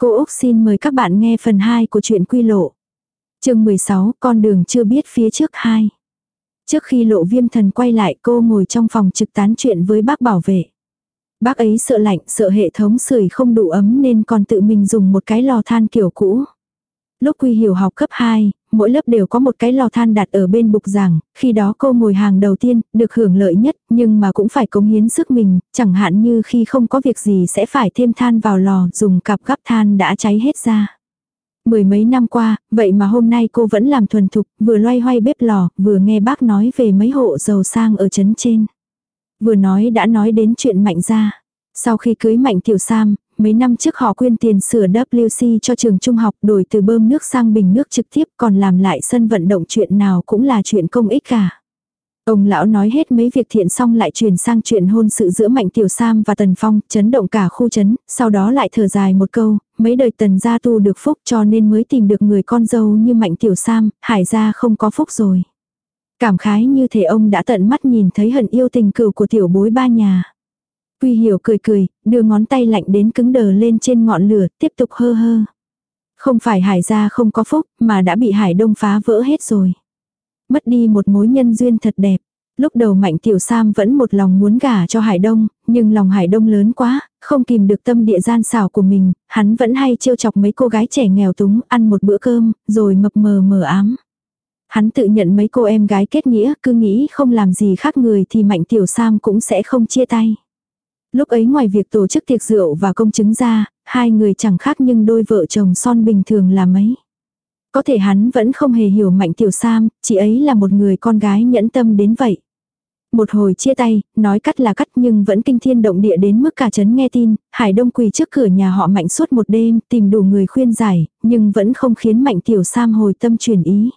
Cô Úc xin mời các bạn nghe phần 2 của truyện Quy Lộ. chương 16, con đường chưa biết phía trước 2. Trước khi lộ viêm thần quay lại cô ngồi trong phòng trực tán chuyện với bác bảo vệ. Bác ấy sợ lạnh, sợ hệ thống sưởi không đủ ấm nên còn tự mình dùng một cái lò than kiểu cũ. Lúc Quy Hiểu học cấp 2, mỗi lớp đều có một cái lò than đặt ở bên bục giảng, khi đó cô ngồi hàng đầu tiên, được hưởng lợi nhất, nhưng mà cũng phải cống hiến sức mình, chẳng hạn như khi không có việc gì sẽ phải thêm than vào lò, dùng cặp gắp than đã cháy hết ra. Mười mấy năm qua, vậy mà hôm nay cô vẫn làm thuần thục, vừa loay hoay bếp lò, vừa nghe bác nói về mấy hộ giàu sang ở trấn trên. Vừa nói đã nói đến chuyện mạnh ra. Sau khi cưới Mạnh Tiểu Sam, mấy năm trước họ quyên tiền sửa WC cho trường trung học đổi từ bơm nước sang bình nước trực tiếp còn làm lại sân vận động chuyện nào cũng là chuyện công ích cả. Ông lão nói hết mấy việc thiện xong lại truyền sang chuyện hôn sự giữa Mạnh Tiểu Sam và Tần Phong, chấn động cả khu chấn, sau đó lại thở dài một câu, mấy đời Tần gia tu được phúc cho nên mới tìm được người con dâu như Mạnh Tiểu Sam, Hải gia không có phúc rồi. Cảm khái như thể ông đã tận mắt nhìn thấy hận yêu tình cừu của tiểu bối ba nhà. Quy hiểu cười cười, đưa ngón tay lạnh đến cứng đờ lên trên ngọn lửa, tiếp tục hơ hơ. Không phải hải gia không có phúc, mà đã bị hải đông phá vỡ hết rồi. Mất đi một mối nhân duyên thật đẹp. Lúc đầu Mạnh Tiểu Sam vẫn một lòng muốn gả cho Hải Đông, nhưng lòng Hải Đông lớn quá, không kìm được tâm địa gian xảo của mình, hắn vẫn hay trêu chọc mấy cô gái trẻ nghèo túng ăn một bữa cơm, rồi mập mờ mờ ám. Hắn tự nhận mấy cô em gái kết nghĩa, cứ nghĩ không làm gì khác người thì Mạnh Tiểu Sam cũng sẽ không chia tay. Lúc ấy ngoài việc tổ chức tiệc rượu và công chứng ra, hai người chẳng khác nhưng đôi vợ chồng son bình thường là mấy. Có thể hắn vẫn không hề hiểu Mạnh Tiểu Sam, chị ấy là một người con gái nhẫn tâm đến vậy. Một hồi chia tay, nói cắt là cắt nhưng vẫn kinh thiên động địa đến mức cả chấn nghe tin, Hải Đông quỳ trước cửa nhà họ Mạnh suốt một đêm, tìm đủ người khuyên giải, nhưng vẫn không khiến Mạnh Tiểu Sam hồi tâm chuyển ý.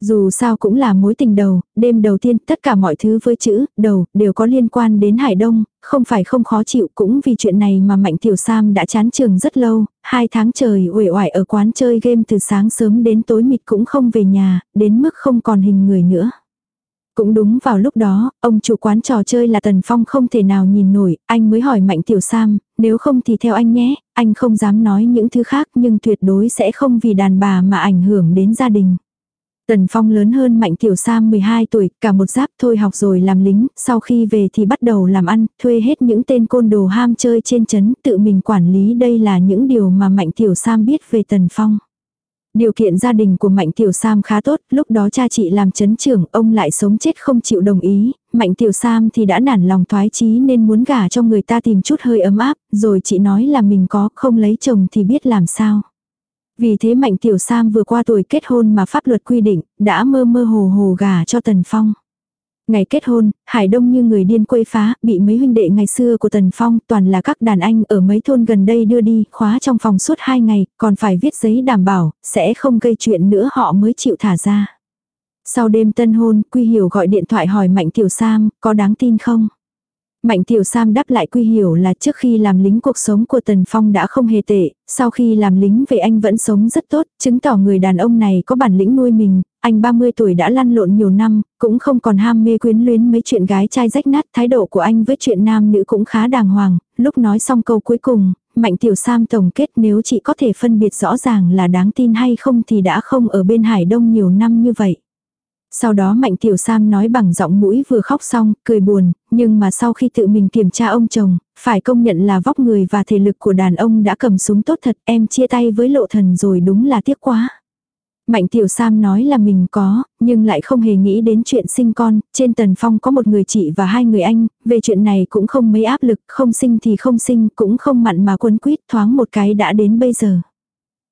Dù sao cũng là mối tình đầu, đêm đầu tiên tất cả mọi thứ với chữ đầu đều có liên quan đến Hải Đông, không phải không khó chịu cũng vì chuyện này mà Mạnh Tiểu Sam đã chán trường rất lâu, hai tháng trời uể oải ở quán chơi game từ sáng sớm đến tối mịt cũng không về nhà, đến mức không còn hình người nữa. Cũng đúng vào lúc đó, ông chủ quán trò chơi là Tần Phong không thể nào nhìn nổi, anh mới hỏi Mạnh Tiểu Sam, nếu không thì theo anh nhé, anh không dám nói những thứ khác nhưng tuyệt đối sẽ không vì đàn bà mà ảnh hưởng đến gia đình. Tần Phong lớn hơn Mạnh Tiểu Sam 12 tuổi, cả một giáp thôi học rồi làm lính, sau khi về thì bắt đầu làm ăn, thuê hết những tên côn đồ ham chơi trên chấn, tự mình quản lý đây là những điều mà Mạnh Tiểu Sam biết về Tần Phong. Điều kiện gia đình của Mạnh Tiểu Sam khá tốt, lúc đó cha chị làm chấn trưởng, ông lại sống chết không chịu đồng ý, Mạnh Tiểu Sam thì đã nản lòng thoái chí nên muốn gả cho người ta tìm chút hơi ấm áp, rồi chị nói là mình có, không lấy chồng thì biết làm sao. Vì thế Mạnh Tiểu Sam vừa qua tuổi kết hôn mà pháp luật quy định, đã mơ mơ hồ hồ gả cho Tần Phong. Ngày kết hôn, Hải Đông như người điên quấy phá, bị mấy huynh đệ ngày xưa của Tần Phong toàn là các đàn anh ở mấy thôn gần đây đưa đi, khóa trong phòng suốt hai ngày, còn phải viết giấy đảm bảo, sẽ không gây chuyện nữa họ mới chịu thả ra. Sau đêm tân hôn, Quy Hiểu gọi điện thoại hỏi Mạnh Tiểu Sam, có đáng tin không? Mạnh Tiểu Sam đáp lại Quy Hiểu là trước khi làm lính cuộc sống của Tần Phong đã không hề tệ, sau khi làm lính về anh vẫn sống rất tốt, chứng tỏ người đàn ông này có bản lĩnh nuôi mình, anh 30 tuổi đã lăn lộn nhiều năm, cũng không còn ham mê quyến luyến mấy chuyện gái trai rách nát, thái độ của anh với chuyện nam nữ cũng khá đàng hoàng, lúc nói xong câu cuối cùng, Mạnh Tiểu Sam tổng kết nếu chị có thể phân biệt rõ ràng là đáng tin hay không thì đã không ở bên Hải Đông nhiều năm như vậy. Sau đó Mạnh Tiểu Sam nói bằng giọng mũi vừa khóc xong, cười buồn, nhưng mà sau khi tự mình kiểm tra ông chồng, phải công nhận là vóc người và thể lực của đàn ông đã cầm súng tốt thật, em chia tay với lộ thần rồi đúng là tiếc quá. Mạnh Tiểu Sam nói là mình có, nhưng lại không hề nghĩ đến chuyện sinh con, trên tần phong có một người chị và hai người anh, về chuyện này cũng không mấy áp lực, không sinh thì không sinh, cũng không mặn mà quấn quýt thoáng một cái đã đến bây giờ.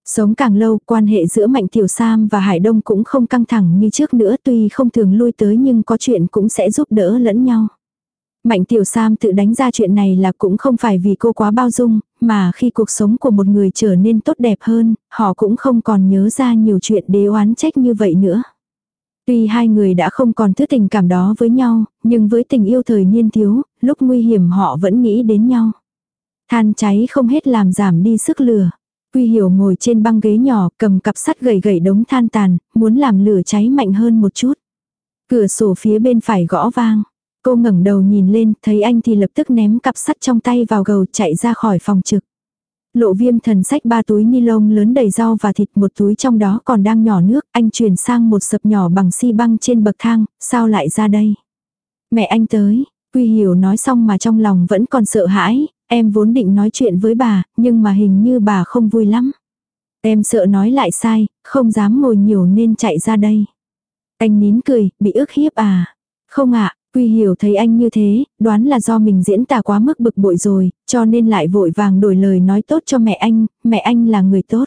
Sống càng lâu, quan hệ giữa Mạnh Tiểu Sam và Hải Đông cũng không căng thẳng như trước nữa tuy không thường lui tới nhưng có chuyện cũng sẽ giúp đỡ lẫn nhau. Mạnh Tiểu Sam tự đánh ra chuyện này là cũng không phải vì cô quá bao dung, mà khi cuộc sống của một người trở nên tốt đẹp hơn, họ cũng không còn nhớ ra nhiều chuyện đế oán trách như vậy nữa. Tuy hai người đã không còn thứ tình cảm đó với nhau, nhưng với tình yêu thời niên thiếu, lúc nguy hiểm họ vẫn nghĩ đến nhau. Than cháy không hết làm giảm đi sức lửa. Quy hiểu ngồi trên băng ghế nhỏ, cầm cặp sắt gầy gầy đống than tàn, muốn làm lửa cháy mạnh hơn một chút. Cửa sổ phía bên phải gõ vang. Cô ngẩng đầu nhìn lên, thấy anh thì lập tức ném cặp sắt trong tay vào gầu chạy ra khỏi phòng trực. Lộ viêm thần sách ba túi ni lông lớn đầy rau và thịt một túi trong đó còn đang nhỏ nước, anh chuyển sang một sập nhỏ bằng xi băng trên bậc thang, sao lại ra đây? Mẹ anh tới, Quy Hiểu nói xong mà trong lòng vẫn còn sợ hãi, em vốn định nói chuyện với bà, nhưng mà hình như bà không vui lắm. Em sợ nói lại sai, không dám ngồi nhiều nên chạy ra đây. Anh nín cười, bị ức hiếp à? Không ạ, Quy hiểu thấy anh như thế, đoán là do mình diễn tả quá mức bực bội rồi, cho nên lại vội vàng đổi lời nói tốt cho mẹ anh, mẹ anh là người tốt.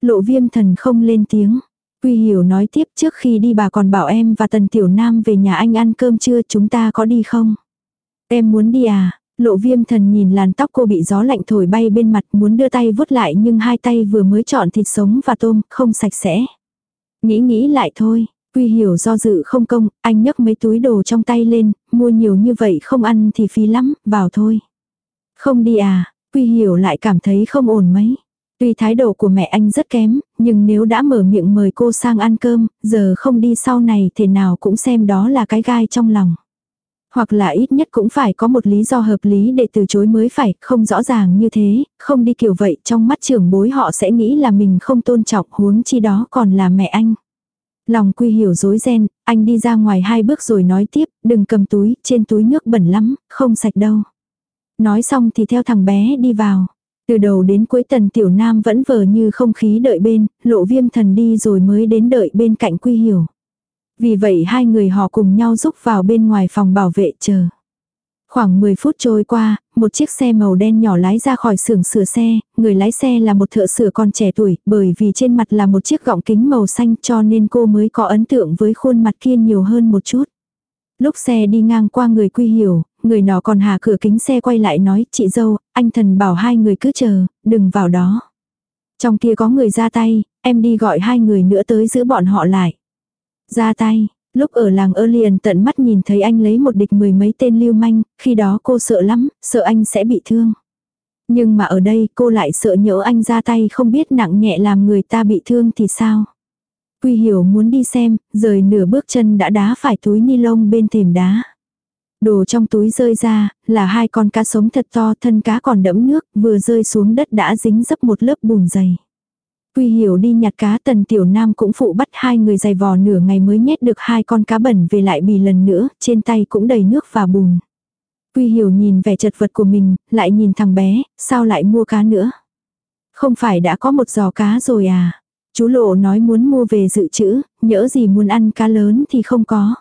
Lộ viêm thần không lên tiếng. Quy hiểu nói tiếp trước khi đi bà còn bảo em và Tần Tiểu Nam về nhà anh ăn cơm trưa chúng ta có đi không? Em muốn đi à? Lộ viêm thần nhìn làn tóc cô bị gió lạnh thổi bay bên mặt muốn đưa tay vuốt lại nhưng hai tay vừa mới chọn thịt sống và tôm, không sạch sẽ. Nghĩ nghĩ lại thôi, Quy hiểu do dự không công, anh nhấc mấy túi đồ trong tay lên, mua nhiều như vậy không ăn thì phí lắm, vào thôi. Không đi à, Quy hiểu lại cảm thấy không ổn mấy. Tuy thái độ của mẹ anh rất kém, nhưng nếu đã mở miệng mời cô sang ăn cơm, giờ không đi sau này thế nào cũng xem đó là cái gai trong lòng. Hoặc là ít nhất cũng phải có một lý do hợp lý để từ chối mới phải, không rõ ràng như thế, không đi kiểu vậy trong mắt trưởng bối họ sẽ nghĩ là mình không tôn trọng huống chi đó còn là mẹ anh. Lòng quy hiểu dối ren, anh đi ra ngoài hai bước rồi nói tiếp, đừng cầm túi, trên túi nước bẩn lắm, không sạch đâu. Nói xong thì theo thằng bé đi vào. Từ đầu đến cuối tần tiểu nam vẫn vờ như không khí đợi bên, lộ viêm thần đi rồi mới đến đợi bên cạnh quy hiểu. Vì vậy hai người họ cùng nhau rúc vào bên ngoài phòng bảo vệ chờ. Khoảng 10 phút trôi qua, một chiếc xe màu đen nhỏ lái ra khỏi xưởng sửa xe, người lái xe là một thợ sửa con trẻ tuổi, bởi vì trên mặt là một chiếc gọng kính màu xanh cho nên cô mới có ấn tượng với khuôn mặt kia nhiều hơn một chút. Lúc xe đi ngang qua người quy hiểu, người nọ còn hạ cửa kính xe quay lại nói, chị dâu, anh thần bảo hai người cứ chờ, đừng vào đó. Trong kia có người ra tay, em đi gọi hai người nữa tới giữ bọn họ lại. Ra tay, Lúc ở làng ơ liền tận mắt nhìn thấy anh lấy một địch mười mấy tên lưu manh, khi đó cô sợ lắm, sợ anh sẽ bị thương. Nhưng mà ở đây cô lại sợ nhỡ anh ra tay không biết nặng nhẹ làm người ta bị thương thì sao. Quy hiểu muốn đi xem, rời nửa bước chân đã đá phải túi ni lông bên thềm đá. Đồ trong túi rơi ra, là hai con cá sống thật to thân cá còn đẫm nước, vừa rơi xuống đất đã dính dấp một lớp bùn dày. Quy hiểu đi nhặt cá tần tiểu nam cũng phụ bắt hai người giày vò nửa ngày mới nhét được hai con cá bẩn về lại bì lần nữa, trên tay cũng đầy nước và bùn. Quy hiểu nhìn vẻ chật vật của mình, lại nhìn thằng bé, sao lại mua cá nữa? Không phải đã có một giò cá rồi à? Chú lộ nói muốn mua về dự trữ, nhỡ gì muốn ăn cá lớn thì không có.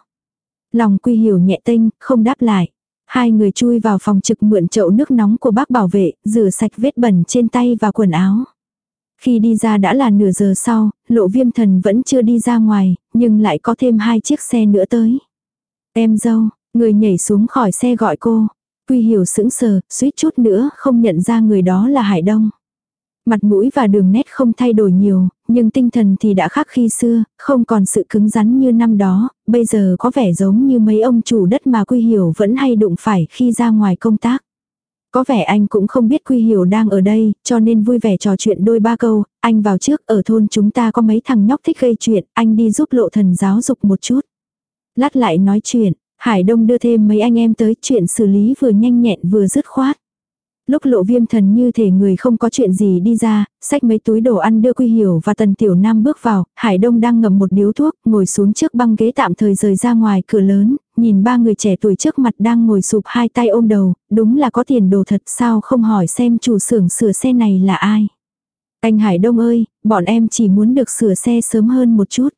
Lòng quy hiểu nhẹ tinh, không đáp lại. Hai người chui vào phòng trực mượn chậu nước nóng của bác bảo vệ, rửa sạch vết bẩn trên tay và quần áo. Khi đi ra đã là nửa giờ sau, lộ viêm thần vẫn chưa đi ra ngoài, nhưng lại có thêm hai chiếc xe nữa tới. Em dâu, người nhảy xuống khỏi xe gọi cô. Quy hiểu sững sờ, suýt chút nữa không nhận ra người đó là Hải Đông. Mặt mũi và đường nét không thay đổi nhiều, nhưng tinh thần thì đã khác khi xưa, không còn sự cứng rắn như năm đó, bây giờ có vẻ giống như mấy ông chủ đất mà Quy Hiểu vẫn hay đụng phải khi ra ngoài công tác. Có vẻ anh cũng không biết Quy Hiểu đang ở đây, cho nên vui vẻ trò chuyện đôi ba câu, anh vào trước ở thôn chúng ta có mấy thằng nhóc thích gây chuyện, anh đi giúp lộ thần giáo dục một chút. Lát lại nói chuyện, Hải Đông đưa thêm mấy anh em tới chuyện xử lý vừa nhanh nhẹn vừa dứt khoát. Lúc lộ viêm thần như thể người không có chuyện gì đi ra, xách mấy túi đồ ăn đưa Quy Hiểu và Tần Tiểu Nam bước vào, Hải Đông đang ngậm một điếu thuốc, ngồi xuống trước băng ghế tạm thời rời ra ngoài cửa lớn, nhìn ba người trẻ tuổi trước mặt đang ngồi sụp hai tay ôm đầu, đúng là có tiền đồ thật sao không hỏi xem chủ xưởng sửa xe này là ai. Anh Hải Đông ơi, bọn em chỉ muốn được sửa xe sớm hơn một chút.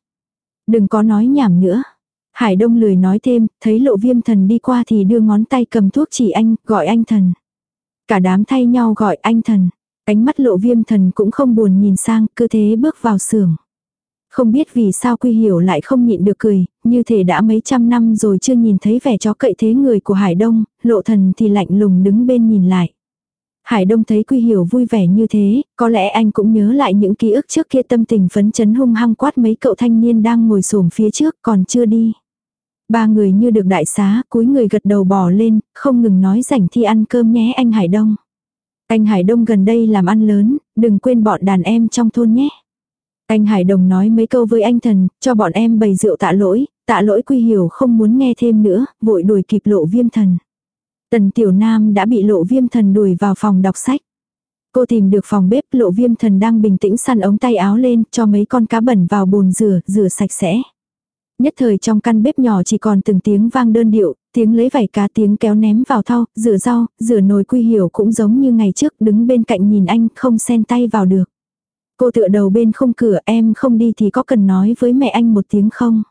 Đừng có nói nhảm nữa. Hải Đông lười nói thêm, thấy lộ viêm thần đi qua thì đưa ngón tay cầm thuốc chỉ anh, gọi anh thần. Cả đám thay nhau gọi anh thần. Ánh mắt lộ viêm thần cũng không buồn nhìn sang, cứ thế bước vào xưởng. Không biết vì sao Quy Hiểu lại không nhịn được cười, như thể đã mấy trăm năm rồi chưa nhìn thấy vẻ chó cậy thế người của Hải Đông, lộ thần thì lạnh lùng đứng bên nhìn lại. Hải Đông thấy Quy Hiểu vui vẻ như thế, có lẽ anh cũng nhớ lại những ký ức trước kia tâm tình phấn chấn hung hăng quát mấy cậu thanh niên đang ngồi xổm phía trước còn chưa đi. Ba người như được đại xá, cúi người gật đầu bỏ lên, không ngừng nói rảnh thi ăn cơm nhé anh Hải Đông. Anh Hải Đông gần đây làm ăn lớn, đừng quên bọn đàn em trong thôn nhé. Anh Hải Đồng nói mấy câu với anh thần, cho bọn em bày rượu tạ lỗi, tạ lỗi quy hiểu không muốn nghe thêm nữa, vội đuổi kịp lộ viêm thần. Tần Tiểu Nam đã bị lộ viêm thần đuổi vào phòng đọc sách. Cô tìm được phòng bếp lộ viêm thần đang bình tĩnh săn ống tay áo lên cho mấy con cá bẩn vào bồn rửa, rửa sạch sẽ. Nhất thời trong căn bếp nhỏ chỉ còn từng tiếng vang đơn điệu, tiếng lấy vảy cá tiếng kéo ném vào thau, rửa rau, rửa nồi quy hiểu cũng giống như ngày trước đứng bên cạnh nhìn anh không xen tay vào được. Cô tựa đầu bên không cửa em không đi thì có cần nói với mẹ anh một tiếng không?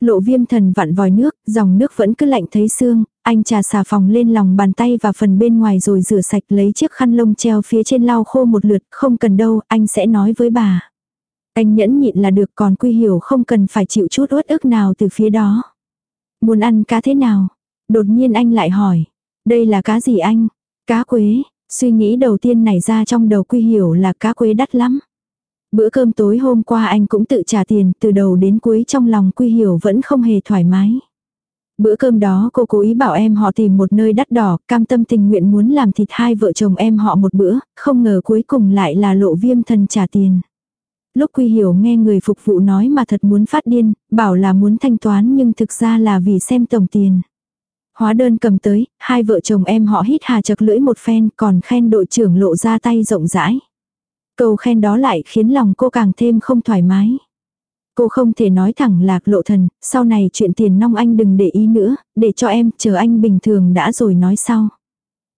Lộ viêm thần vặn vòi nước, dòng nước vẫn cứ lạnh thấy xương, anh trà xà phòng lên lòng bàn tay và phần bên ngoài rồi rửa sạch lấy chiếc khăn lông treo phía trên lau khô một lượt, không cần đâu, anh sẽ nói với bà. Anh nhẫn nhịn là được còn quy hiểu không cần phải chịu chút uất ức nào từ phía đó. Muốn ăn cá thế nào? Đột nhiên anh lại hỏi. Đây là cá gì anh? Cá quế. Suy nghĩ đầu tiên nảy ra trong đầu quy hiểu là cá quế đắt lắm. Bữa cơm tối hôm qua anh cũng tự trả tiền, từ đầu đến cuối trong lòng Quy Hiểu vẫn không hề thoải mái. Bữa cơm đó cô cố ý bảo em họ tìm một nơi đắt đỏ, cam tâm tình nguyện muốn làm thịt hai vợ chồng em họ một bữa, không ngờ cuối cùng lại là lộ viêm thần trả tiền. Lúc Quy Hiểu nghe người phục vụ nói mà thật muốn phát điên, bảo là muốn thanh toán nhưng thực ra là vì xem tổng tiền. Hóa đơn cầm tới, hai vợ chồng em họ hít hà chật lưỡi một phen còn khen đội trưởng lộ ra tay rộng rãi. Câu khen đó lại khiến lòng cô càng thêm không thoải mái. Cô không thể nói thẳng lạc lộ thần, sau này chuyện tiền nong anh đừng để ý nữa, để cho em chờ anh bình thường đã rồi nói sau.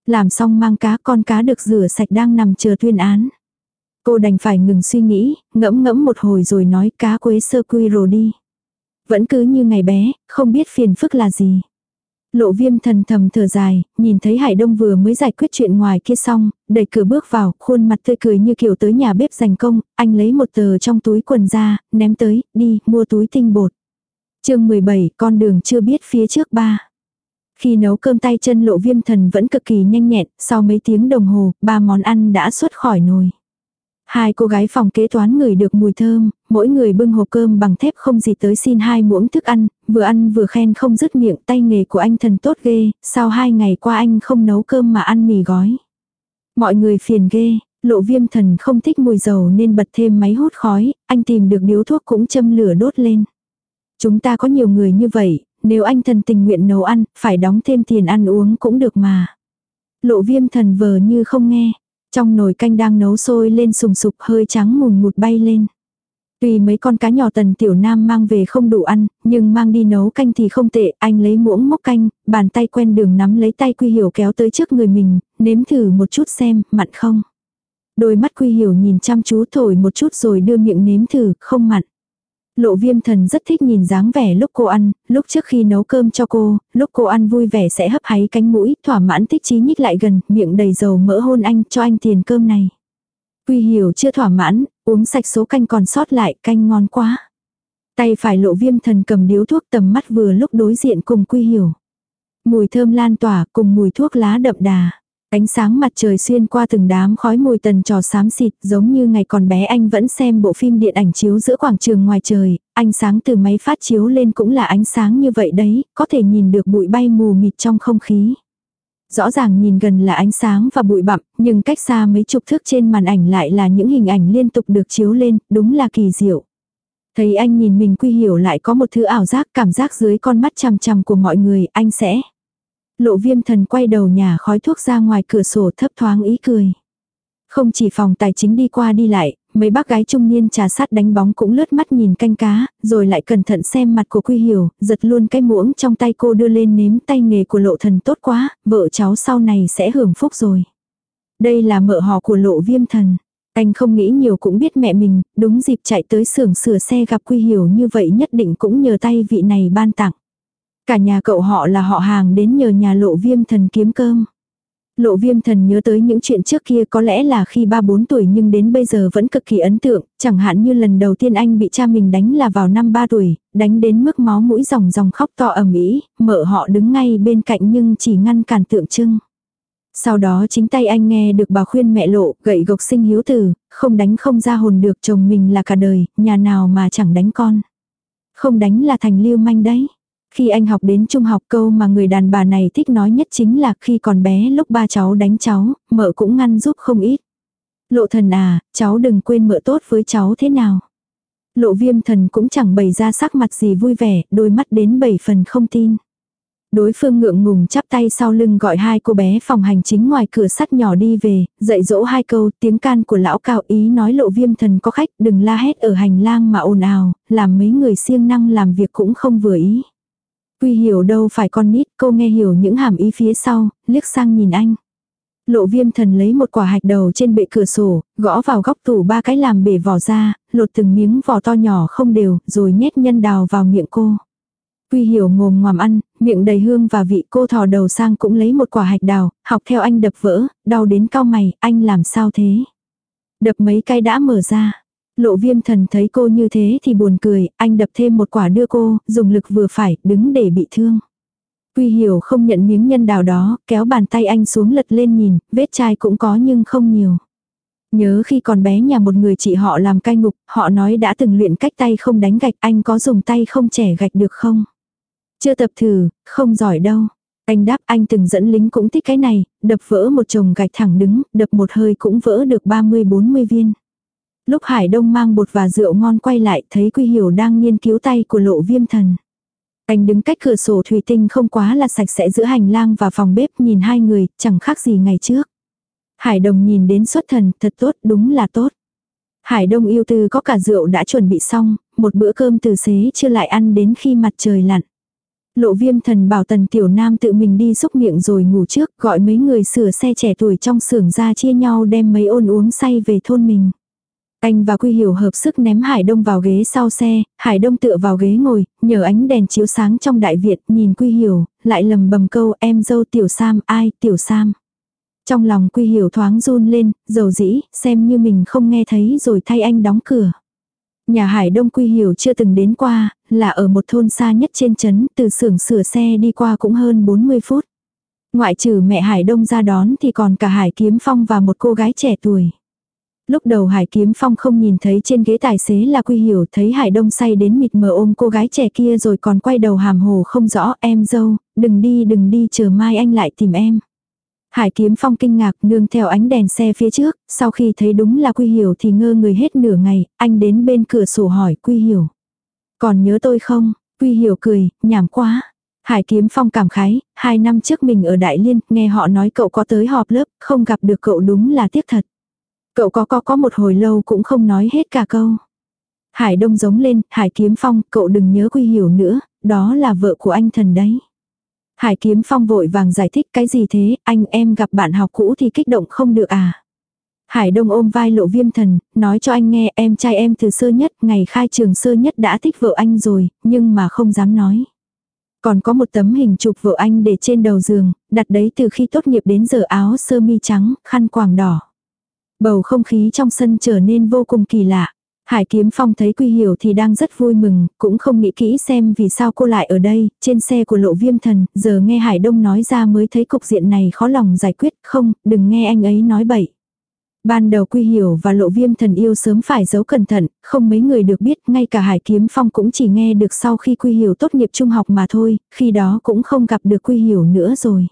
Làm xong mang cá con cá được rửa sạch đang nằm chờ tuyên án. Cô đành phải ngừng suy nghĩ, ngẫm ngẫm một hồi rồi nói cá quế sơ quy rồi đi. Vẫn cứ như ngày bé, không biết phiền phức là gì. Lộ viêm thần thầm thở dài, nhìn thấy Hải Đông vừa mới giải quyết chuyện ngoài kia xong, đẩy cửa bước vào, khuôn mặt tươi cười như kiểu tới nhà bếp giành công, anh lấy một tờ trong túi quần ra, ném tới, đi, mua túi tinh bột. chương 17, con đường chưa biết phía trước ba. Khi nấu cơm tay chân lộ viêm thần vẫn cực kỳ nhanh nhẹn, sau mấy tiếng đồng hồ, ba món ăn đã xuất khỏi nồi. Hai cô gái phòng kế toán ngửi được mùi thơm, mỗi người bưng hộp cơm bằng thép không gì tới xin hai muỗng thức ăn, vừa ăn vừa khen không dứt miệng tay nghề của anh thần tốt ghê, sau hai ngày qua anh không nấu cơm mà ăn mì gói. Mọi người phiền ghê, lộ viêm thần không thích mùi dầu nên bật thêm máy hút khói, anh tìm được điếu thuốc cũng châm lửa đốt lên. Chúng ta có nhiều người như vậy, nếu anh thần tình nguyện nấu ăn, phải đóng thêm tiền ăn uống cũng được mà. Lộ viêm thần vờ như không nghe, trong nồi canh đang nấu sôi lên sùng sục hơi trắng mùn mụt bay lên. Tuy mấy con cá nhỏ tần tiểu nam mang về không đủ ăn, nhưng mang đi nấu canh thì không tệ, anh lấy muỗng mốc canh, bàn tay quen đường nắm lấy tay Quy Hiểu kéo tới trước người mình, nếm thử một chút xem, mặn không. Đôi mắt Quy Hiểu nhìn chăm chú thổi một chút rồi đưa miệng nếm thử, không mặn. Lộ viêm thần rất thích nhìn dáng vẻ lúc cô ăn, lúc trước khi nấu cơm cho cô, lúc cô ăn vui vẻ sẽ hấp háy cánh mũi, thỏa mãn thích chí nhích lại gần, miệng đầy dầu mỡ hôn anh cho anh tiền cơm này. Quy hiểu chưa thỏa mãn, uống sạch số canh còn sót lại, canh ngon quá. Tay phải lộ viêm thần cầm điếu thuốc tầm mắt vừa lúc đối diện cùng quy hiểu. Mùi thơm lan tỏa cùng mùi thuốc lá đậm đà. Ánh sáng mặt trời xuyên qua từng đám khói mùi tần trò xám xịt giống như ngày còn bé anh vẫn xem bộ phim điện ảnh chiếu giữa quảng trường ngoài trời, ánh sáng từ máy phát chiếu lên cũng là ánh sáng như vậy đấy, có thể nhìn được bụi bay mù mịt trong không khí. Rõ ràng nhìn gần là ánh sáng và bụi bặm, nhưng cách xa mấy chục thước trên màn ảnh lại là những hình ảnh liên tục được chiếu lên, đúng là kỳ diệu. Thấy anh nhìn mình quy hiểu lại có một thứ ảo giác cảm giác dưới con mắt chằm chằm của mọi người, anh sẽ Lộ viêm thần quay đầu nhà khói thuốc ra ngoài cửa sổ thấp thoáng ý cười. Không chỉ phòng tài chính đi qua đi lại, mấy bác gái trung niên trà sát đánh bóng cũng lướt mắt nhìn canh cá, rồi lại cẩn thận xem mặt của Quy Hiểu, giật luôn cái muỗng trong tay cô đưa lên nếm tay nghề của lộ thần tốt quá, vợ cháu sau này sẽ hưởng phúc rồi. Đây là mợ họ của lộ viêm thần. Anh không nghĩ nhiều cũng biết mẹ mình, đúng dịp chạy tới xưởng sửa xe gặp Quy Hiểu như vậy nhất định cũng nhờ tay vị này ban tặng. Cả nhà cậu họ là họ hàng đến nhờ nhà lộ viêm thần kiếm cơm. Lộ viêm thần nhớ tới những chuyện trước kia có lẽ là khi 3-4 tuổi nhưng đến bây giờ vẫn cực kỳ ấn tượng, chẳng hạn như lần đầu tiên anh bị cha mình đánh là vào năm 3 tuổi, đánh đến mức máu mũi ròng ròng khóc to ầm ĩ, mợ họ đứng ngay bên cạnh nhưng chỉ ngăn cản tượng trưng. Sau đó chính tay anh nghe được bà khuyên mẹ lộ, gậy gộc sinh hiếu tử, không đánh không ra hồn được chồng mình là cả đời, nhà nào mà chẳng đánh con. Không đánh là thành lưu manh đấy. Khi anh học đến trung học câu mà người đàn bà này thích nói nhất chính là khi còn bé lúc ba cháu đánh cháu, mợ cũng ngăn giúp không ít. Lộ thần à, cháu đừng quên mợ tốt với cháu thế nào. Lộ viêm thần cũng chẳng bày ra sắc mặt gì vui vẻ, đôi mắt đến bảy phần không tin. Đối phương ngượng ngùng chắp tay sau lưng gọi hai cô bé phòng hành chính ngoài cửa sắt nhỏ đi về, dạy dỗ hai câu tiếng can của lão cao ý nói lộ viêm thần có khách đừng la hét ở hành lang mà ồn ào, làm mấy người siêng năng làm việc cũng không vừa ý. Quy hiểu đâu phải con nít, cô nghe hiểu những hàm ý phía sau, liếc sang nhìn anh. Lộ viêm thần lấy một quả hạch đầu trên bệ cửa sổ, gõ vào góc tủ ba cái làm bể vỏ ra, lột từng miếng vỏ to nhỏ không đều, rồi nhét nhân đào vào miệng cô. Quy hiểu ngồm ngoàm ăn, miệng đầy hương và vị cô thò đầu sang cũng lấy một quả hạch đào, học theo anh đập vỡ, đau đến cao mày, anh làm sao thế? Đập mấy cái đã mở ra. Lộ viêm thần thấy cô như thế thì buồn cười, anh đập thêm một quả đưa cô, dùng lực vừa phải, đứng để bị thương. Quy hiểu không nhận miếng nhân đào đó, kéo bàn tay anh xuống lật lên nhìn, vết chai cũng có nhưng không nhiều. Nhớ khi còn bé nhà một người chị họ làm cai ngục, họ nói đã từng luyện cách tay không đánh gạch, anh có dùng tay không trẻ gạch được không? Chưa tập thử, không giỏi đâu. Anh đáp anh từng dẫn lính cũng thích cái này, đập vỡ một chồng gạch thẳng đứng, đập một hơi cũng vỡ được 30-40 viên. Lúc Hải Đông mang bột và rượu ngon quay lại thấy Quy Hiểu đang nghiên cứu tay của lộ viêm thần. Anh đứng cách cửa sổ thủy tinh không quá là sạch sẽ giữa hành lang và phòng bếp nhìn hai người, chẳng khác gì ngày trước. Hải Đông nhìn đến xuất thần, thật tốt, đúng là tốt. Hải Đông yêu tư có cả rượu đã chuẩn bị xong, một bữa cơm từ xế chưa lại ăn đến khi mặt trời lặn. Lộ viêm thần bảo tần tiểu nam tự mình đi xúc miệng rồi ngủ trước, gọi mấy người sửa xe trẻ tuổi trong xưởng ra chia nhau đem mấy ôn uống say về thôn mình. Anh và Quy Hiểu hợp sức ném Hải Đông vào ghế sau xe, Hải Đông tựa vào ghế ngồi, nhờ ánh đèn chiếu sáng trong đại viện, nhìn Quy Hiểu, lại lầm bầm câu em dâu Tiểu Sam, ai, Tiểu Sam. Trong lòng Quy Hiểu thoáng run lên, dầu dĩ, xem như mình không nghe thấy rồi thay anh đóng cửa. Nhà Hải Đông Quy Hiểu chưa từng đến qua, là ở một thôn xa nhất trên trấn, từ xưởng sửa xe đi qua cũng hơn 40 phút. Ngoại trừ mẹ Hải Đông ra đón thì còn cả Hải Kiếm Phong và một cô gái trẻ tuổi. Lúc đầu Hải Kiếm Phong không nhìn thấy trên ghế tài xế là Quy Hiểu thấy Hải Đông say đến mịt mờ ôm cô gái trẻ kia rồi còn quay đầu hàm hồ không rõ em dâu, đừng đi đừng đi chờ mai anh lại tìm em. Hải Kiếm Phong kinh ngạc nương theo ánh đèn xe phía trước, sau khi thấy đúng là Quy Hiểu thì ngơ người hết nửa ngày, anh đến bên cửa sổ hỏi Quy Hiểu. Còn nhớ tôi không? Quy Hiểu cười, nhảm quá. Hải Kiếm Phong cảm khái, hai năm trước mình ở Đại Liên, nghe họ nói cậu có tới họp lớp, không gặp được cậu đúng là tiếc thật. Cậu có có có một hồi lâu cũng không nói hết cả câu. Hải Đông giống lên, Hải Kiếm Phong, cậu đừng nhớ Quy Hiểu nữa, đó là vợ của anh thần đấy. Hải Kiếm Phong vội vàng giải thích cái gì thế, anh em gặp bạn học cũ thì kích động không được à. Hải Đông ôm vai lộ viêm thần, nói cho anh nghe em trai em từ sơ nhất, ngày khai trường sơ nhất đã thích vợ anh rồi, nhưng mà không dám nói. Còn có một tấm hình chụp vợ anh để trên đầu giường, đặt đấy từ khi tốt nghiệp đến giờ áo sơ mi trắng, khăn quàng đỏ. Bầu không khí trong sân trở nên vô cùng kỳ lạ. Hải Kiếm Phong thấy Quy Hiểu thì đang rất vui mừng, cũng không nghĩ kỹ xem vì sao cô lại ở đây, trên xe của lộ viêm thần, giờ nghe Hải Đông nói ra mới thấy cục diện này khó lòng giải quyết, không, đừng nghe anh ấy nói bậy. Ban đầu Quy Hiểu và lộ viêm thần yêu sớm phải giấu cẩn thận, không mấy người được biết, ngay cả Hải Kiếm Phong cũng chỉ nghe được sau khi Quy Hiểu tốt nghiệp trung học mà thôi, khi đó cũng không gặp được Quy Hiểu nữa rồi.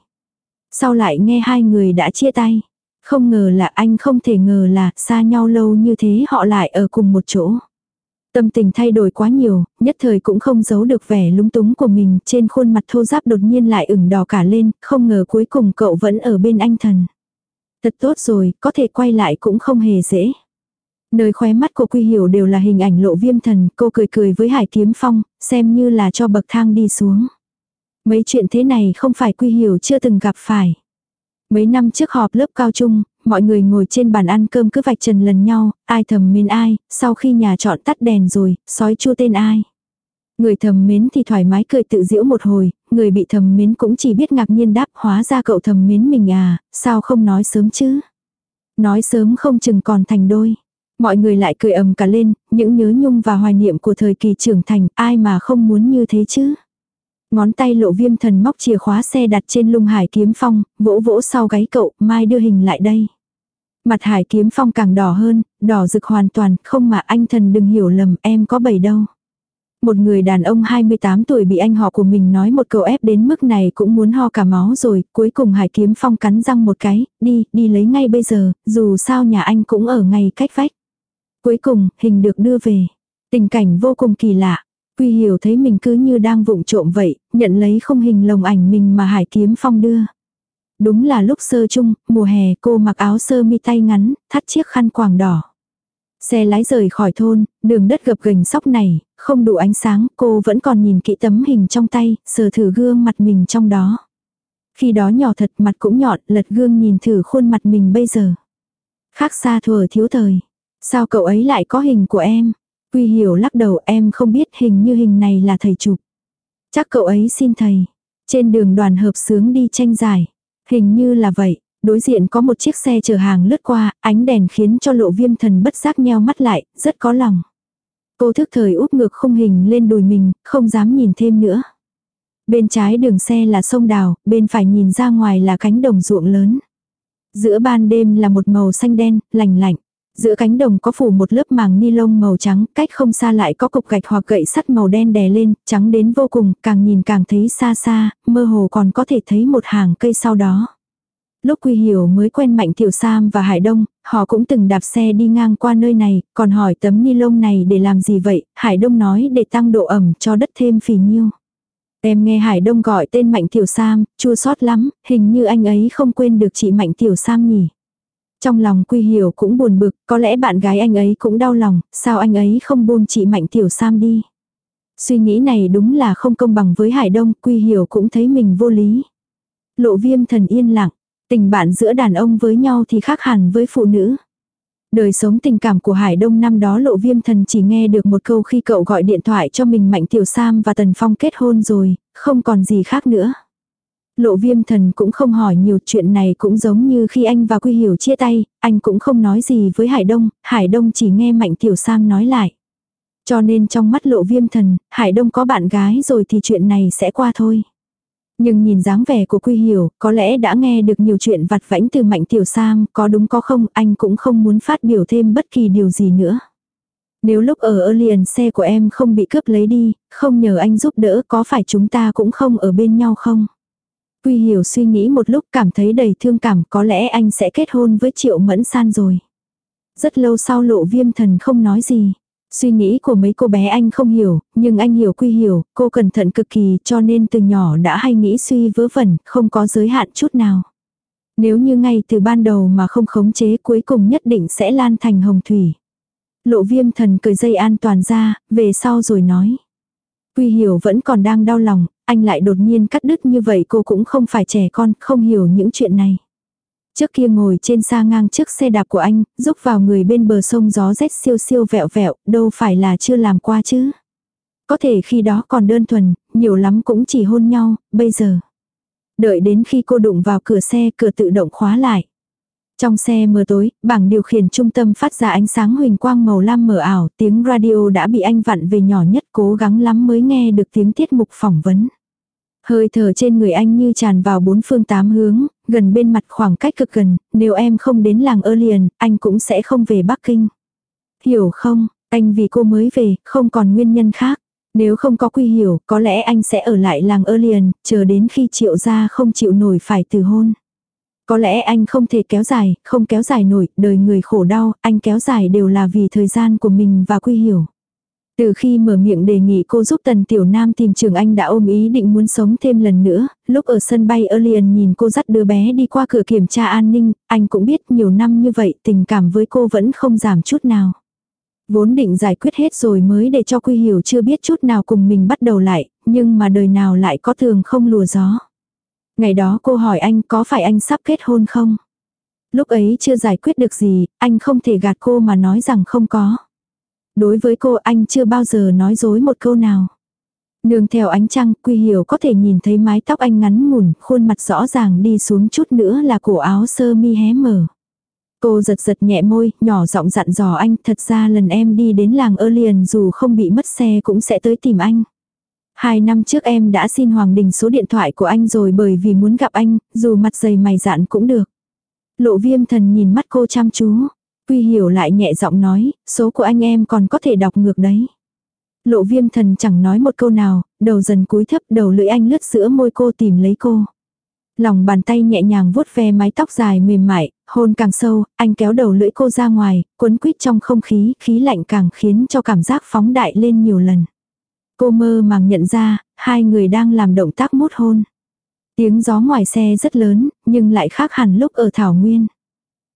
Sau lại nghe hai người đã chia tay. Không ngờ là anh không thể ngờ là xa nhau lâu như thế họ lại ở cùng một chỗ. Tâm tình thay đổi quá nhiều, nhất thời cũng không giấu được vẻ lúng túng của mình, trên khuôn mặt thô giáp đột nhiên lại ửng đỏ cả lên, không ngờ cuối cùng cậu vẫn ở bên anh thần. Thật tốt rồi, có thể quay lại cũng không hề dễ. Nơi khóe mắt của Quy Hiểu đều là hình ảnh lộ viêm thần, cô cười cười với Hải Kiếm Phong, xem như là cho bậc thang đi xuống. Mấy chuyện thế này không phải Quy Hiểu chưa từng gặp phải. Mấy năm trước họp lớp cao trung, mọi người ngồi trên bàn ăn cơm cứ vạch trần lần nhau, ai thầm mến ai, sau khi nhà chọn tắt đèn rồi, sói chua tên ai. Người thầm mến thì thoải mái cười tự giễu một hồi, người bị thầm mến cũng chỉ biết ngạc nhiên đáp hóa ra cậu thầm mến mình à, sao không nói sớm chứ. Nói sớm không chừng còn thành đôi. Mọi người lại cười ầm cả lên, những nhớ nhung và hoài niệm của thời kỳ trưởng thành, ai mà không muốn như thế chứ. Ngón tay lộ viêm thần móc chìa khóa xe đặt trên lung hải kiếm phong, vỗ vỗ sau gáy cậu, mai đưa hình lại đây. Mặt hải kiếm phong càng đỏ hơn, đỏ rực hoàn toàn, không mà anh thần đừng hiểu lầm, em có bầy đâu. Một người đàn ông 28 tuổi bị anh họ của mình nói một câu ép đến mức này cũng muốn ho cả máu rồi, cuối cùng hải kiếm phong cắn răng một cái, đi, đi lấy ngay bây giờ, dù sao nhà anh cũng ở ngay cách vách. Cuối cùng, hình được đưa về. Tình cảnh vô cùng kỳ lạ. Quy hiểu thấy mình cứ như đang vụng trộm vậy, nhận lấy không hình lồng ảnh mình mà Hải Kiếm Phong đưa. Đúng là lúc sơ chung, mùa hè cô mặc áo sơ mi tay ngắn, thắt chiếc khăn quàng đỏ. Xe lái rời khỏi thôn, đường đất gập ghềnh sóc này, không đủ ánh sáng, cô vẫn còn nhìn kỹ tấm hình trong tay, sờ thử gương mặt mình trong đó. Khi đó nhỏ thật mặt cũng nhọn, lật gương nhìn thử khuôn mặt mình bây giờ. Khác xa thừa thiếu thời. Sao cậu ấy lại có hình của em? Quy hiểu lắc đầu em không biết hình như hình này là thầy chụp. Chắc cậu ấy xin thầy. Trên đường đoàn hợp sướng đi tranh giải. Hình như là vậy. Đối diện có một chiếc xe chở hàng lướt qua, ánh đèn khiến cho lộ viêm thần bất giác nheo mắt lại, rất có lòng. Cô thức thời úp ngược không hình lên đùi mình, không dám nhìn thêm nữa. Bên trái đường xe là sông đào, bên phải nhìn ra ngoài là cánh đồng ruộng lớn. Giữa ban đêm là một màu xanh đen, lành lạnh. Giữa cánh đồng có phủ một lớp màng ni lông màu trắng, cách không xa lại có cục gạch hoặc gậy sắt màu đen đè lên, trắng đến vô cùng, càng nhìn càng thấy xa xa, mơ hồ còn có thể thấy một hàng cây sau đó. Lúc Quy Hiểu mới quen Mạnh Tiểu Sam và Hải Đông, họ cũng từng đạp xe đi ngang qua nơi này, còn hỏi tấm ni lông này để làm gì vậy, Hải Đông nói để tăng độ ẩm cho đất thêm phì nhiêu. Em nghe Hải Đông gọi tên Mạnh Tiểu Sam, chua xót lắm, hình như anh ấy không quên được chị Mạnh Tiểu Sam nhỉ. Trong lòng Quy Hiểu cũng buồn bực, có lẽ bạn gái anh ấy cũng đau lòng, sao anh ấy không buông chị Mạnh Tiểu Sam đi. Suy nghĩ này đúng là không công bằng với Hải Đông, Quy Hiểu cũng thấy mình vô lý. Lộ viêm thần yên lặng, tình bạn giữa đàn ông với nhau thì khác hẳn với phụ nữ. Đời sống tình cảm của Hải Đông năm đó lộ viêm thần chỉ nghe được một câu khi cậu gọi điện thoại cho mình Mạnh Tiểu Sam và Tần Phong kết hôn rồi, không còn gì khác nữa. Lộ viêm thần cũng không hỏi nhiều chuyện này cũng giống như khi anh và Quy Hiểu chia tay, anh cũng không nói gì với Hải Đông, Hải Đông chỉ nghe Mạnh Tiểu Sam nói lại. Cho nên trong mắt lộ viêm thần, Hải Đông có bạn gái rồi thì chuyện này sẽ qua thôi. Nhưng nhìn dáng vẻ của Quy Hiểu, có lẽ đã nghe được nhiều chuyện vặt vãnh từ Mạnh Tiểu Sam, có đúng có không, anh cũng không muốn phát biểu thêm bất kỳ điều gì nữa. Nếu lúc ở Alien xe của em không bị cướp lấy đi, không nhờ anh giúp đỡ có phải chúng ta cũng không ở bên nhau không? Quy Hiểu suy nghĩ một lúc cảm thấy đầy thương cảm có lẽ anh sẽ kết hôn với Triệu Mẫn San rồi. Rất lâu sau lộ viêm thần không nói gì. Suy nghĩ của mấy cô bé anh không hiểu, nhưng anh hiểu quy hiểu, cô cẩn thận cực kỳ cho nên từ nhỏ đã hay nghĩ suy vớ vẩn, không có giới hạn chút nào. Nếu như ngay từ ban đầu mà không khống chế cuối cùng nhất định sẽ lan thành hồng thủy. Lộ viêm thần cười dây an toàn ra, về sau rồi nói. Quy hiểu vẫn còn đang đau lòng, anh lại đột nhiên cắt đứt như vậy cô cũng không phải trẻ con, không hiểu những chuyện này. Trước kia ngồi trên xa ngang trước xe đạp của anh, rúc vào người bên bờ sông gió rét siêu siêu vẹo vẹo, đâu phải là chưa làm qua chứ. Có thể khi đó còn đơn thuần, nhiều lắm cũng chỉ hôn nhau, bây giờ. Đợi đến khi cô đụng vào cửa xe, cửa tự động khóa lại. Trong xe mờ tối, bảng điều khiển trung tâm phát ra ánh sáng huỳnh quang màu lam mờ ảo, tiếng radio đã bị anh vặn về nhỏ nhất cố gắng lắm mới nghe được tiếng tiết mục phỏng vấn. Hơi thở trên người anh như tràn vào bốn phương tám hướng, gần bên mặt khoảng cách cực gần, nếu em không đến làng ơ liền, anh cũng sẽ không về Bắc Kinh. Hiểu không, anh vì cô mới về, không còn nguyên nhân khác. Nếu không có quy hiểu, có lẽ anh sẽ ở lại làng ơ liền, chờ đến khi triệu gia không chịu nổi phải từ hôn. Có lẽ anh không thể kéo dài, không kéo dài nổi, đời người khổ đau, anh kéo dài đều là vì thời gian của mình và quy hiểu. Từ khi mở miệng đề nghị cô giúp Tần Tiểu Nam tìm trường anh đã ôm ý định muốn sống thêm lần nữa, lúc ở sân bay Alien nhìn cô dắt đứa bé đi qua cửa kiểm tra an ninh, anh cũng biết nhiều năm như vậy tình cảm với cô vẫn không giảm chút nào. Vốn định giải quyết hết rồi mới để cho Quy Hiểu chưa biết chút nào cùng mình bắt đầu lại, nhưng mà đời nào lại có thường không lùa gió. Ngày đó cô hỏi anh có phải anh sắp kết hôn không? Lúc ấy chưa giải quyết được gì, anh không thể gạt cô mà nói rằng không có. Đối với cô anh chưa bao giờ nói dối một câu nào. Nương theo ánh trăng, Quy Hiểu có thể nhìn thấy mái tóc anh ngắn ngủn, khuôn mặt rõ ràng đi xuống chút nữa là cổ áo sơ mi hé mở. Cô giật giật nhẹ môi, nhỏ giọng dặn dò anh, thật ra lần em đi đến làng ơ liền dù không bị mất xe cũng sẽ tới tìm anh. Hai năm trước em đã xin Hoàng Đình số điện thoại của anh rồi bởi vì muốn gặp anh, dù mặt dày mày dạn cũng được. Lộ viêm thần nhìn mắt cô chăm chú. Quy hiểu lại nhẹ giọng nói, số của anh em còn có thể đọc ngược đấy. Lộ viêm thần chẳng nói một câu nào, đầu dần cúi thấp đầu lưỡi anh lướt giữa môi cô tìm lấy cô. Lòng bàn tay nhẹ nhàng vuốt ve mái tóc dài mềm mại, hôn càng sâu, anh kéo đầu lưỡi cô ra ngoài, cuốn quýt trong không khí, khí lạnh càng khiến cho cảm giác phóng đại lên nhiều lần. Cô mơ màng nhận ra, hai người đang làm động tác mút hôn. Tiếng gió ngoài xe rất lớn, nhưng lại khác hẳn lúc ở Thảo Nguyên.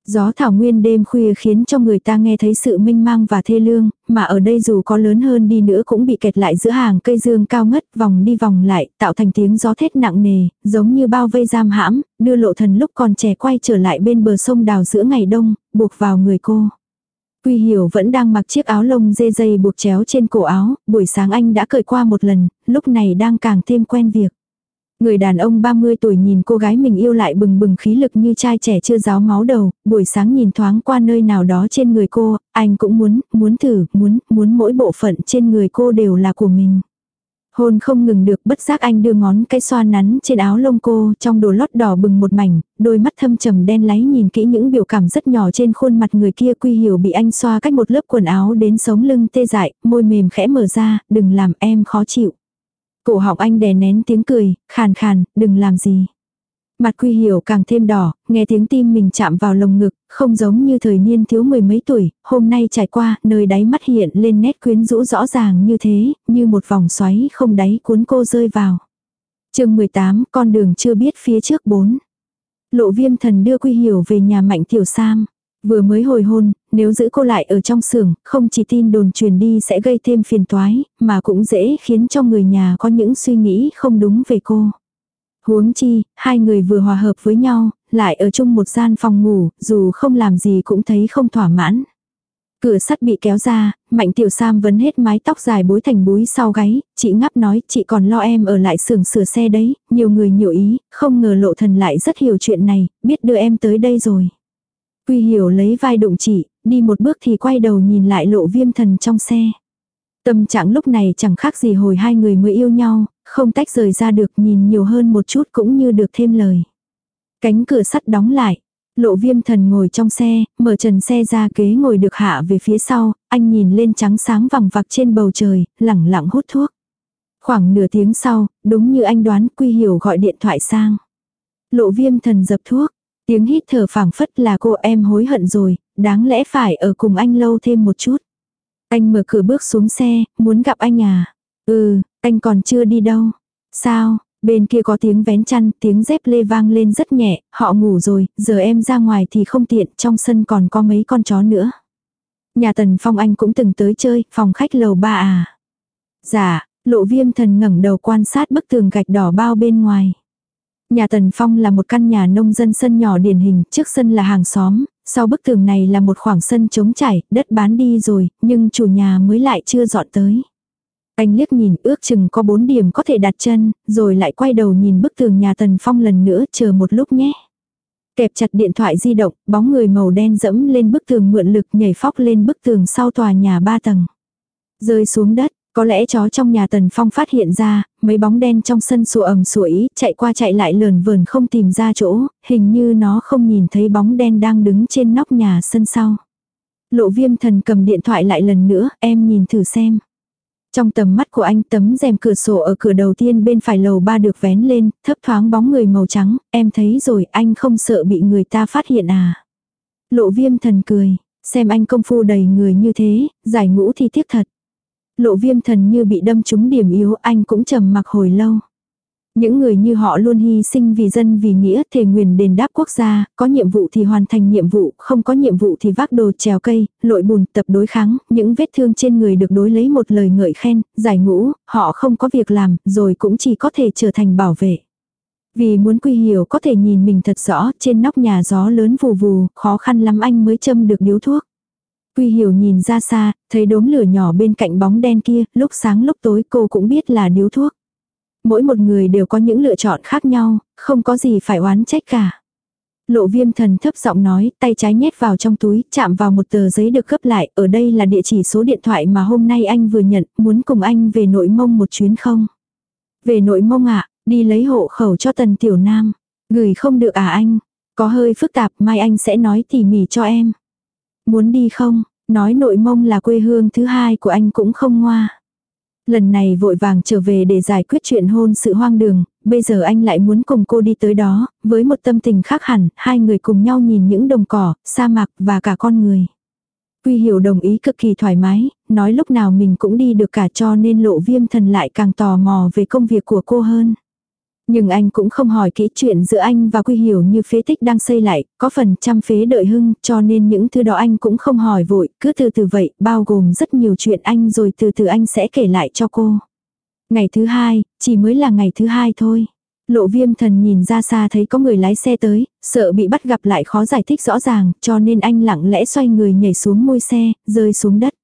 Gió thảo nguyên đêm khuya khiến cho người ta nghe thấy sự minh mang và thê lương, mà ở đây dù có lớn hơn đi nữa cũng bị kẹt lại giữa hàng cây dương cao ngất vòng đi vòng lại, tạo thành tiếng gió thét nặng nề, giống như bao vây giam hãm, đưa lộ thần lúc còn trẻ quay trở lại bên bờ sông đào giữa ngày đông, buộc vào người cô. Quy hiểu vẫn đang mặc chiếc áo lông dê dây buộc chéo trên cổ áo, buổi sáng anh đã cởi qua một lần, lúc này đang càng thêm quen việc. Người đàn ông 30 tuổi nhìn cô gái mình yêu lại bừng bừng khí lực như trai trẻ chưa ráo máu đầu, buổi sáng nhìn thoáng qua nơi nào đó trên người cô, anh cũng muốn, muốn thử, muốn, muốn mỗi bộ phận trên người cô đều là của mình. Hôn không ngừng được bất giác anh đưa ngón cái xoa nắn trên áo lông cô trong đồ lót đỏ bừng một mảnh, đôi mắt thâm trầm đen láy nhìn kỹ những biểu cảm rất nhỏ trên khuôn mặt người kia quy hiểu bị anh xoa cách một lớp quần áo đến sống lưng tê dại, môi mềm khẽ mở ra, đừng làm em khó chịu. Cổ họng anh đè nén tiếng cười, khàn khàn, đừng làm gì. Mặt quy hiểu càng thêm đỏ, nghe tiếng tim mình chạm vào lồng ngực, không giống như thời niên thiếu mười mấy tuổi, hôm nay trải qua, nơi đáy mắt hiện lên nét quyến rũ rõ ràng như thế, như một vòng xoáy không đáy cuốn cô rơi vào. chương 18, con đường chưa biết phía trước 4. Lộ viêm thần đưa quy hiểu về nhà mạnh tiểu sam. Vừa mới hồi hôn, nếu giữ cô lại ở trong xưởng, không chỉ tin đồn truyền đi sẽ gây thêm phiền toái, mà cũng dễ khiến cho người nhà có những suy nghĩ không đúng về cô. Huống chi, hai người vừa hòa hợp với nhau, lại ở chung một gian phòng ngủ, dù không làm gì cũng thấy không thỏa mãn. Cửa sắt bị kéo ra, mạnh tiểu sam vấn hết mái tóc dài bối thành búi sau gáy, chị ngắp nói chị còn lo em ở lại xưởng sửa xe đấy, nhiều người nhiều ý, không ngờ lộ thần lại rất hiểu chuyện này, biết đưa em tới đây rồi. Quy hiểu lấy vai đụng chị, đi một bước thì quay đầu nhìn lại lộ viêm thần trong xe. Tâm trạng lúc này chẳng khác gì hồi hai người mới yêu nhau, không tách rời ra được nhìn nhiều hơn một chút cũng như được thêm lời. Cánh cửa sắt đóng lại. Lộ viêm thần ngồi trong xe, mở trần xe ra kế ngồi được hạ về phía sau, anh nhìn lên trắng sáng vằng vặc trên bầu trời, lẳng lặng hút thuốc. Khoảng nửa tiếng sau, đúng như anh đoán Quy Hiểu gọi điện thoại sang. Lộ viêm thần dập thuốc, Tiếng hít thở phảng phất là cô em hối hận rồi, đáng lẽ phải ở cùng anh lâu thêm một chút. Anh mở cửa bước xuống xe, muốn gặp anh à? Ừ, anh còn chưa đi đâu. Sao? Bên kia có tiếng vén chăn, tiếng dép lê vang lên rất nhẹ, họ ngủ rồi, giờ em ra ngoài thì không tiện, trong sân còn có mấy con chó nữa. Nhà tần phong anh cũng từng tới chơi, phòng khách lầu ba à. Dạ, lộ viêm thần ngẩng đầu quan sát bức tường gạch đỏ bao bên ngoài. Nhà Tần Phong là một căn nhà nông dân sân nhỏ điển hình, trước sân là hàng xóm, sau bức tường này là một khoảng sân trống trải, đất bán đi rồi, nhưng chủ nhà mới lại chưa dọn tới. Anh liếc nhìn ước chừng có bốn điểm có thể đặt chân, rồi lại quay đầu nhìn bức tường nhà Tần Phong lần nữa chờ một lúc nhé. Kẹp chặt điện thoại di động, bóng người màu đen dẫm lên bức tường mượn lực nhảy phóc lên bức tường sau tòa nhà ba tầng. Rơi xuống đất, có lẽ chó trong nhà Tần Phong phát hiện ra, mấy bóng đen trong sân sủa ầm sủa ý, chạy qua chạy lại lờn vờn không tìm ra chỗ, hình như nó không nhìn thấy bóng đen đang đứng trên nóc nhà sân sau. Lộ viêm thần cầm điện thoại lại lần nữa, em nhìn thử xem. Trong tầm mắt của anh tấm rèm cửa sổ ở cửa đầu tiên bên phải lầu ba được vén lên, thấp thoáng bóng người màu trắng, em thấy rồi anh không sợ bị người ta phát hiện à. Lộ viêm thần cười, xem anh công phu đầy người như thế, giải ngũ thì tiếc thật. Lộ viêm thần như bị đâm trúng điểm yếu anh cũng trầm mặc hồi lâu. Những người như họ luôn hy sinh vì dân vì nghĩa thể nguyền đền đáp quốc gia, có nhiệm vụ thì hoàn thành nhiệm vụ, không có nhiệm vụ thì vác đồ trèo cây, lội bùn, tập đối kháng, những vết thương trên người được đối lấy một lời ngợi khen, giải ngũ, họ không có việc làm, rồi cũng chỉ có thể trở thành bảo vệ. Vì muốn quy hiểu có thể nhìn mình thật rõ, trên nóc nhà gió lớn vù vù, khó khăn lắm anh mới châm được điếu thuốc. Quy hiểu nhìn ra xa, thấy đốm lửa nhỏ bên cạnh bóng đen kia, lúc sáng lúc tối cô cũng biết là điếu thuốc. Mỗi một người đều có những lựa chọn khác nhau, không có gì phải oán trách cả. Lộ viêm thần thấp giọng nói, tay trái nhét vào trong túi, chạm vào một tờ giấy được gấp lại, ở đây là địa chỉ số điện thoại mà hôm nay anh vừa nhận, muốn cùng anh về nội mông một chuyến không? Về nội mông ạ, đi lấy hộ khẩu cho tần tiểu nam. Gửi không được à anh? Có hơi phức tạp, mai anh sẽ nói tỉ mỉ cho em. Muốn đi không? Nói nội mông là quê hương thứ hai của anh cũng không ngoa. Lần này vội vàng trở về để giải quyết chuyện hôn sự hoang đường, bây giờ anh lại muốn cùng cô đi tới đó, với một tâm tình khác hẳn, hai người cùng nhau nhìn những đồng cỏ, sa mạc và cả con người. Quy hiểu đồng ý cực kỳ thoải mái, nói lúc nào mình cũng đi được cả cho nên lộ viêm thần lại càng tò mò về công việc của cô hơn. Nhưng anh cũng không hỏi kỹ chuyện giữa anh và Quy Hiểu như phế tích đang xây lại, có phần trăm phế đợi hưng, cho nên những thứ đó anh cũng không hỏi vội, cứ từ từ vậy, bao gồm rất nhiều chuyện anh rồi từ từ anh sẽ kể lại cho cô. Ngày thứ hai, chỉ mới là ngày thứ hai thôi. Lộ viêm thần nhìn ra xa thấy có người lái xe tới, sợ bị bắt gặp lại khó giải thích rõ ràng, cho nên anh lặng lẽ xoay người nhảy xuống môi xe, rơi xuống đất.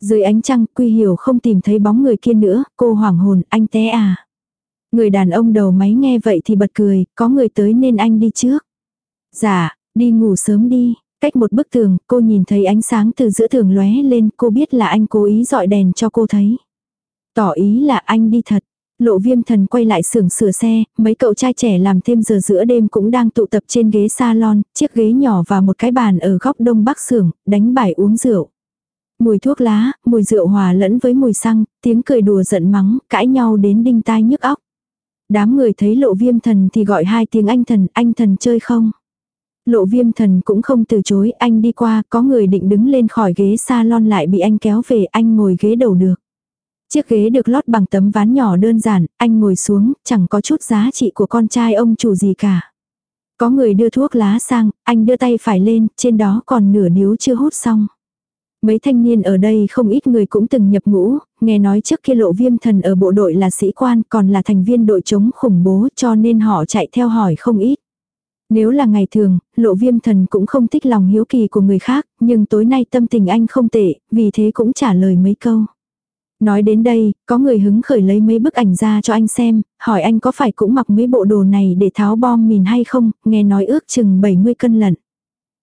Dưới ánh trăng, Quy Hiểu không tìm thấy bóng người kia nữa, cô hoảng hồn, anh té à. Người đàn ông đầu máy nghe vậy thì bật cười, có người tới nên anh đi trước. Dạ, đi ngủ sớm đi. Cách một bức tường, cô nhìn thấy ánh sáng từ giữa tường lóe lên, cô biết là anh cố ý dọi đèn cho cô thấy. Tỏ ý là anh đi thật. Lộ viêm thần quay lại xưởng sửa xe, mấy cậu trai trẻ làm thêm giờ giữa đêm cũng đang tụ tập trên ghế salon, chiếc ghế nhỏ và một cái bàn ở góc đông bắc xưởng, đánh bài uống rượu. Mùi thuốc lá, mùi rượu hòa lẫn với mùi xăng, tiếng cười đùa giận mắng, cãi nhau đến đinh tai nhức óc. Đám người thấy lộ viêm thần thì gọi hai tiếng anh thần, anh thần chơi không? Lộ viêm thần cũng không từ chối, anh đi qua, có người định đứng lên khỏi ghế salon lại bị anh kéo về, anh ngồi ghế đầu được. Chiếc ghế được lót bằng tấm ván nhỏ đơn giản, anh ngồi xuống, chẳng có chút giá trị của con trai ông chủ gì cả. Có người đưa thuốc lá sang, anh đưa tay phải lên, trên đó còn nửa điếu chưa hút xong. Mấy thanh niên ở đây không ít người cũng từng nhập ngũ, nghe nói trước kia lộ viêm thần ở bộ đội là sĩ quan còn là thành viên đội chống khủng bố cho nên họ chạy theo hỏi không ít. Nếu là ngày thường, lộ viêm thần cũng không thích lòng hiếu kỳ của người khác, nhưng tối nay tâm tình anh không tệ, vì thế cũng trả lời mấy câu. Nói đến đây, có người hứng khởi lấy mấy bức ảnh ra cho anh xem, hỏi anh có phải cũng mặc mấy bộ đồ này để tháo bom mìn hay không, nghe nói ước chừng 70 cân lận.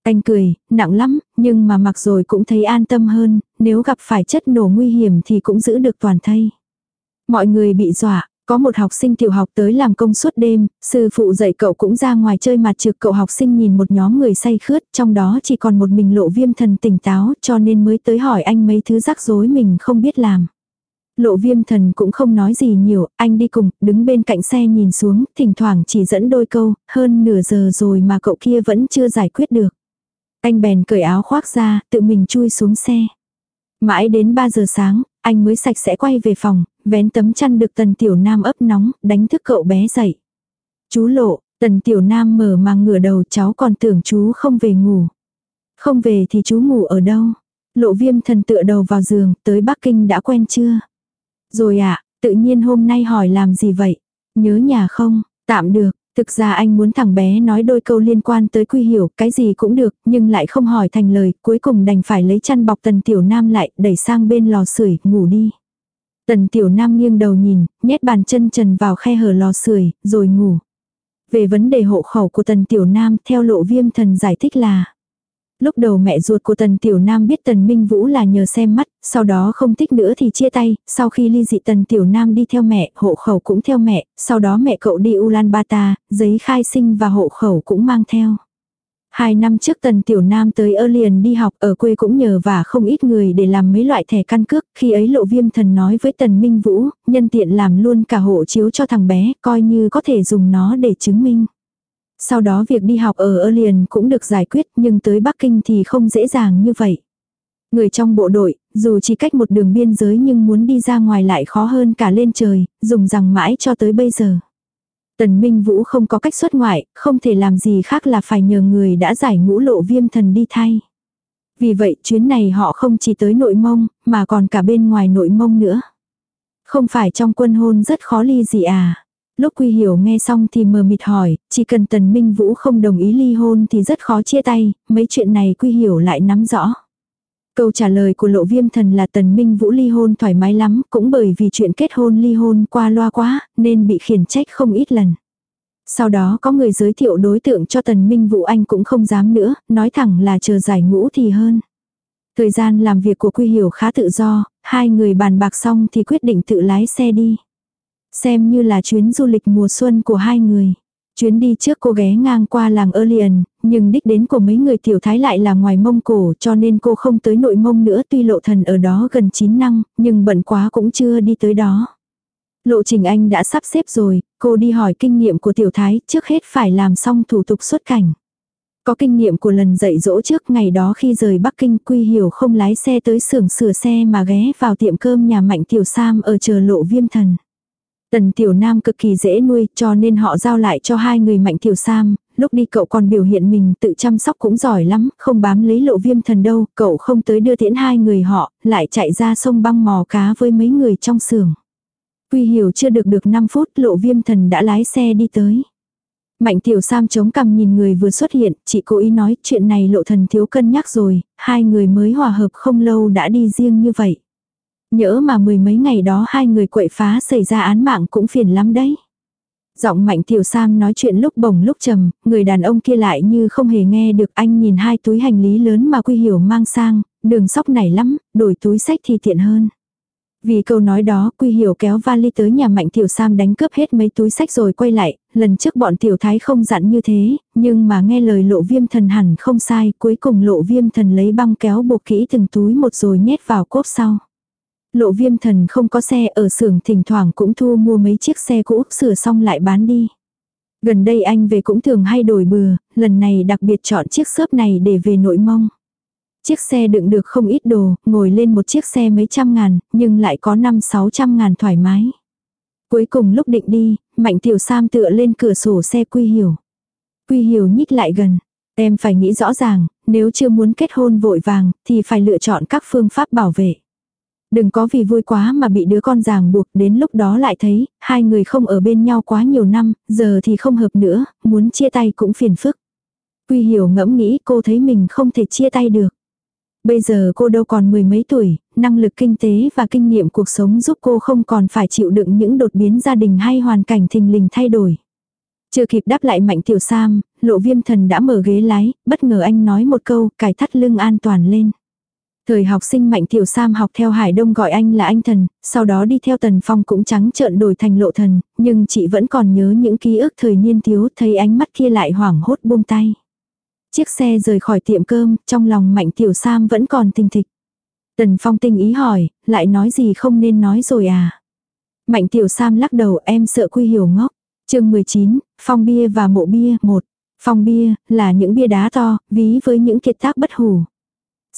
Anh cười, nặng lắm, nhưng mà mặc rồi cũng thấy an tâm hơn, nếu gặp phải chất nổ nguy hiểm thì cũng giữ được toàn thây. Mọi người bị dọa, có một học sinh tiểu học tới làm công suốt đêm, sư phụ dạy cậu cũng ra ngoài chơi mặt trực cậu học sinh nhìn một nhóm người say khướt, trong đó chỉ còn một mình lộ viêm thần tỉnh táo cho nên mới tới hỏi anh mấy thứ rắc rối mình không biết làm. Lộ viêm thần cũng không nói gì nhiều, anh đi cùng, đứng bên cạnh xe nhìn xuống, thỉnh thoảng chỉ dẫn đôi câu, hơn nửa giờ rồi mà cậu kia vẫn chưa giải quyết được. Anh bèn cởi áo khoác ra, tự mình chui xuống xe. Mãi đến 3 giờ sáng, anh mới sạch sẽ quay về phòng, vén tấm chăn được tần tiểu nam ấp nóng, đánh thức cậu bé dậy. Chú lộ, tần tiểu nam mở màng ngửa đầu cháu còn tưởng chú không về ngủ. Không về thì chú ngủ ở đâu? Lộ viêm thần tựa đầu vào giường, tới Bắc Kinh đã quen chưa? Rồi ạ, à, tự nhiên hôm nay hỏi làm gì vậy? Nhớ nhà không? Tạm được, Thực ra anh muốn thằng bé nói đôi câu liên quan tới quy hiểu, cái gì cũng được, nhưng lại không hỏi thành lời, cuối cùng đành phải lấy chăn bọc tần tiểu nam lại, đẩy sang bên lò sưởi, ngủ đi. Tần tiểu nam nghiêng đầu nhìn, nhét bàn chân trần vào khe hở lò sưởi, rồi ngủ. Về vấn đề hộ khẩu của tần tiểu nam, theo lộ viêm thần giải thích là Lúc đầu mẹ ruột của Tần Tiểu Nam biết Tần Minh Vũ là nhờ xem mắt, sau đó không thích nữa thì chia tay, sau khi ly dị Tần Tiểu Nam đi theo mẹ, hộ khẩu cũng theo mẹ, sau đó mẹ cậu đi Ulaanbaatar, giấy khai sinh và hộ khẩu cũng mang theo. Hai năm trước Tần Tiểu Nam tới ơ liền đi học ở quê cũng nhờ và không ít người để làm mấy loại thẻ căn cước, khi ấy lộ viêm thần nói với Tần Minh Vũ, nhân tiện làm luôn cả hộ chiếu cho thằng bé, coi như có thể dùng nó để chứng minh. Sau đó việc đi học ở ơ liền cũng được giải quyết nhưng tới Bắc Kinh thì không dễ dàng như vậy. Người trong bộ đội, dù chỉ cách một đường biên giới nhưng muốn đi ra ngoài lại khó hơn cả lên trời, dùng rằng mãi cho tới bây giờ. Tần Minh Vũ không có cách xuất ngoại, không thể làm gì khác là phải nhờ người đã giải ngũ lộ viêm thần đi thay. Vì vậy chuyến này họ không chỉ tới nội mông, mà còn cả bên ngoài nội mông nữa. Không phải trong quân hôn rất khó ly gì à. Lúc Quy Hiểu nghe xong thì mờ mịt hỏi, chỉ cần Tần Minh Vũ không đồng ý ly hôn thì rất khó chia tay, mấy chuyện này Quy Hiểu lại nắm rõ. Câu trả lời của lộ viêm thần là Tần Minh Vũ ly hôn thoải mái lắm, cũng bởi vì chuyện kết hôn ly hôn qua loa quá, nên bị khiển trách không ít lần. Sau đó có người giới thiệu đối tượng cho Tần Minh Vũ anh cũng không dám nữa, nói thẳng là chờ giải ngũ thì hơn. Thời gian làm việc của Quy Hiểu khá tự do, hai người bàn bạc xong thì quyết định tự lái xe đi. Xem như là chuyến du lịch mùa xuân của hai người. Chuyến đi trước cô ghé ngang qua làng Alien, nhưng đích đến của mấy người tiểu thái lại là ngoài Mông Cổ cho nên cô không tới nội Mông nữa tuy lộ thần ở đó gần 9 năm, nhưng bận quá cũng chưa đi tới đó. Lộ trình anh đã sắp xếp rồi, cô đi hỏi kinh nghiệm của tiểu thái trước hết phải làm xong thủ tục xuất cảnh. Có kinh nghiệm của lần dạy dỗ trước ngày đó khi rời Bắc Kinh Quy Hiểu không lái xe tới xưởng sửa xe mà ghé vào tiệm cơm nhà Mạnh Tiểu Sam ở chờ lộ viêm thần. Tần Tiểu Nam cực kỳ dễ nuôi cho nên họ giao lại cho hai người Mạnh Tiểu Sam, lúc đi cậu còn biểu hiện mình tự chăm sóc cũng giỏi lắm, không bám lấy lộ viêm thần đâu, cậu không tới đưa tiễn hai người họ, lại chạy ra sông băng mò cá với mấy người trong xưởng. Quy hiểu chưa được được 5 phút lộ viêm thần đã lái xe đi tới. Mạnh tiểu sam chống cằm nhìn người vừa xuất hiện, chị cố ý nói chuyện này lộ thần thiếu cân nhắc rồi, hai người mới hòa hợp không lâu đã đi riêng như vậy. Nhỡ mà mười mấy ngày đó hai người quậy phá xảy ra án mạng cũng phiền lắm đấy. Giọng mạnh tiểu sam nói chuyện lúc bồng lúc trầm, người đàn ông kia lại như không hề nghe được anh nhìn hai túi hành lý lớn mà quy hiểu mang sang, đường sóc này lắm, đổi túi sách thì tiện hơn. Vì câu nói đó, Quy Hiểu kéo vali tới nhà Mạnh Tiểu Sam đánh cướp hết mấy túi sách rồi quay lại, lần trước bọn Tiểu Thái không dặn như thế, nhưng mà nghe lời lộ viêm thần hẳn không sai, cuối cùng lộ viêm thần lấy băng kéo buộc kỹ từng túi một rồi nhét vào cốp sau. Lộ viêm thần không có xe ở xưởng thỉnh thoảng cũng thu mua mấy chiếc xe cũ sửa xong lại bán đi. Gần đây anh về cũng thường hay đổi bừa, lần này đặc biệt chọn chiếc xớp này để về nội mông. Chiếc xe đựng được không ít đồ, ngồi lên một chiếc xe mấy trăm ngàn, nhưng lại có năm sáu trăm ngàn thoải mái. Cuối cùng lúc định đi, Mạnh Tiểu Sam tựa lên cửa sổ xe Quy Hiểu. Quy Hiểu nhích lại gần. Em phải nghĩ rõ ràng, nếu chưa muốn kết hôn vội vàng, thì phải lựa chọn các phương pháp bảo vệ. Đừng có vì vui quá mà bị đứa con ràng buộc đến lúc đó lại thấy, hai người không ở bên nhau quá nhiều năm, giờ thì không hợp nữa, muốn chia tay cũng phiền phức. Quy hiểu ngẫm nghĩ cô thấy mình không thể chia tay được. Bây giờ cô đâu còn mười mấy tuổi, năng lực kinh tế và kinh nghiệm cuộc sống giúp cô không còn phải chịu đựng những đột biến gia đình hay hoàn cảnh thình lình thay đổi. Chưa kịp đáp lại mạnh tiểu Sam, lộ viêm thần đã mở ghế lái, bất ngờ anh nói một câu, cài thắt lưng an toàn lên. Thời học sinh Mạnh Tiểu Sam học theo Hải Đông gọi anh là anh thần, sau đó đi theo Tần Phong cũng trắng trợn đổi thành lộ thần, nhưng chị vẫn còn nhớ những ký ức thời niên thiếu thấy ánh mắt kia lại hoảng hốt buông tay. Chiếc xe rời khỏi tiệm cơm, trong lòng Mạnh Tiểu Sam vẫn còn tình thịch. Tần Phong tinh ý hỏi, lại nói gì không nên nói rồi à? Mạnh Tiểu Sam lắc đầu em sợ quy hiểu ngốc. chương 19, phong bia và mộ bia, một Phong bia, là những bia đá to, ví với những kiệt tác bất hủ.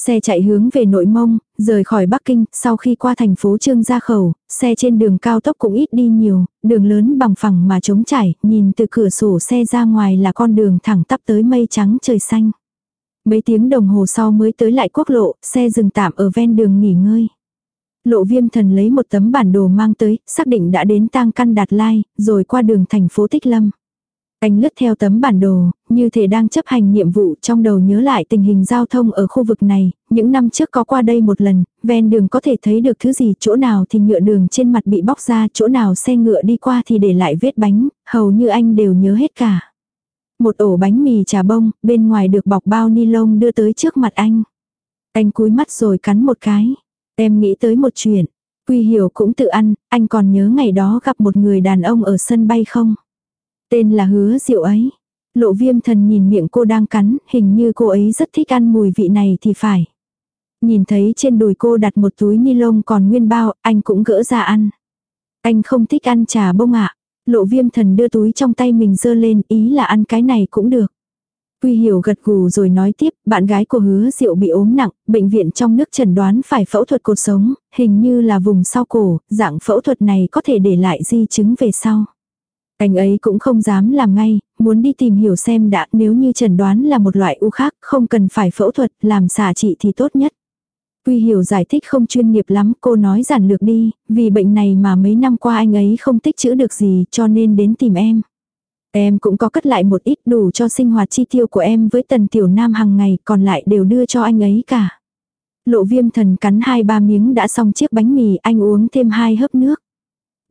Xe chạy hướng về nội mông, rời khỏi Bắc Kinh, sau khi qua thành phố Trương Gia Khẩu, xe trên đường cao tốc cũng ít đi nhiều, đường lớn bằng phẳng mà trống trải, nhìn từ cửa sổ xe ra ngoài là con đường thẳng tắp tới mây trắng trời xanh. Mấy tiếng đồng hồ sau mới tới lại quốc lộ, xe dừng tạm ở ven đường nghỉ ngơi. Lộ viêm thần lấy một tấm bản đồ mang tới, xác định đã đến tang căn đạt lai, rồi qua đường thành phố Tích Lâm. Anh lướt theo tấm bản đồ, như thể đang chấp hành nhiệm vụ trong đầu nhớ lại tình hình giao thông ở khu vực này, những năm trước có qua đây một lần, ven đường có thể thấy được thứ gì, chỗ nào thì nhựa đường trên mặt bị bóc ra, chỗ nào xe ngựa đi qua thì để lại vết bánh, hầu như anh đều nhớ hết cả. Một ổ bánh mì trà bông, bên ngoài được bọc bao ni lông đưa tới trước mặt anh. Anh cúi mắt rồi cắn một cái. Em nghĩ tới một chuyện. Quy hiểu cũng tự ăn, anh còn nhớ ngày đó gặp một người đàn ông ở sân bay không? Tên là hứa diệu ấy. Lộ viêm thần nhìn miệng cô đang cắn, hình như cô ấy rất thích ăn mùi vị này thì phải. Nhìn thấy trên đùi cô đặt một túi ni lông còn nguyên bao, anh cũng gỡ ra ăn. Anh không thích ăn trà bông ạ. Lộ viêm thần đưa túi trong tay mình dơ lên, ý là ăn cái này cũng được. Quy hiểu gật gù rồi nói tiếp, bạn gái của hứa diệu bị ốm nặng, bệnh viện trong nước chẩn đoán phải phẫu thuật cột sống, hình như là vùng sau cổ, dạng phẫu thuật này có thể để lại di chứng về sau. Anh ấy cũng không dám làm ngay, muốn đi tìm hiểu xem đã nếu như chẩn đoán là một loại u khác, không cần phải phẫu thuật, làm xả trị thì tốt nhất. Quy hiểu giải thích không chuyên nghiệp lắm, cô nói giản lược đi, vì bệnh này mà mấy năm qua anh ấy không tích chữ được gì cho nên đến tìm em. Em cũng có cất lại một ít đủ cho sinh hoạt chi tiêu của em với tần tiểu nam hàng ngày, còn lại đều đưa cho anh ấy cả. Lộ viêm thần cắn hai ba miếng đã xong chiếc bánh mì, anh uống thêm hai hớp nước.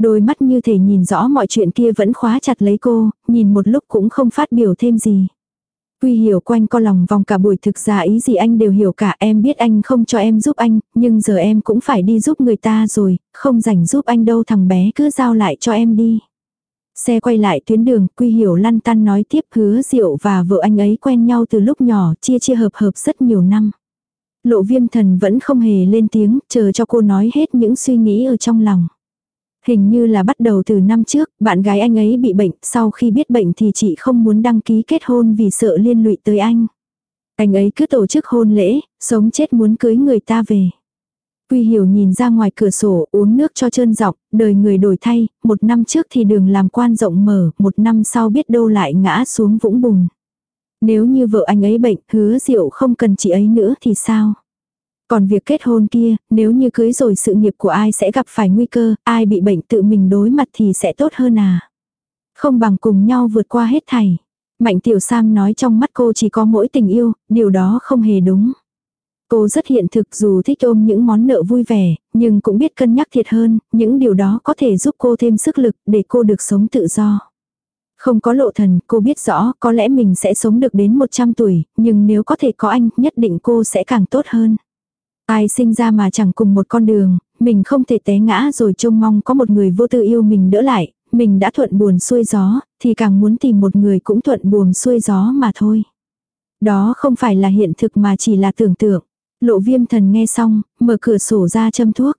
Đôi mắt như thể nhìn rõ mọi chuyện kia vẫn khóa chặt lấy cô, nhìn một lúc cũng không phát biểu thêm gì. Quy hiểu quanh co lòng vòng cả buổi thực ra ý gì anh đều hiểu cả em biết anh không cho em giúp anh, nhưng giờ em cũng phải đi giúp người ta rồi, không rảnh giúp anh đâu thằng bé cứ giao lại cho em đi. Xe quay lại tuyến đường, Quy hiểu lăn tăn nói tiếp hứa diệu và vợ anh ấy quen nhau từ lúc nhỏ, chia chia hợp hợp rất nhiều năm. Lộ viêm thần vẫn không hề lên tiếng, chờ cho cô nói hết những suy nghĩ ở trong lòng. Hình như là bắt đầu từ năm trước, bạn gái anh ấy bị bệnh, sau khi biết bệnh thì chị không muốn đăng ký kết hôn vì sợ liên lụy tới anh. Anh ấy cứ tổ chức hôn lễ, sống chết muốn cưới người ta về. Quy hiểu nhìn ra ngoài cửa sổ uống nước cho trơn dọc, đời người đổi thay, một năm trước thì đường làm quan rộng mở, một năm sau biết đâu lại ngã xuống vũng bùn. Nếu như vợ anh ấy bệnh, hứa diệu không cần chị ấy nữa thì sao? Còn việc kết hôn kia, nếu như cưới rồi sự nghiệp của ai sẽ gặp phải nguy cơ, ai bị bệnh tự mình đối mặt thì sẽ tốt hơn à? Không bằng cùng nhau vượt qua hết thảy. Mạnh tiểu Sam nói trong mắt cô chỉ có mỗi tình yêu, điều đó không hề đúng. Cô rất hiện thực dù thích ôm những món nợ vui vẻ, nhưng cũng biết cân nhắc thiệt hơn, những điều đó có thể giúp cô thêm sức lực để cô được sống tự do. Không có lộ thần, cô biết rõ có lẽ mình sẽ sống được đến 100 tuổi, nhưng nếu có thể có anh, nhất định cô sẽ càng tốt hơn. Ai sinh ra mà chẳng cùng một con đường, mình không thể té ngã rồi trông mong có một người vô tư yêu mình đỡ lại, mình đã thuận buồn xuôi gió, thì càng muốn tìm một người cũng thuận buồm xuôi gió mà thôi. Đó không phải là hiện thực mà chỉ là tưởng tượng. Lộ viêm thần nghe xong, mở cửa sổ ra châm thuốc.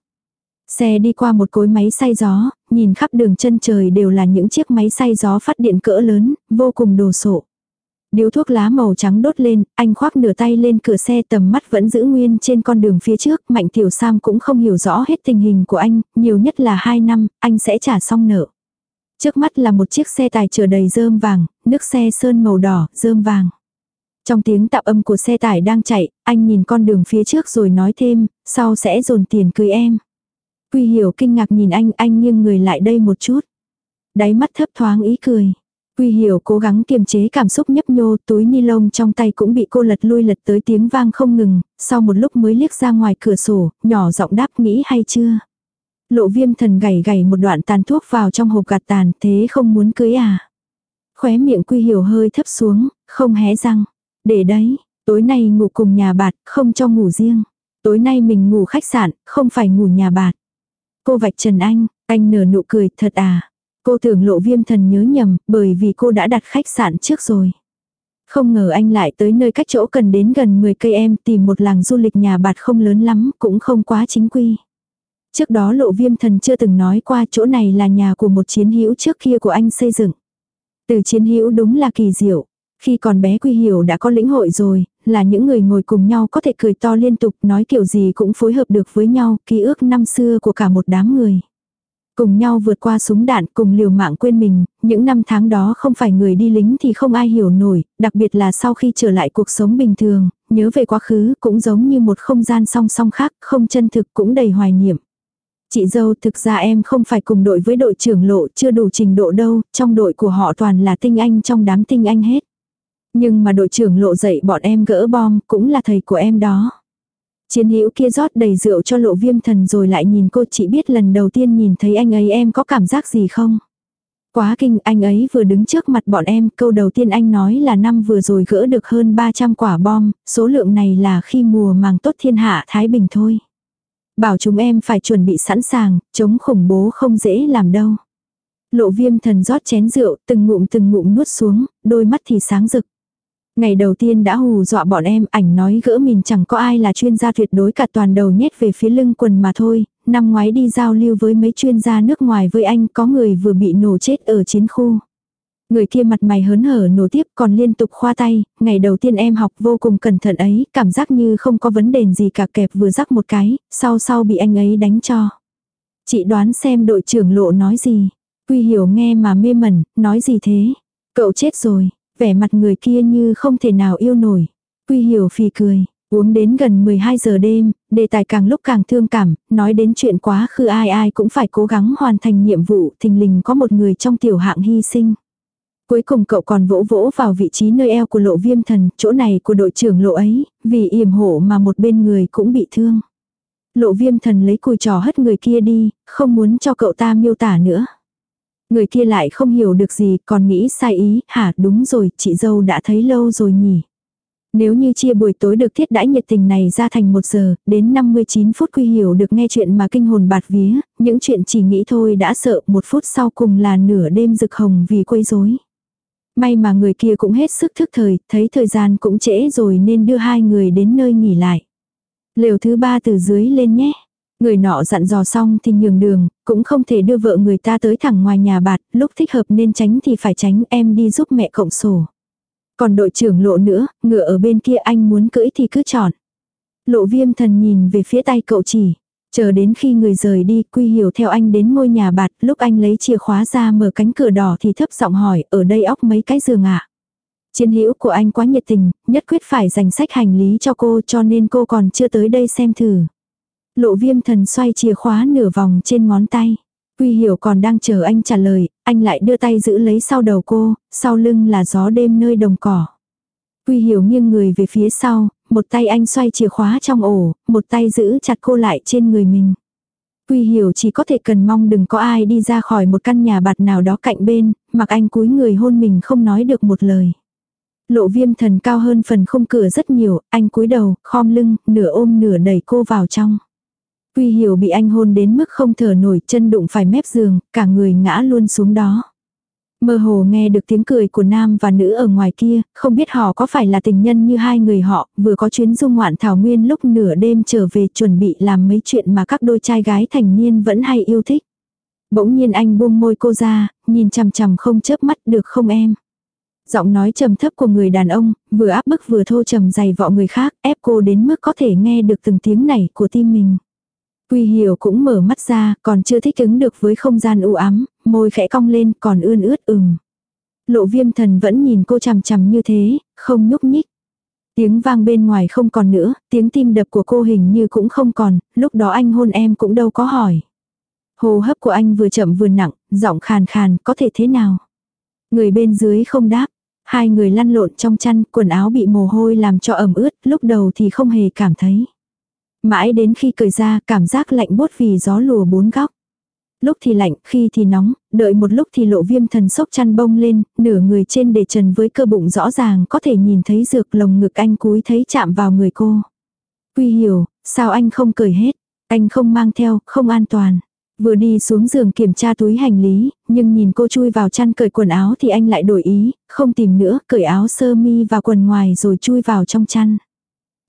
Xe đi qua một cối máy xay gió, nhìn khắp đường chân trời đều là những chiếc máy xay gió phát điện cỡ lớn, vô cùng đồ sộ. Điếu thuốc lá màu trắng đốt lên, anh khoác nửa tay lên cửa xe tầm mắt vẫn giữ nguyên trên con đường phía trước, Mạnh Tiểu Sam cũng không hiểu rõ hết tình hình của anh, nhiều nhất là 2 năm, anh sẽ trả xong nợ. Trước mắt là một chiếc xe tải chở đầy rơm vàng, nước xe sơn màu đỏ, rơm vàng. Trong tiếng tạo âm của xe tải đang chạy, anh nhìn con đường phía trước rồi nói thêm, sau sẽ dồn tiền cưới em. Quy hiểu kinh ngạc nhìn anh, anh nghiêng người lại đây một chút. Đáy mắt thấp thoáng ý cười. Quy hiểu cố gắng kiềm chế cảm xúc nhấp nhô, túi ni lông trong tay cũng bị cô lật lui lật tới tiếng vang không ngừng, sau một lúc mới liếc ra ngoài cửa sổ, nhỏ giọng đáp nghĩ hay chưa. Lộ viêm thần gảy gảy một đoạn tàn thuốc vào trong hộp gạt tàn, thế không muốn cưới à. Khóe miệng quy hiểu hơi thấp xuống, không hé răng. Để đấy, tối nay ngủ cùng nhà bạt, không cho ngủ riêng. Tối nay mình ngủ khách sạn, không phải ngủ nhà bạt. Cô vạch trần anh, anh nở nụ cười, thật à. Cô tưởng lộ viêm thần nhớ nhầm, bởi vì cô đã đặt khách sạn trước rồi. Không ngờ anh lại tới nơi cách chỗ cần đến gần 10 cây em tìm một làng du lịch nhà bạt không lớn lắm, cũng không quá chính quy. Trước đó lộ viêm thần chưa từng nói qua chỗ này là nhà của một chiến hữu trước kia của anh xây dựng. Từ chiến hữu đúng là kỳ diệu. Khi còn bé Quy Hiểu đã có lĩnh hội rồi, là những người ngồi cùng nhau có thể cười to liên tục nói kiểu gì cũng phối hợp được với nhau, ký ức năm xưa của cả một đám người. Cùng nhau vượt qua súng đạn, cùng liều mạng quên mình, những năm tháng đó không phải người đi lính thì không ai hiểu nổi, đặc biệt là sau khi trở lại cuộc sống bình thường, nhớ về quá khứ cũng giống như một không gian song song khác, không chân thực cũng đầy hoài niệm. Chị dâu thực ra em không phải cùng đội với đội trưởng lộ chưa đủ trình độ đâu, trong đội của họ toàn là tinh anh trong đám tinh anh hết. Nhưng mà đội trưởng lộ dạy bọn em gỡ bom cũng là thầy của em đó. Chiến hữu kia rót đầy rượu cho lộ viêm thần rồi lại nhìn cô chỉ biết lần đầu tiên nhìn thấy anh ấy em có cảm giác gì không. Quá kinh anh ấy vừa đứng trước mặt bọn em câu đầu tiên anh nói là năm vừa rồi gỡ được hơn 300 quả bom, số lượng này là khi mùa màng tốt thiên hạ Thái Bình thôi. Bảo chúng em phải chuẩn bị sẵn sàng, chống khủng bố không dễ làm đâu. Lộ viêm thần rót chén rượu, từng ngụm từng ngụm nuốt xuống, đôi mắt thì sáng rực. Ngày đầu tiên đã hù dọa bọn em, ảnh nói gỡ mình chẳng có ai là chuyên gia tuyệt đối cả toàn đầu nhét về phía lưng quần mà thôi. Năm ngoái đi giao lưu với mấy chuyên gia nước ngoài với anh có người vừa bị nổ chết ở chiến khu. Người kia mặt mày hớn hở nổ tiếp còn liên tục khoa tay, ngày đầu tiên em học vô cùng cẩn thận ấy, cảm giác như không có vấn đề gì cả kẹp vừa rắc một cái, sau sau bị anh ấy đánh cho. Chị đoán xem đội trưởng lộ nói gì. Quy hiểu nghe mà mê mẩn, nói gì thế? Cậu chết rồi, vẻ mặt người kia như không thể nào yêu nổi. Quy hiểu phì cười, uống đến gần 12 giờ đêm, đề tài càng lúc càng thương cảm, nói đến chuyện quá khứ ai ai cũng phải cố gắng hoàn thành nhiệm vụ, thình lình có một người trong tiểu hạng hy sinh. Cuối cùng cậu còn vỗ vỗ vào vị trí nơi eo của lộ viêm thần, chỗ này của đội trưởng lộ ấy, vì yểm hộ mà một bên người cũng bị thương. Lộ viêm thần lấy cùi trò hất người kia đi, không muốn cho cậu ta miêu tả nữa. Người kia lại không hiểu được gì, còn nghĩ sai ý, hả đúng rồi, chị dâu đã thấy lâu rồi nhỉ. Nếu như chia buổi tối được thiết đãi nhiệt tình này ra thành một giờ, đến 59 phút quy hiểu được nghe chuyện mà kinh hồn bạt vía, những chuyện chỉ nghĩ thôi đã sợ một phút sau cùng là nửa đêm rực hồng vì quấy rối. May mà người kia cũng hết sức thức thời, thấy thời gian cũng trễ rồi nên đưa hai người đến nơi nghỉ lại. liều thứ ba từ dưới lên nhé. Người nọ dặn dò xong thì nhường đường, cũng không thể đưa vợ người ta tới thẳng ngoài nhà bạt, lúc thích hợp nên tránh thì phải tránh em đi giúp mẹ cộng sổ. Còn đội trưởng lộ nữa, ngựa ở bên kia anh muốn cưỡi thì cứ chọn. Lộ viêm thần nhìn về phía tay cậu chỉ. Chờ đến khi người rời đi, Quy Hiểu theo anh đến ngôi nhà bạt, lúc anh lấy chìa khóa ra mở cánh cửa đỏ thì thấp giọng hỏi, ở đây óc mấy cái giường ạ. À? Chiến hữu của anh quá nhiệt tình, nhất quyết phải dành sách hành lý cho cô cho nên cô còn chưa tới đây xem thử. Lộ viêm thần xoay chìa khóa nửa vòng trên ngón tay. Quy hiểu còn đang chờ anh trả lời, anh lại đưa tay giữ lấy sau đầu cô, sau lưng là gió đêm nơi đồng cỏ. Quy hiểu nghiêng người về phía sau, một tay anh xoay chìa khóa trong ổ, một tay giữ chặt cô lại trên người mình. Quy hiểu chỉ có thể cần mong đừng có ai đi ra khỏi một căn nhà bạt nào đó cạnh bên, mặc anh cúi người hôn mình không nói được một lời. Lộ viêm thần cao hơn phần khung cửa rất nhiều, anh cúi đầu, khom lưng, nửa ôm nửa đẩy cô vào trong. Quy hiểu bị anh hôn đến mức không thở nổi, chân đụng phải mép giường, cả người ngã luôn xuống đó. Mơ hồ nghe được tiếng cười của nam và nữ ở ngoài kia, không biết họ có phải là tình nhân như hai người họ, vừa có chuyến du ngoạn thảo nguyên lúc nửa đêm trở về chuẩn bị làm mấy chuyện mà các đôi trai gái thành niên vẫn hay yêu thích. Bỗng nhiên anh buông môi cô ra, nhìn chằm chằm không chớp mắt được không em. Giọng nói trầm thấp của người đàn ông, vừa áp bức vừa thô trầm dày vọ người khác, ép cô đến mức có thể nghe được từng tiếng này của tim mình. Quy hiểu cũng mở mắt ra, còn chưa thích ứng được với không gian u ám, môi khẽ cong lên còn ươn ướt ửng. Lộ viêm thần vẫn nhìn cô chằm chằm như thế, không nhúc nhích. Tiếng vang bên ngoài không còn nữa, tiếng tim đập của cô hình như cũng không còn, lúc đó anh hôn em cũng đâu có hỏi. Hồ hấp của anh vừa chậm vừa nặng, giọng khàn khàn, có thể thế nào? Người bên dưới không đáp, hai người lăn lộn trong chăn, quần áo bị mồ hôi làm cho ẩm ướt, lúc đầu thì không hề cảm thấy. Mãi đến khi cởi ra, cảm giác lạnh bốt vì gió lùa bốn góc. Lúc thì lạnh, khi thì nóng, đợi một lúc thì lộ viêm thần sốc chăn bông lên, nửa người trên để trần với cơ bụng rõ ràng có thể nhìn thấy dược lồng ngực anh cúi thấy chạm vào người cô. Quy hiểu, sao anh không cởi hết, anh không mang theo, không an toàn. Vừa đi xuống giường kiểm tra túi hành lý, nhưng nhìn cô chui vào chăn cởi quần áo thì anh lại đổi ý, không tìm nữa, cởi áo sơ mi và quần ngoài rồi chui vào trong chăn.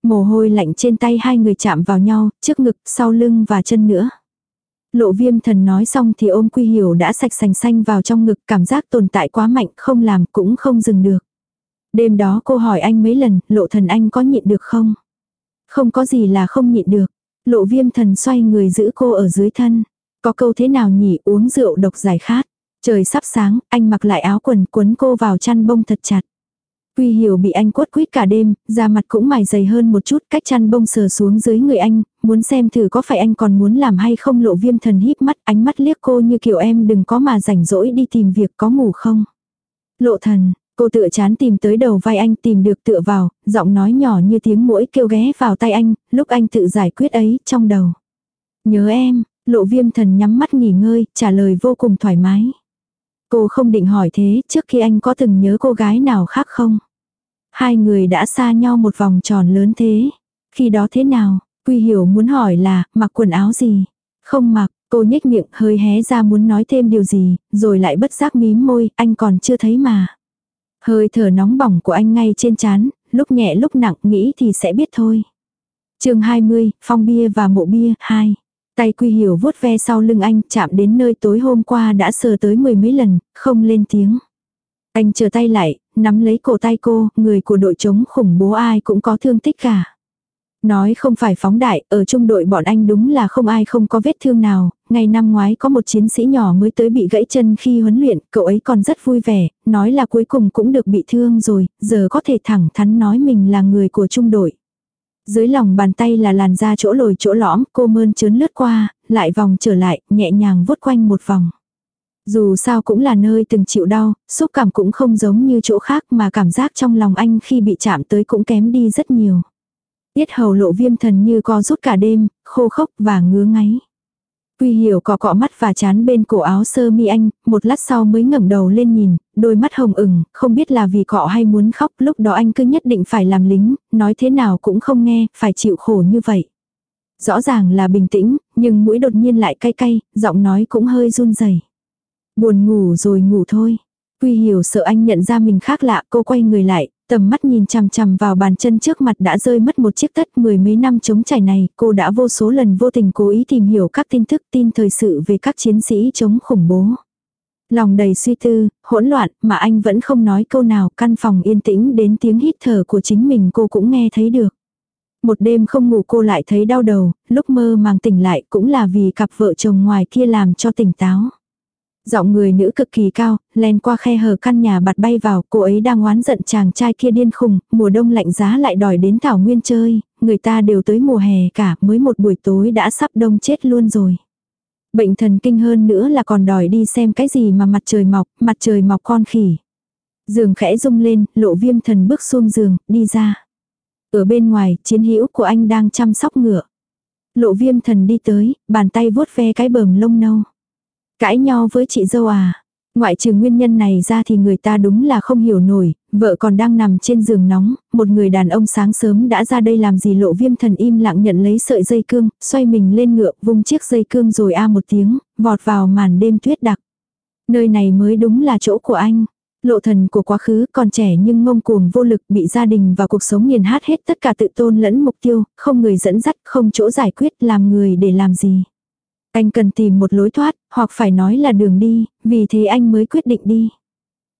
Mồ hôi lạnh trên tay hai người chạm vào nhau, trước ngực, sau lưng và chân nữa. Lộ viêm thần nói xong thì ôm quy hiểu đã sạch sành xanh vào trong ngực cảm giác tồn tại quá mạnh không làm cũng không dừng được. Đêm đó cô hỏi anh mấy lần, lộ thần anh có nhịn được không? Không có gì là không nhịn được. Lộ viêm thần xoay người giữ cô ở dưới thân. Có câu thế nào nhỉ uống rượu độc giải khát. Trời sắp sáng, anh mặc lại áo quần quấn cô vào chăn bông thật chặt. Quy hiểu bị anh quất quýt cả đêm, da mặt cũng mài dày hơn một chút, cách chăn bông sờ xuống dưới người anh, muốn xem thử có phải anh còn muốn làm hay không lộ viêm thần híp mắt, ánh mắt liếc cô như kiểu em đừng có mà rảnh rỗi đi tìm việc có ngủ không. Lộ thần, cô tựa chán tìm tới đầu vai anh tìm được tựa vào, giọng nói nhỏ như tiếng mũi kêu ghé vào tay anh, lúc anh tự giải quyết ấy, trong đầu. Nhớ em, lộ viêm thần nhắm mắt nghỉ ngơi, trả lời vô cùng thoải mái. Cô không định hỏi thế, trước khi anh có từng nhớ cô gái nào khác không? Hai người đã xa nhau một vòng tròn lớn thế. Khi đó thế nào, Quy Hiểu muốn hỏi là, mặc quần áo gì? Không mặc, cô nhếch miệng hơi hé ra muốn nói thêm điều gì, rồi lại bất giác mím môi, anh còn chưa thấy mà. Hơi thở nóng bỏng của anh ngay trên chán, lúc nhẹ lúc nặng nghĩ thì sẽ biết thôi. chương 20, phong bia và mộ bia, 2. Tay Quy Hiểu vuốt ve sau lưng anh chạm đến nơi tối hôm qua đã sờ tới mười mấy lần, không lên tiếng. Anh chờ tay lại, nắm lấy cổ tay cô, người của đội chống khủng bố ai cũng có thương tích cả. Nói không phải phóng đại, ở trung đội bọn anh đúng là không ai không có vết thương nào, ngày năm ngoái có một chiến sĩ nhỏ mới tới bị gãy chân khi huấn luyện, cậu ấy còn rất vui vẻ, nói là cuối cùng cũng được bị thương rồi, giờ có thể thẳng thắn nói mình là người của trung đội. Dưới lòng bàn tay là làn da chỗ lồi chỗ lõm, cô mơn trớn lướt qua, lại vòng trở lại, nhẹ nhàng vuốt quanh một vòng. Dù sao cũng là nơi từng chịu đau, xúc cảm cũng không giống như chỗ khác mà cảm giác trong lòng anh khi bị chạm tới cũng kém đi rất nhiều. Tiết hầu lộ viêm thần như co rút cả đêm, khô khốc và ngứa ngáy. Quy hiểu cọ cọ mắt và chán bên cổ áo sơ mi anh, một lát sau mới ngẩng đầu lên nhìn, đôi mắt hồng ửng, không biết là vì cọ hay muốn khóc, lúc đó anh cứ nhất định phải làm lính, nói thế nào cũng không nghe, phải chịu khổ như vậy. Rõ ràng là bình tĩnh, nhưng mũi đột nhiên lại cay cay, giọng nói cũng hơi run rẩy. Buồn ngủ rồi ngủ thôi. Quy hiểu sợ anh nhận ra mình khác lạ, cô quay người lại, Tầm mắt nhìn chằm chằm vào bàn chân trước mặt đã rơi mất một chiếc tất mười mấy năm chống trải này, cô đã vô số lần vô tình cố ý tìm hiểu các tin tức tin thời sự về các chiến sĩ chống khủng bố. Lòng đầy suy tư, hỗn loạn, mà anh vẫn không nói câu nào, căn phòng yên tĩnh đến tiếng hít thở của chính mình cô cũng nghe thấy được. Một đêm không ngủ cô lại thấy đau đầu, lúc mơ màng tỉnh lại cũng là vì cặp vợ chồng ngoài kia làm cho tỉnh táo. Giọng người nữ cực kỳ cao, len qua khe hở căn nhà bạt bay vào, cô ấy đang oán giận chàng trai kia điên khùng, mùa đông lạnh giá lại đòi đến thảo nguyên chơi, người ta đều tới mùa hè cả, mới một buổi tối đã sắp đông chết luôn rồi. Bệnh thần kinh hơn nữa là còn đòi đi xem cái gì mà mặt trời mọc, mặt trời mọc con khỉ. Giường khẽ rung lên, lộ viêm thần bước xuống giường, đi ra. Ở bên ngoài, chiến hữu của anh đang chăm sóc ngựa. Lộ viêm thần đi tới, bàn tay vuốt ve cái bờm lông nâu. Cãi nhau với chị dâu à. Ngoại trừ nguyên nhân này ra thì người ta đúng là không hiểu nổi, vợ còn đang nằm trên giường nóng, một người đàn ông sáng sớm đã ra đây làm gì lộ viêm thần im lặng nhận lấy sợi dây cương, xoay mình lên ngựa, vung chiếc dây cương rồi a một tiếng, vọt vào màn đêm tuyết đặc. Nơi này mới đúng là chỗ của anh. Lộ thần của quá khứ còn trẻ nhưng ngông cuồng vô lực bị gia đình và cuộc sống nghiền hát hết tất cả tự tôn lẫn mục tiêu, không người dẫn dắt, không chỗ giải quyết, làm người để làm gì. Anh cần tìm một lối thoát, hoặc phải nói là đường đi, vì thế anh mới quyết định đi.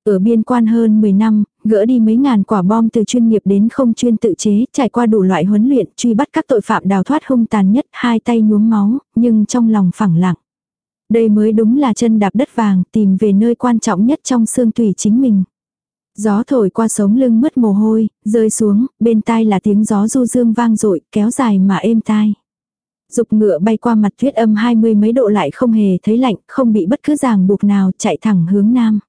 Ở biên quan hơn 10 năm, gỡ đi mấy ngàn quả bom từ chuyên nghiệp đến không chuyên tự chế, trải qua đủ loại huấn luyện, truy bắt các tội phạm đào thoát hung tàn nhất, hai tay nhuốm máu, nhưng trong lòng phẳng lặng. Đây mới đúng là chân đạp đất vàng, tìm về nơi quan trọng nhất trong xương tủy chính mình. Gió thổi qua sống lưng mất mồ hôi, rơi xuống, bên tai là tiếng gió du dương vang dội kéo dài mà êm tai. Dục ngựa bay qua mặt tuyết âm hai mươi mấy độ lại không hề thấy lạnh, không bị bất cứ ràng buộc nào chạy thẳng hướng nam.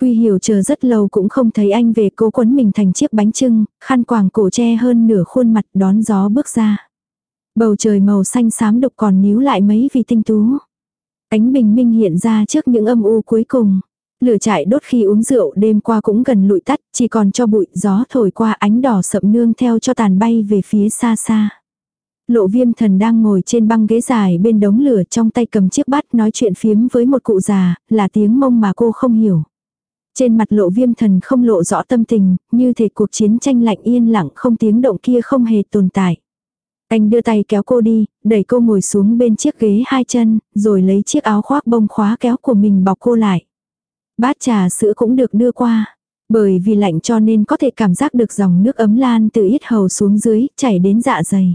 Quy hiểu chờ rất lâu cũng không thấy anh về cố quấn mình thành chiếc bánh trưng, khăn quàng cổ che hơn nửa khuôn mặt đón gió bước ra. Bầu trời màu xanh xám đục còn níu lại mấy vì tinh tú. Ánh bình minh hiện ra trước những âm u cuối cùng. Lửa trại đốt khi uống rượu đêm qua cũng gần lụi tắt, chỉ còn cho bụi gió thổi qua ánh đỏ sậm nương theo cho tàn bay về phía xa xa. Lộ viêm thần đang ngồi trên băng ghế dài bên đống lửa trong tay cầm chiếc bát nói chuyện phiếm với một cụ già, là tiếng mông mà cô không hiểu. Trên mặt lộ viêm thần không lộ rõ tâm tình, như thể cuộc chiến tranh lạnh yên lặng không tiếng động kia không hề tồn tại. Anh đưa tay kéo cô đi, đẩy cô ngồi xuống bên chiếc ghế hai chân, rồi lấy chiếc áo khoác bông khóa kéo của mình bọc cô lại. Bát trà sữa cũng được đưa qua. Bởi vì lạnh cho nên có thể cảm giác được dòng nước ấm lan từ ít hầu xuống dưới, chảy đến dạ dày.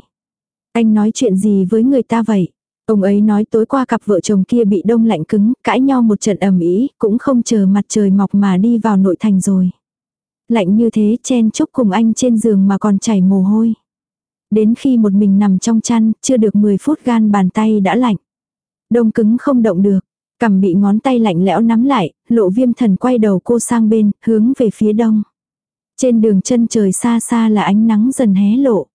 Anh nói chuyện gì với người ta vậy? Ông ấy nói tối qua cặp vợ chồng kia bị đông lạnh cứng, cãi nhau một trận ầm ĩ, cũng không chờ mặt trời mọc mà đi vào nội thành rồi. Lạnh như thế chen chúc cùng anh trên giường mà còn chảy mồ hôi. Đến khi một mình nằm trong chăn, chưa được 10 phút gan bàn tay đã lạnh. Đông cứng không động được, cầm bị ngón tay lạnh lẽo nắm lại, lộ viêm thần quay đầu cô sang bên, hướng về phía đông. Trên đường chân trời xa xa là ánh nắng dần hé lộ.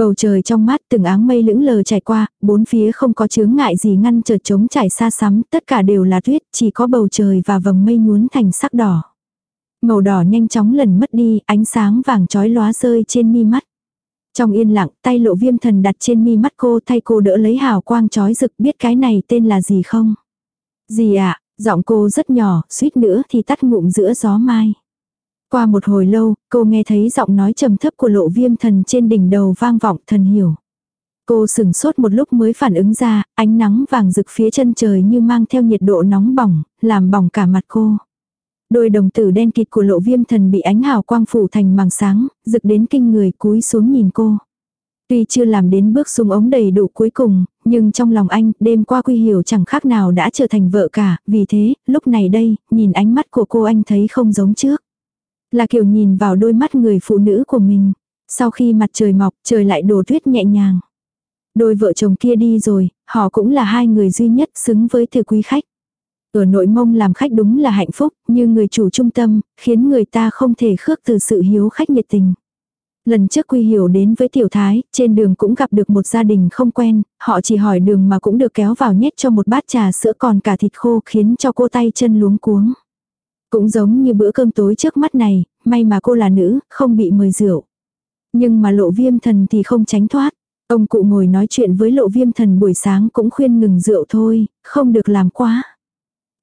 Bầu trời trong mát từng áng mây lững lờ trải qua, bốn phía không có chướng ngại gì ngăn trở trống trải xa xắm, tất cả đều là tuyết, chỉ có bầu trời và vầng mây nhuốn thành sắc đỏ. Màu đỏ nhanh chóng lần mất đi, ánh sáng vàng trói lóa rơi trên mi mắt. Trong yên lặng, tay lộ viêm thần đặt trên mi mắt cô thay cô đỡ lấy hào quang trói rực biết cái này tên là gì không? Gì ạ, à? giọng cô rất nhỏ, suýt nữa thì tắt ngụm giữa gió mai. Qua một hồi lâu, cô nghe thấy giọng nói trầm thấp của lộ viêm thần trên đỉnh đầu vang vọng thần hiểu. Cô sừng sốt một lúc mới phản ứng ra, ánh nắng vàng rực phía chân trời như mang theo nhiệt độ nóng bỏng, làm bỏng cả mặt cô. Đôi đồng tử đen kịt của lộ viêm thần bị ánh hào quang phủ thành màng sáng, rực đến kinh người cúi xuống nhìn cô. Tuy chưa làm đến bước xuống ống đầy đủ cuối cùng, nhưng trong lòng anh, đêm qua quy hiểu chẳng khác nào đã trở thành vợ cả, vì thế, lúc này đây, nhìn ánh mắt của cô anh thấy không giống trước. Là kiểu nhìn vào đôi mắt người phụ nữ của mình. Sau khi mặt trời mọc, trời lại đổ tuyết nhẹ nhàng. Đôi vợ chồng kia đi rồi, họ cũng là hai người duy nhất xứng với từ quý khách. Ở nội mông làm khách đúng là hạnh phúc, như người chủ trung tâm, khiến người ta không thể khước từ sự hiếu khách nhiệt tình. Lần trước Quy Hiểu đến với Tiểu Thái, trên đường cũng gặp được một gia đình không quen, họ chỉ hỏi đường mà cũng được kéo vào nhét cho một bát trà sữa còn cả thịt khô khiến cho cô tay chân luống cuống. Cũng giống như bữa cơm tối trước mắt này, may mà cô là nữ, không bị mời rượu. Nhưng mà lộ viêm thần thì không tránh thoát. Ông cụ ngồi nói chuyện với lộ viêm thần buổi sáng cũng khuyên ngừng rượu thôi, không được làm quá.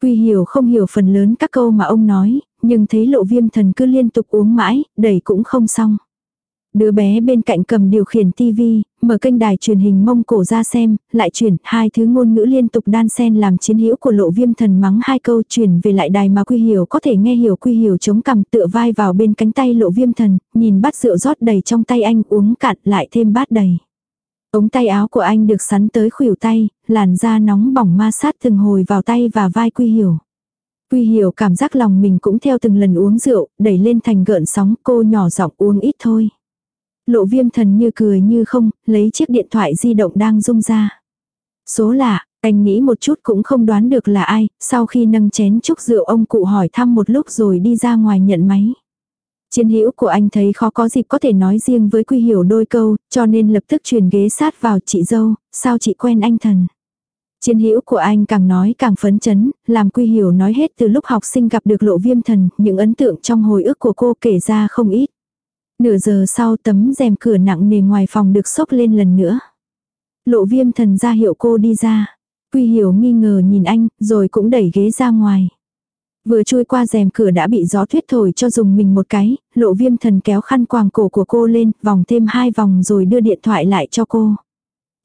Quy hiểu không hiểu phần lớn các câu mà ông nói, nhưng thấy lộ viêm thần cứ liên tục uống mãi, đẩy cũng không xong. Đứa bé bên cạnh cầm điều khiển tivi, mở kênh đài truyền hình mông cổ ra xem, lại chuyển hai thứ ngôn ngữ liên tục đan xen làm chiến hữu của lộ viêm thần mắng hai câu chuyển về lại đài mà quy hiểu có thể nghe hiểu quy hiểu chống cằm tựa vai vào bên cánh tay lộ viêm thần, nhìn bát rượu rót đầy trong tay anh uống cạn lại thêm bát đầy. Ống tay áo của anh được sắn tới khuỷu tay, làn da nóng bỏng ma sát từng hồi vào tay và vai quy hiểu. Quy hiểu cảm giác lòng mình cũng theo từng lần uống rượu, đẩy lên thành gợn sóng cô nhỏ giọng uống ít thôi. Lộ viêm thần như cười như không, lấy chiếc điện thoại di động đang rung ra. Số lạ, anh nghĩ một chút cũng không đoán được là ai, sau khi nâng chén chúc rượu ông cụ hỏi thăm một lúc rồi đi ra ngoài nhận máy. Chiến hữu của anh thấy khó có dịp có thể nói riêng với Quy Hiểu đôi câu, cho nên lập tức truyền ghế sát vào chị dâu, sao chị quen anh thần. Chiến hữu của anh càng nói càng phấn chấn, làm Quy Hiểu nói hết từ lúc học sinh gặp được lộ viêm thần, những ấn tượng trong hồi ức của cô kể ra không ít. Nửa giờ sau tấm rèm cửa nặng nề ngoài phòng được xốc lên lần nữa. Lộ viêm thần ra hiệu cô đi ra. Quy hiểu nghi ngờ nhìn anh, rồi cũng đẩy ghế ra ngoài. Vừa chui qua rèm cửa đã bị gió tuyết thổi cho dùng mình một cái, lộ viêm thần kéo khăn quàng cổ của cô lên, vòng thêm hai vòng rồi đưa điện thoại lại cho cô.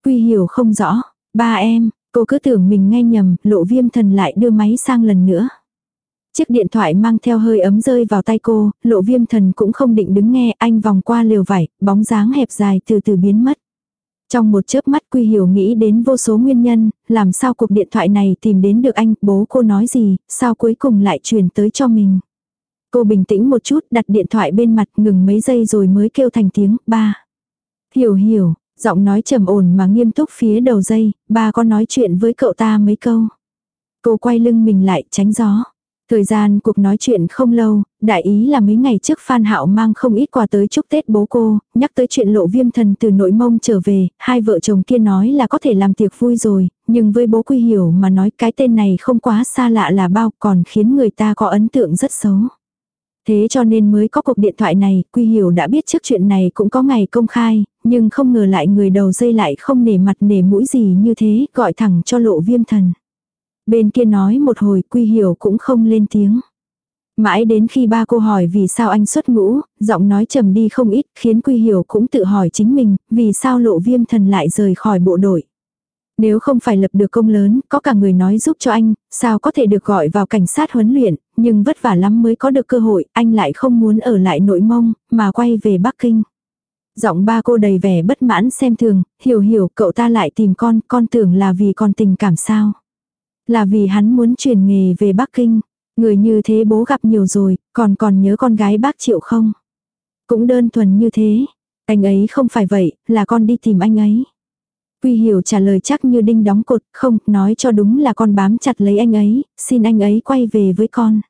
Quy hiểu không rõ, ba em, cô cứ tưởng mình nghe nhầm, lộ viêm thần lại đưa máy sang lần nữa. Chiếc điện thoại mang theo hơi ấm rơi vào tay cô, lộ viêm thần cũng không định đứng nghe, anh vòng qua liều vải, bóng dáng hẹp dài từ từ biến mất. Trong một chớp mắt Quy Hiểu nghĩ đến vô số nguyên nhân, làm sao cuộc điện thoại này tìm đến được anh, bố cô nói gì, sao cuối cùng lại truyền tới cho mình. Cô bình tĩnh một chút, đặt điện thoại bên mặt, ngừng mấy giây rồi mới kêu thành tiếng, ba. Hiểu hiểu, giọng nói trầm ổn mà nghiêm túc phía đầu dây, ba có nói chuyện với cậu ta mấy câu. Cô quay lưng mình lại, tránh gió. Thời gian cuộc nói chuyện không lâu, đại ý là mấy ngày trước Phan Hạo mang không ít quà tới chúc Tết bố cô, nhắc tới chuyện lộ viêm thần từ nội mông trở về, hai vợ chồng kia nói là có thể làm tiệc vui rồi, nhưng với bố quy hiểu mà nói cái tên này không quá xa lạ là bao còn khiến người ta có ấn tượng rất xấu. Thế cho nên mới có cuộc điện thoại này, Quy Hiểu đã biết trước chuyện này cũng có ngày công khai, nhưng không ngờ lại người đầu dây lại không nể mặt nể mũi gì như thế, gọi thẳng cho lộ viêm thần. Bên kia nói một hồi Quy Hiểu cũng không lên tiếng. Mãi đến khi ba cô hỏi vì sao anh xuất ngũ, giọng nói trầm đi không ít, khiến Quy Hiểu cũng tự hỏi chính mình, vì sao lộ viêm thần lại rời khỏi bộ đội. Nếu không phải lập được công lớn, có cả người nói giúp cho anh, sao có thể được gọi vào cảnh sát huấn luyện, nhưng vất vả lắm mới có được cơ hội, anh lại không muốn ở lại nội mông, mà quay về Bắc Kinh. Giọng ba cô đầy vẻ bất mãn xem thường, hiểu hiểu cậu ta lại tìm con, con tưởng là vì con tình cảm sao. Là vì hắn muốn chuyển nghề về Bắc Kinh. Người như thế bố gặp nhiều rồi, còn còn nhớ con gái bác Triệu không? Cũng đơn thuần như thế. Anh ấy không phải vậy, là con đi tìm anh ấy. Quy hiểu trả lời chắc như đinh đóng cột, không, nói cho đúng là con bám chặt lấy anh ấy, xin anh ấy quay về với con.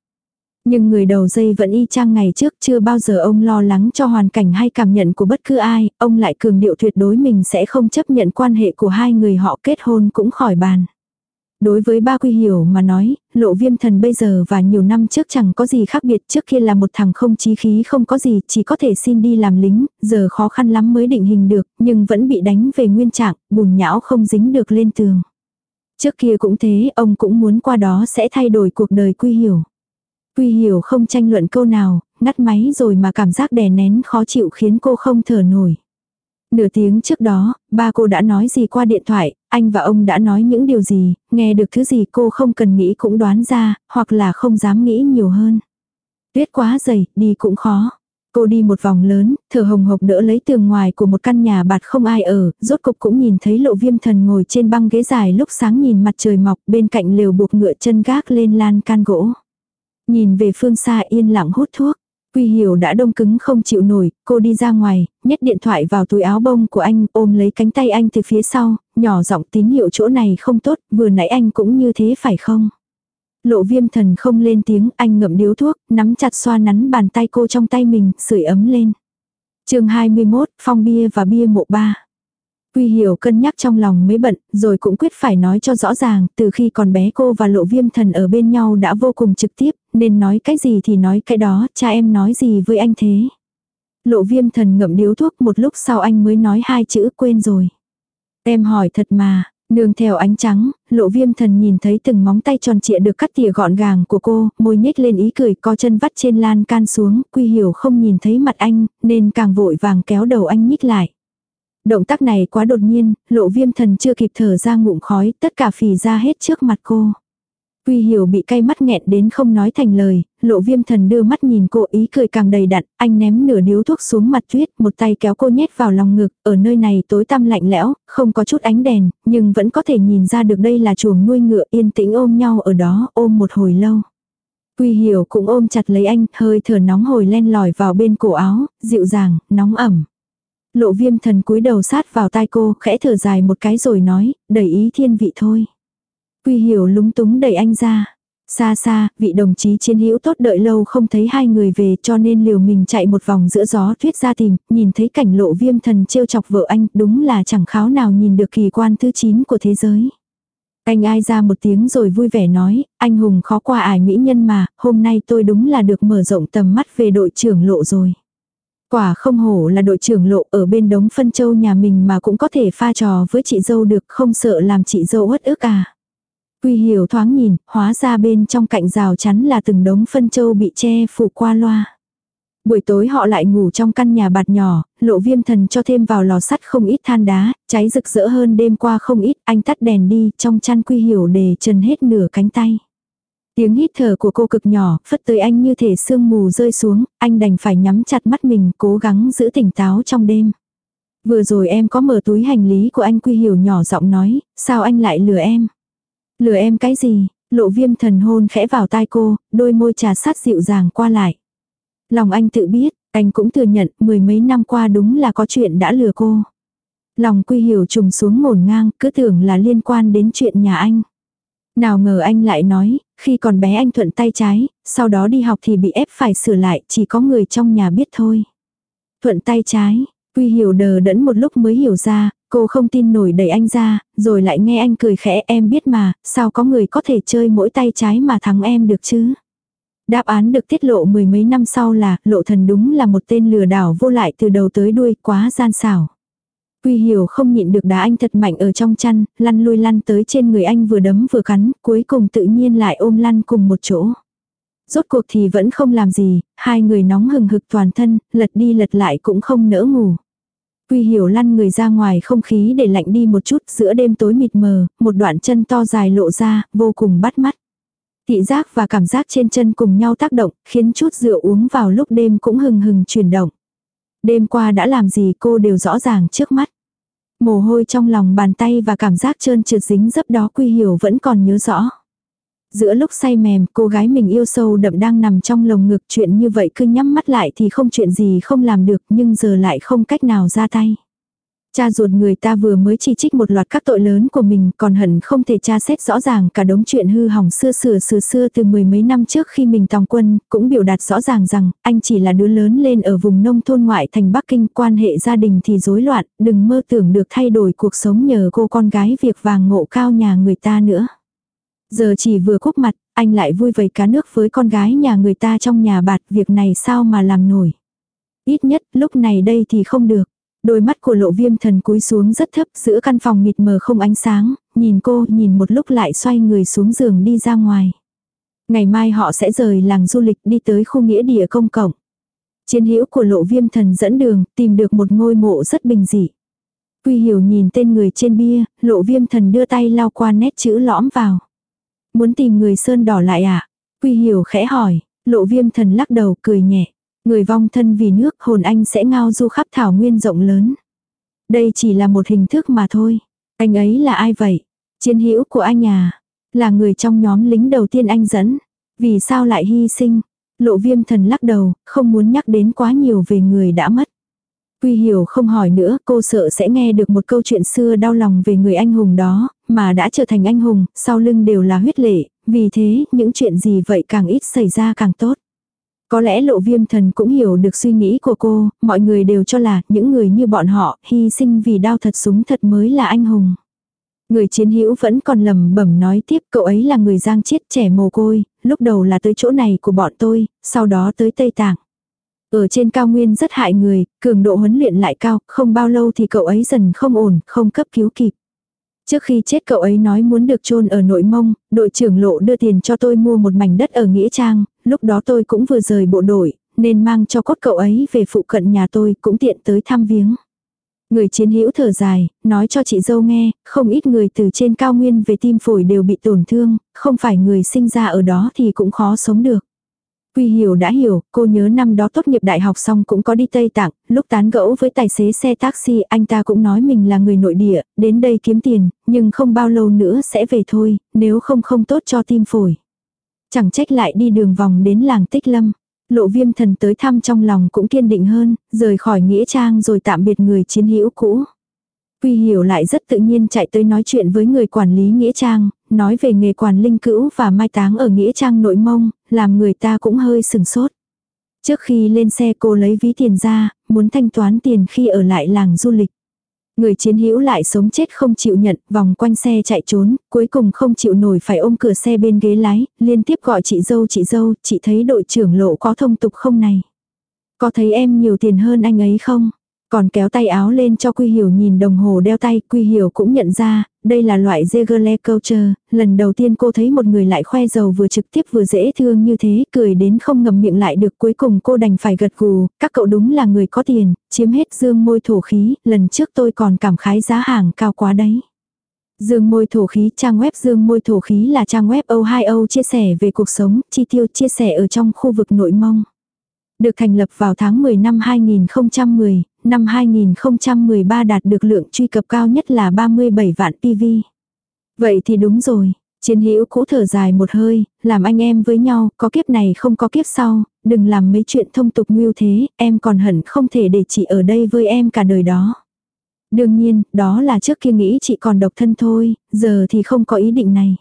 Nhưng người đầu dây vẫn y chang ngày trước chưa bao giờ ông lo lắng cho hoàn cảnh hay cảm nhận của bất cứ ai, ông lại cường điệu tuyệt đối mình sẽ không chấp nhận quan hệ của hai người họ kết hôn cũng khỏi bàn. Đối với ba quy hiểu mà nói, lộ viêm thần bây giờ và nhiều năm trước chẳng có gì khác biệt trước kia là một thằng không chí khí không có gì, chỉ có thể xin đi làm lính, giờ khó khăn lắm mới định hình được, nhưng vẫn bị đánh về nguyên trạng, bùn nhão không dính được lên tường. Trước kia cũng thế, ông cũng muốn qua đó sẽ thay đổi cuộc đời quy hiểu. Quy hiểu không tranh luận câu nào, ngắt máy rồi mà cảm giác đè nén khó chịu khiến cô không thở nổi. Nửa tiếng trước đó, ba cô đã nói gì qua điện thoại, anh và ông đã nói những điều gì, nghe được thứ gì cô không cần nghĩ cũng đoán ra, hoặc là không dám nghĩ nhiều hơn. Tuyết quá dày, đi cũng khó. Cô đi một vòng lớn, thở hồng hộc đỡ lấy tường ngoài của một căn nhà bạt không ai ở, rốt cục cũng nhìn thấy lộ viêm thần ngồi trên băng ghế dài lúc sáng nhìn mặt trời mọc bên cạnh lều buộc ngựa chân gác lên lan can gỗ. Nhìn về phương xa yên lặng hút thuốc. Quy hiểu đã đông cứng không chịu nổi, cô đi ra ngoài, nhét điện thoại vào túi áo bông của anh, ôm lấy cánh tay anh từ phía sau, nhỏ giọng tín hiệu chỗ này không tốt, vừa nãy anh cũng như thế phải không? Lộ viêm thần không lên tiếng, anh ngậm điếu thuốc, nắm chặt xoa nắn bàn tay cô trong tay mình, sưởi ấm lên. chương 21, phong bia và bia mộ ba. Quy hiểu cân nhắc trong lòng mới bận, rồi cũng quyết phải nói cho rõ ràng, từ khi còn bé cô và lộ viêm thần ở bên nhau đã vô cùng trực tiếp, nên nói cái gì thì nói cái đó, cha em nói gì với anh thế. Lộ viêm thần ngậm điếu thuốc một lúc sau anh mới nói hai chữ quên rồi. Em hỏi thật mà, Nương theo ánh trắng, lộ viêm thần nhìn thấy từng móng tay tròn trịa được cắt tỉa gọn gàng của cô, môi nhếch lên ý cười co chân vắt trên lan can xuống, quy hiểu không nhìn thấy mặt anh, nên càng vội vàng kéo đầu anh nhích lại. Động tác này quá đột nhiên, lộ viêm thần chưa kịp thở ra ngụm khói, tất cả phì ra hết trước mặt cô. Quy hiểu bị cay mắt nghẹn đến không nói thành lời, lộ viêm thần đưa mắt nhìn cô ý cười càng đầy đặn, anh ném nửa điếu thuốc xuống mặt tuyết, một tay kéo cô nhét vào lòng ngực, ở nơi này tối tăm lạnh lẽo, không có chút ánh đèn, nhưng vẫn có thể nhìn ra được đây là chuồng nuôi ngựa yên tĩnh ôm nhau ở đó, ôm một hồi lâu. Quy hiểu cũng ôm chặt lấy anh, hơi thở nóng hồi len lỏi vào bên cổ áo, dịu dàng, nóng ẩm. Lộ viêm thần cúi đầu sát vào tai cô, khẽ thở dài một cái rồi nói, đẩy ý thiên vị thôi. Quy hiểu lúng túng đẩy anh ra. Xa xa, vị đồng chí chiến hữu tốt đợi lâu không thấy hai người về cho nên liều mình chạy một vòng giữa gió tuyết ra tìm, nhìn thấy cảnh lộ viêm thần trêu chọc vợ anh, đúng là chẳng kháo nào nhìn được kỳ quan thứ 9 của thế giới. Anh ai ra một tiếng rồi vui vẻ nói, anh hùng khó qua ải mỹ nhân mà, hôm nay tôi đúng là được mở rộng tầm mắt về đội trưởng lộ rồi. Quả không hổ là đội trưởng lộ ở bên đống phân châu nhà mình mà cũng có thể pha trò với chị dâu được không sợ làm chị dâu uất ức à. Quy hiểu thoáng nhìn, hóa ra bên trong cạnh rào chắn là từng đống phân châu bị che phủ qua loa. Buổi tối họ lại ngủ trong căn nhà bạt nhỏ, lộ viêm thần cho thêm vào lò sắt không ít than đá, cháy rực rỡ hơn đêm qua không ít, anh tắt đèn đi, trong chăn quy hiểu để trần hết nửa cánh tay. Tiếng hít thở của cô cực nhỏ, phất tới anh như thể sương mù rơi xuống, anh đành phải nhắm chặt mắt mình, cố gắng giữ tỉnh táo trong đêm. Vừa rồi em có mở túi hành lý của anh Quy Hiểu nhỏ giọng nói, sao anh lại lừa em? Lừa em cái gì? Lộ viêm thần hôn khẽ vào tai cô, đôi môi trà sát dịu dàng qua lại. Lòng anh tự biết, anh cũng thừa nhận mười mấy năm qua đúng là có chuyện đã lừa cô. Lòng quy hiểu trùng xuống ngổn ngang, cứ tưởng là liên quan đến chuyện nhà anh. Nào ngờ anh lại nói, khi còn bé anh thuận tay trái, sau đó đi học thì bị ép phải sửa lại, chỉ có người trong nhà biết thôi. Thuận tay trái, Quy hiểu đờ đẫn một lúc mới hiểu ra, cô không tin nổi đẩy anh ra, rồi lại nghe anh cười khẽ em biết mà, sao có người có thể chơi mỗi tay trái mà thắng em được chứ. Đáp án được tiết lộ mười mấy năm sau là lộ thần đúng là một tên lừa đảo vô lại từ đầu tới đuôi quá gian xảo. Quy hiểu không nhịn được đá anh thật mạnh ở trong chăn, lăn lui lăn tới trên người anh vừa đấm vừa cắn, cuối cùng tự nhiên lại ôm lăn cùng một chỗ. Rốt cuộc thì vẫn không làm gì, hai người nóng hừng hực toàn thân, lật đi lật lại cũng không nỡ ngủ. Quy hiểu lăn người ra ngoài không khí để lạnh đi một chút giữa đêm tối mịt mờ, một đoạn chân to dài lộ ra, vô cùng bắt mắt. Thị giác và cảm giác trên chân cùng nhau tác động, khiến chút rượu uống vào lúc đêm cũng hừng hừng chuyển động. Đêm qua đã làm gì cô đều rõ ràng trước mắt. Mồ hôi trong lòng bàn tay và cảm giác trơn trượt dính dấp đó Quy Hiểu vẫn còn nhớ rõ. Giữa lúc say mềm, cô gái mình yêu sâu đậm đang nằm trong lồng ngực chuyện như vậy cứ nhắm mắt lại thì không chuyện gì không làm được nhưng giờ lại không cách nào ra tay. Cha ruột người ta vừa mới chỉ trích một loạt các tội lớn của mình còn hẳn không thể tra xét rõ ràng cả đống chuyện hư hỏng xưa xưa xưa xưa từ mười mấy năm trước khi mình tòng quân, cũng biểu đạt rõ ràng rằng anh chỉ là đứa lớn lên ở vùng nông thôn ngoại thành Bắc Kinh quan hệ gia đình thì rối loạn, đừng mơ tưởng được thay đổi cuộc sống nhờ cô con gái việc vàng ngộ cao nhà người ta nữa. Giờ chỉ vừa cúp mặt, anh lại vui vầy cá nước với con gái nhà người ta trong nhà bạt việc này sao mà làm nổi. Ít nhất lúc này đây thì không được. Đôi mắt của lộ viêm thần cúi xuống rất thấp giữa căn phòng mịt mờ không ánh sáng, nhìn cô nhìn một lúc lại xoay người xuống giường đi ra ngoài. Ngày mai họ sẽ rời làng du lịch đi tới khu nghĩa địa công cộng. Chiến hữu của lộ viêm thần dẫn đường, tìm được một ngôi mộ rất bình dị. Quy hiểu nhìn tên người trên bia, lộ viêm thần đưa tay lao qua nét chữ lõm vào. Muốn tìm người sơn đỏ lại à? Quy hiểu khẽ hỏi, lộ viêm thần lắc đầu cười nhẹ. Người vong thân vì nước hồn anh sẽ ngao du khắp thảo nguyên rộng lớn. Đây chỉ là một hình thức mà thôi. Anh ấy là ai vậy? Chiến hữu của anh à? Là người trong nhóm lính đầu tiên anh dẫn. Vì sao lại hy sinh? Lộ viêm thần lắc đầu, không muốn nhắc đến quá nhiều về người đã mất. Quy hiểu không hỏi nữa, cô sợ sẽ nghe được một câu chuyện xưa đau lòng về người anh hùng đó, mà đã trở thành anh hùng, sau lưng đều là huyết lệ, vì thế, những chuyện gì vậy càng ít xảy ra càng tốt. Có lẽ lộ viêm thần cũng hiểu được suy nghĩ của cô, mọi người đều cho là những người như bọn họ hy sinh vì đau thật súng thật mới là anh hùng. Người chiến hữu vẫn còn lầm bẩm nói tiếp cậu ấy là người giang chiết trẻ mồ côi, lúc đầu là tới chỗ này của bọn tôi, sau đó tới Tây Tạng. Ở trên cao nguyên rất hại người, cường độ huấn luyện lại cao, không bao lâu thì cậu ấy dần không ổn, không cấp cứu kịp. Trước khi chết cậu ấy nói muốn được chôn ở nội mông, đội trưởng lộ đưa tiền cho tôi mua một mảnh đất ở Nghĩa Trang, lúc đó tôi cũng vừa rời bộ đội, nên mang cho cốt cậu ấy về phụ cận nhà tôi cũng tiện tới thăm viếng. Người chiến hữu thở dài, nói cho chị dâu nghe, không ít người từ trên cao nguyên về tim phổi đều bị tổn thương, không phải người sinh ra ở đó thì cũng khó sống được. Quy hiểu đã hiểu, cô nhớ năm đó tốt nghiệp đại học xong cũng có đi Tây Tạng, lúc tán gẫu với tài xế xe taxi anh ta cũng nói mình là người nội địa, đến đây kiếm tiền, nhưng không bao lâu nữa sẽ về thôi, nếu không không tốt cho tim phổi. Chẳng trách lại đi đường vòng đến làng Tích Lâm. Lộ viêm thần tới thăm trong lòng cũng kiên định hơn, rời khỏi nghĩa trang rồi tạm biệt người chiến hữu cũ. Quy hiểu lại rất tự nhiên chạy tới nói chuyện với người quản lý Nghĩa Trang, nói về nghề quản linh cữu và mai táng ở Nghĩa Trang nội mông, làm người ta cũng hơi sừng sốt. Trước khi lên xe cô lấy ví tiền ra, muốn thanh toán tiền khi ở lại làng du lịch. Người chiến hữu lại sống chết không chịu nhận, vòng quanh xe chạy trốn, cuối cùng không chịu nổi phải ôm cửa xe bên ghế lái, liên tiếp gọi chị dâu chị dâu, chị thấy đội trưởng lộ có thông tục không này. Có thấy em nhiều tiền hơn anh ấy không? Còn kéo tay áo lên cho Quy Hiểu nhìn đồng hồ đeo tay, Quy Hiểu cũng nhận ra, đây là loại Zegele culture, lần đầu tiên cô thấy một người lại khoe giàu vừa trực tiếp vừa dễ thương như thế, cười đến không ngầm miệng lại được cuối cùng cô đành phải gật gù, các cậu đúng là người có tiền, chiếm hết dương môi thổ khí, lần trước tôi còn cảm khái giá hàng cao quá đấy. Dương môi thổ khí trang web Dương môi thổ khí là trang web O2O chia sẻ về cuộc sống, chi tiêu chia sẻ ở trong khu vực nội mông. Được thành lập vào tháng 10 năm 2010, năm 2013 đạt được lượng truy cập cao nhất là 37 vạn PV. Vậy thì đúng rồi, chiến hữu cũ thở dài một hơi, làm anh em với nhau, có kiếp này không có kiếp sau, đừng làm mấy chuyện thông tục như thế, em còn hẳn không thể để chị ở đây với em cả đời đó. Đương nhiên, đó là trước kia nghĩ chị còn độc thân thôi, giờ thì không có ý định này.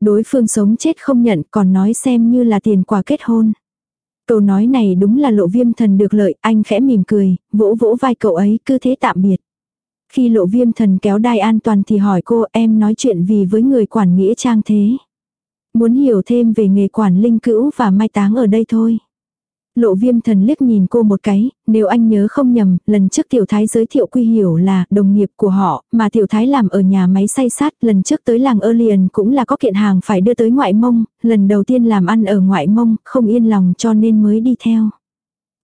Đối phương sống chết không nhận còn nói xem như là tiền quà kết hôn. Câu nói này đúng là lộ viêm thần được lợi, anh khẽ mỉm cười, vỗ vỗ vai cậu ấy, cứ thế tạm biệt. Khi lộ viêm thần kéo đai an toàn thì hỏi cô em nói chuyện vì với người quản nghĩa trang thế. Muốn hiểu thêm về nghề quản linh cữu và mai táng ở đây thôi. Lộ viêm thần liếc nhìn cô một cái, nếu anh nhớ không nhầm, lần trước tiểu thái giới thiệu quy hiểu là đồng nghiệp của họ, mà tiểu thái làm ở nhà máy say sát, lần trước tới làng ơ liền cũng là có kiện hàng phải đưa tới ngoại mông, lần đầu tiên làm ăn ở ngoại mông, không yên lòng cho nên mới đi theo.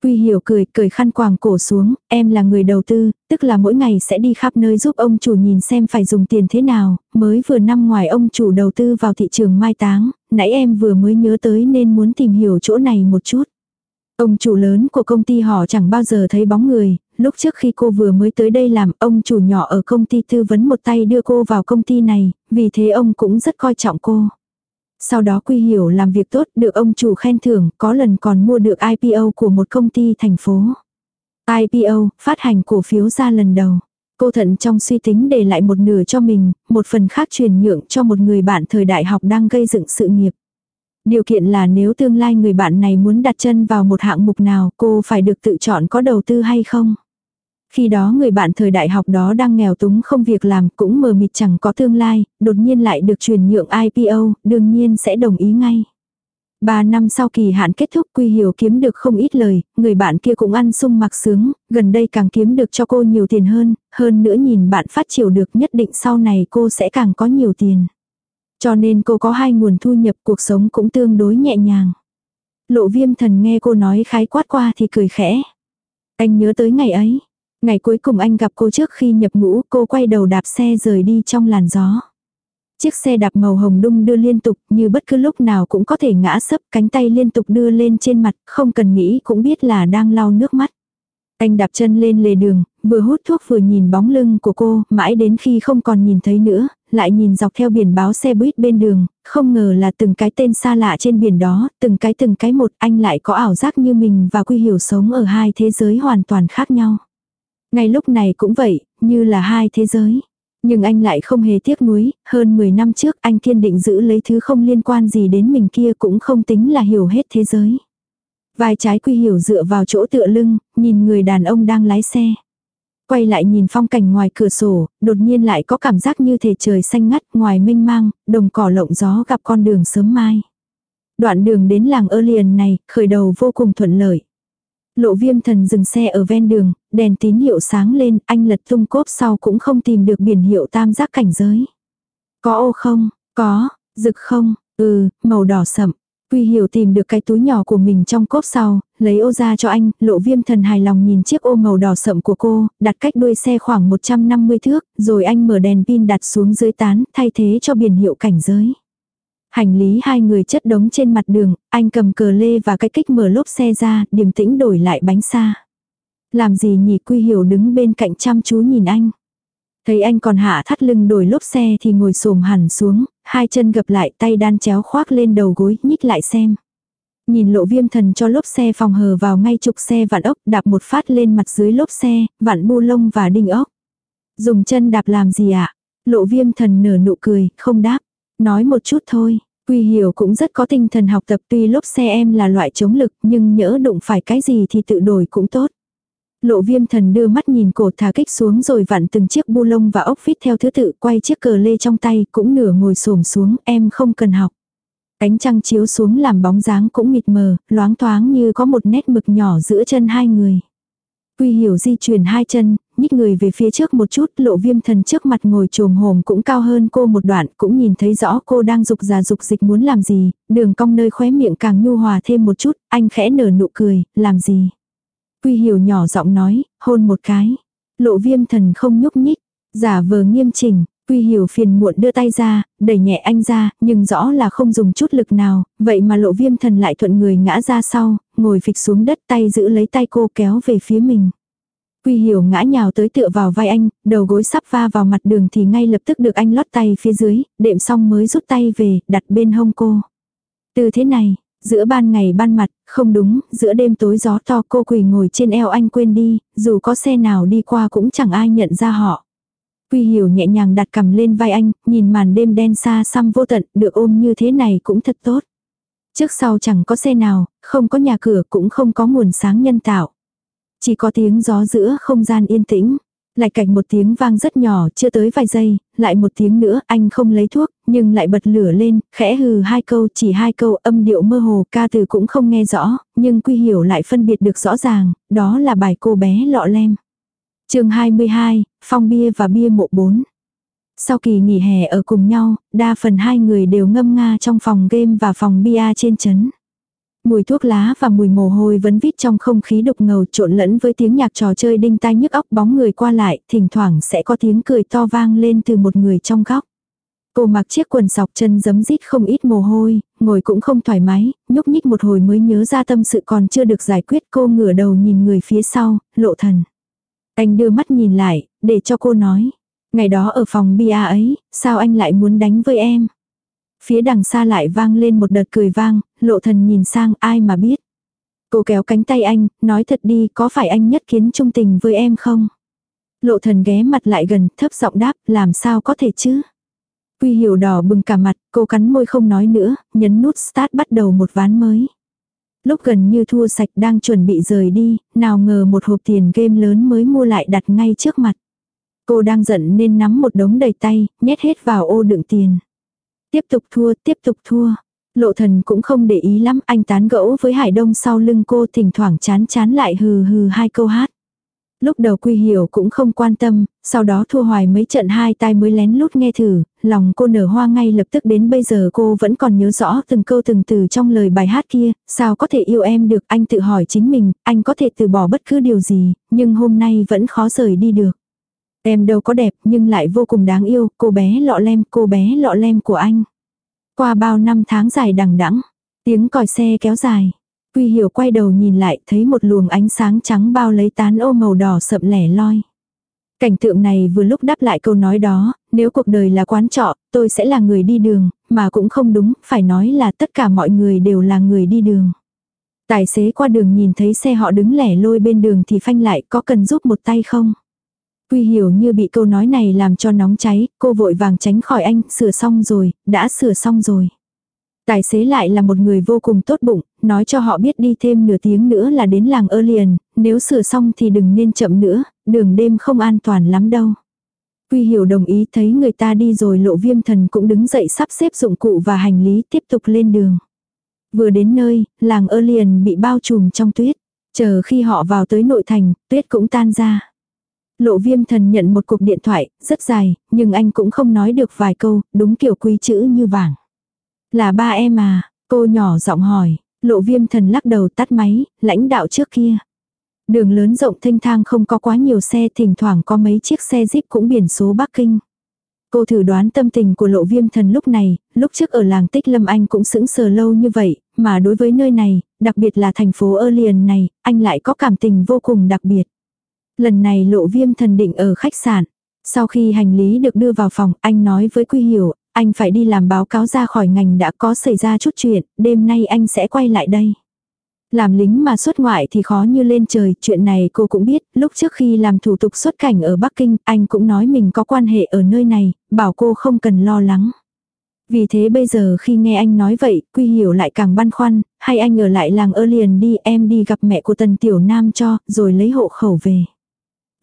Quy hiểu cười, cười khăn quàng cổ xuống, em là người đầu tư, tức là mỗi ngày sẽ đi khắp nơi giúp ông chủ nhìn xem phải dùng tiền thế nào, mới vừa năm ngoài ông chủ đầu tư vào thị trường mai táng, nãy em vừa mới nhớ tới nên muốn tìm hiểu chỗ này một chút. Ông chủ lớn của công ty họ chẳng bao giờ thấy bóng người, lúc trước khi cô vừa mới tới đây làm, ông chủ nhỏ ở công ty tư vấn một tay đưa cô vào công ty này, vì thế ông cũng rất coi trọng cô. Sau đó Quy Hiểu làm việc tốt được ông chủ khen thưởng, có lần còn mua được IPO của một công ty thành phố. IPO, phát hành cổ phiếu ra lần đầu. Cô thận trong suy tính để lại một nửa cho mình, một phần khác truyền nhượng cho một người bạn thời đại học đang gây dựng sự nghiệp. Điều kiện là nếu tương lai người bạn này muốn đặt chân vào một hạng mục nào cô phải được tự chọn có đầu tư hay không. Khi đó người bạn thời đại học đó đang nghèo túng không việc làm cũng mờ mịt chẳng có tương lai, đột nhiên lại được chuyển nhượng IPO, đương nhiên sẽ đồng ý ngay. Ba năm sau kỳ hạn kết thúc Quy Hiểu kiếm được không ít lời, người bạn kia cũng ăn sung mặc sướng, gần đây càng kiếm được cho cô nhiều tiền hơn, hơn nữa nhìn bạn phát triển được nhất định sau này cô sẽ càng có nhiều tiền. Cho nên cô có hai nguồn thu nhập, cuộc sống cũng tương đối nhẹ nhàng. Lộ viêm thần nghe cô nói khái quát qua thì cười khẽ. Anh nhớ tới ngày ấy. Ngày cuối cùng anh gặp cô trước khi nhập ngũ, cô quay đầu đạp xe rời đi trong làn gió. Chiếc xe đạp màu hồng đung đưa liên tục như bất cứ lúc nào cũng có thể ngã sấp, cánh tay liên tục đưa lên trên mặt, không cần nghĩ cũng biết là đang lau nước mắt. Anh đạp chân lên lề đường, vừa hút thuốc vừa nhìn bóng lưng của cô, mãi đến khi không còn nhìn thấy nữa, lại nhìn dọc theo biển báo xe buýt bên đường, không ngờ là từng cái tên xa lạ trên biển đó, từng cái từng cái một anh lại có ảo giác như mình và quy hiểu sống ở hai thế giới hoàn toàn khác nhau. Ngay lúc này cũng vậy, như là hai thế giới. Nhưng anh lại không hề tiếc nuối, hơn 10 năm trước anh kiên định giữ lấy thứ không liên quan gì đến mình kia cũng không tính là hiểu hết thế giới. Vai trái quy hiểu dựa vào chỗ tựa lưng, nhìn người đàn ông đang lái xe. Quay lại nhìn phong cảnh ngoài cửa sổ, đột nhiên lại có cảm giác như thể trời xanh ngắt ngoài mênh mang, đồng cỏ lộng gió gặp con đường sớm mai. Đoạn đường đến làng ơ liền này, khởi đầu vô cùng thuận lợi. Lộ viêm thần dừng xe ở ven đường, đèn tín hiệu sáng lên, anh lật tung cốp sau cũng không tìm được biển hiệu tam giác cảnh giới. Có ô không? Có, rực không? Ừ, màu đỏ sậm. Quy hiểu tìm được cái túi nhỏ của mình trong cốp sau, lấy ô ra cho anh, lộ viêm thần hài lòng nhìn chiếc ô màu đỏ sậm của cô, đặt cách đuôi xe khoảng 150 thước, rồi anh mở đèn pin đặt xuống dưới tán, thay thế cho biển hiệu cảnh giới. Hành lý hai người chất đống trên mặt đường, anh cầm cờ lê và cái kích mở lốp xe ra, điềm tĩnh đổi lại bánh xa. Làm gì nhỉ Quy Hiểu đứng bên cạnh chăm chú nhìn anh. Thấy anh còn hạ thắt lưng đổi lốp xe thì ngồi xổm hẳn xuống, hai chân gập lại tay đan chéo khoác lên đầu gối, nhích lại xem. Nhìn lộ viêm thần cho lốp xe phòng hờ vào ngay trục xe vặn ốc đạp một phát lên mặt dưới lốp xe, vặn bu lông và đinh ốc. Dùng chân đạp làm gì ạ? À? Lộ viêm thần nở nụ cười, không đáp. Nói một chút thôi. Quy hiểu cũng rất có tinh thần học tập tuy lốp xe em là loại chống lực nhưng nhỡ đụng phải cái gì thì tự đổi cũng tốt. Lộ viêm thần đưa mắt nhìn cổ thả kích xuống rồi vặn từng chiếc bu lông và ốc vít theo thứ tự quay chiếc cờ lê trong tay cũng nửa ngồi xổm xuống em không cần học. Cánh trăng chiếu xuống làm bóng dáng cũng mịt mờ, loáng thoáng như có một nét mực nhỏ giữa chân hai người. Quy hiểu di chuyển hai chân, nhích người về phía trước một chút, lộ viêm thần trước mặt ngồi trồm hồm cũng cao hơn cô một đoạn, cũng nhìn thấy rõ cô đang dục già dục dịch muốn làm gì, đường cong nơi khóe miệng càng nhu hòa thêm một chút, anh khẽ nở nụ cười, làm gì. Quy hiểu nhỏ giọng nói, hôn một cái. Lộ viêm thần không nhúc nhích, giả vờ nghiêm chỉnh, Quy hiểu phiền muộn đưa tay ra, đẩy nhẹ anh ra, nhưng rõ là không dùng chút lực nào, vậy mà lộ viêm thần lại thuận người ngã ra sau, ngồi phịch xuống đất tay giữ lấy tay cô kéo về phía mình. Quy hiểu ngã nhào tới tựa vào vai anh, đầu gối sắp va vào mặt đường thì ngay lập tức được anh lót tay phía dưới, đệm xong mới rút tay về, đặt bên hông cô. Từ thế này, giữa ban ngày ban mặt, không đúng, giữa đêm tối gió to cô quỳ ngồi trên eo anh quên đi, dù có xe nào đi qua cũng chẳng ai nhận ra họ. Quy hiểu nhẹ nhàng đặt cầm lên vai anh, nhìn màn đêm đen xa xăm vô tận, được ôm như thế này cũng thật tốt. Trước sau chẳng có xe nào, không có nhà cửa cũng không có nguồn sáng nhân tạo. Chỉ có tiếng gió giữa không gian yên tĩnh. Lại cạnh một tiếng vang rất nhỏ, chưa tới vài giây, lại một tiếng nữa, anh không lấy thuốc, nhưng lại bật lửa lên, khẽ hừ hai câu, chỉ hai câu, âm điệu mơ hồ, ca từ cũng không nghe rõ, nhưng quy hiểu lại phân biệt được rõ ràng, đó là bài cô bé lọ lem. chương 22, phong bia và bia mộ 4. Sau kỳ nghỉ hè ở cùng nhau, đa phần hai người đều ngâm nga trong phòng game và phòng bia trên chấn. Mùi thuốc lá và mùi mồ hôi vẫn vít trong không khí đục ngầu trộn lẫn với tiếng nhạc trò chơi đinh tai nhức óc bóng người qua lại, thỉnh thoảng sẽ có tiếng cười to vang lên từ một người trong góc. Cô mặc chiếc quần sọc chân giấm rít không ít mồ hôi, ngồi cũng không thoải mái, nhúc nhích một hồi mới nhớ ra tâm sự còn chưa được giải quyết cô ngửa đầu nhìn người phía sau, lộ thần. Anh đưa mắt nhìn lại, để cho cô nói. Ngày đó ở phòng bia ấy, sao anh lại muốn đánh với em? Phía đằng xa lại vang lên một đợt cười vang, lộ thần nhìn sang ai mà biết. Cô kéo cánh tay anh, nói thật đi có phải anh nhất kiến trung tình với em không? Lộ thần ghé mặt lại gần, thấp giọng đáp, làm sao có thể chứ? Quy hiểu đỏ bừng cả mặt, cô cắn môi không nói nữa, nhấn nút start bắt đầu một ván mới. Lúc gần như thua sạch đang chuẩn bị rời đi, nào ngờ một hộp tiền game lớn mới mua lại đặt ngay trước mặt. Cô đang giận nên nắm một đống đầy tay, nhét hết vào ô đựng tiền. Tiếp tục thua, tiếp tục thua. Lộ thần cũng không để ý lắm, anh tán gẫu với Hải Đông sau lưng cô thỉnh thoảng chán chán lại hừ hừ hai câu hát. Lúc đầu Quy Hiểu cũng không quan tâm, sau đó thua hoài mấy trận hai tai mới lén lút nghe thử, lòng cô nở hoa ngay lập tức đến bây giờ cô vẫn còn nhớ rõ từng câu từng từ trong lời bài hát kia, sao có thể yêu em được, anh tự hỏi chính mình, anh có thể từ bỏ bất cứ điều gì, nhưng hôm nay vẫn khó rời đi được. Em đâu có đẹp nhưng lại vô cùng đáng yêu, cô bé lọ lem, cô bé lọ lem của anh. Qua bao năm tháng dài đằng đẵng tiếng còi xe kéo dài. Quy hiểu quay đầu nhìn lại thấy một luồng ánh sáng trắng bao lấy tán ô màu đỏ sậm lẻ loi. Cảnh tượng này vừa lúc đáp lại câu nói đó, nếu cuộc đời là quán trọ, tôi sẽ là người đi đường, mà cũng không đúng, phải nói là tất cả mọi người đều là người đi đường. Tài xế qua đường nhìn thấy xe họ đứng lẻ lôi bên đường thì phanh lại có cần giúp một tay không? Quy hiểu như bị câu nói này làm cho nóng cháy, cô vội vàng tránh khỏi anh, sửa xong rồi, đã sửa xong rồi. Tài xế lại là một người vô cùng tốt bụng, nói cho họ biết đi thêm nửa tiếng nữa là đến làng ơ liền, nếu sửa xong thì đừng nên chậm nữa, đường đêm không an toàn lắm đâu. Quy hiểu đồng ý thấy người ta đi rồi lộ viêm thần cũng đứng dậy sắp xếp dụng cụ và hành lý tiếp tục lên đường. Vừa đến nơi, làng ơ liền bị bao trùm trong tuyết. Chờ khi họ vào tới nội thành, tuyết cũng tan ra. Lộ viêm thần nhận một cuộc điện thoại, rất dài, nhưng anh cũng không nói được vài câu, đúng kiểu quý chữ như vàng. Là ba em à, cô nhỏ giọng hỏi, lộ viêm thần lắc đầu tắt máy, lãnh đạo trước kia. Đường lớn rộng thanh thang không có quá nhiều xe, thỉnh thoảng có mấy chiếc xe jeep cũng biển số Bắc Kinh. Cô thử đoán tâm tình của lộ viêm thần lúc này, lúc trước ở làng Tích Lâm Anh cũng sững sờ lâu như vậy, mà đối với nơi này, đặc biệt là thành phố Erlian này, anh lại có cảm tình vô cùng đặc biệt. Lần này lộ viêm thần định ở khách sạn. Sau khi hành lý được đưa vào phòng, anh nói với Quy Hiểu, anh phải đi làm báo cáo ra khỏi ngành đã có xảy ra chút chuyện, đêm nay anh sẽ quay lại đây. Làm lính mà xuất ngoại thì khó như lên trời, chuyện này cô cũng biết, lúc trước khi làm thủ tục xuất cảnh ở Bắc Kinh, anh cũng nói mình có quan hệ ở nơi này, bảo cô không cần lo lắng. Vì thế bây giờ khi nghe anh nói vậy, Quy Hiểu lại càng băn khoăn, hay anh ở lại làng ơ liền đi, em đi gặp mẹ của Tần Tiểu Nam cho, rồi lấy hộ khẩu về.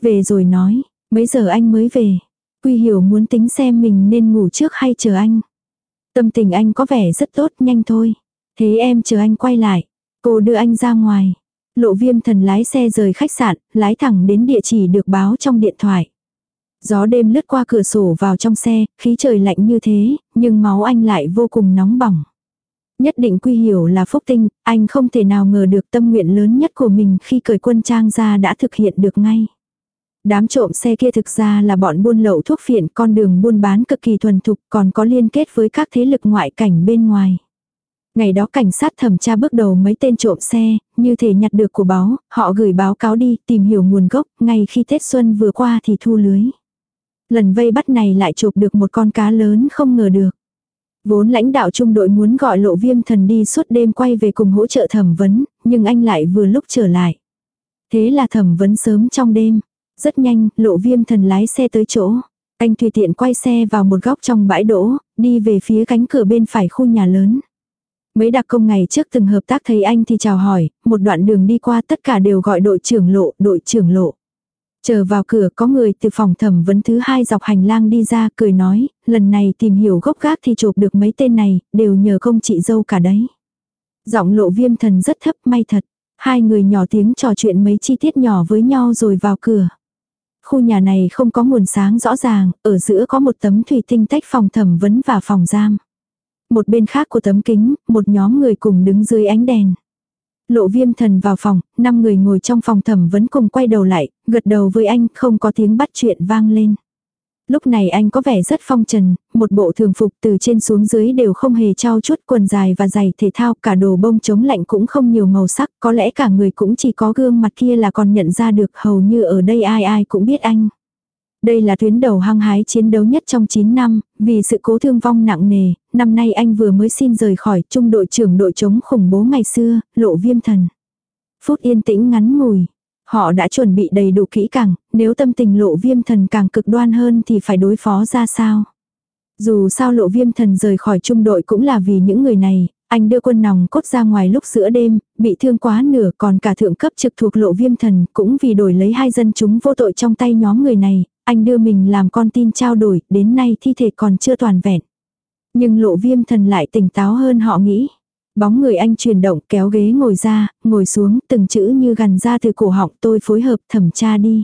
Về rồi nói, mấy giờ anh mới về. Quy Hiểu muốn tính xem mình nên ngủ trước hay chờ anh. Tâm tình anh có vẻ rất tốt, nhanh thôi. Thế em chờ anh quay lại. Cô đưa anh ra ngoài. Lộ viêm thần lái xe rời khách sạn, lái thẳng đến địa chỉ được báo trong điện thoại. Gió đêm lướt qua cửa sổ vào trong xe, khí trời lạnh như thế, nhưng máu anh lại vô cùng nóng bỏng. Nhất định quy hiểu là phúc tinh, anh không thể nào ngờ được tâm nguyện lớn nhất của mình khi cởi quân trang ra đã thực hiện được ngay. Đám trộm xe kia thực ra là bọn buôn lậu thuốc phiện con đường buôn bán cực kỳ thuần thục còn có liên kết với các thế lực ngoại cảnh bên ngoài. Ngày đó cảnh sát thẩm tra bước đầu mấy tên trộm xe, như thể nhặt được của báo, họ gửi báo cáo đi tìm hiểu nguồn gốc, ngay khi Tết Xuân vừa qua thì thu lưới. Lần vây bắt này lại chụp được một con cá lớn không ngờ được. Vốn lãnh đạo trung đội muốn gọi lộ viêm thần đi suốt đêm quay về cùng hỗ trợ thẩm vấn, nhưng anh lại vừa lúc trở lại. Thế là thẩm vấn sớm trong đêm. Rất nhanh, lộ viêm thần lái xe tới chỗ. Anh tùy tiện quay xe vào một góc trong bãi đỗ, đi về phía cánh cửa bên phải khu nhà lớn. Mấy đặc công ngày trước từng hợp tác thấy anh thì chào hỏi, một đoạn đường đi qua tất cả đều gọi đội trưởng lộ, đội trưởng lộ. Chờ vào cửa có người từ phòng thẩm vấn thứ hai dọc hành lang đi ra cười nói, lần này tìm hiểu gốc gác thì chụp được mấy tên này, đều nhờ công chị dâu cả đấy. Giọng lộ viêm thần rất thấp may thật. Hai người nhỏ tiếng trò chuyện mấy chi tiết nhỏ với nhau rồi vào cửa. Khu nhà này không có nguồn sáng rõ ràng, ở giữa có một tấm thủy tinh tách phòng thẩm vấn và phòng giam. Một bên khác của tấm kính, một nhóm người cùng đứng dưới ánh đèn. Lộ viêm thần vào phòng, năm người ngồi trong phòng thẩm vấn cùng quay đầu lại, gật đầu với anh, không có tiếng bắt chuyện vang lên. Lúc này anh có vẻ rất phong trần, một bộ thường phục từ trên xuống dưới đều không hề trao chút quần dài và giày thể thao, cả đồ bông chống lạnh cũng không nhiều màu sắc, có lẽ cả người cũng chỉ có gương mặt kia là còn nhận ra được hầu như ở đây ai ai cũng biết anh. Đây là tuyến đầu hăng hái chiến đấu nhất trong 9 năm, vì sự cố thương vong nặng nề, năm nay anh vừa mới xin rời khỏi trung đội trưởng đội chống khủng bố ngày xưa, lộ viêm thần. Phút yên tĩnh ngắn ngủi. Họ đã chuẩn bị đầy đủ kỹ càng, nếu tâm tình lộ viêm thần càng cực đoan hơn thì phải đối phó ra sao. Dù sao lộ viêm thần rời khỏi trung đội cũng là vì những người này, anh đưa quân nòng cốt ra ngoài lúc giữa đêm, bị thương quá nửa còn cả thượng cấp trực thuộc lộ viêm thần cũng vì đổi lấy hai dân chúng vô tội trong tay nhóm người này, anh đưa mình làm con tin trao đổi, đến nay thi thể còn chưa toàn vẹn. Nhưng lộ viêm thần lại tỉnh táo hơn họ nghĩ. Bóng người anh chuyển động kéo ghế ngồi ra, ngồi xuống từng chữ như gần ra từ cổ họng tôi phối hợp thẩm tra đi.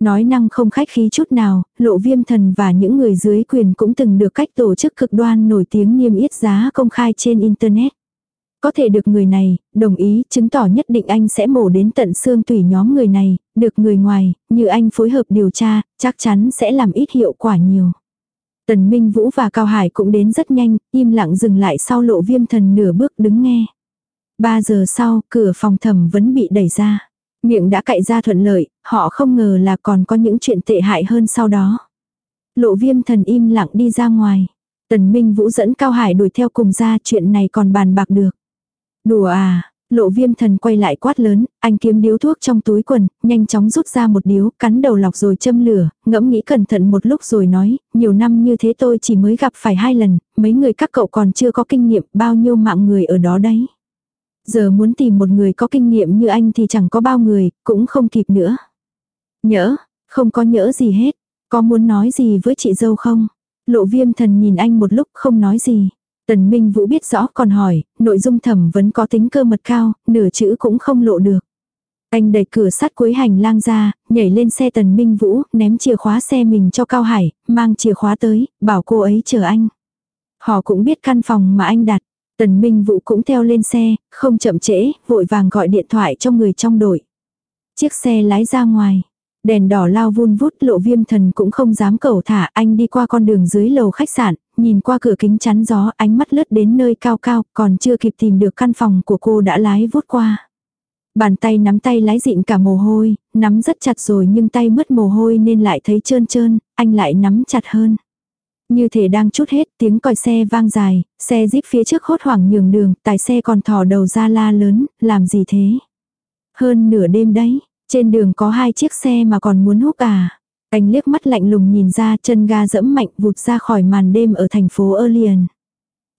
Nói năng không khách khí chút nào, lộ viêm thần và những người dưới quyền cũng từng được cách tổ chức cực đoan nổi tiếng niêm yết giá công khai trên Internet. Có thể được người này, đồng ý, chứng tỏ nhất định anh sẽ mổ đến tận xương tủy nhóm người này, được người ngoài, như anh phối hợp điều tra, chắc chắn sẽ làm ít hiệu quả nhiều. Tần Minh Vũ và Cao Hải cũng đến rất nhanh, im lặng dừng lại sau lộ viêm thần nửa bước đứng nghe. Ba giờ sau, cửa phòng thẩm vẫn bị đẩy ra. Miệng đã cậy ra thuận lợi, họ không ngờ là còn có những chuyện tệ hại hơn sau đó. Lộ viêm thần im lặng đi ra ngoài. Tần Minh Vũ dẫn Cao Hải đuổi theo cùng ra chuyện này còn bàn bạc được. Đùa à, lộ viêm thần quay lại quát lớn, anh kiếm điếu thuốc trong túi quần, nhanh chóng rút ra một điếu, cắn đầu lọc rồi châm lửa, ngẫm nghĩ cẩn thận một lúc rồi nói, nhiều năm như thế tôi chỉ mới gặp phải hai lần, mấy người các cậu còn chưa có kinh nghiệm, bao nhiêu mạng người ở đó đấy. Giờ muốn tìm một người có kinh nghiệm như anh thì chẳng có bao người, cũng không kịp nữa. Nhỡ, không có nhỡ gì hết, có muốn nói gì với chị dâu không? Lộ viêm thần nhìn anh một lúc không nói gì. Tần Minh Vũ biết rõ còn hỏi, nội dung thẩm vẫn có tính cơ mật cao, nửa chữ cũng không lộ được. Anh đẩy cửa sắt cuối hành lang ra, nhảy lên xe tần minh vũ, ném chìa khóa xe mình cho Cao Hải, mang chìa khóa tới, bảo cô ấy chờ anh. Họ cũng biết căn phòng mà anh đặt. Tần Minh Vũ cũng theo lên xe, không chậm trễ, vội vàng gọi điện thoại cho người trong đội. Chiếc xe lái ra ngoài. Đèn đỏ lao vun vút lộ viêm thần cũng không dám cầu thả anh đi qua con đường dưới lầu khách sạn, nhìn qua cửa kính chắn gió ánh mắt lướt đến nơi cao cao còn chưa kịp tìm được căn phòng của cô đã lái vút qua. Bàn tay nắm tay lái dịn cả mồ hôi, nắm rất chặt rồi nhưng tay mất mồ hôi nên lại thấy trơn trơn, anh lại nắm chặt hơn. Như thể đang chút hết tiếng còi xe vang dài, xe jeep phía trước hốt hoảng nhường đường, tài xe còn thò đầu ra la lớn, làm gì thế? Hơn nửa đêm đấy, trên đường có hai chiếc xe mà còn muốn hút à. Anh liếc mắt lạnh lùng nhìn ra chân ga dẫm mạnh vụt ra khỏi màn đêm ở thành phố Erlien.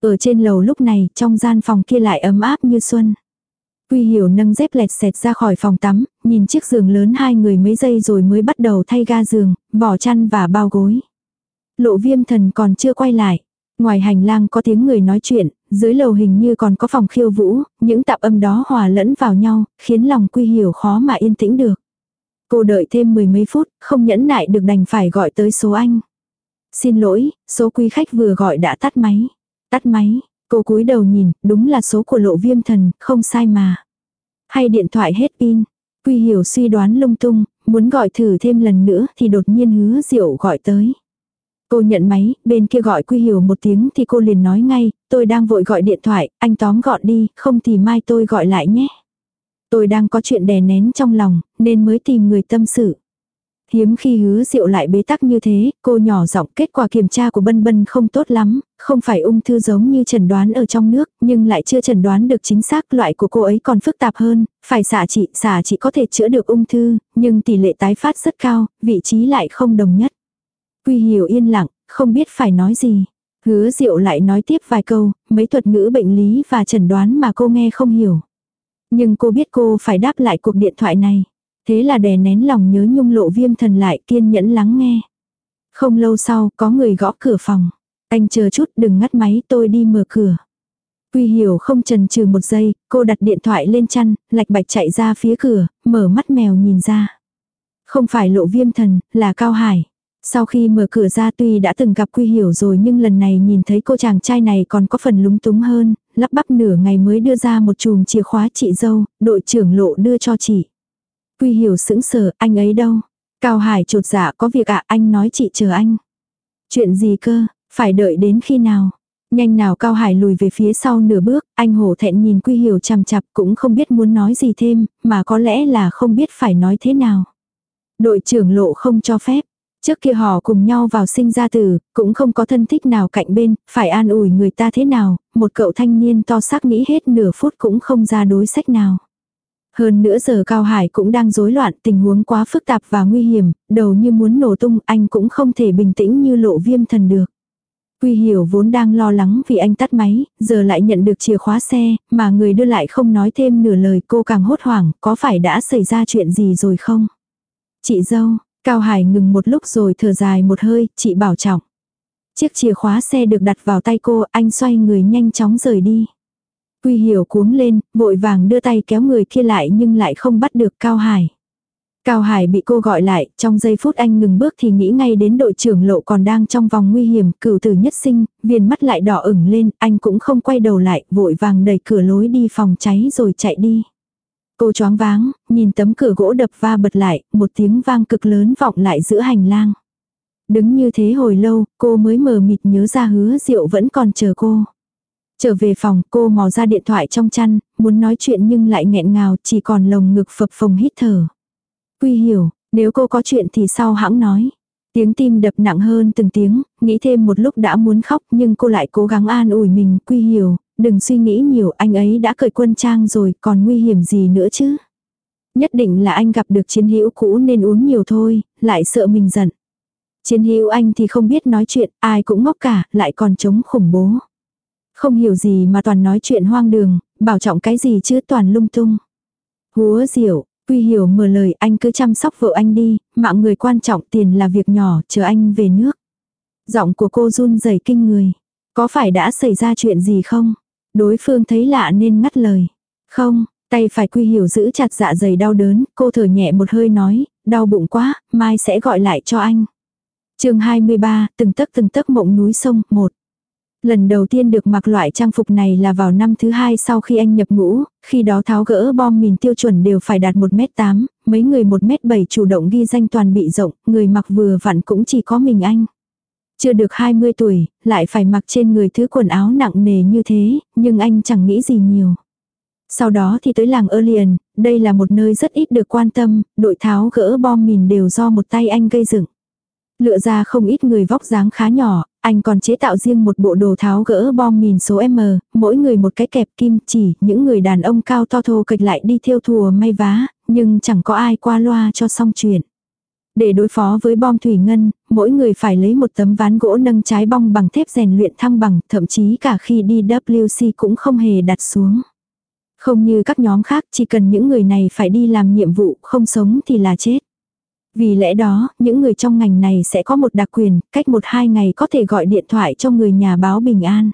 Ở trên lầu lúc này, trong gian phòng kia lại ấm áp như xuân. Quy hiểu nâng dép lẹt xẹt ra khỏi phòng tắm, nhìn chiếc giường lớn hai người mấy giây rồi mới bắt đầu thay ga giường, vỏ chăn và bao gối. Lộ viêm thần còn chưa quay lại. Ngoài hành lang có tiếng người nói chuyện, dưới lầu hình như còn có phòng khiêu vũ, những tạp âm đó hòa lẫn vào nhau, khiến lòng quy hiểu khó mà yên tĩnh được. Cô đợi thêm mười mấy phút, không nhẫn nại được đành phải gọi tới số anh. Xin lỗi, số quý khách vừa gọi đã tắt máy. Tắt máy, cô cúi đầu nhìn, đúng là số của lộ viêm thần, không sai mà. Hay điện thoại hết pin. Quy hiểu suy đoán lung tung, muốn gọi thử thêm lần nữa thì đột nhiên hứa diệu gọi tới. Cô nhận máy, bên kia gọi Quy Hiểu một tiếng thì cô liền nói ngay, tôi đang vội gọi điện thoại, anh tóm gọn đi, không thì mai tôi gọi lại nhé. Tôi đang có chuyện đè nén trong lòng, nên mới tìm người tâm sự. Hiếm khi hứa rượu lại bế tắc như thế, cô nhỏ giọng kết quả kiểm tra của Bân Bân không tốt lắm, không phải ung thư giống như trần đoán ở trong nước, nhưng lại chưa trần đoán được chính xác loại của cô ấy còn phức tạp hơn, phải xả trị, xả trị có thể chữa được ung thư, nhưng tỷ lệ tái phát rất cao, vị trí lại không đồng nhất. Quy hiểu yên lặng, không biết phải nói gì. Hứa diệu lại nói tiếp vài câu, mấy thuật ngữ bệnh lý và chẩn đoán mà cô nghe không hiểu. Nhưng cô biết cô phải đáp lại cuộc điện thoại này. Thế là đè nén lòng nhớ nhung lộ viêm thần lại kiên nhẫn lắng nghe. Không lâu sau, có người gõ cửa phòng. Anh chờ chút đừng ngắt máy tôi đi mở cửa. Quy hiểu không chần chừ một giây, cô đặt điện thoại lên chăn, lạch bạch chạy ra phía cửa, mở mắt mèo nhìn ra. Không phải lộ viêm thần, là Cao Hải. Sau khi mở cửa ra tuy đã từng gặp Quy Hiểu rồi nhưng lần này nhìn thấy cô chàng trai này còn có phần lúng túng hơn, lắp bắp nửa ngày mới đưa ra một chùm chìa khóa chị dâu, đội trưởng lộ đưa cho chị. Quy Hiểu sững sờ, anh ấy đâu? Cao Hải trột dạ có việc ạ, anh nói chị chờ anh. Chuyện gì cơ, phải đợi đến khi nào? Nhanh nào Cao Hải lùi về phía sau nửa bước, anh hổ thẹn nhìn Quy Hiểu chằm chặp cũng không biết muốn nói gì thêm, mà có lẽ là không biết phải nói thế nào. Đội trưởng lộ không cho phép, Trước kia họ cùng nhau vào sinh ra tử, cũng không có thân thích nào cạnh bên, phải an ủi người ta thế nào, một cậu thanh niên to xác nghĩ hết nửa phút cũng không ra đối sách nào. Hơn nữa giờ Cao Hải cũng đang rối loạn, tình huống quá phức tạp và nguy hiểm, đầu như muốn nổ tung, anh cũng không thể bình tĩnh như lộ viêm thần được. Quy hiểu vốn đang lo lắng vì anh tắt máy, giờ lại nhận được chìa khóa xe, mà người đưa lại không nói thêm nửa lời cô càng hốt hoảng, có phải đã xảy ra chuyện gì rồi không? Chị dâu, Cao Hải ngừng một lúc rồi thở dài một hơi, chị bảo trọng. Chiếc chìa khóa xe được đặt vào tay cô, anh xoay người nhanh chóng rời đi. Quy hiểu cuống lên, vội vàng đưa tay kéo người kia lại nhưng lại không bắt được Cao Hải. Cao Hải bị cô gọi lại, trong giây phút anh ngừng bước thì nghĩ ngay đến đội trưởng lộ còn đang trong vòng nguy hiểm, cửu tử nhất sinh, viền mắt lại đỏ ửng lên, anh cũng không quay đầu lại, vội vàng đẩy cửa lối đi phòng cháy rồi chạy đi. Cô choáng váng, nhìn tấm cửa gỗ đập va bật lại, một tiếng vang cực lớn vọng lại giữa hành lang. Đứng như thế hồi lâu, cô mới mờ mịt nhớ ra hứa rượu vẫn còn chờ cô. Trở về phòng, cô mò ra điện thoại trong chăn, muốn nói chuyện nhưng lại nghẹn ngào, chỉ còn lồng ngực phập phồng hít thở. Quy hiểu, nếu cô có chuyện thì sau hãng nói. Tiếng tim đập nặng hơn từng tiếng, nghĩ thêm một lúc đã muốn khóc nhưng cô lại cố gắng an ủi mình, Quy hiểu, đừng suy nghĩ nhiều, anh ấy đã cởi quân trang rồi, còn nguy hiểm gì nữa chứ. Nhất định là anh gặp được chiến hữu cũ nên uống nhiều thôi, lại sợ mình giận. Chiến hữu anh thì không biết nói chuyện, ai cũng ngốc cả, lại còn chống khủng bố. Không hiểu gì mà toàn nói chuyện hoang đường, bảo trọng cái gì chứ toàn lung tung. Húa diệu, quy hiểu mở lời anh cứ chăm sóc vợ anh đi, mạng người quan trọng tiền là việc nhỏ, chờ anh về nước. Giọng của cô run rẩy kinh người. Có phải đã xảy ra chuyện gì không? Đối phương thấy lạ nên ngắt lời. Không, Tay phải quy hiểu giữ chặt dạ dày đau đớn, cô thở nhẹ một hơi nói, đau bụng quá, mai sẽ gọi lại cho anh. chương 23, từng tấc từng tấc mộng núi sông, một Lần đầu tiên được mặc loại trang phục này là vào năm thứ hai sau khi anh nhập ngũ, khi đó tháo gỡ bom mìn tiêu chuẩn đều phải đạt 1m8, mấy người 1m7 chủ động ghi danh toàn bị rộng, người mặc vừa vặn cũng chỉ có mình anh. Chưa được 20 tuổi, lại phải mặc trên người thứ quần áo nặng nề như thế, nhưng anh chẳng nghĩ gì nhiều. Sau đó thì tới làng Alien, đây là một nơi rất ít được quan tâm, đội tháo gỡ bom mìn đều do một tay anh gây dựng. Lựa ra không ít người vóc dáng khá nhỏ, anh còn chế tạo riêng một bộ đồ tháo gỡ bom mìn số M, mỗi người một cái kẹp kim chỉ, những người đàn ông cao to thô kịch lại đi theo thùa may vá, nhưng chẳng có ai qua loa cho xong chuyện. Để đối phó với bom thủy ngân, mỗi người phải lấy một tấm ván gỗ nâng trái bong bằng thép rèn luyện thăng bằng, thậm chí cả khi đi WC cũng không hề đặt xuống. Không như các nhóm khác, chỉ cần những người này phải đi làm nhiệm vụ, không sống thì là chết. Vì lẽ đó, những người trong ngành này sẽ có một đặc quyền, cách một hai ngày có thể gọi điện thoại cho người nhà báo bình an.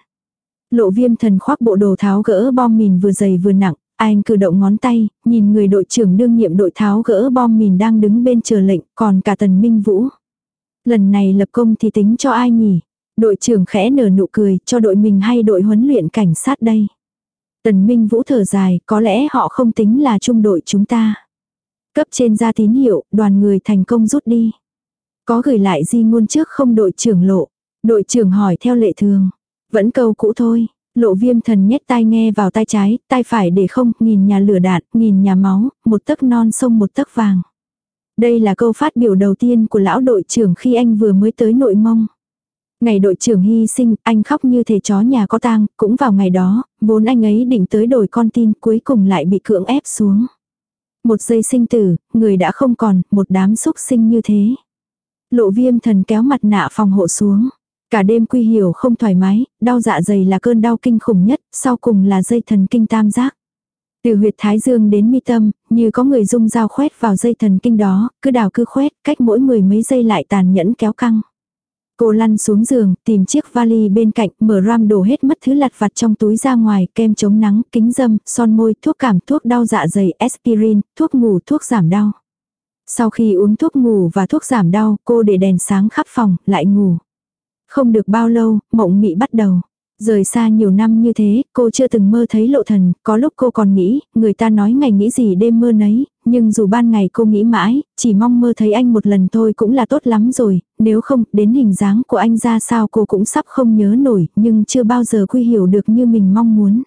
Lộ viêm thần khoác bộ đồ tháo gỡ bom mìn vừa dày vừa nặng, anh cử động ngón tay, nhìn người đội trưởng đương nhiệm đội tháo gỡ bom mìn đang đứng bên chờ lệnh, còn cả tần minh vũ. Lần này lập công thì tính cho ai nhỉ? Đội trưởng khẽ nở nụ cười, cho đội mình hay đội huấn luyện cảnh sát đây. Tần minh vũ thở dài, có lẽ họ không tính là trung đội chúng ta. Cấp trên ra tín hiệu, đoàn người thành công rút đi. Có gửi lại di ngôn trước không đội trưởng lộ. Đội trưởng hỏi theo lệ thường. Vẫn câu cũ thôi. Lộ viêm thần nhét tai nghe vào tai trái, tai phải để không, nhìn nhà lửa đạn, nhìn nhà máu, một tấc non sông một tấc vàng. Đây là câu phát biểu đầu tiên của lão đội trưởng khi anh vừa mới tới nội mông. Ngày đội trưởng hy sinh, anh khóc như thể chó nhà có tang, cũng vào ngày đó, vốn anh ấy định tới đổi con tin cuối cùng lại bị cưỡng ép xuống. Một giây sinh tử, người đã không còn, một đám xúc sinh như thế. Lộ viêm thần kéo mặt nạ phòng hộ xuống. Cả đêm quy hiểu không thoải mái, đau dạ dày là cơn đau kinh khủng nhất, sau cùng là dây thần kinh tam giác. Từ huyệt thái dương đến mi tâm, như có người dung dao khoét vào dây thần kinh đó, cứ đào cứ khoét, cách mỗi mười mấy giây lại tàn nhẫn kéo căng. Cô lăn xuống giường, tìm chiếc vali bên cạnh, mở ram đổ hết mất thứ lặt vặt trong túi ra ngoài, kem chống nắng, kính dâm, son môi, thuốc cảm, thuốc đau dạ dày, aspirin, thuốc ngủ, thuốc giảm đau. Sau khi uống thuốc ngủ và thuốc giảm đau, cô để đèn sáng khắp phòng, lại ngủ. Không được bao lâu, mộng mị bắt đầu. Rời xa nhiều năm như thế, cô chưa từng mơ thấy lộ thần, có lúc cô còn nghĩ, người ta nói ngày nghĩ gì đêm mơ nấy, nhưng dù ban ngày cô nghĩ mãi, chỉ mong mơ thấy anh một lần thôi cũng là tốt lắm rồi, nếu không, đến hình dáng của anh ra sao cô cũng sắp không nhớ nổi, nhưng chưa bao giờ quy hiểu được như mình mong muốn.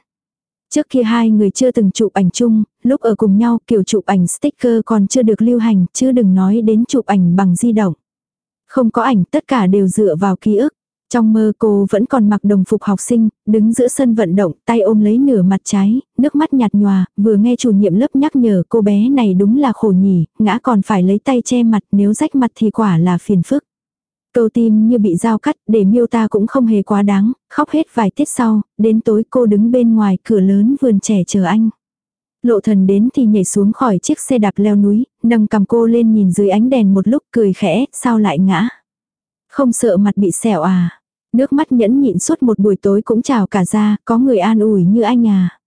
Trước kia hai người chưa từng chụp ảnh chung, lúc ở cùng nhau kiểu chụp ảnh sticker còn chưa được lưu hành, chứ đừng nói đến chụp ảnh bằng di động. Không có ảnh, tất cả đều dựa vào ký ức. Trong mơ cô vẫn còn mặc đồng phục học sinh, đứng giữa sân vận động, tay ôm lấy nửa mặt trái, nước mắt nhạt nhòa, vừa nghe chủ nhiệm lớp nhắc nhở cô bé này đúng là khổ nhỉ, ngã còn phải lấy tay che mặt, nếu rách mặt thì quả là phiền phức. Câu tim như bị dao cắt, để miêu ta cũng không hề quá đáng, khóc hết vài tiết sau, đến tối cô đứng bên ngoài cửa lớn vườn trẻ chờ anh. Lộ thần đến thì nhảy xuống khỏi chiếc xe đạp leo núi, nâng cầm cô lên nhìn dưới ánh đèn một lúc cười khẽ, sao lại ngã. Không sợ mặt bị sẹo à. Nước mắt nhẫn nhịn suốt một buổi tối cũng trào cả ra, có người an ủi như anh à.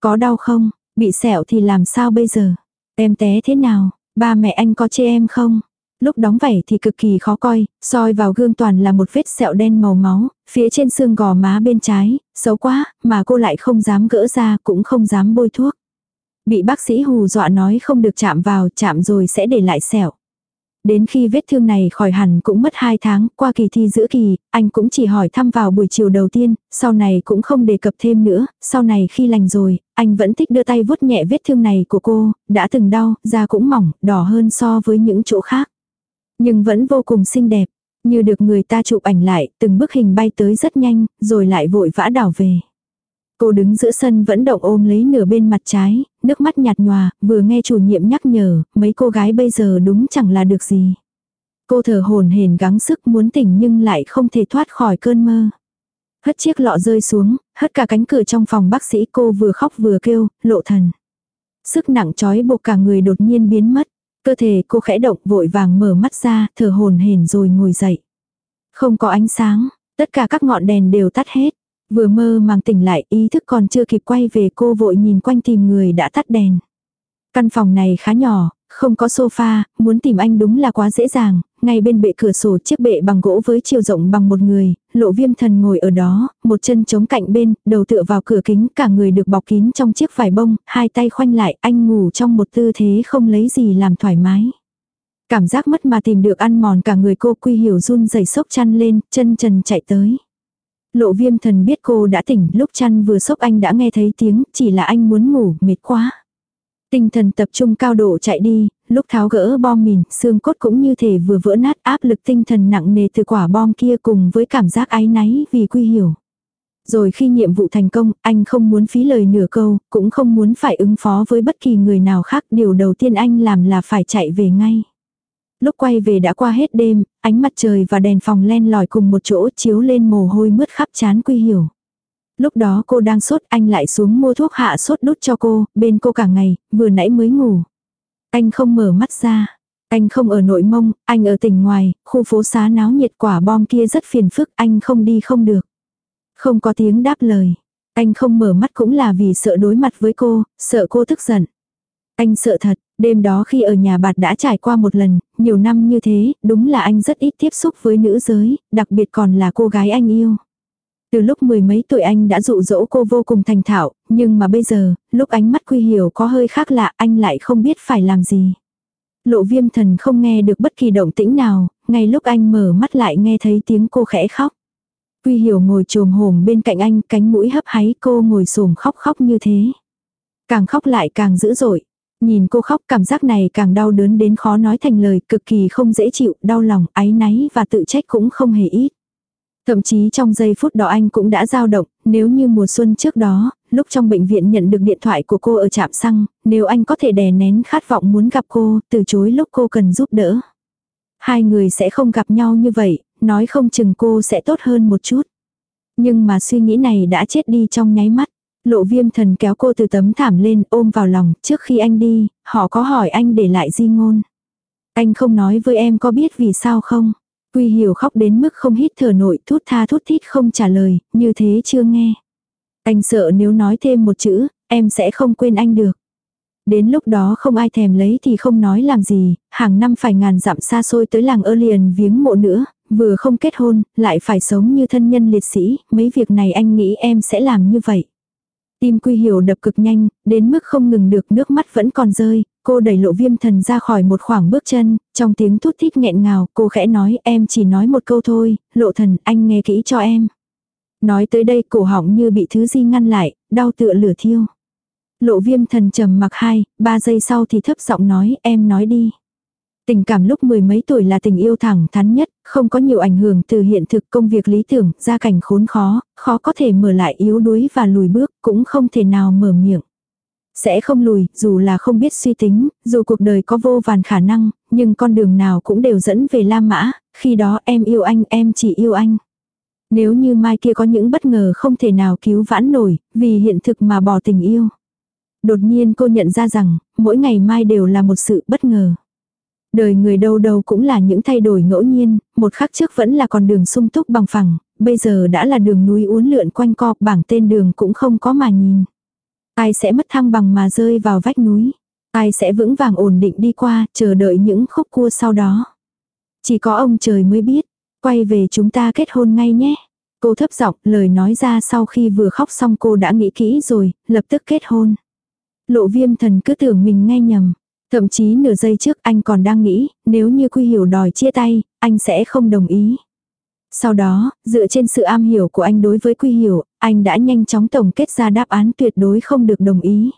Có đau không, bị sẹo thì làm sao bây giờ? Em té thế nào, ba mẹ anh có chê em không? Lúc đóng vảy thì cực kỳ khó coi, soi vào gương toàn là một vết sẹo đen màu máu, phía trên xương gò má bên trái, xấu quá, mà cô lại không dám gỡ ra cũng không dám bôi thuốc. Bị bác sĩ hù dọa nói không được chạm vào, chạm rồi sẽ để lại sẹo. Đến khi vết thương này khỏi hẳn cũng mất 2 tháng, qua kỳ thi giữa kỳ, anh cũng chỉ hỏi thăm vào buổi chiều đầu tiên, sau này cũng không đề cập thêm nữa, sau này khi lành rồi, anh vẫn thích đưa tay vuốt nhẹ vết thương này của cô, đã từng đau, da cũng mỏng, đỏ hơn so với những chỗ khác. Nhưng vẫn vô cùng xinh đẹp, như được người ta chụp ảnh lại, từng bức hình bay tới rất nhanh, rồi lại vội vã đảo về. Cô đứng giữa sân vẫn động ôm lấy nửa bên mặt trái, nước mắt nhạt nhòa, vừa nghe chủ nhiệm nhắc nhở, mấy cô gái bây giờ đúng chẳng là được gì. Cô thở hồn hển gắng sức muốn tỉnh nhưng lại không thể thoát khỏi cơn mơ. Hất chiếc lọ rơi xuống, hất cả cánh cửa trong phòng bác sĩ cô vừa khóc vừa kêu, lộ thần. Sức nặng trói buộc cả người đột nhiên biến mất. Cơ thể cô khẽ động vội vàng mở mắt ra, thở hồn hển rồi ngồi dậy. Không có ánh sáng, tất cả các ngọn đèn đều tắt hết. Vừa mơ màng tỉnh lại ý thức còn chưa kịp quay về cô vội nhìn quanh tìm người đã tắt đèn. Căn phòng này khá nhỏ, không có sofa, muốn tìm anh đúng là quá dễ dàng, ngay bên bệ cửa sổ chiếc bệ bằng gỗ với chiều rộng bằng một người, lộ viêm thần ngồi ở đó, một chân chống cạnh bên, đầu tựa vào cửa kính, cả người được bọc kín trong chiếc vải bông, hai tay khoanh lại, anh ngủ trong một tư thế không lấy gì làm thoải mái. Cảm giác mất mà tìm được ăn mòn cả người cô quy hiểu run rẩy sốc chăn lên, chân trần chạy tới. Lộ viêm thần biết cô đã tỉnh, lúc chăn vừa sốc anh đã nghe thấy tiếng, chỉ là anh muốn ngủ, mệt quá. Tinh thần tập trung cao độ chạy đi, lúc tháo gỡ bom mìn, xương cốt cũng như thể vừa vỡ nát áp lực tinh thần nặng nề từ quả bom kia cùng với cảm giác áy náy vì quy hiểu. Rồi khi nhiệm vụ thành công, anh không muốn phí lời nửa câu, cũng không muốn phải ứng phó với bất kỳ người nào khác. Điều đầu tiên anh làm là phải chạy về ngay. Lúc quay về đã qua hết đêm, ánh mặt trời và đèn phòng len lỏi cùng một chỗ chiếu lên mồ hôi mướt khắp chán quy hiểu. Lúc đó cô đang sốt anh lại xuống mua thuốc hạ sốt đút cho cô, bên cô cả ngày, vừa nãy mới ngủ. Anh không mở mắt ra. Anh không ở nội mông, anh ở tỉnh ngoài, khu phố xá náo nhiệt quả bom kia rất phiền phức, anh không đi không được. Không có tiếng đáp lời. Anh không mở mắt cũng là vì sợ đối mặt với cô, sợ cô tức giận. Anh sợ thật, đêm đó khi ở nhà bạt đã trải qua một lần, nhiều năm như thế, đúng là anh rất ít tiếp xúc với nữ giới, đặc biệt còn là cô gái anh yêu. Từ lúc mười mấy tuổi anh đã dụ dỗ cô vô cùng thành thạo, nhưng mà bây giờ, lúc ánh mắt quy hiểu có hơi khác lạ anh lại không biết phải làm gì. Lộ viêm thần không nghe được bất kỳ động tĩnh nào, ngay lúc anh mở mắt lại nghe thấy tiếng cô khẽ khóc. Quy hiểu ngồi trồm hổm bên cạnh anh, cánh mũi hấp háy cô ngồi xổm khóc khóc như thế. Càng khóc lại càng dữ dội. Nhìn cô khóc cảm giác này càng đau đớn đến khó nói thành lời, cực kỳ không dễ chịu, đau lòng, áy náy và tự trách cũng không hề ít. Thậm chí trong giây phút đó anh cũng đã dao động, nếu như mùa xuân trước đó, lúc trong bệnh viện nhận được điện thoại của cô ở trạm xăng, nếu anh có thể đè nén khát vọng muốn gặp cô, từ chối lúc cô cần giúp đỡ. Hai người sẽ không gặp nhau như vậy, nói không chừng cô sẽ tốt hơn một chút. Nhưng mà suy nghĩ này đã chết đi trong nháy mắt. Lộ viêm thần kéo cô từ tấm thảm lên ôm vào lòng, trước khi anh đi, họ có hỏi anh để lại di ngôn. Anh không nói với em có biết vì sao không? Quy hiểu khóc đến mức không hít thở nội thút tha thút thít không trả lời, như thế chưa nghe. Anh sợ nếu nói thêm một chữ, em sẽ không quên anh được. Đến lúc đó không ai thèm lấy thì không nói làm gì, hàng năm phải ngàn dặm xa xôi tới làng ơ liền viếng mộ nữa, vừa không kết hôn, lại phải sống như thân nhân liệt sĩ, mấy việc này anh nghĩ em sẽ làm như vậy. Tim quy hiểu đập cực nhanh, đến mức không ngừng được nước mắt vẫn còn rơi, cô đẩy lộ viêm thần ra khỏi một khoảng bước chân, trong tiếng thút thít nghẹn ngào, cô khẽ nói em chỉ nói một câu thôi, lộ thần anh nghe kỹ cho em. Nói tới đây cổ họng như bị thứ gì ngăn lại, đau tựa lửa thiêu. Lộ viêm thần trầm mặc hai, ba giây sau thì thấp giọng nói em nói đi. Tình cảm lúc mười mấy tuổi là tình yêu thẳng thắn nhất, không có nhiều ảnh hưởng từ hiện thực công việc lý tưởng, gia cảnh khốn khó, khó có thể mở lại yếu đuối và lùi bước, cũng không thể nào mở miệng. Sẽ không lùi, dù là không biết suy tính, dù cuộc đời có vô vàn khả năng, nhưng con đường nào cũng đều dẫn về La Mã, khi đó em yêu anh, em chỉ yêu anh. Nếu như mai kia có những bất ngờ không thể nào cứu vãn nổi, vì hiện thực mà bỏ tình yêu. Đột nhiên cô nhận ra rằng, mỗi ngày mai đều là một sự bất ngờ. Đời người đâu đâu cũng là những thay đổi ngẫu nhiên, một khắc trước vẫn là con đường sung túc bằng phẳng, bây giờ đã là đường núi uốn lượn quanh co, bảng tên đường cũng không có mà nhìn. Ai sẽ mất thăng bằng mà rơi vào vách núi? Ai sẽ vững vàng ổn định đi qua, chờ đợi những khúc cua sau đó? Chỉ có ông trời mới biết. Quay về chúng ta kết hôn ngay nhé. Cô thấp giọng, lời nói ra sau khi vừa khóc xong cô đã nghĩ kỹ rồi, lập tức kết hôn. Lộ viêm thần cứ tưởng mình nghe nhầm. Thậm chí nửa giây trước anh còn đang nghĩ, nếu như Quy Hiểu đòi chia tay, anh sẽ không đồng ý. Sau đó, dựa trên sự am hiểu của anh đối với Quy Hiểu, anh đã nhanh chóng tổng kết ra đáp án tuyệt đối không được đồng ý.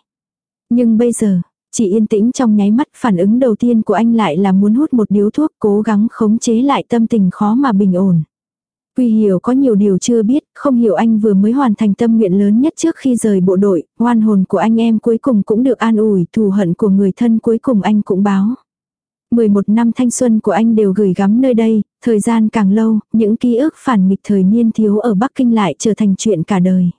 Nhưng bây giờ, chỉ yên tĩnh trong nháy mắt phản ứng đầu tiên của anh lại là muốn hút một điếu thuốc cố gắng khống chế lại tâm tình khó mà bình ổn. Quy hiểu có nhiều điều chưa biết, không hiểu anh vừa mới hoàn thành tâm nguyện lớn nhất trước khi rời bộ đội, oan hồn của anh em cuối cùng cũng được an ủi, thù hận của người thân cuối cùng anh cũng báo. 11 năm thanh xuân của anh đều gửi gắm nơi đây, thời gian càng lâu, những ký ức phản nghịch thời niên thiếu ở Bắc Kinh lại trở thành chuyện cả đời.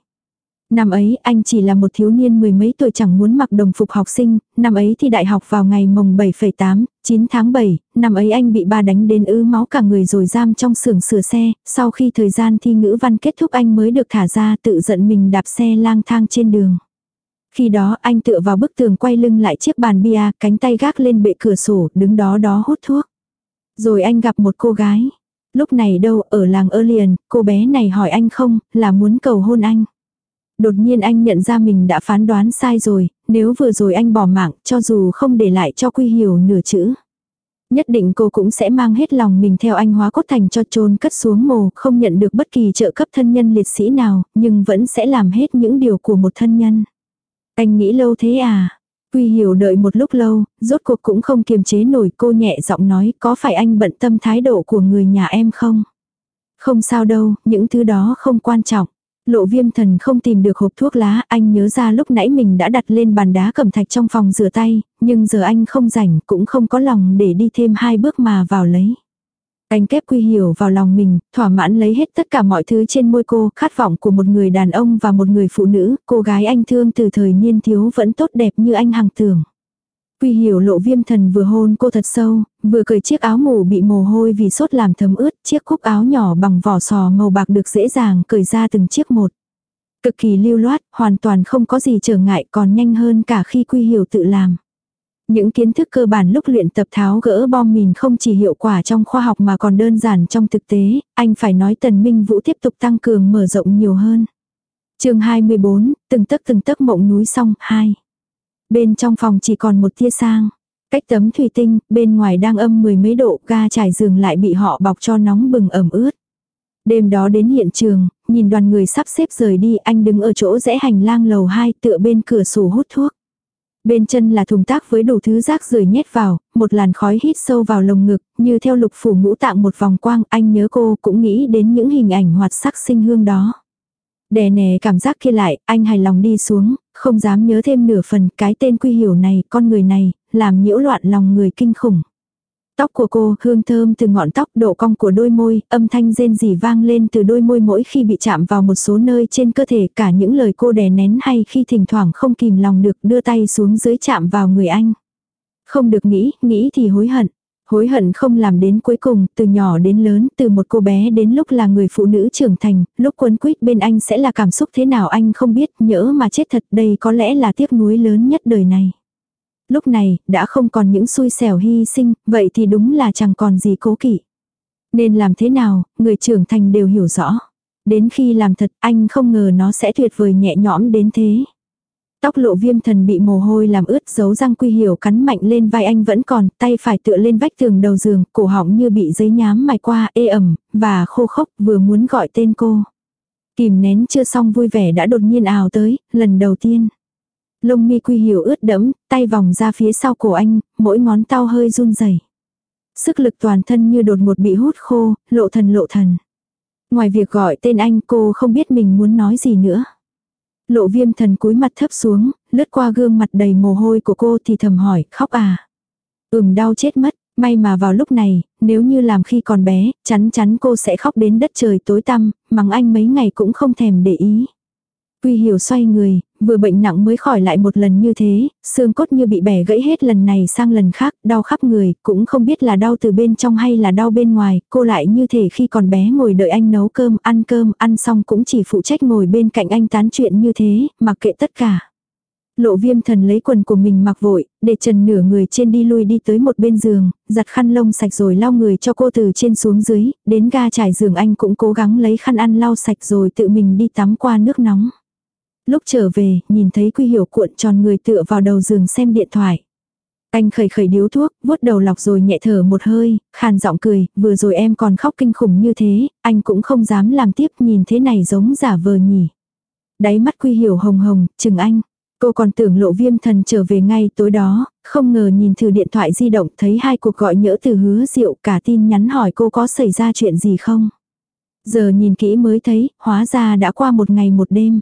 Năm ấy anh chỉ là một thiếu niên mười mấy tuổi chẳng muốn mặc đồng phục học sinh, năm ấy thi đại học vào ngày mồng 7,8, 9 tháng 7, năm ấy anh bị ba đánh đến ứ máu cả người rồi giam trong xưởng sửa xe, sau khi thời gian thi ngữ văn kết thúc anh mới được thả ra tự giận mình đạp xe lang thang trên đường. Khi đó anh tựa vào bức tường quay lưng lại chiếc bàn bia, cánh tay gác lên bệ cửa sổ, đứng đó đó hút thuốc. Rồi anh gặp một cô gái. Lúc này đâu, ở làng ơ liền, cô bé này hỏi anh không, là muốn cầu hôn anh. Đột nhiên anh nhận ra mình đã phán đoán sai rồi, nếu vừa rồi anh bỏ mạng, cho dù không để lại cho Quy Hiểu nửa chữ. Nhất định cô cũng sẽ mang hết lòng mình theo anh hóa cốt thành cho chôn cất xuống mồ, không nhận được bất kỳ trợ cấp thân nhân liệt sĩ nào, nhưng vẫn sẽ làm hết những điều của một thân nhân. Anh nghĩ lâu thế à? Quy hiểu đợi một lúc lâu, rốt cuộc cũng không kiềm chế nổi cô nhẹ giọng nói có phải anh bận tâm thái độ của người nhà em không? Không sao đâu, những thứ đó không quan trọng. Lộ viêm thần không tìm được hộp thuốc lá, anh nhớ ra lúc nãy mình đã đặt lên bàn đá cẩm thạch trong phòng rửa tay, nhưng giờ anh không rảnh cũng không có lòng để đi thêm hai bước mà vào lấy. Anh kép quy hiểu vào lòng mình, thỏa mãn lấy hết tất cả mọi thứ trên môi cô, khát vọng của một người đàn ông và một người phụ nữ, cô gái anh thương từ thời niên thiếu vẫn tốt đẹp như anh hằng tưởng. Quy hiểu lộ viêm thần vừa hôn cô thật sâu, vừa cởi chiếc áo ngủ bị mồ hôi vì sốt làm thấm ướt, chiếc cúc áo nhỏ bằng vỏ sò màu bạc được dễ dàng cởi ra từng chiếc một. Cực kỳ lưu loát, hoàn toàn không có gì trở ngại còn nhanh hơn cả khi Quy hiểu tự làm. Những kiến thức cơ bản lúc luyện tập tháo gỡ bom mìn không chỉ hiệu quả trong khoa học mà còn đơn giản trong thực tế, anh phải nói Tần Minh Vũ tiếp tục tăng cường mở rộng nhiều hơn. chương 24, từng tấc từng tấc mộng núi xong, 2. Bên trong phòng chỉ còn một tia sang. Cách tấm thủy tinh, bên ngoài đang âm mười mấy độ, ga trải giường lại bị họ bọc cho nóng bừng ẩm ướt. Đêm đó đến hiện trường, nhìn đoàn người sắp xếp rời đi, anh đứng ở chỗ rẽ hành lang lầu 2 tựa bên cửa sổ hút thuốc. Bên chân là thùng tác với đủ thứ rác rưởi nhét vào, một làn khói hít sâu vào lồng ngực, như theo lục phủ ngũ tạng một vòng quang, anh nhớ cô cũng nghĩ đến những hình ảnh hoạt sắc sinh hương đó. Đè nè cảm giác kia lại, anh hài lòng đi xuống, không dám nhớ thêm nửa phần cái tên quy hiểu này, con người này, làm nhiễu loạn lòng người kinh khủng. Tóc của cô, hương thơm từ ngọn tóc, độ cong của đôi môi, âm thanh rên rỉ vang lên từ đôi môi mỗi khi bị chạm vào một số nơi trên cơ thể, cả những lời cô đè nén hay khi thỉnh thoảng không kìm lòng được đưa tay xuống dưới chạm vào người anh. Không được nghĩ, nghĩ thì hối hận. Hối hận không làm đến cuối cùng, từ nhỏ đến lớn, từ một cô bé đến lúc là người phụ nữ trưởng thành, lúc quấn quýt bên anh sẽ là cảm xúc thế nào anh không biết, nhỡ mà chết thật đây có lẽ là tiếc nuối lớn nhất đời này. Lúc này, đã không còn những xui xẻo hy sinh, vậy thì đúng là chẳng còn gì cố kỵ. Nên làm thế nào, người trưởng thành đều hiểu rõ. Đến khi làm thật, anh không ngờ nó sẽ tuyệt vời nhẹ nhõm đến thế. Tóc lộ viêm thần bị mồ hôi làm ướt dấu răng quy hiểu cắn mạnh lên vai anh vẫn còn, tay phải tựa lên vách tường đầu giường, cổ họng như bị giấy nhám mài qua, ê ẩm, và khô khốc vừa muốn gọi tên cô. Kìm nén chưa xong vui vẻ đã đột nhiên ào tới, lần đầu tiên. Lông mi quy hiểu ướt đẫm, tay vòng ra phía sau cổ anh, mỗi ngón tao hơi run rẩy. Sức lực toàn thân như đột một bị hút khô, lộ thần lộ thần. Ngoài việc gọi tên anh cô không biết mình muốn nói gì nữa. Lộ viêm thần cúi mặt thấp xuống, lướt qua gương mặt đầy mồ hôi của cô thì thầm hỏi, khóc à. Ừm đau chết mất, may mà vào lúc này, nếu như làm khi còn bé, chắn chắn cô sẽ khóc đến đất trời tối tăm, mắng anh mấy ngày cũng không thèm để ý. Quy hiểu xoay người, vừa bệnh nặng mới khỏi lại một lần như thế, xương cốt như bị bẻ gãy hết lần này sang lần khác, đau khắp người, cũng không biết là đau từ bên trong hay là đau bên ngoài, cô lại như thể khi còn bé ngồi đợi anh nấu cơm, ăn cơm, ăn xong cũng chỉ phụ trách ngồi bên cạnh anh tán chuyện như thế, mặc kệ tất cả. Lộ viêm thần lấy quần của mình mặc vội, để trần nửa người trên đi lui đi tới một bên giường, giặt khăn lông sạch rồi lau người cho cô từ trên xuống dưới, đến ga trải giường anh cũng cố gắng lấy khăn ăn lau sạch rồi tự mình đi tắm qua nước nóng. Lúc trở về, nhìn thấy Quy Hiểu cuộn tròn người tựa vào đầu giường xem điện thoại. Anh khởi khởi điếu thuốc, vuốt đầu lọc rồi nhẹ thở một hơi, khàn giọng cười, vừa rồi em còn khóc kinh khủng như thế, anh cũng không dám làm tiếp nhìn thế này giống giả vờ nhỉ. Đáy mắt Quy Hiểu hồng hồng, chừng anh. Cô còn tưởng lộ viêm thần trở về ngay tối đó, không ngờ nhìn thử điện thoại di động thấy hai cuộc gọi nhỡ từ hứa diệu cả tin nhắn hỏi cô có xảy ra chuyện gì không. Giờ nhìn kỹ mới thấy, hóa ra đã qua một ngày một đêm.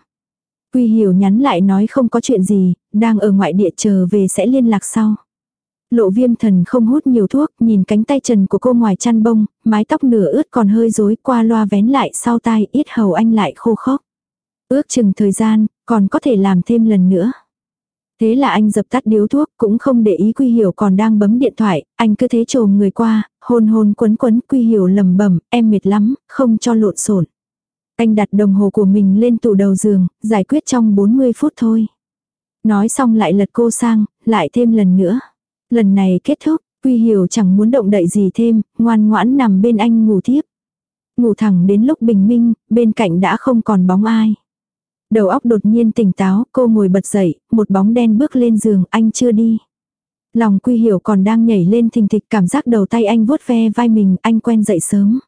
Quy hiểu nhắn lại nói không có chuyện gì, đang ở ngoại địa chờ về sẽ liên lạc sau. Lộ viêm thần không hút nhiều thuốc, nhìn cánh tay trần của cô ngoài chăn bông, mái tóc nửa ướt còn hơi rối qua loa vén lại sau tai, ít hầu anh lại khô khốc. Ước chừng thời gian, còn có thể làm thêm lần nữa. Thế là anh dập tắt điếu thuốc, cũng không để ý Quy Hiểu còn đang bấm điện thoại, anh cứ thế trồm người qua, hôn hôn quấn quấn Quy Hiểu lầm bẩm em mệt lắm, không cho lộn xộn. Anh đặt đồng hồ của mình lên tủ đầu giường, giải quyết trong 40 phút thôi. Nói xong lại lật cô sang, lại thêm lần nữa. Lần này kết thúc, Quy Hiểu chẳng muốn động đậy gì thêm, ngoan ngoãn nằm bên anh ngủ tiếp. Ngủ thẳng đến lúc bình minh, bên cạnh đã không còn bóng ai. Đầu óc đột nhiên tỉnh táo, cô ngồi bật dậy, một bóng đen bước lên giường, anh chưa đi. Lòng quy hiểu còn đang nhảy lên thình thịch cảm giác đầu tay anh vuốt ve vai mình, anh quen dậy sớm.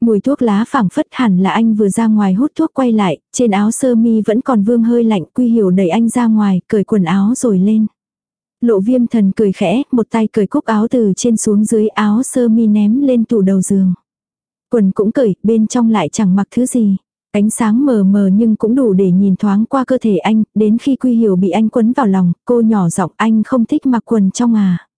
Mùi thuốc lá phảng phất hẳn là anh vừa ra ngoài hút thuốc quay lại, trên áo sơ mi vẫn còn vương hơi lạnh, quy hiểu đẩy anh ra ngoài, cởi quần áo rồi lên. Lộ viêm thần cười khẽ, một tay cởi cúc áo từ trên xuống dưới áo sơ mi ném lên tủ đầu giường. Quần cũng cởi, bên trong lại chẳng mặc thứ gì. Ánh sáng mờ mờ nhưng cũng đủ để nhìn thoáng qua cơ thể anh, đến khi Quy Hiểu bị anh quấn vào lòng, cô nhỏ giọng anh không thích mặc quần trong à.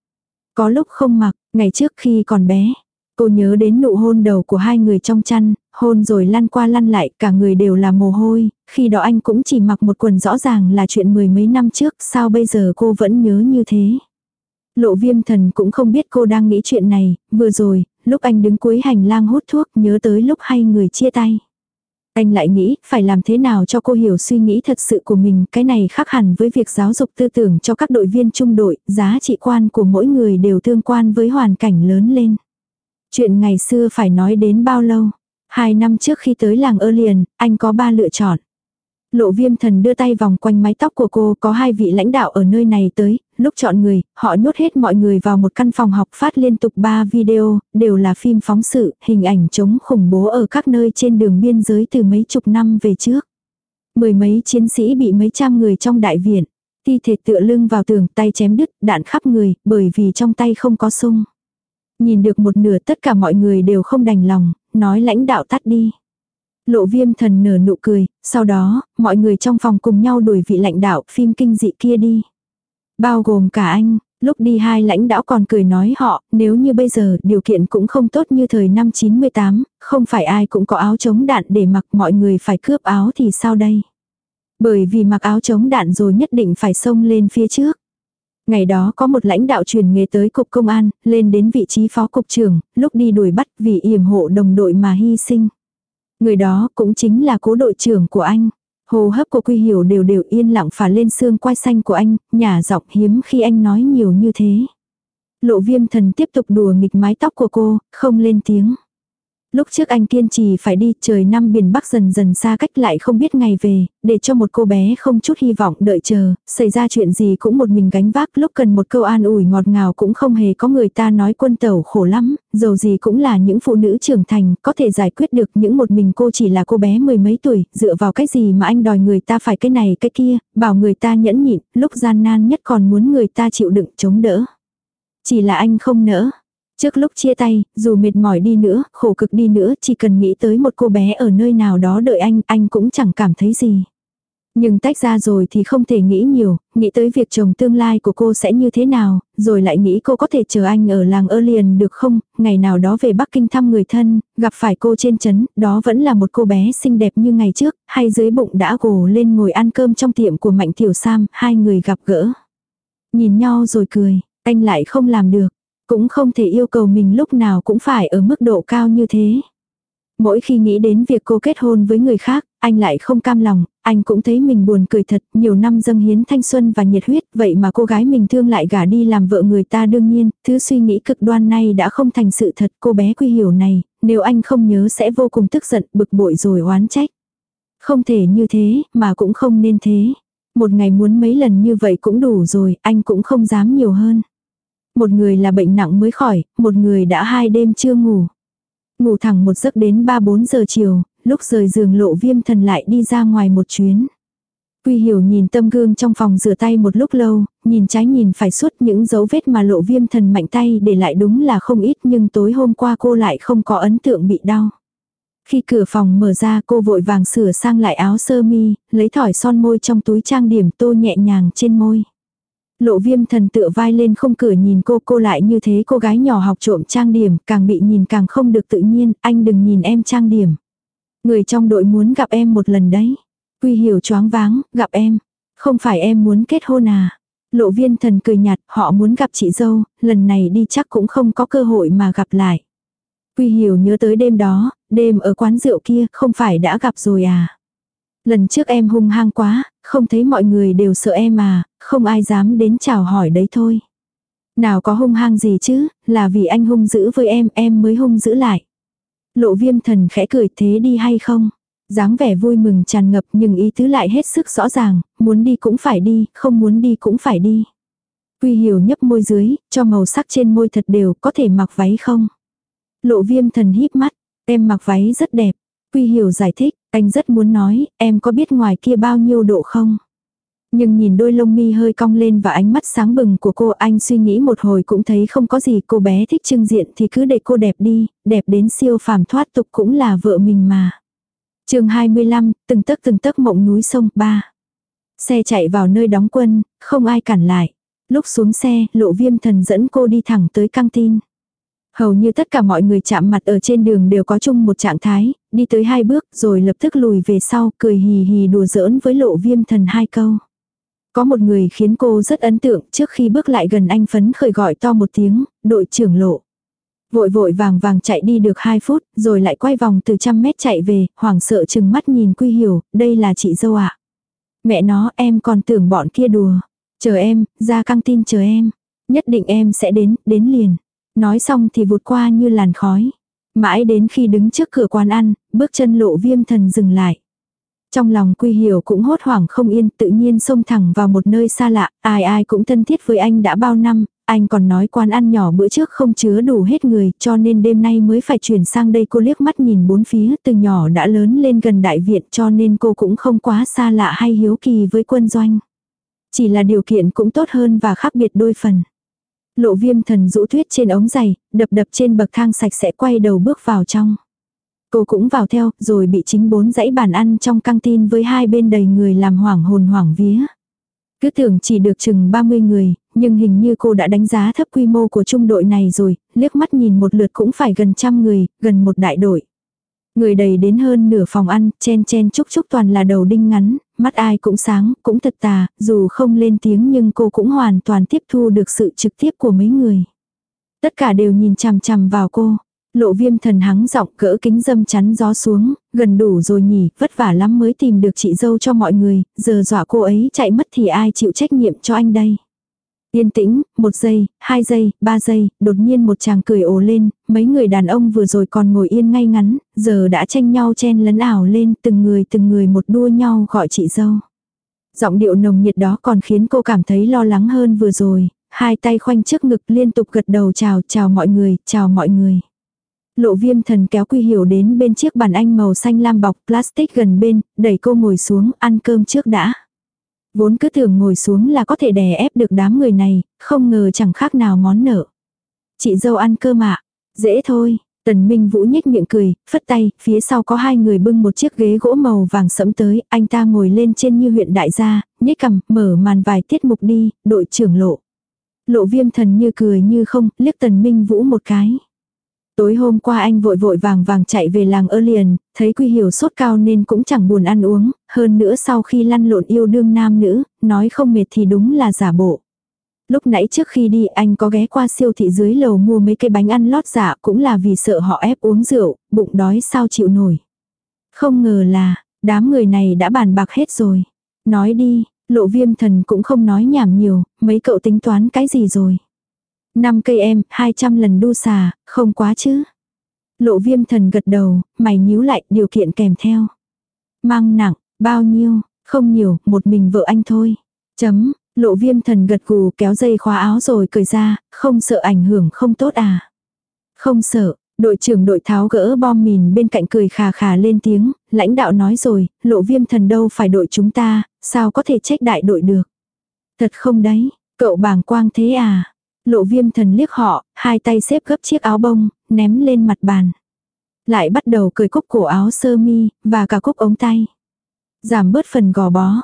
Có lúc không mặc, ngày trước khi còn bé. Cô nhớ đến nụ hôn đầu của hai người trong chăn, hôn rồi lăn qua lăn lại, cả người đều là mồ hôi, khi đó anh cũng chỉ mặc một quần rõ ràng là chuyện mười mấy năm trước, sao bây giờ cô vẫn nhớ như thế. Lộ viêm thần cũng không biết cô đang nghĩ chuyện này, vừa rồi, lúc anh đứng cuối hành lang hút thuốc nhớ tới lúc hai người chia tay. Anh lại nghĩ, phải làm thế nào cho cô hiểu suy nghĩ thật sự của mình, cái này khác hẳn với việc giáo dục tư tưởng cho các đội viên trung đội, giá trị quan của mỗi người đều tương quan với hoàn cảnh lớn lên. Chuyện ngày xưa phải nói đến bao lâu? Hai năm trước khi tới làng ơ liền, anh có ba lựa chọn. Lộ viêm thần đưa tay vòng quanh mái tóc của cô có hai vị lãnh đạo ở nơi này tới, lúc chọn người, họ nhốt hết mọi người vào một căn phòng học phát liên tục 3 video, đều là phim phóng sự, hình ảnh chống khủng bố ở các nơi trên đường biên giới từ mấy chục năm về trước. Mười mấy chiến sĩ bị mấy trăm người trong đại viện, thi thể tựa lưng vào tường tay chém đứt, đạn khắp người, bởi vì trong tay không có sung. Nhìn được một nửa tất cả mọi người đều không đành lòng, nói lãnh đạo tắt đi. Lộ viêm thần nở nụ cười, sau đó, mọi người trong phòng cùng nhau đuổi vị lãnh đạo phim kinh dị kia đi. Bao gồm cả anh, lúc đi hai lãnh đạo còn cười nói họ, nếu như bây giờ điều kiện cũng không tốt như thời năm 98, không phải ai cũng có áo chống đạn để mặc mọi người phải cướp áo thì sao đây? Bởi vì mặc áo chống đạn rồi nhất định phải xông lên phía trước. Ngày đó có một lãnh đạo truyền nghề tới cục công an, lên đến vị trí phó cục trưởng, lúc đi đuổi bắt vì yểm hộ đồng đội mà hy sinh. Người đó cũng chính là cố đội trưởng của anh. Hồ hấp của Quy Hiểu đều đều yên lặng phả lên xương quai xanh của anh, nhà giọng hiếm khi anh nói nhiều như thế. Lộ viêm thần tiếp tục đùa nghịch mái tóc của cô, không lên tiếng. Lúc trước anh kiên trì phải đi trời năm biển Bắc dần dần xa cách lại không biết ngày về, để cho một cô bé không chút hy vọng đợi chờ, xảy ra chuyện gì cũng một mình gánh vác lúc cần một câu an ủi ngọt ngào cũng không hề có người ta nói quân tẩu khổ lắm, dầu gì cũng là những phụ nữ trưởng thành, có thể giải quyết được những một mình cô chỉ là cô bé mười mấy tuổi, dựa vào cái gì mà anh đòi người ta phải cái này cái kia, bảo người ta nhẫn nhịn, lúc gian nan nhất còn muốn người ta chịu đựng chống đỡ. Chỉ là anh không nỡ. Trước lúc chia tay, dù mệt mỏi đi nữa, khổ cực đi nữa, chỉ cần nghĩ tới một cô bé ở nơi nào đó đợi anh, anh cũng chẳng cảm thấy gì. Nhưng tách ra rồi thì không thể nghĩ nhiều, nghĩ tới việc chồng tương lai của cô sẽ như thế nào, rồi lại nghĩ cô có thể chờ anh ở làng ơ liền được không, ngày nào đó về Bắc Kinh thăm người thân, gặp phải cô trên chấn, đó vẫn là một cô bé xinh đẹp như ngày trước, hay dưới bụng đã gồ lên ngồi ăn cơm trong tiệm của Mạnh Tiểu Sam, hai người gặp gỡ. Nhìn nhau rồi cười, anh lại không làm được, cũng không thể yêu cầu mình lúc nào cũng phải ở mức độ cao như thế. Mỗi khi nghĩ đến việc cô kết hôn với người khác, anh lại không cam lòng, anh cũng thấy mình buồn cười thật, nhiều năm dâng hiến thanh xuân và nhiệt huyết, vậy mà cô gái mình thương lại gả đi làm vợ người ta đương nhiên, thứ suy nghĩ cực đoan này đã không thành sự thật, cô bé quy hiểu này, nếu anh không nhớ sẽ vô cùng tức giận, bực bội rồi oán trách. Không thể như thế, mà cũng không nên thế. Một ngày muốn mấy lần như vậy cũng đủ rồi, anh cũng không dám nhiều hơn. Một người là bệnh nặng mới khỏi, một người đã hai đêm chưa ngủ. Ngủ thẳng một giấc đến 3-4 giờ chiều, lúc rời giường lộ viêm thần lại đi ra ngoài một chuyến. Quy hiểu nhìn tâm gương trong phòng rửa tay một lúc lâu, nhìn trái nhìn phải suốt những dấu vết mà lộ viêm thần mạnh tay để lại đúng là không ít nhưng tối hôm qua cô lại không có ấn tượng bị đau. Khi cửa phòng mở ra cô vội vàng sửa sang lại áo sơ mi, lấy thỏi son môi trong túi trang điểm tô nhẹ nhàng trên môi. Lộ viêm thần tựa vai lên không cửa nhìn cô cô lại như thế cô gái nhỏ học trộm trang điểm càng bị nhìn càng không được tự nhiên, anh đừng nhìn em trang điểm. Người trong đội muốn gặp em một lần đấy. Quy hiểu choáng váng, gặp em. Không phải em muốn kết hôn à? Lộ viên thần cười nhạt, họ muốn gặp chị dâu, lần này đi chắc cũng không có cơ hội mà gặp lại. Quy hiểu nhớ tới đêm đó, đêm ở quán rượu kia, không phải đã gặp rồi à? Lần trước em hung hăng quá, không thấy mọi người đều sợ em à, không ai dám đến chào hỏi đấy thôi. Nào có hung hăng gì chứ, là vì anh hung dữ với em, em mới hung dữ lại. Lộ viêm thần khẽ cười thế đi hay không? dáng vẻ vui mừng tràn ngập nhưng ý tứ lại hết sức rõ ràng, muốn đi cũng phải đi, không muốn đi cũng phải đi. Quy hiểu nhấp môi dưới, cho màu sắc trên môi thật đều, có thể mặc váy không? Lộ viêm thần híp mắt, em mặc váy rất đẹp. Quy hiểu giải thích, anh rất muốn nói, em có biết ngoài kia bao nhiêu độ không? Nhưng nhìn đôi lông mi hơi cong lên và ánh mắt sáng bừng của cô anh suy nghĩ một hồi cũng thấy không có gì cô bé thích trưng diện thì cứ để cô đẹp đi, đẹp đến siêu phàm thoát tục cũng là vợ mình mà chương 25, từng tấc từng tấc mộng núi sông ba. Xe chạy vào nơi đóng quân, không ai cản lại. Lúc xuống xe, lộ viêm thần dẫn cô đi thẳng tới căng tin. Hầu như tất cả mọi người chạm mặt ở trên đường đều có chung một trạng thái, đi tới hai bước rồi lập tức lùi về sau, cười hì hì đùa giỡn với lộ viêm thần hai câu. Có một người khiến cô rất ấn tượng trước khi bước lại gần anh phấn khởi gọi to một tiếng, đội trưởng lộ. Vội vội vàng vàng chạy đi được 2 phút, rồi lại quay vòng từ trăm mét chạy về, hoảng sợ chừng mắt nhìn Quy Hiểu, đây là chị dâu ạ. À? Mẹ nó em còn tưởng bọn kia đùa. Chờ em, ra căng tin chờ em. Nhất định em sẽ đến, đến liền. Nói xong thì vụt qua như làn khói. Mãi đến khi đứng trước cửa quán ăn, bước chân lộ viêm thần dừng lại. Trong lòng Quy Hiểu cũng hốt hoảng không yên tự nhiên xông thẳng vào một nơi xa lạ, ai ai cũng thân thiết với anh đã bao năm, anh còn nói quán ăn nhỏ bữa trước không chứa đủ hết người cho nên đêm nay mới phải chuyển sang đây cô liếc mắt nhìn bốn phía từ nhỏ đã lớn lên gần đại viện cho nên cô cũng không quá xa lạ hay hiếu kỳ với quân doanh. Chỉ là điều kiện cũng tốt hơn và khác biệt đôi phần. Lộ viêm thần rũ thuyết trên ống giày, đập đập trên bậc thang sạch sẽ quay đầu bước vào trong. Cô cũng vào theo, rồi bị chính bốn dãy bàn ăn trong căng tin với hai bên đầy người làm hoảng hồn hoảng vía. Cứ tưởng chỉ được chừng 30 người, nhưng hình như cô đã đánh giá thấp quy mô của trung đội này rồi, liếc mắt nhìn một lượt cũng phải gần trăm người, gần một đại đội. Người đầy đến hơn nửa phòng ăn, chen chen chúc chúc toàn là đầu đinh ngắn, mắt ai cũng sáng, cũng thật tà, dù không lên tiếng nhưng cô cũng hoàn toàn tiếp thu được sự trực tiếp của mấy người. Tất cả đều nhìn chằm chằm vào cô, Lộ viêm thần hắng giọng cỡ kính dâm chắn gió xuống, gần đủ rồi nhỉ, vất vả lắm mới tìm được chị dâu cho mọi người, giờ dọa cô ấy chạy mất thì ai chịu trách nhiệm cho anh đây. Yên tĩnh, một giây, hai giây, ba giây, đột nhiên một chàng cười ồ lên, mấy người đàn ông vừa rồi còn ngồi yên ngay ngắn, giờ đã tranh nhau chen lấn ảo lên, từng người từng người một đua nhau gọi chị dâu. Giọng điệu nồng nhiệt đó còn khiến cô cảm thấy lo lắng hơn vừa rồi, hai tay khoanh trước ngực liên tục gật đầu chào chào mọi người, chào mọi người. Lộ viêm thần kéo quy hiểu đến bên chiếc bàn anh màu xanh lam bọc plastic gần bên, đẩy cô ngồi xuống ăn cơm trước đã. Vốn cứ tưởng ngồi xuống là có thể đè ép được đám người này, không ngờ chẳng khác nào món nợ. Chị dâu ăn cơm ạ, dễ thôi. Tần Minh Vũ nhếch miệng cười, phất tay, phía sau có hai người bưng một chiếc ghế gỗ màu vàng sẫm tới, anh ta ngồi lên trên như huyện đại gia, nhếch cằm, mở màn vài tiết mục đi, đội trưởng lộ. Lộ viêm thần như cười như không, liếc Tần Minh Vũ một cái. Tối hôm qua anh vội vội vàng vàng chạy về làng ơ liền, thấy Quy Hiểu sốt cao nên cũng chẳng buồn ăn uống, hơn nữa sau khi lăn lộn yêu đương nam nữ, nói không mệt thì đúng là giả bộ. Lúc nãy trước khi đi anh có ghé qua siêu thị dưới lầu mua mấy cái bánh ăn lót giả cũng là vì sợ họ ép uống rượu, bụng đói sao chịu nổi. Không ngờ là, đám người này đã bàn bạc hết rồi. Nói đi, lộ viêm thần cũng không nói nhảm nhiều, mấy cậu tính toán cái gì rồi. 5 cây em, 200 lần đu xà, không quá chứ. Lộ viêm thần gật đầu, mày nhíu lại, điều kiện kèm theo. Mang nặng, bao nhiêu, không nhiều, một mình vợ anh thôi. Chấm, lộ viêm thần gật gù kéo dây khóa áo rồi cười ra, không sợ ảnh hưởng không tốt à. Không sợ, đội trưởng đội tháo gỡ bom mìn bên cạnh cười khà khà lên tiếng, lãnh đạo nói rồi, lộ viêm thần đâu phải đội chúng ta, sao có thể trách đại đội được. Thật không đấy, cậu bàng quang thế à. Lộ viêm thần liếc họ, hai tay xếp gấp chiếc áo bông, ném lên mặt bàn. Lại bắt đầu cười cúc cổ áo sơ mi, và cả cúc ống tay. Giảm bớt phần gò bó.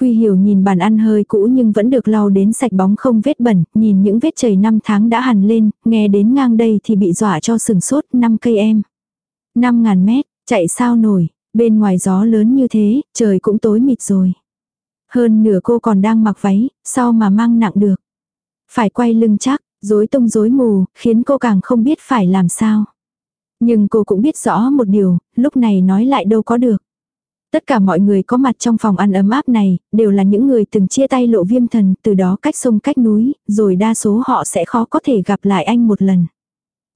Quy hiểu nhìn bàn ăn hơi cũ nhưng vẫn được lau đến sạch bóng không vết bẩn, nhìn những vết chảy năm tháng đã hằn lên, nghe đến ngang đây thì bị dọa cho sừng sốt 5 cây em. 5 ngàn mét, chạy sao nổi, Bên ngoài gió lớn như thế, trời cũng tối mịt rồi. Hơn nửa cô còn đang mặc váy, sao mà mang nặng được. Phải quay lưng chắc, rối tung rối mù, khiến cô càng không biết phải làm sao. Nhưng cô cũng biết rõ một điều, lúc này nói lại đâu có được. Tất cả mọi người có mặt trong phòng ăn ấm áp này, đều là những người từng chia tay lộ viêm thần, từ đó cách sông cách núi, rồi đa số họ sẽ khó có thể gặp lại anh một lần.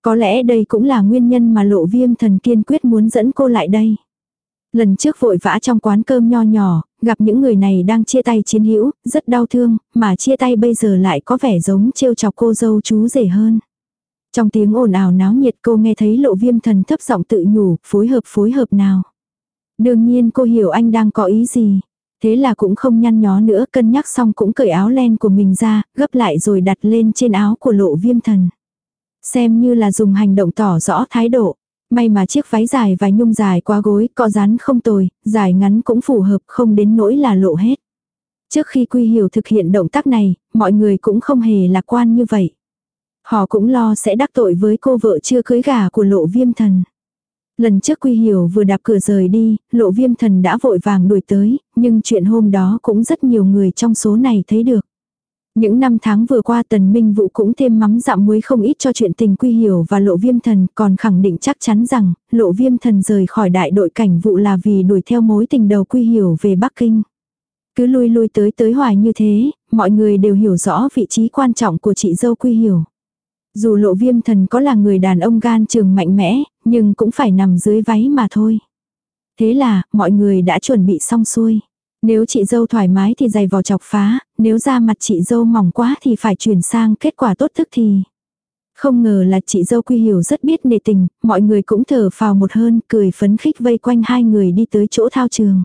Có lẽ đây cũng là nguyên nhân mà lộ viêm thần kiên quyết muốn dẫn cô lại đây. Lần trước vội vã trong quán cơm nho nhỏ, gặp những người này đang chia tay chiến hữu, rất đau thương, mà chia tay bây giờ lại có vẻ giống trêu chọc cô dâu chú rể hơn. Trong tiếng ồn ào náo nhiệt cô nghe thấy lộ viêm thần thấp giọng tự nhủ, phối hợp phối hợp nào. Đương nhiên cô hiểu anh đang có ý gì. Thế là cũng không nhăn nhó nữa cân nhắc xong cũng cởi áo len của mình ra, gấp lại rồi đặt lên trên áo của lộ viêm thần. Xem như là dùng hành động tỏ rõ thái độ. May mà chiếc váy dài và nhung dài qua gối, có rán không tồi, dài ngắn cũng phù hợp không đến nỗi là lộ hết. Trước khi Quy Hiểu thực hiện động tác này, mọi người cũng không hề lạc quan như vậy. Họ cũng lo sẽ đắc tội với cô vợ chưa cưới gà của lộ viêm thần. Lần trước Quy Hiểu vừa đạp cửa rời đi, lộ viêm thần đã vội vàng đuổi tới, nhưng chuyện hôm đó cũng rất nhiều người trong số này thấy được. Những năm tháng vừa qua tần minh vụ cũng thêm mắm dặm muối không ít cho chuyện tình quy hiểu và lộ viêm thần còn khẳng định chắc chắn rằng lộ viêm thần rời khỏi đại đội cảnh vụ là vì đuổi theo mối tình đầu quy hiểu về Bắc Kinh. Cứ lui lui tới tới hoài như thế, mọi người đều hiểu rõ vị trí quan trọng của chị dâu quy hiểu. Dù lộ viêm thần có là người đàn ông gan trường mạnh mẽ, nhưng cũng phải nằm dưới váy mà thôi. Thế là, mọi người đã chuẩn bị xong xuôi. Nếu chị dâu thoải mái thì giày vò chọc phá, nếu da mặt chị dâu mỏng quá thì phải chuyển sang kết quả tốt thức thì. Không ngờ là chị dâu quy hiểu rất biết nề tình, mọi người cũng thở phào một hơn, cười phấn khích vây quanh hai người đi tới chỗ thao trường.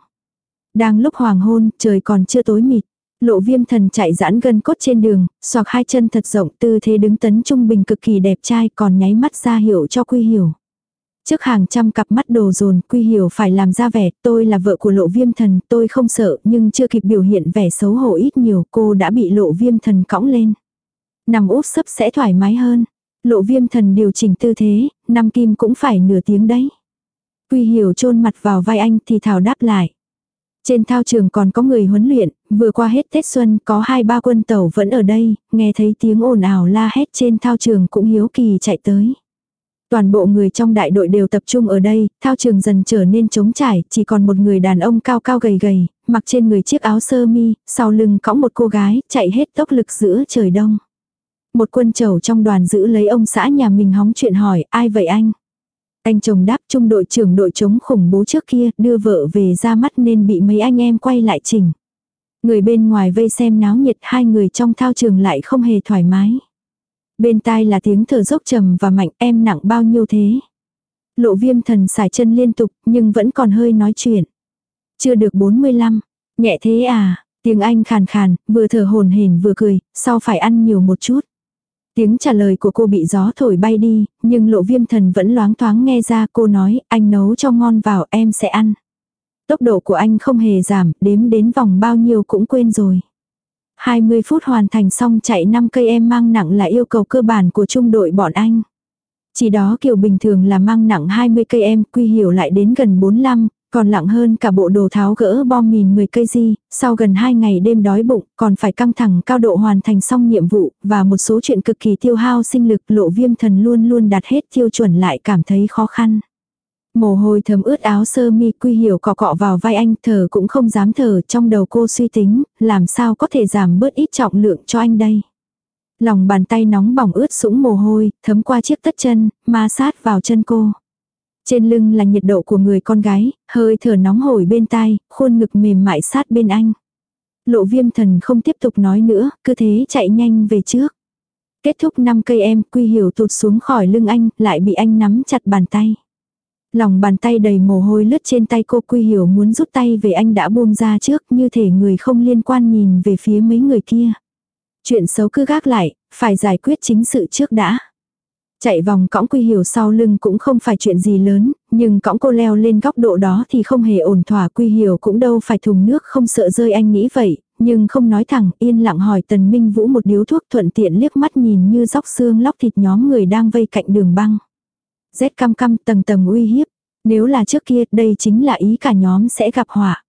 Đang lúc hoàng hôn, trời còn chưa tối mịt. Lộ viêm thần chạy giãn gân cốt trên đường, soạc hai chân thật rộng tư thế đứng tấn trung bình cực kỳ đẹp trai còn nháy mắt ra hiệu cho quy hiểu. Trước hàng trăm cặp mắt đồ dồn quy hiểu phải làm ra vẻ, tôi là vợ của lộ viêm thần, tôi không sợ, nhưng chưa kịp biểu hiện vẻ xấu hổ ít nhiều, cô đã bị lộ viêm thần cõng lên. Nằm úp sấp sẽ thoải mái hơn. Lộ viêm thần điều chỉnh tư thế, năm kim cũng phải nửa tiếng đấy. Quy hiểu chôn mặt vào vai anh thì thảo đáp lại. Trên thao trường còn có người huấn luyện, vừa qua hết Tết Xuân có hai ba quân tàu vẫn ở đây, nghe thấy tiếng ồn ào la hét trên thao trường cũng hiếu kỳ chạy tới. Toàn bộ người trong đại đội đều tập trung ở đây, thao trường dần trở nên trống trải, chỉ còn một người đàn ông cao cao gầy gầy, mặc trên người chiếc áo sơ mi, sau lưng cõng một cô gái, chạy hết tốc lực giữa trời đông. Một quân chầu trong đoàn giữ lấy ông xã nhà mình hóng chuyện hỏi, ai vậy anh? Anh chồng đáp trung đội trưởng đội chống khủng bố trước kia, đưa vợ về ra mắt nên bị mấy anh em quay lại chỉnh. Người bên ngoài vây xem náo nhiệt hai người trong thao trường lại không hề thoải mái. Bên tai là tiếng thở dốc trầm và mạnh em nặng bao nhiêu thế. Lộ viêm thần xài chân liên tục nhưng vẫn còn hơi nói chuyện. Chưa được 45. Nhẹ thế à, tiếng anh khàn khàn, vừa thở hồn hển vừa cười, sau phải ăn nhiều một chút. Tiếng trả lời của cô bị gió thổi bay đi, nhưng lộ viêm thần vẫn loáng thoáng nghe ra cô nói, anh nấu cho ngon vào em sẽ ăn. Tốc độ của anh không hề giảm, đếm đến vòng bao nhiêu cũng quên rồi. 20 phút hoàn thành xong chạy 5 cây em mang nặng là yêu cầu cơ bản của trung đội bọn anh. Chỉ đó kiểu bình thường là mang nặng 20 cây em, quy hiểu lại đến gần 45, còn nặng hơn cả bộ đồ tháo gỡ bom mìn 10 cây di, sau gần 2 ngày đêm đói bụng, còn phải căng thẳng cao độ hoàn thành xong nhiệm vụ, và một số chuyện cực kỳ tiêu hao sinh lực lộ viêm thần luôn luôn đạt hết tiêu chuẩn lại cảm thấy khó khăn. Mồ hôi thấm ướt áo sơ mi quy hiểu cọ cọ vào vai anh thở cũng không dám thở trong đầu cô suy tính, làm sao có thể giảm bớt ít trọng lượng cho anh đây. Lòng bàn tay nóng bỏng ướt sũng mồ hôi, thấm qua chiếc tất chân, ma sát vào chân cô. Trên lưng là nhiệt độ của người con gái, hơi thở nóng hổi bên tai, khuôn ngực mềm mại sát bên anh. Lộ viêm thần không tiếp tục nói nữa, cứ thế chạy nhanh về trước. Kết thúc 5 cây em, quy hiểu tụt xuống khỏi lưng anh, lại bị anh nắm chặt bàn tay. Lòng bàn tay đầy mồ hôi lướt trên tay cô quy hiểu muốn rút tay về anh đã buông ra trước như thể người không liên quan nhìn về phía mấy người kia. Chuyện xấu cứ gác lại, phải giải quyết chính sự trước đã. Chạy vòng cõng quy hiểu sau lưng cũng không phải chuyện gì lớn, nhưng cõng cô leo lên góc độ đó thì không hề ổn thỏa quy hiểu cũng đâu phải thùng nước không sợ rơi anh nghĩ vậy, nhưng không nói thẳng yên lặng hỏi tần minh vũ một điếu thuốc thuận tiện liếc mắt nhìn như dóc xương lóc thịt nhóm người đang vây cạnh đường băng. Rét căm căm tầng tầng uy hiếp. Nếu là trước kia, đây chính là ý cả nhóm sẽ gặp họa.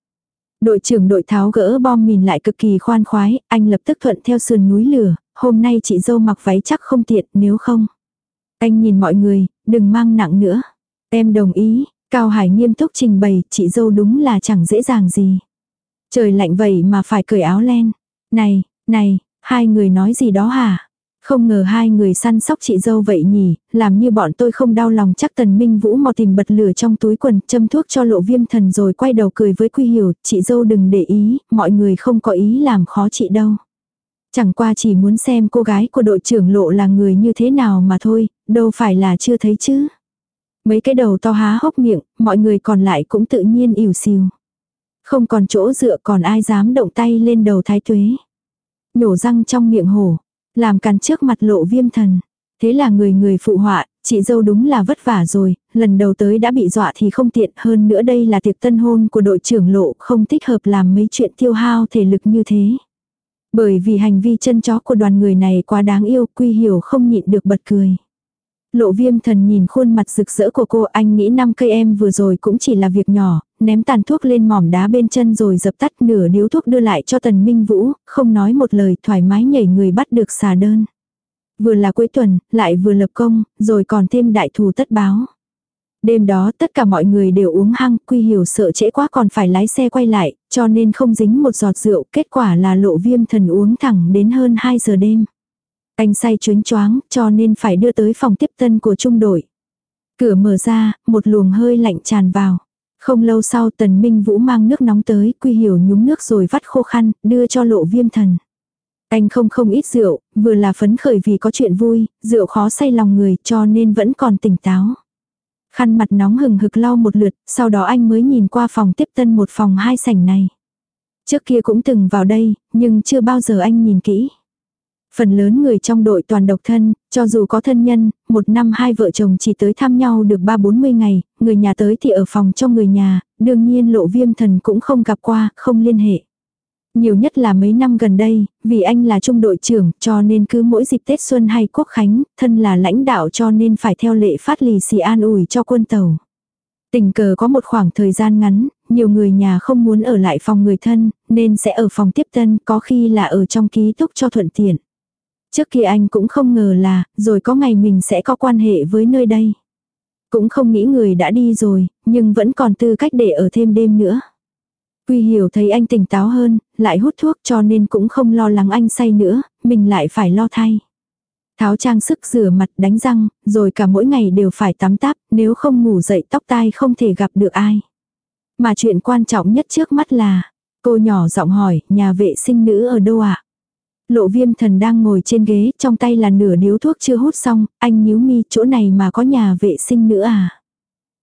Đội trưởng đội tháo gỡ bom mìn lại cực kỳ khoan khoái, anh lập tức thuận theo sườn núi lửa, hôm nay chị dâu mặc váy chắc không tiện, nếu không. Anh nhìn mọi người, đừng mang nặng nữa. Em đồng ý, Cao Hải nghiêm túc trình bày, chị dâu đúng là chẳng dễ dàng gì. Trời lạnh vậy mà phải cởi áo len. Này, này, hai người nói gì đó hả? Không ngờ hai người săn sóc chị dâu vậy nhỉ, làm như bọn tôi không đau lòng chắc tần minh vũ mò tìm bật lửa trong túi quần, châm thuốc cho lộ viêm thần rồi quay đầu cười với quy hiểu, chị dâu đừng để ý, mọi người không có ý làm khó chị đâu. Chẳng qua chỉ muốn xem cô gái của đội trưởng lộ là người như thế nào mà thôi, đâu phải là chưa thấy chứ. Mấy cái đầu to há hốc miệng, mọi người còn lại cũng tự nhiên ỉu xìu. Không còn chỗ dựa còn ai dám động tay lên đầu thái tuế. Nhổ răng trong miệng hổ, làm cắn trước mặt lộ viêm thần. Thế là người người phụ họa, chị dâu đúng là vất vả rồi, lần đầu tới đã bị dọa thì không tiện hơn nữa đây là tiệc tân hôn của đội trưởng lộ không thích hợp làm mấy chuyện tiêu hao thể lực như thế. Bởi vì hành vi chân chó của đoàn người này quá đáng yêu quy hiểu không nhịn được bật cười. Lộ viêm thần nhìn khuôn mặt rực rỡ của cô anh nghĩ năm cây em vừa rồi cũng chỉ là việc nhỏ, ném tàn thuốc lên mỏm đá bên chân rồi dập tắt nửa điếu thuốc đưa lại cho tần minh vũ, không nói một lời thoải mái nhảy người bắt được xà đơn. Vừa là cuối tuần, lại vừa lập công, rồi còn thêm đại thù tất báo. Đêm đó tất cả mọi người đều uống hăng, quy hiểu sợ trễ quá còn phải lái xe quay lại, cho nên không dính một giọt rượu, kết quả là lộ viêm thần uống thẳng đến hơn 2 giờ đêm. Anh say chuyến choáng, cho nên phải đưa tới phòng tiếp tân của trung đội. Cửa mở ra, một luồng hơi lạnh tràn vào. Không lâu sau tần minh vũ mang nước nóng tới, quy hiểu nhúng nước rồi vắt khô khăn, đưa cho lộ viêm thần. Anh không không ít rượu, vừa là phấn khởi vì có chuyện vui, rượu khó say lòng người cho nên vẫn còn tỉnh táo. Khăn mặt nóng hừng hực lau một lượt, sau đó anh mới nhìn qua phòng tiếp tân một phòng hai sảnh này. Trước kia cũng từng vào đây, nhưng chưa bao giờ anh nhìn kỹ. Phần lớn người trong đội toàn độc thân, cho dù có thân nhân, một năm hai vợ chồng chỉ tới thăm nhau được ba bốn mươi ngày, người nhà tới thì ở phòng cho người nhà, đương nhiên lộ viêm thần cũng không gặp qua, không liên hệ. Nhiều nhất là mấy năm gần đây, vì anh là trung đội trưởng cho nên cứ mỗi dịp Tết Xuân hay Quốc Khánh, thân là lãnh đạo cho nên phải theo lệ phát lì xì an ủi cho quân tàu. Tình cờ có một khoảng thời gian ngắn, nhiều người nhà không muốn ở lại phòng người thân, nên sẽ ở phòng tiếp tân, có khi là ở trong ký túc cho thuận tiện. Trước kia anh cũng không ngờ là, rồi có ngày mình sẽ có quan hệ với nơi đây. Cũng không nghĩ người đã đi rồi, nhưng vẫn còn tư cách để ở thêm đêm nữa. Quy hiểu thấy anh tỉnh táo hơn, lại hút thuốc cho nên cũng không lo lắng anh say nữa, mình lại phải lo thay. Tháo trang sức rửa mặt đánh răng, rồi cả mỗi ngày đều phải tắm táp, nếu không ngủ dậy tóc tai không thể gặp được ai. Mà chuyện quan trọng nhất trước mắt là, cô nhỏ giọng hỏi, nhà vệ sinh nữ ở đâu ạ? Lộ viêm thần đang ngồi trên ghế, trong tay là nửa điếu thuốc chưa hút xong, anh nhíu mi, chỗ này mà có nhà vệ sinh nữa à?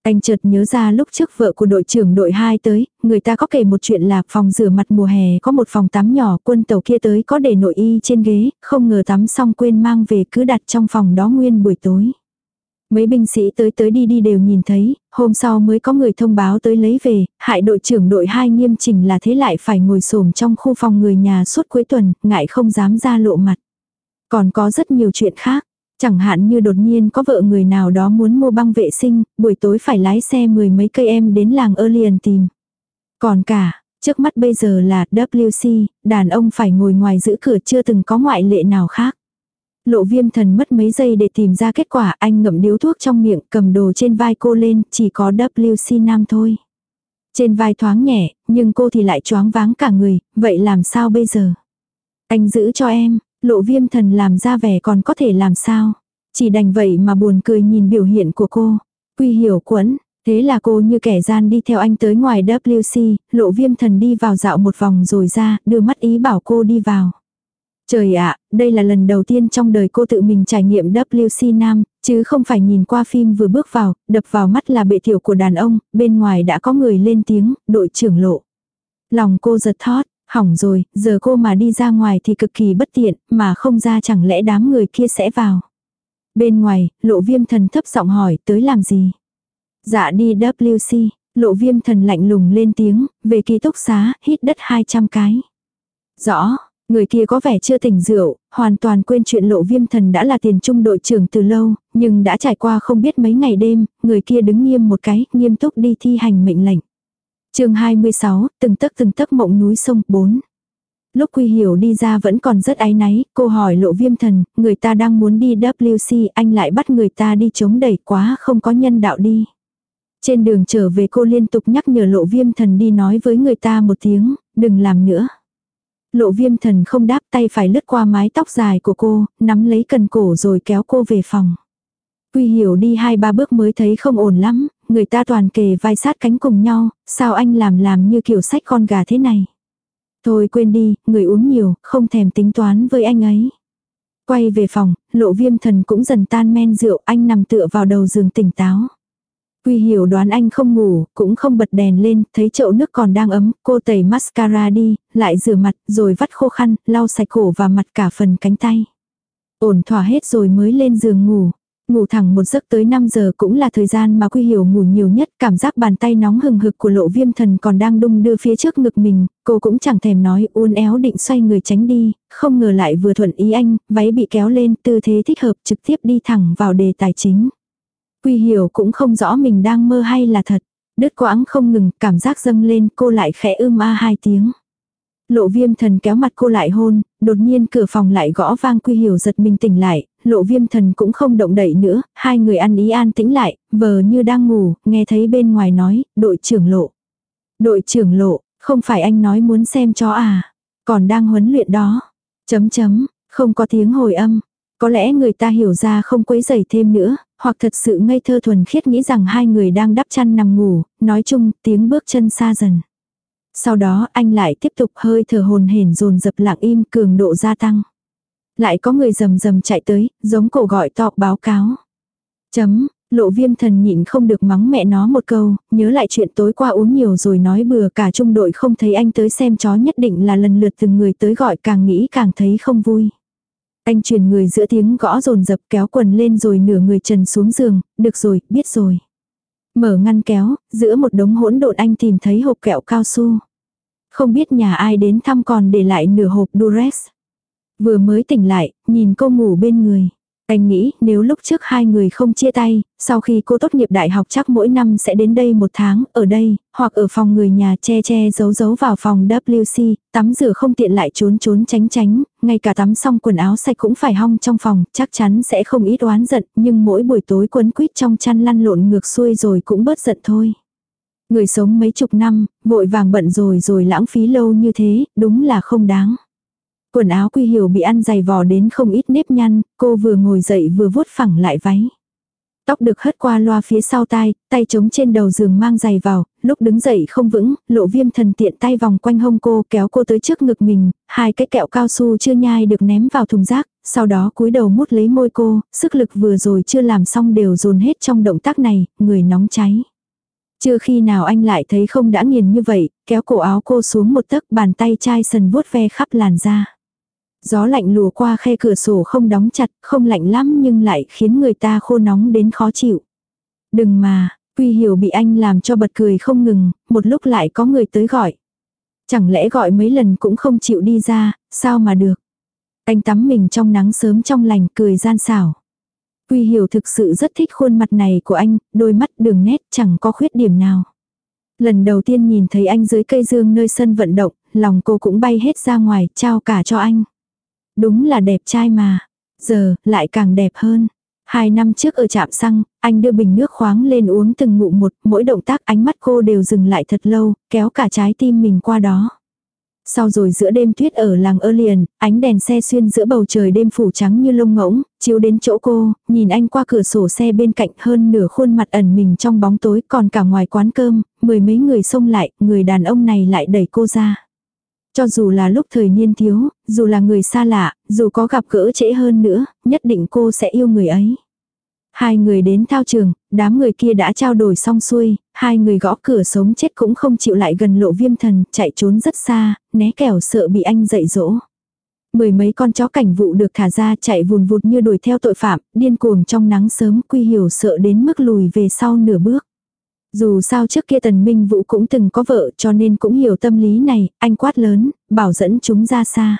Anh chợt nhớ ra lúc trước vợ của đội trưởng đội 2 tới, người ta có kể một chuyện là phòng rửa mặt mùa hè có một phòng tắm nhỏ quân tàu kia tới có để nội y trên ghế, không ngờ tắm xong quên mang về cứ đặt trong phòng đó nguyên buổi tối. Mấy binh sĩ tới tới đi đi đều nhìn thấy, hôm sau mới có người thông báo tới lấy về, hại đội trưởng đội 2 nghiêm chỉnh là thế lại phải ngồi xổm trong khu phòng người nhà suốt cuối tuần, ngại không dám ra lộ mặt. Còn có rất nhiều chuyện khác, chẳng hạn như đột nhiên có vợ người nào đó muốn mua băng vệ sinh, buổi tối phải lái xe mười mấy cây em đến làng ơ liền tìm. Còn cả, trước mắt bây giờ là WC, đàn ông phải ngồi ngoài giữ cửa chưa từng có ngoại lệ nào khác. Lộ viêm thần mất mấy giây để tìm ra kết quả anh ngậm điếu thuốc trong miệng cầm đồ trên vai cô lên chỉ có WC nam thôi. Trên vai thoáng nhẹ, nhưng cô thì lại choáng váng cả người, vậy làm sao bây giờ? Anh giữ cho em, lộ viêm thần làm ra vẻ còn có thể làm sao? Chỉ đành vậy mà buồn cười nhìn biểu hiện của cô. Quy hiểu quẫn, thế là cô như kẻ gian đi theo anh tới ngoài WC, lộ viêm thần đi vào dạo một vòng rồi ra, đưa mắt ý bảo cô đi vào. Trời ạ, đây là lần đầu tiên trong đời cô tự mình trải nghiệm WC nam, chứ không phải nhìn qua phim vừa bước vào, đập vào mắt là bệ tiểu của đàn ông, bên ngoài đã có người lên tiếng, đội trưởng lộ. Lòng cô giật thót, hỏng rồi, giờ cô mà đi ra ngoài thì cực kỳ bất tiện, mà không ra chẳng lẽ đám người kia sẽ vào. Bên ngoài, lộ viêm thần thấp giọng hỏi tới làm gì. Dạ đi WC, lộ viêm thần lạnh lùng lên tiếng, về ký túc xá, hít đất 200 cái. Rõ, Người kia có vẻ chưa tỉnh rượu, hoàn toàn quên chuyện lộ viêm thần đã là tiền trung đội trưởng từ lâu, nhưng đã trải qua không biết mấy ngày đêm, người kia đứng nghiêm một cái, nghiêm túc đi thi hành mệnh lệnh. chương 26, từng tấc từng tấc mộng núi sông 4. Lúc Quy Hiểu đi ra vẫn còn rất áy náy, cô hỏi lộ viêm thần, người ta đang muốn đi WC, anh lại bắt người ta đi chống đẩy quá không có nhân đạo đi. Trên đường trở về cô liên tục nhắc nhở lộ viêm thần đi nói với người ta một tiếng, đừng làm nữa. Lộ viêm thần không đáp tay phải lướt qua mái tóc dài của cô, nắm lấy cần cổ rồi kéo cô về phòng. Quy hiểu đi hai ba bước mới thấy không ổn lắm, người ta toàn kề vai sát cánh cùng nhau, sao anh làm làm như kiểu sách con gà thế này. Thôi quên đi, người uống nhiều, không thèm tính toán với anh ấy. Quay về phòng, lộ viêm thần cũng dần tan men rượu, anh nằm tựa vào đầu giường tỉnh táo. Quy hiểu đoán anh không ngủ, cũng không bật đèn lên, thấy chậu nước còn đang ấm, cô tẩy mascara đi, lại rửa mặt, rồi vắt khô khăn, lau sạch cổ và mặt cả phần cánh tay. Ổn thỏa hết rồi mới lên giường ngủ. Ngủ thẳng một giấc tới 5 giờ cũng là thời gian mà Quy Hiểu ngủ nhiều nhất, cảm giác bàn tay nóng hừng hực của lộ viêm thần còn đang đung đưa phía trước ngực mình, cô cũng chẳng thèm nói uốn éo định xoay người tránh đi, không ngờ lại vừa thuận ý anh, váy bị kéo lên, tư thế thích hợp trực tiếp đi thẳng vào đề tài chính. Quy hiểu cũng không rõ mình đang mơ hay là thật. Đứt quãng không ngừng, cảm giác dâng lên, cô lại khẽ ưm a hai tiếng. Lộ viêm thần kéo mặt cô lại hôn, đột nhiên cửa phòng lại gõ vang quy hiểu giật mình tỉnh lại, lộ viêm thần cũng không động đậy nữa, hai người ăn ý an tĩnh lại, vờ như đang ngủ, nghe thấy bên ngoài nói, đội trưởng lộ. Đội trưởng lộ, không phải anh nói muốn xem chó à, còn đang huấn luyện đó. Chấm chấm, không có tiếng hồi âm. Có lẽ người ta hiểu ra không quấy rầy thêm nữa, hoặc thật sự ngây thơ thuần khiết nghĩ rằng hai người đang đắp chăn nằm ngủ, nói chung tiếng bước chân xa dần. Sau đó anh lại tiếp tục hơi thở hồn hển dồn dập lặng im cường độ gia tăng. Lại có người rầm rầm chạy tới, giống cổ gọi to báo cáo. Chấm, lộ viêm thần nhịn không được mắng mẹ nó một câu, nhớ lại chuyện tối qua uống nhiều rồi nói bừa cả trung đội không thấy anh tới xem chó nhất định là lần lượt từng người tới gọi càng nghĩ càng thấy không vui. Anh truyền người giữa tiếng gõ rồn dập kéo quần lên rồi nửa người trần xuống giường, được rồi, biết rồi. Mở ngăn kéo, giữa một đống hỗn độn anh tìm thấy hộp kẹo cao su. Không biết nhà ai đến thăm còn để lại nửa hộp Durex. Vừa mới tỉnh lại, nhìn cô ngủ bên người. Anh nghĩ nếu lúc trước hai người không chia tay, sau khi cô tốt nghiệp đại học chắc mỗi năm sẽ đến đây một tháng, ở đây, hoặc ở phòng người nhà che che giấu giấu vào phòng WC, tắm rửa không tiện lại trốn trốn tránh tránh, ngay cả tắm xong quần áo sạch cũng phải hong trong phòng, chắc chắn sẽ không ít oán giận, nhưng mỗi buổi tối quấn quýt trong chăn lăn lộn ngược xuôi rồi cũng bớt giận thôi. Người sống mấy chục năm, vội vàng bận rồi rồi lãng phí lâu như thế, đúng là không đáng. Quần áo quy hiểu bị ăn dày vò đến không ít nếp nhăn, cô vừa ngồi dậy vừa vuốt phẳng lại váy. Tóc được hất qua loa phía sau tai, tay chống trên đầu giường mang giày vào, lúc đứng dậy không vững, lộ viêm thần tiện tay vòng quanh hông cô kéo cô tới trước ngực mình, hai cái kẹo cao su chưa nhai được ném vào thùng rác, sau đó cúi đầu mút lấy môi cô, sức lực vừa rồi chưa làm xong đều dồn hết trong động tác này, người nóng cháy. Chưa khi nào anh lại thấy không đã nghiền như vậy, kéo cổ áo cô xuống một tấc bàn tay chai sần vuốt ve khắp làn da. Gió lạnh lùa qua khe cửa sổ không đóng chặt, không lạnh lắm nhưng lại khiến người ta khô nóng đến khó chịu. Đừng mà, Quy Hiểu bị anh làm cho bật cười không ngừng, một lúc lại có người tới gọi. Chẳng lẽ gọi mấy lần cũng không chịu đi ra, sao mà được. Anh tắm mình trong nắng sớm trong lành cười gian xảo. Quy Hiểu thực sự rất thích khuôn mặt này của anh, đôi mắt đường nét chẳng có khuyết điểm nào. Lần đầu tiên nhìn thấy anh dưới cây dương nơi sân vận động, lòng cô cũng bay hết ra ngoài, trao cả cho anh. Đúng là đẹp trai mà. Giờ, lại càng đẹp hơn. Hai năm trước ở trạm xăng, anh đưa bình nước khoáng lên uống từng ngụm một, mỗi động tác ánh mắt cô đều dừng lại thật lâu, kéo cả trái tim mình qua đó. Sau rồi giữa đêm tuyết ở làng ơ liền, ánh đèn xe xuyên giữa bầu trời đêm phủ trắng như lông ngỗng, chiếu đến chỗ cô, nhìn anh qua cửa sổ xe bên cạnh hơn nửa khuôn mặt ẩn mình trong bóng tối còn cả ngoài quán cơm, mười mấy người xông lại, người đàn ông này lại đẩy cô ra. Cho dù là lúc thời niên thiếu, dù là người xa lạ, dù có gặp gỡ trễ hơn nữa, nhất định cô sẽ yêu người ấy. Hai người đến thao trường, đám người kia đã trao đổi xong xuôi, hai người gõ cửa sống chết cũng không chịu lại gần lộ viêm thần, chạy trốn rất xa, né kẻo sợ bị anh dạy dỗ. Mười mấy con chó cảnh vụ được thả ra chạy vùn vụt như đuổi theo tội phạm, điên cuồng trong nắng sớm quy hiểu sợ đến mức lùi về sau nửa bước. Dù sao trước kia tần minh vũ cũng từng có vợ cho nên cũng hiểu tâm lý này, anh quát lớn, bảo dẫn chúng ra xa.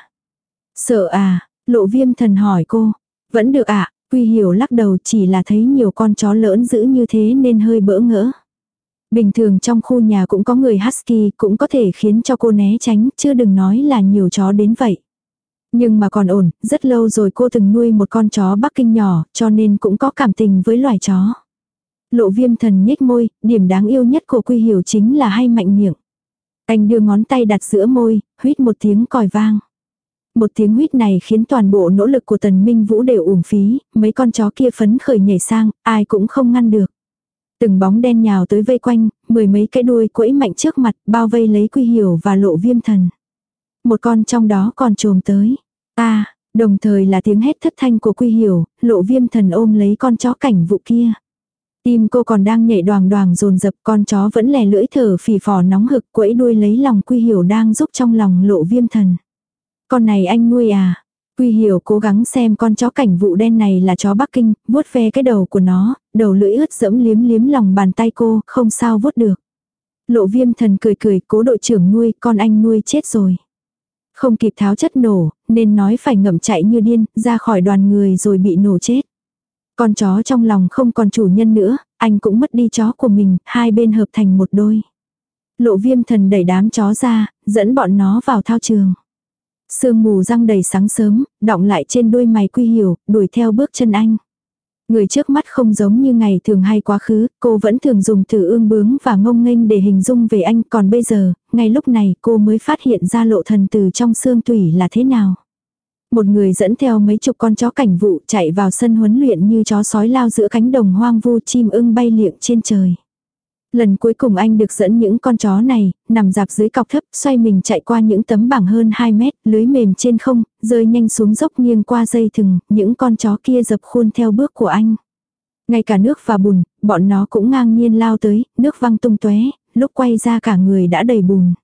Sợ à, lộ viêm thần hỏi cô. Vẫn được ạ, Quy Hiểu lắc đầu chỉ là thấy nhiều con chó lỡn giữ như thế nên hơi bỡ ngỡ. Bình thường trong khu nhà cũng có người husky cũng có thể khiến cho cô né tránh, chưa đừng nói là nhiều chó đến vậy. Nhưng mà còn ổn, rất lâu rồi cô từng nuôi một con chó Bắc Kinh nhỏ, cho nên cũng có cảm tình với loài chó. Lộ viêm thần nhếch môi, điểm đáng yêu nhất của Quy Hiểu chính là hay mạnh miệng. Anh đưa ngón tay đặt giữa môi, huýt một tiếng còi vang. Một tiếng huýt này khiến toàn bộ nỗ lực của tần minh vũ đều uổng phí, mấy con chó kia phấn khởi nhảy sang, ai cũng không ngăn được. Từng bóng đen nhào tới vây quanh, mười mấy cái đuôi quẫy mạnh trước mặt, bao vây lấy quy hiểu và lộ viêm thần. Một con trong đó còn trồm tới. ta đồng thời là tiếng hét thất thanh của quy hiểu, lộ viêm thần ôm lấy con chó cảnh vụ kia. Tim cô còn đang nhảy đoàn đoàn dồn dập con chó vẫn lè lưỡi thở phì phò nóng hực quẫy đuôi lấy lòng quy hiểu đang giúp trong lòng lộ viêm thần. Con này anh nuôi à? Quy hiểu cố gắng xem con chó cảnh vụ đen này là chó Bắc Kinh, vuốt ve cái đầu của nó, đầu lưỡi ướt dẫm liếm liếm lòng bàn tay cô, không sao vuốt được. Lộ viêm thần cười cười, cố đội trưởng nuôi, con anh nuôi chết rồi. Không kịp tháo chất nổ, nên nói phải ngậm chạy như điên, ra khỏi đoàn người rồi bị nổ chết. Con chó trong lòng không còn chủ nhân nữa, anh cũng mất đi chó của mình, hai bên hợp thành một đôi. Lộ viêm thần đẩy đám chó ra, dẫn bọn nó vào thao trường. Sương mù răng đầy sáng sớm, đọng lại trên đôi mày quy hiểu, đuổi theo bước chân anh. Người trước mắt không giống như ngày thường hay quá khứ, cô vẫn thường dùng từ ương bướng và ngông nghênh để hình dung về anh, còn bây giờ, ngay lúc này cô mới phát hiện ra lộ thần từ trong xương tủy là thế nào. Một người dẫn theo mấy chục con chó cảnh vụ chạy vào sân huấn luyện như chó sói lao giữa cánh đồng hoang vu chim ưng bay liệng trên trời. Lần cuối cùng anh được dẫn những con chó này, nằm dạp dưới cọc thấp, xoay mình chạy qua những tấm bảng hơn 2 mét, lưới mềm trên không, rơi nhanh xuống dốc nghiêng qua dây thừng, những con chó kia dập khuôn theo bước của anh. Ngay cả nước và bùn, bọn nó cũng ngang nhiên lao tới, nước văng tung tóe, lúc quay ra cả người đã đầy bùn.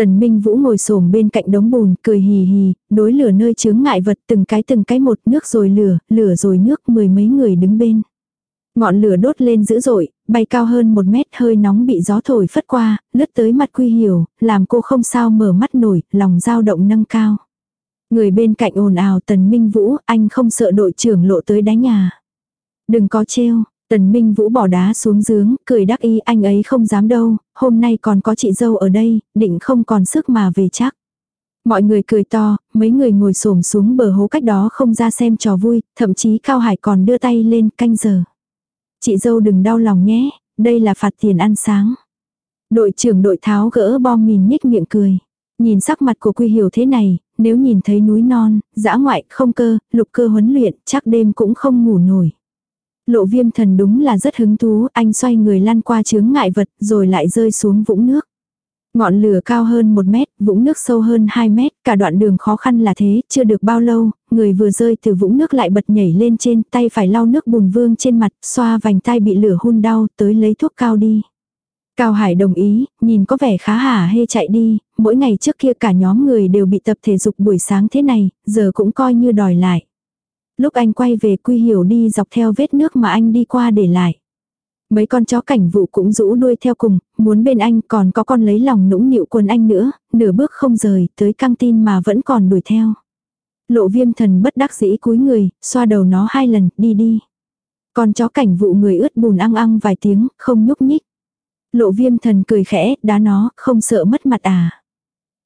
Tần Minh Vũ ngồi xổm bên cạnh đống bùn, cười hì hì, đối lửa nơi chướng ngại vật từng cái từng cái một nước rồi lửa, lửa rồi nước, mười mấy người đứng bên. Ngọn lửa đốt lên dữ dội, bay cao hơn một mét hơi nóng bị gió thổi phất qua, lướt tới mặt quy hiểu, làm cô không sao mở mắt nổi, lòng dao động nâng cao. Người bên cạnh ồn ào tần minh vũ, anh không sợ đội trưởng lộ tới đánh nhà. Đừng có trêu, tần minh vũ bỏ đá xuống giếng, cười đắc ý anh ấy không dám đâu, hôm nay còn có chị dâu ở đây, định không còn sức mà về chắc. Mọi người cười to, mấy người ngồi xổm xuống bờ hố cách đó không ra xem trò vui, thậm chí Cao Hải còn đưa tay lên canh giờ. Chị dâu đừng đau lòng nhé, đây là phạt tiền ăn sáng. Đội trưởng đội tháo gỡ bom mìn nhếch miệng cười. Nhìn sắc mặt của Quy Hiểu thế này, nếu nhìn thấy núi non, dã ngoại, không cơ, lục cơ huấn luyện, chắc đêm cũng không ngủ nổi. Lộ viêm thần đúng là rất hứng thú, anh xoay người lăn qua chướng ngại vật, rồi lại rơi xuống vũng nước. Ngọn lửa cao hơn 1 mét, vũng nước sâu hơn 2 mét, cả đoạn đường khó khăn là thế, chưa được bao lâu, người vừa rơi từ vũng nước lại bật nhảy lên trên, tay phải lau nước bùn vương trên mặt, xoa vành tay bị lửa hun đau, tới lấy thuốc cao đi. Cao Hải đồng ý, nhìn có vẻ khá hả hê chạy đi, mỗi ngày trước kia cả nhóm người đều bị tập thể dục buổi sáng thế này, giờ cũng coi như đòi lại. Lúc anh quay về Quy Hiểu đi dọc theo vết nước mà anh đi qua để lại. Mấy con chó cảnh vụ cũng rũ đuôi theo cùng, muốn bên anh còn có con lấy lòng nũng nịu quần anh nữa, nửa bước không rời, tới căng tin mà vẫn còn đuổi theo. Lộ viêm thần bất đắc dĩ cúi người, xoa đầu nó hai lần, đi đi. Con chó cảnh vụ người ướt bùn ăn ăn vài tiếng, không nhúc nhích. Lộ viêm thần cười khẽ, đá nó, không sợ mất mặt à.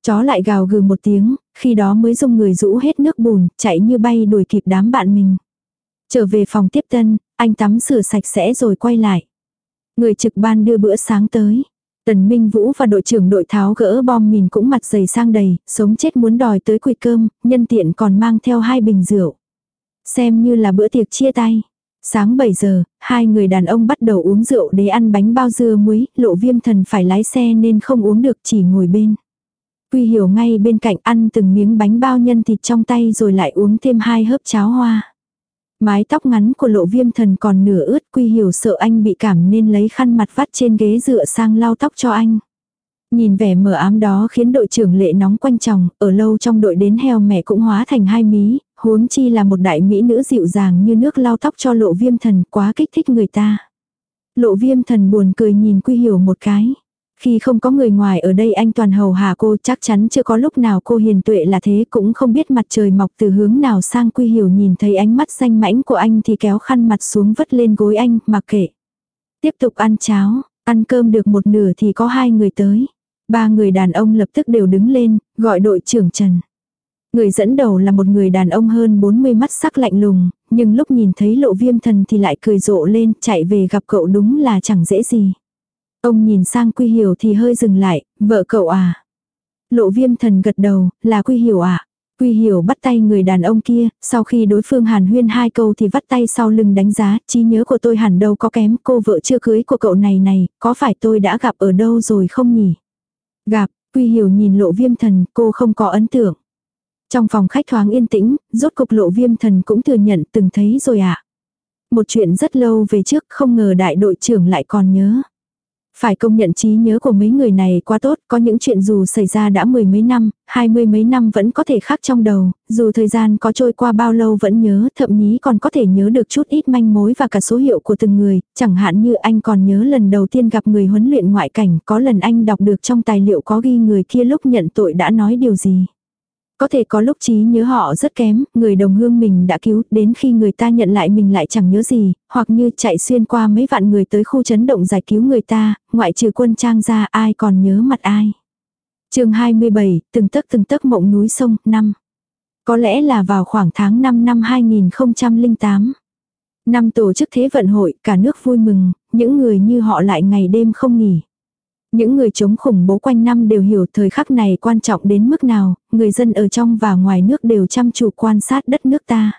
Chó lại gào gừ một tiếng, khi đó mới dùng người rũ hết nước bùn, chạy như bay đuổi kịp đám bạn mình. Trở về phòng tiếp tân, anh tắm rửa sạch sẽ rồi quay lại. Người trực ban đưa bữa sáng tới. Tần Minh Vũ và đội trưởng đội tháo gỡ bom mìn cũng mặt dày sang đầy, sống chết muốn đòi tới quỳ cơm, nhân tiện còn mang theo hai bình rượu. Xem như là bữa tiệc chia tay. Sáng 7 giờ, hai người đàn ông bắt đầu uống rượu để ăn bánh bao dưa muối, lộ viêm thần phải lái xe nên không uống được chỉ ngồi bên. Quy hiểu ngay bên cạnh ăn từng miếng bánh bao nhân thịt trong tay rồi lại uống thêm hai hớp cháo hoa. Mái tóc ngắn của lộ viêm thần còn nửa ướt quy hiểu sợ anh bị cảm nên lấy khăn mặt vắt trên ghế dựa sang lau tóc cho anh. Nhìn vẻ mờ ám đó khiến đội trưởng lệ nóng quanh chồng, ở lâu trong đội đến heo mẹ cũng hóa thành hai mí, huống chi là một đại mỹ nữ dịu dàng như nước lau tóc cho lộ viêm thần quá kích thích người ta. Lộ viêm thần buồn cười nhìn quy hiểu một cái. Khi không có người ngoài ở đây anh toàn hầu hạ cô chắc chắn chưa có lúc nào cô hiền tuệ là thế cũng không biết mặt trời mọc từ hướng nào sang quy hiểu nhìn thấy ánh mắt xanh mãnh của anh thì kéo khăn mặt xuống vất lên gối anh mặc kệ. Tiếp tục ăn cháo, ăn cơm được một nửa thì có hai người tới. Ba người đàn ông lập tức đều đứng lên, gọi đội trưởng Trần. Người dẫn đầu là một người đàn ông hơn 40 mắt sắc lạnh lùng, nhưng lúc nhìn thấy lộ viêm thần thì lại cười rộ lên, chạy về gặp cậu đúng là chẳng dễ gì. Ông nhìn sang Quy Hiểu thì hơi dừng lại, vợ cậu à. Lộ viêm thần gật đầu, là Quy Hiểu à. Quy Hiểu bắt tay người đàn ông kia, sau khi đối phương hàn huyên hai câu thì vắt tay sau lưng đánh giá, trí nhớ của tôi hẳn đâu có kém, cô vợ chưa cưới của cậu này này, có phải tôi đã gặp ở đâu rồi không nhỉ? Gặp, Quy Hiểu nhìn lộ viêm thần, cô không có ấn tượng. Trong phòng khách thoáng yên tĩnh, rốt cục lộ viêm thần cũng thừa nhận từng thấy rồi ạ. À. Một chuyện rất lâu về trước không ngờ đại đội trưởng lại còn nhớ. Phải công nhận trí nhớ của mấy người này quá tốt, có những chuyện dù xảy ra đã mười mấy năm, hai mươi mấy năm vẫn có thể khác trong đầu, dù thời gian có trôi qua bao lâu vẫn nhớ, thậm chí còn có thể nhớ được chút ít manh mối và cả số hiệu của từng người, chẳng hạn như anh còn nhớ lần đầu tiên gặp người huấn luyện ngoại cảnh, có lần anh đọc được trong tài liệu có ghi người kia lúc nhận tội đã nói điều gì. Có thể có lúc trí nhớ họ rất kém, người đồng hương mình đã cứu, đến khi người ta nhận lại mình lại chẳng nhớ gì, hoặc như chạy xuyên qua mấy vạn người tới khu chấn động giải cứu người ta, ngoại trừ quân trang ra ai còn nhớ mặt ai. chương 27, từng tấc từng tấc mộng núi sông, năm. Có lẽ là vào khoảng tháng 5 năm 2008. Năm tổ chức thế vận hội, cả nước vui mừng, những người như họ lại ngày đêm không nghỉ. Những người chống khủng bố quanh năm đều hiểu thời khắc này quan trọng đến mức nào, người dân ở trong và ngoài nước đều chăm chú quan sát đất nước ta.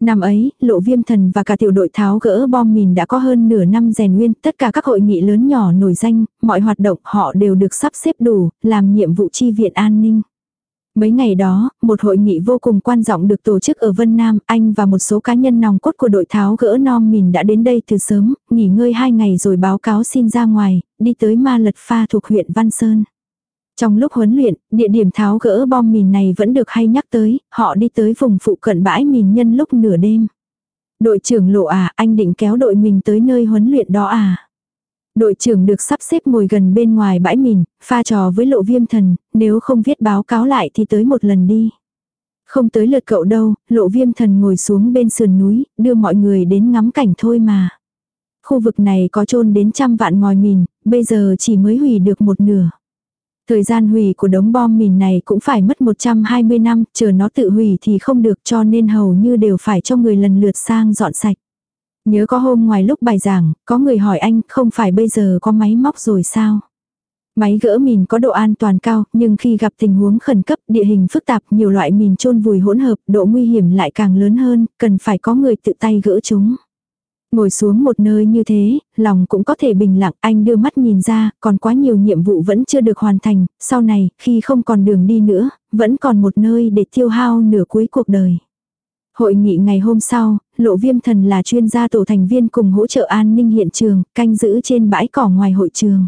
Năm ấy, Lộ Viêm Thần và cả tiểu đội tháo gỡ bom mìn đã có hơn nửa năm rèn nguyên, tất cả các hội nghị lớn nhỏ nổi danh, mọi hoạt động họ đều được sắp xếp đủ, làm nhiệm vụ chi viện an ninh. Mấy ngày đó, một hội nghị vô cùng quan trọng được tổ chức ở Vân Nam, anh và một số cá nhân nòng cốt của đội tháo gỡ non mìn đã đến đây từ sớm, nghỉ ngơi hai ngày rồi báo cáo xin ra ngoài, đi tới Ma Lật Pha thuộc huyện Văn Sơn. Trong lúc huấn luyện, địa điểm tháo gỡ bom mìn này vẫn được hay nhắc tới, họ đi tới vùng phụ cận bãi mìn nhân lúc nửa đêm. Đội trưởng lộ à, anh định kéo đội mình tới nơi huấn luyện đó à? Đội trưởng được sắp xếp ngồi gần bên ngoài bãi mìn, pha trò với lộ viêm thần, nếu không viết báo cáo lại thì tới một lần đi. Không tới lượt cậu đâu, lộ viêm thần ngồi xuống bên sườn núi, đưa mọi người đến ngắm cảnh thôi mà. Khu vực này có trôn đến trăm vạn ngòi mìn, bây giờ chỉ mới hủy được một nửa. Thời gian hủy của đống bom mìn này cũng phải mất 120 năm, chờ nó tự hủy thì không được cho nên hầu như đều phải cho người lần lượt sang dọn sạch. Nhớ có hôm ngoài lúc bài giảng, có người hỏi anh không phải bây giờ có máy móc rồi sao? Máy gỡ mìn có độ an toàn cao, nhưng khi gặp tình huống khẩn cấp, địa hình phức tạp, nhiều loại mìn chôn vùi hỗn hợp, độ nguy hiểm lại càng lớn hơn, cần phải có người tự tay gỡ chúng. Ngồi xuống một nơi như thế, lòng cũng có thể bình lặng, anh đưa mắt nhìn ra, còn quá nhiều nhiệm vụ vẫn chưa được hoàn thành, sau này, khi không còn đường đi nữa, vẫn còn một nơi để tiêu hao nửa cuối cuộc đời. Hội nghị ngày hôm sau, Lộ Viêm Thần là chuyên gia tổ thành viên cùng hỗ trợ an ninh hiện trường, canh giữ trên bãi cỏ ngoài hội trường.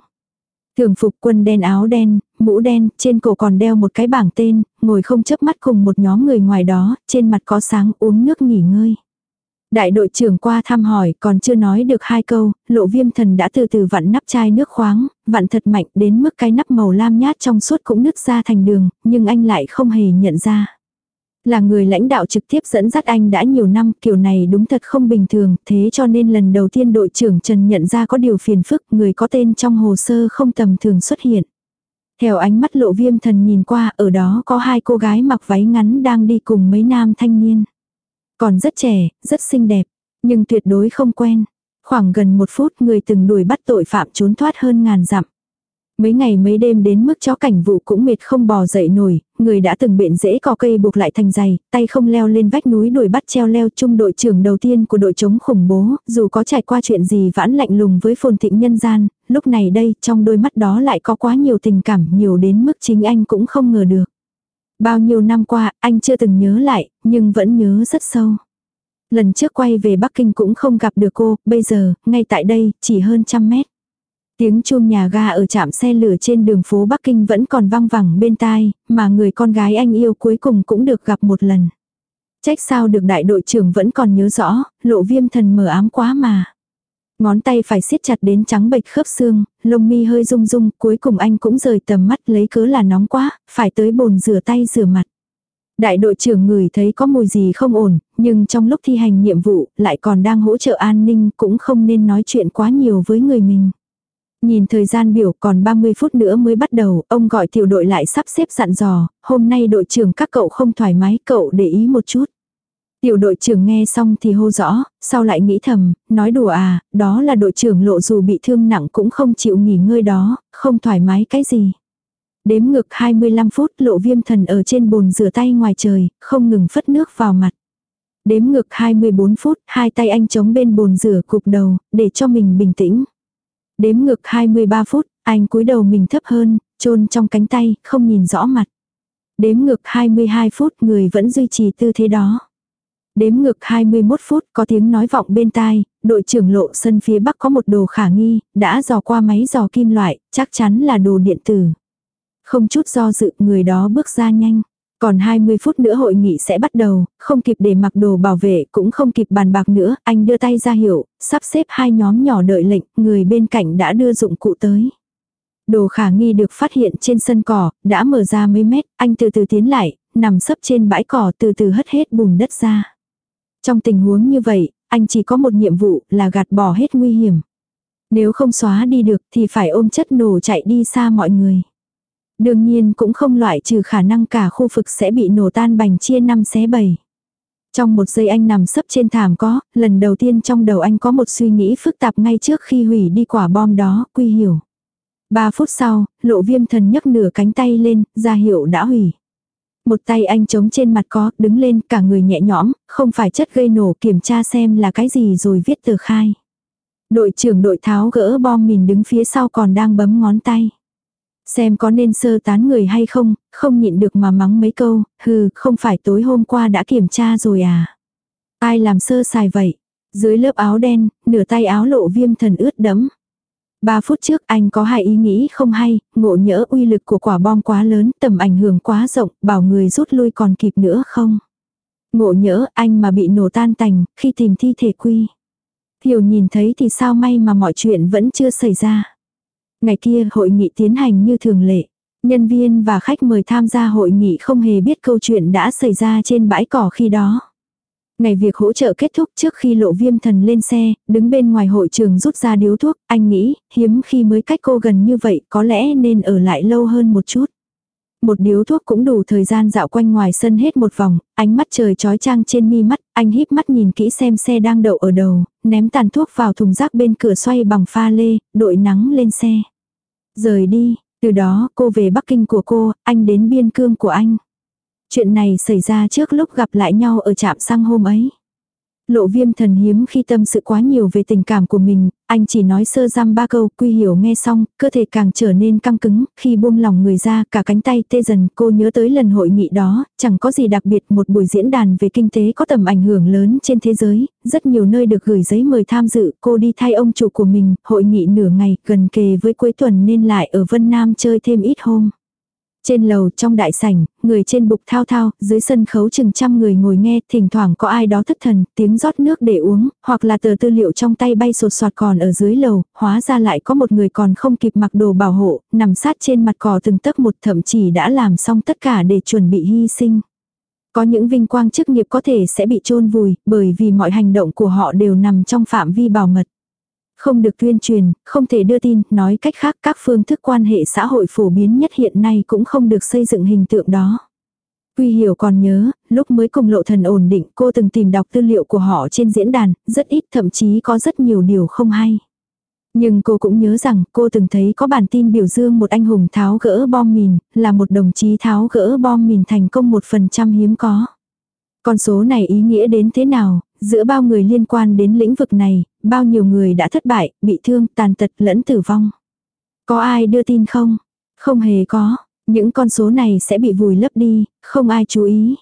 Thường phục quân đen áo đen, mũ đen, trên cổ còn đeo một cái bảng tên, ngồi không chớp mắt cùng một nhóm người ngoài đó, trên mặt có sáng uống nước nghỉ ngơi. Đại đội trưởng qua thăm hỏi còn chưa nói được hai câu, lộ viêm thần đã từ từ vặn nắp chai nước khoáng, vặn thật mạnh đến mức cái nắp màu lam nhát trong suốt cũng nứt ra thành đường, nhưng anh lại không hề nhận ra. Là người lãnh đạo trực tiếp dẫn dắt anh đã nhiều năm, kiểu này đúng thật không bình thường, thế cho nên lần đầu tiên đội trưởng Trần nhận ra có điều phiền phức, người có tên trong hồ sơ không tầm thường xuất hiện. Theo ánh mắt lộ viêm thần nhìn qua, ở đó có hai cô gái mặc váy ngắn đang đi cùng mấy nam thanh niên. Còn rất trẻ, rất xinh đẹp, nhưng tuyệt đối không quen. Khoảng gần một phút người từng đuổi bắt tội phạm trốn thoát hơn ngàn dặm. Mấy ngày mấy đêm đến mức chó cảnh vụ cũng mệt không bò dậy nổi, người đã từng bện dễ cò cây buộc lại thành giày, tay không leo lên vách núi đuổi bắt treo leo chung đội trưởng đầu tiên của đội chống khủng bố, dù có trải qua chuyện gì vãn lạnh lùng với phồn thịnh nhân gian, lúc này đây trong đôi mắt đó lại có quá nhiều tình cảm nhiều đến mức chính anh cũng không ngờ được. Bao nhiêu năm qua anh chưa từng nhớ lại, nhưng vẫn nhớ rất sâu. Lần trước quay về Bắc Kinh cũng không gặp được cô, bây giờ, ngay tại đây, chỉ hơn trăm mét. Tiếng chuông nhà ga ở trạm xe lửa trên đường phố Bắc Kinh vẫn còn vang vẳng bên tai, mà người con gái anh yêu cuối cùng cũng được gặp một lần. Trách sao được đại đội trưởng vẫn còn nhớ rõ, lộ viêm thần mờ ám quá mà. Ngón tay phải siết chặt đến trắng bệch khớp xương, lông mi hơi rung rung, cuối cùng anh cũng rời tầm mắt lấy cớ là nóng quá, phải tới bồn rửa tay rửa mặt. Đại đội trưởng người thấy có mùi gì không ổn, nhưng trong lúc thi hành nhiệm vụ lại còn đang hỗ trợ an ninh cũng không nên nói chuyện quá nhiều với người mình. Nhìn thời gian biểu còn 30 phút nữa mới bắt đầu, ông gọi tiểu đội lại sắp xếp dặn dò, hôm nay đội trưởng các cậu không thoải mái, cậu để ý một chút. Tiểu đội trưởng nghe xong thì hô rõ, sau lại nghĩ thầm, nói đùa à, đó là đội trưởng lộ dù bị thương nặng cũng không chịu nghỉ ngơi đó, không thoải mái cái gì. Đếm ngược 25 phút lộ viêm thần ở trên bồn rửa tay ngoài trời, không ngừng phất nước vào mặt. Đếm ngược 24 phút, hai tay anh chống bên bồn rửa cục đầu, để cho mình bình tĩnh. Đếm ngược 23 phút, anh cúi đầu mình thấp hơn, chôn trong cánh tay, không nhìn rõ mặt. Đếm ngược 22 phút, người vẫn duy trì tư thế đó. Đếm ngược 21 phút có tiếng nói vọng bên tai, đội trưởng lộ sân phía bắc có một đồ khả nghi, đã dò qua máy dò kim loại, chắc chắn là đồ điện tử. Không chút do dự người đó bước ra nhanh. Còn 20 phút nữa hội nghị sẽ bắt đầu, không kịp để mặc đồ bảo vệ cũng không kịp bàn bạc nữa, anh đưa tay ra hiệu, sắp xếp hai nhóm nhỏ đợi lệnh, người bên cạnh đã đưa dụng cụ tới. Đồ khả nghi được phát hiện trên sân cỏ, đã mở ra mấy mét, anh từ từ tiến lại, nằm sấp trên bãi cỏ từ từ hất hết bùn đất ra. Trong tình huống như vậy, anh chỉ có một nhiệm vụ là gạt bỏ hết nguy hiểm. Nếu không xóa đi được thì phải ôm chất nổ chạy đi xa mọi người. Đương nhiên cũng không loại trừ khả năng cả khu vực sẽ bị nổ tan bành chia năm xé bảy. Trong một giây anh nằm sấp trên thảm có, lần đầu tiên trong đầu anh có một suy nghĩ phức tạp ngay trước khi hủy đi quả bom đó, quy hiểu. Ba phút sau, lộ viêm thần nhấc nửa cánh tay lên, ra hiệu đã hủy. Một tay anh chống trên mặt có, đứng lên, cả người nhẹ nhõm, không phải chất gây nổ kiểm tra xem là cái gì rồi viết tờ khai. Đội trưởng đội tháo gỡ bom mìn đứng phía sau còn đang bấm ngón tay. Xem có nên sơ tán người hay không, không nhịn được mà mắng mấy câu, hừ, không phải tối hôm qua đã kiểm tra rồi à. Ai làm sơ xài vậy? Dưới lớp áo đen, nửa tay áo lộ viêm thần ướt đẫm. Ba phút trước anh có hai ý nghĩ không hay, ngộ nhỡ uy lực của quả bom quá lớn, tầm ảnh hưởng quá rộng, bảo người rút lui còn kịp nữa không? Ngộ nhỡ anh mà bị nổ tan tành, khi tìm thi thể quy. Hiểu nhìn thấy thì sao may mà mọi chuyện vẫn chưa xảy ra. Ngày kia hội nghị tiến hành như thường lệ. Nhân viên và khách mời tham gia hội nghị không hề biết câu chuyện đã xảy ra trên bãi cỏ khi đó. Ngày việc hỗ trợ kết thúc trước khi lộ viêm thần lên xe, đứng bên ngoài hội trường rút ra điếu thuốc, anh nghĩ, hiếm khi mới cách cô gần như vậy, có lẽ nên ở lại lâu hơn một chút. Một điếu thuốc cũng đủ thời gian dạo quanh ngoài sân hết một vòng, ánh mắt trời trói trang trên mi mắt, anh híp mắt nhìn kỹ xem xe đang đậu ở đầu, ném tàn thuốc vào thùng rác bên cửa xoay bằng pha lê, đội nắng lên xe. Rời đi, từ đó cô về Bắc Kinh của cô, anh đến biên cương của anh. Chuyện này xảy ra trước lúc gặp lại nhau ở trạm xăng hôm ấy. Lộ viêm thần hiếm khi tâm sự quá nhiều về tình cảm của mình, anh chỉ nói sơ răm ba câu, quy hiểu nghe xong, cơ thể càng trở nên căng cứng, khi buông lòng người ra, cả cánh tay tê dần, cô nhớ tới lần hội nghị đó, chẳng có gì đặc biệt, một buổi diễn đàn về kinh tế có tầm ảnh hưởng lớn trên thế giới, rất nhiều nơi được gửi giấy mời tham dự, cô đi thay ông chủ của mình, hội nghị nửa ngày, gần kề với cuối tuần nên lại ở Vân Nam chơi thêm ít hôm. Trên lầu trong đại sảnh, người trên bục thao thao, dưới sân khấu chừng trăm người ngồi nghe, thỉnh thoảng có ai đó thất thần, tiếng rót nước để uống, hoặc là tờ tư liệu trong tay bay sột soạt còn ở dưới lầu, hóa ra lại có một người còn không kịp mặc đồ bảo hộ, nằm sát trên mặt cỏ từng tấc một thậm chí đã làm xong tất cả để chuẩn bị hy sinh. Có những vinh quang chức nghiệp có thể sẽ bị chôn vùi, bởi vì mọi hành động của họ đều nằm trong phạm vi bảo mật. Không được tuyên truyền, không thể đưa tin, nói cách khác các phương thức quan hệ xã hội phổ biến nhất hiện nay cũng không được xây dựng hình tượng đó. Quy hiểu còn nhớ, lúc mới cùng lộ thần ổn định cô từng tìm đọc tư liệu của họ trên diễn đàn, rất ít thậm chí có rất nhiều điều không hay. Nhưng cô cũng nhớ rằng cô từng thấy có bản tin biểu dương một anh hùng tháo gỡ bom mìn, là một đồng chí tháo gỡ bom mìn thành công một phần trăm hiếm có. Con số này ý nghĩa đến thế nào, giữa bao người liên quan đến lĩnh vực này, bao nhiêu người đã thất bại, bị thương, tàn tật lẫn tử vong. Có ai đưa tin không? Không hề có, những con số này sẽ bị vùi lấp đi, không ai chú ý.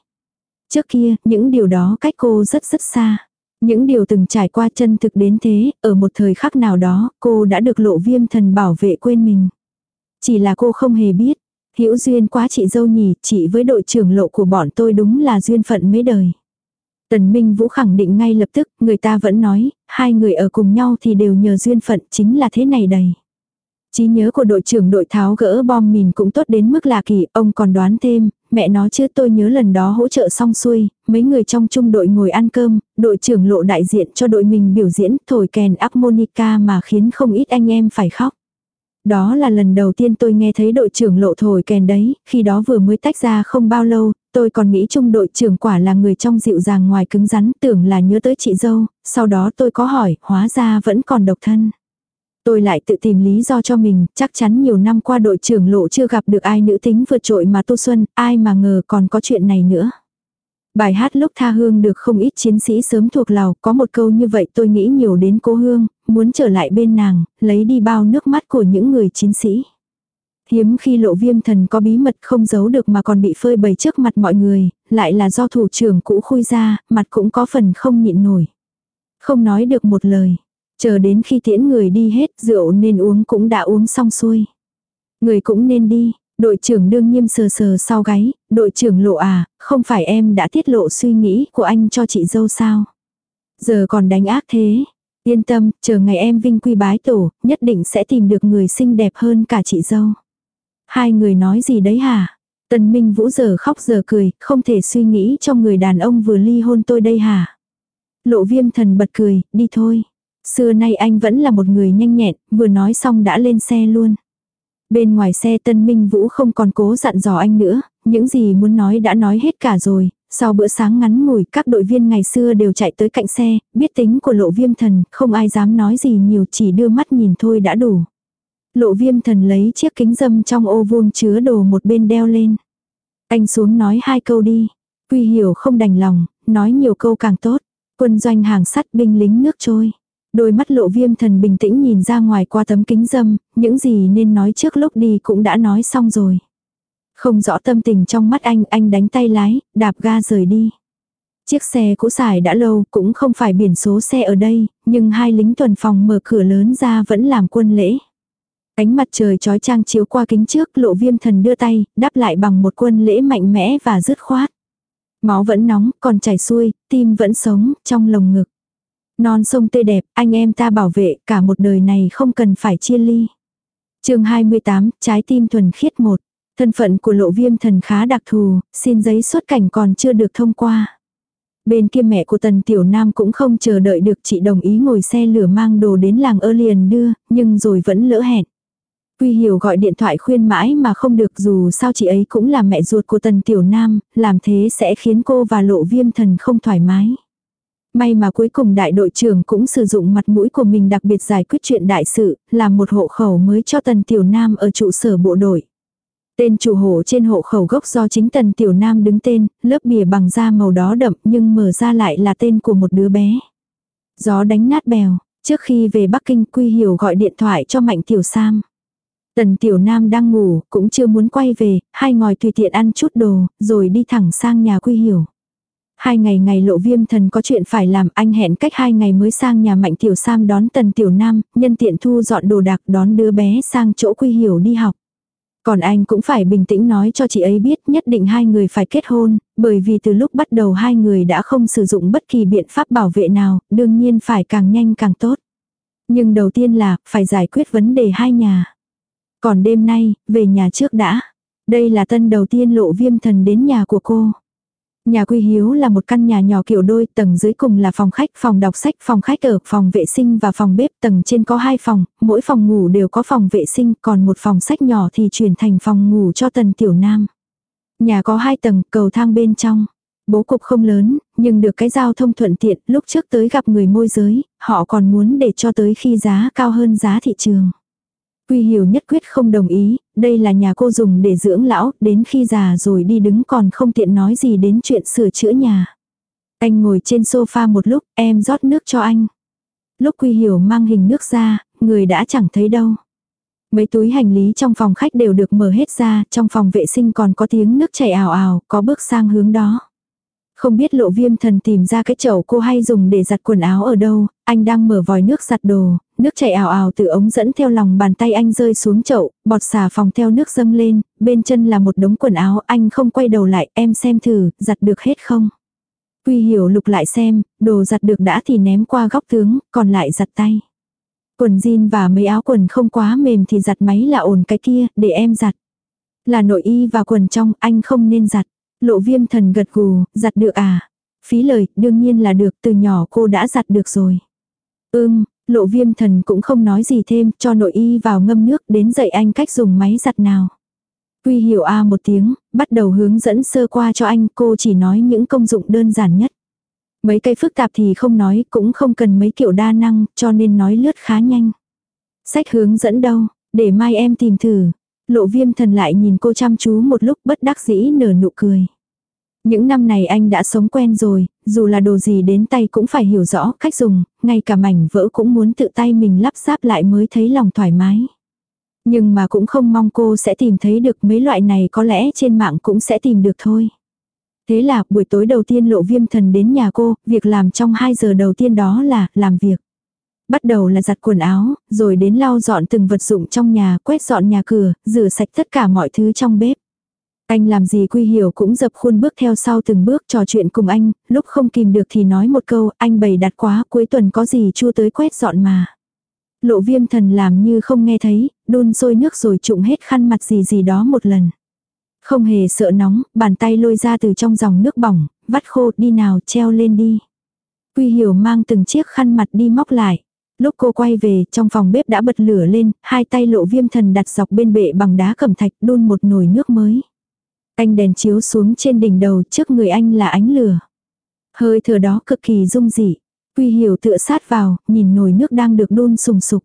Trước kia, những điều đó cách cô rất rất xa. Những điều từng trải qua chân thực đến thế, ở một thời khắc nào đó, cô đã được lộ viêm thần bảo vệ quên mình. Chỉ là cô không hề biết. Hữu duyên quá chị dâu nhỉ, chị với đội trưởng lộ của bọn tôi đúng là duyên phận mấy đời. Tần Minh Vũ khẳng định ngay lập tức, người ta vẫn nói, hai người ở cùng nhau thì đều nhờ duyên phận chính là thế này đầy. Chí nhớ của đội trưởng đội tháo gỡ bom mìn cũng tốt đến mức lạ kỳ, ông còn đoán thêm, mẹ nó chứ tôi nhớ lần đó hỗ trợ xong xuôi, mấy người trong trung đội ngồi ăn cơm, đội trưởng lộ đại diện cho đội mình biểu diễn thổi kèn armonica mà khiến không ít anh em phải khóc. Đó là lần đầu tiên tôi nghe thấy đội trưởng lộ thổi kèn đấy, khi đó vừa mới tách ra không bao lâu, tôi còn nghĩ trung đội trưởng quả là người trong dịu dàng ngoài cứng rắn, tưởng là nhớ tới chị dâu, sau đó tôi có hỏi, hóa ra vẫn còn độc thân. Tôi lại tự tìm lý do cho mình, chắc chắn nhiều năm qua đội trưởng lộ chưa gặp được ai nữ tính vượt trội mà tô xuân, ai mà ngờ còn có chuyện này nữa. Bài hát lúc tha hương được không ít chiến sĩ sớm thuộc lào, có một câu như vậy tôi nghĩ nhiều đến cô hương, muốn trở lại bên nàng, lấy đi bao nước mắt của những người chiến sĩ. Hiếm khi lộ viêm thần có bí mật không giấu được mà còn bị phơi bày trước mặt mọi người, lại là do thủ trưởng cũ khui ra, mặt cũng có phần không nhịn nổi. Không nói được một lời, chờ đến khi tiễn người đi hết rượu nên uống cũng đã uống xong xuôi. Người cũng nên đi, đội trưởng đương nghiêm sờ sờ sau gáy, đội trưởng lộ à, không phải em đã tiết lộ suy nghĩ của anh cho chị dâu sao? Giờ còn đánh ác thế, Yên tâm, chờ ngày em vinh quy bái tổ, nhất định sẽ tìm được người xinh đẹp hơn cả chị dâu. Hai người nói gì đấy hả? Tần Minh Vũ giờ khóc giờ cười, không thể suy nghĩ trong người đàn ông vừa ly hôn tôi đây hả? Lộ viêm thần bật cười, đi thôi. Xưa nay anh vẫn là một người nhanh nhẹn, vừa nói xong đã lên xe luôn. Bên ngoài xe Tân Minh Vũ không còn cố dặn dò anh nữa, những gì muốn nói đã nói hết cả rồi, sau bữa sáng ngắn ngủi, các đội viên ngày xưa đều chạy tới cạnh xe, biết tính của lộ viêm thần, không ai dám nói gì nhiều chỉ đưa mắt nhìn thôi đã đủ. Lộ viêm thần lấy chiếc kính dâm trong ô vuông chứa đồ một bên đeo lên. Anh xuống nói hai câu đi. Quy hiểu không đành lòng, nói nhiều câu càng tốt. Quân doanh hàng sắt binh lính nước trôi. Đôi mắt lộ viêm thần bình tĩnh nhìn ra ngoài qua tấm kính dâm, những gì nên nói trước lúc đi cũng đã nói xong rồi. Không rõ tâm tình trong mắt anh, anh đánh tay lái, đạp ga rời đi. Chiếc xe cũ xài đã lâu, cũng không phải biển số xe ở đây, nhưng hai lính tuần phòng mở cửa lớn ra vẫn làm quân lễ. Ánh mặt trời trói trang chiếu qua kính trước, lộ viêm thần đưa tay, đáp lại bằng một quân lễ mạnh mẽ và dứt khoát. Máu vẫn nóng, còn chảy xuôi, tim vẫn sống, trong lồng ngực. Non sông tươi đẹp, anh em ta bảo vệ, cả một đời này không cần phải chia ly. chương 28, trái tim thuần khiết một. Thân phận của lộ viêm thần khá đặc thù, xin giấy xuất cảnh còn chưa được thông qua. Bên kia mẹ của Tần Tiểu Nam cũng không chờ đợi được chị đồng ý ngồi xe lửa mang đồ đến làng ơ liền đưa, nhưng rồi vẫn lỡ hẹn. Quy Hiểu gọi điện thoại khuyên mãi mà không được dù sao chị ấy cũng là mẹ ruột của Tần Tiểu Nam, làm thế sẽ khiến cô và lộ viêm thần không thoải mái. May mà cuối cùng đại đội trưởng cũng sử dụng mặt mũi của mình đặc biệt giải quyết chuyện đại sự, làm một hộ khẩu mới cho Tần Tiểu Nam ở trụ sở bộ đội. Tên chủ hộ trên hộ khẩu gốc do chính Tần Tiểu Nam đứng tên, lớp bìa bằng da màu đó đậm nhưng mở ra lại là tên của một đứa bé. Gió đánh nát bèo, trước khi về Bắc Kinh Quy Hiểu gọi điện thoại cho Mạnh Tiểu Sam. Tần Tiểu Nam đang ngủ, cũng chưa muốn quay về, hai ngồi tùy tiện ăn chút đồ, rồi đi thẳng sang nhà Quy Hiểu. Hai ngày ngày lộ viêm thần có chuyện phải làm anh hẹn cách hai ngày mới sang nhà Mạnh Tiểu Sam đón Tần Tiểu Nam, nhân tiện thu dọn đồ đạc đón đứa bé sang chỗ Quy Hiểu đi học. Còn anh cũng phải bình tĩnh nói cho chị ấy biết nhất định hai người phải kết hôn, bởi vì từ lúc bắt đầu hai người đã không sử dụng bất kỳ biện pháp bảo vệ nào, đương nhiên phải càng nhanh càng tốt. Nhưng đầu tiên là, phải giải quyết vấn đề hai nhà. Còn đêm nay, về nhà trước đã. Đây là tân đầu tiên lộ viêm thần đến nhà của cô. Nhà Quy Hiếu là một căn nhà nhỏ kiểu đôi, tầng dưới cùng là phòng khách, phòng đọc sách, phòng khách ở, phòng vệ sinh và phòng bếp, tầng trên có hai phòng, mỗi phòng ngủ đều có phòng vệ sinh, còn một phòng sách nhỏ thì chuyển thành phòng ngủ cho tần tiểu nam. Nhà có hai tầng, cầu thang bên trong. Bố cục không lớn, nhưng được cái giao thông thuận tiện, lúc trước tới gặp người môi giới, họ còn muốn để cho tới khi giá cao hơn giá thị trường. Quy hiểu nhất quyết không đồng ý, đây là nhà cô dùng để dưỡng lão, đến khi già rồi đi đứng còn không tiện nói gì đến chuyện sửa chữa nhà. Anh ngồi trên sofa một lúc, em rót nước cho anh. Lúc Quy hiểu mang hình nước ra, người đã chẳng thấy đâu. Mấy túi hành lý trong phòng khách đều được mở hết ra, trong phòng vệ sinh còn có tiếng nước chảy ào ào, có bước sang hướng đó. Không biết lộ viêm thần tìm ra cái chậu cô hay dùng để giặt quần áo ở đâu, anh đang mở vòi nước giặt đồ, nước chảy ảo ảo từ ống dẫn theo lòng bàn tay anh rơi xuống chậu, bọt xà phòng theo nước dâng lên, bên chân là một đống quần áo, anh không quay đầu lại, em xem thử, giặt được hết không? Quy hiểu lục lại xem, đồ giặt được đã thì ném qua góc tướng, còn lại giặt tay. Quần jean và mấy áo quần không quá mềm thì giặt máy là ổn cái kia, để em giặt. Là nội y và quần trong, anh không nên giặt. Lộ viêm thần gật gù, giặt được à? Phí lời, đương nhiên là được, từ nhỏ cô đã giặt được rồi. Ưm, lộ viêm thần cũng không nói gì thêm, cho nội y vào ngâm nước đến dạy anh cách dùng máy giặt nào. Quy hiểu A một tiếng, bắt đầu hướng dẫn sơ qua cho anh, cô chỉ nói những công dụng đơn giản nhất. Mấy cây phức tạp thì không nói, cũng không cần mấy kiểu đa năng, cho nên nói lướt khá nhanh. Sách hướng dẫn đâu, để mai em tìm thử. Lộ viêm thần lại nhìn cô chăm chú một lúc bất đắc dĩ nở nụ cười. Những năm này anh đã sống quen rồi, dù là đồ gì đến tay cũng phải hiểu rõ cách dùng, ngay cả mảnh vỡ cũng muốn tự tay mình lắp ráp lại mới thấy lòng thoải mái. Nhưng mà cũng không mong cô sẽ tìm thấy được mấy loại này có lẽ trên mạng cũng sẽ tìm được thôi. Thế là buổi tối đầu tiên lộ viêm thần đến nhà cô, việc làm trong 2 giờ đầu tiên đó là làm việc. Bắt đầu là giặt quần áo, rồi đến lau dọn từng vật dụng trong nhà, quét dọn nhà cửa, rửa sạch tất cả mọi thứ trong bếp. Anh làm gì quy hiểu cũng dập khuôn bước theo sau từng bước trò chuyện cùng anh, lúc không kìm được thì nói một câu, anh bày đặt quá, cuối tuần có gì chua tới quét dọn mà. Lộ viêm thần làm như không nghe thấy, đun sôi nước rồi trụng hết khăn mặt gì gì đó một lần. Không hề sợ nóng, bàn tay lôi ra từ trong dòng nước bỏng, vắt khô đi nào treo lên đi. Quy hiểu mang từng chiếc khăn mặt đi móc lại. Lúc cô quay về, trong phòng bếp đã bật lửa lên, hai tay lộ viêm thần đặt dọc bên bệ bằng đá cẩm thạch đun một nồi nước mới. Anh đèn chiếu xuống trên đỉnh đầu trước người anh là ánh lửa. Hơi thở đó cực kỳ dung dị. Quy hiểu tựa sát vào, nhìn nồi nước đang được đun sùng sục.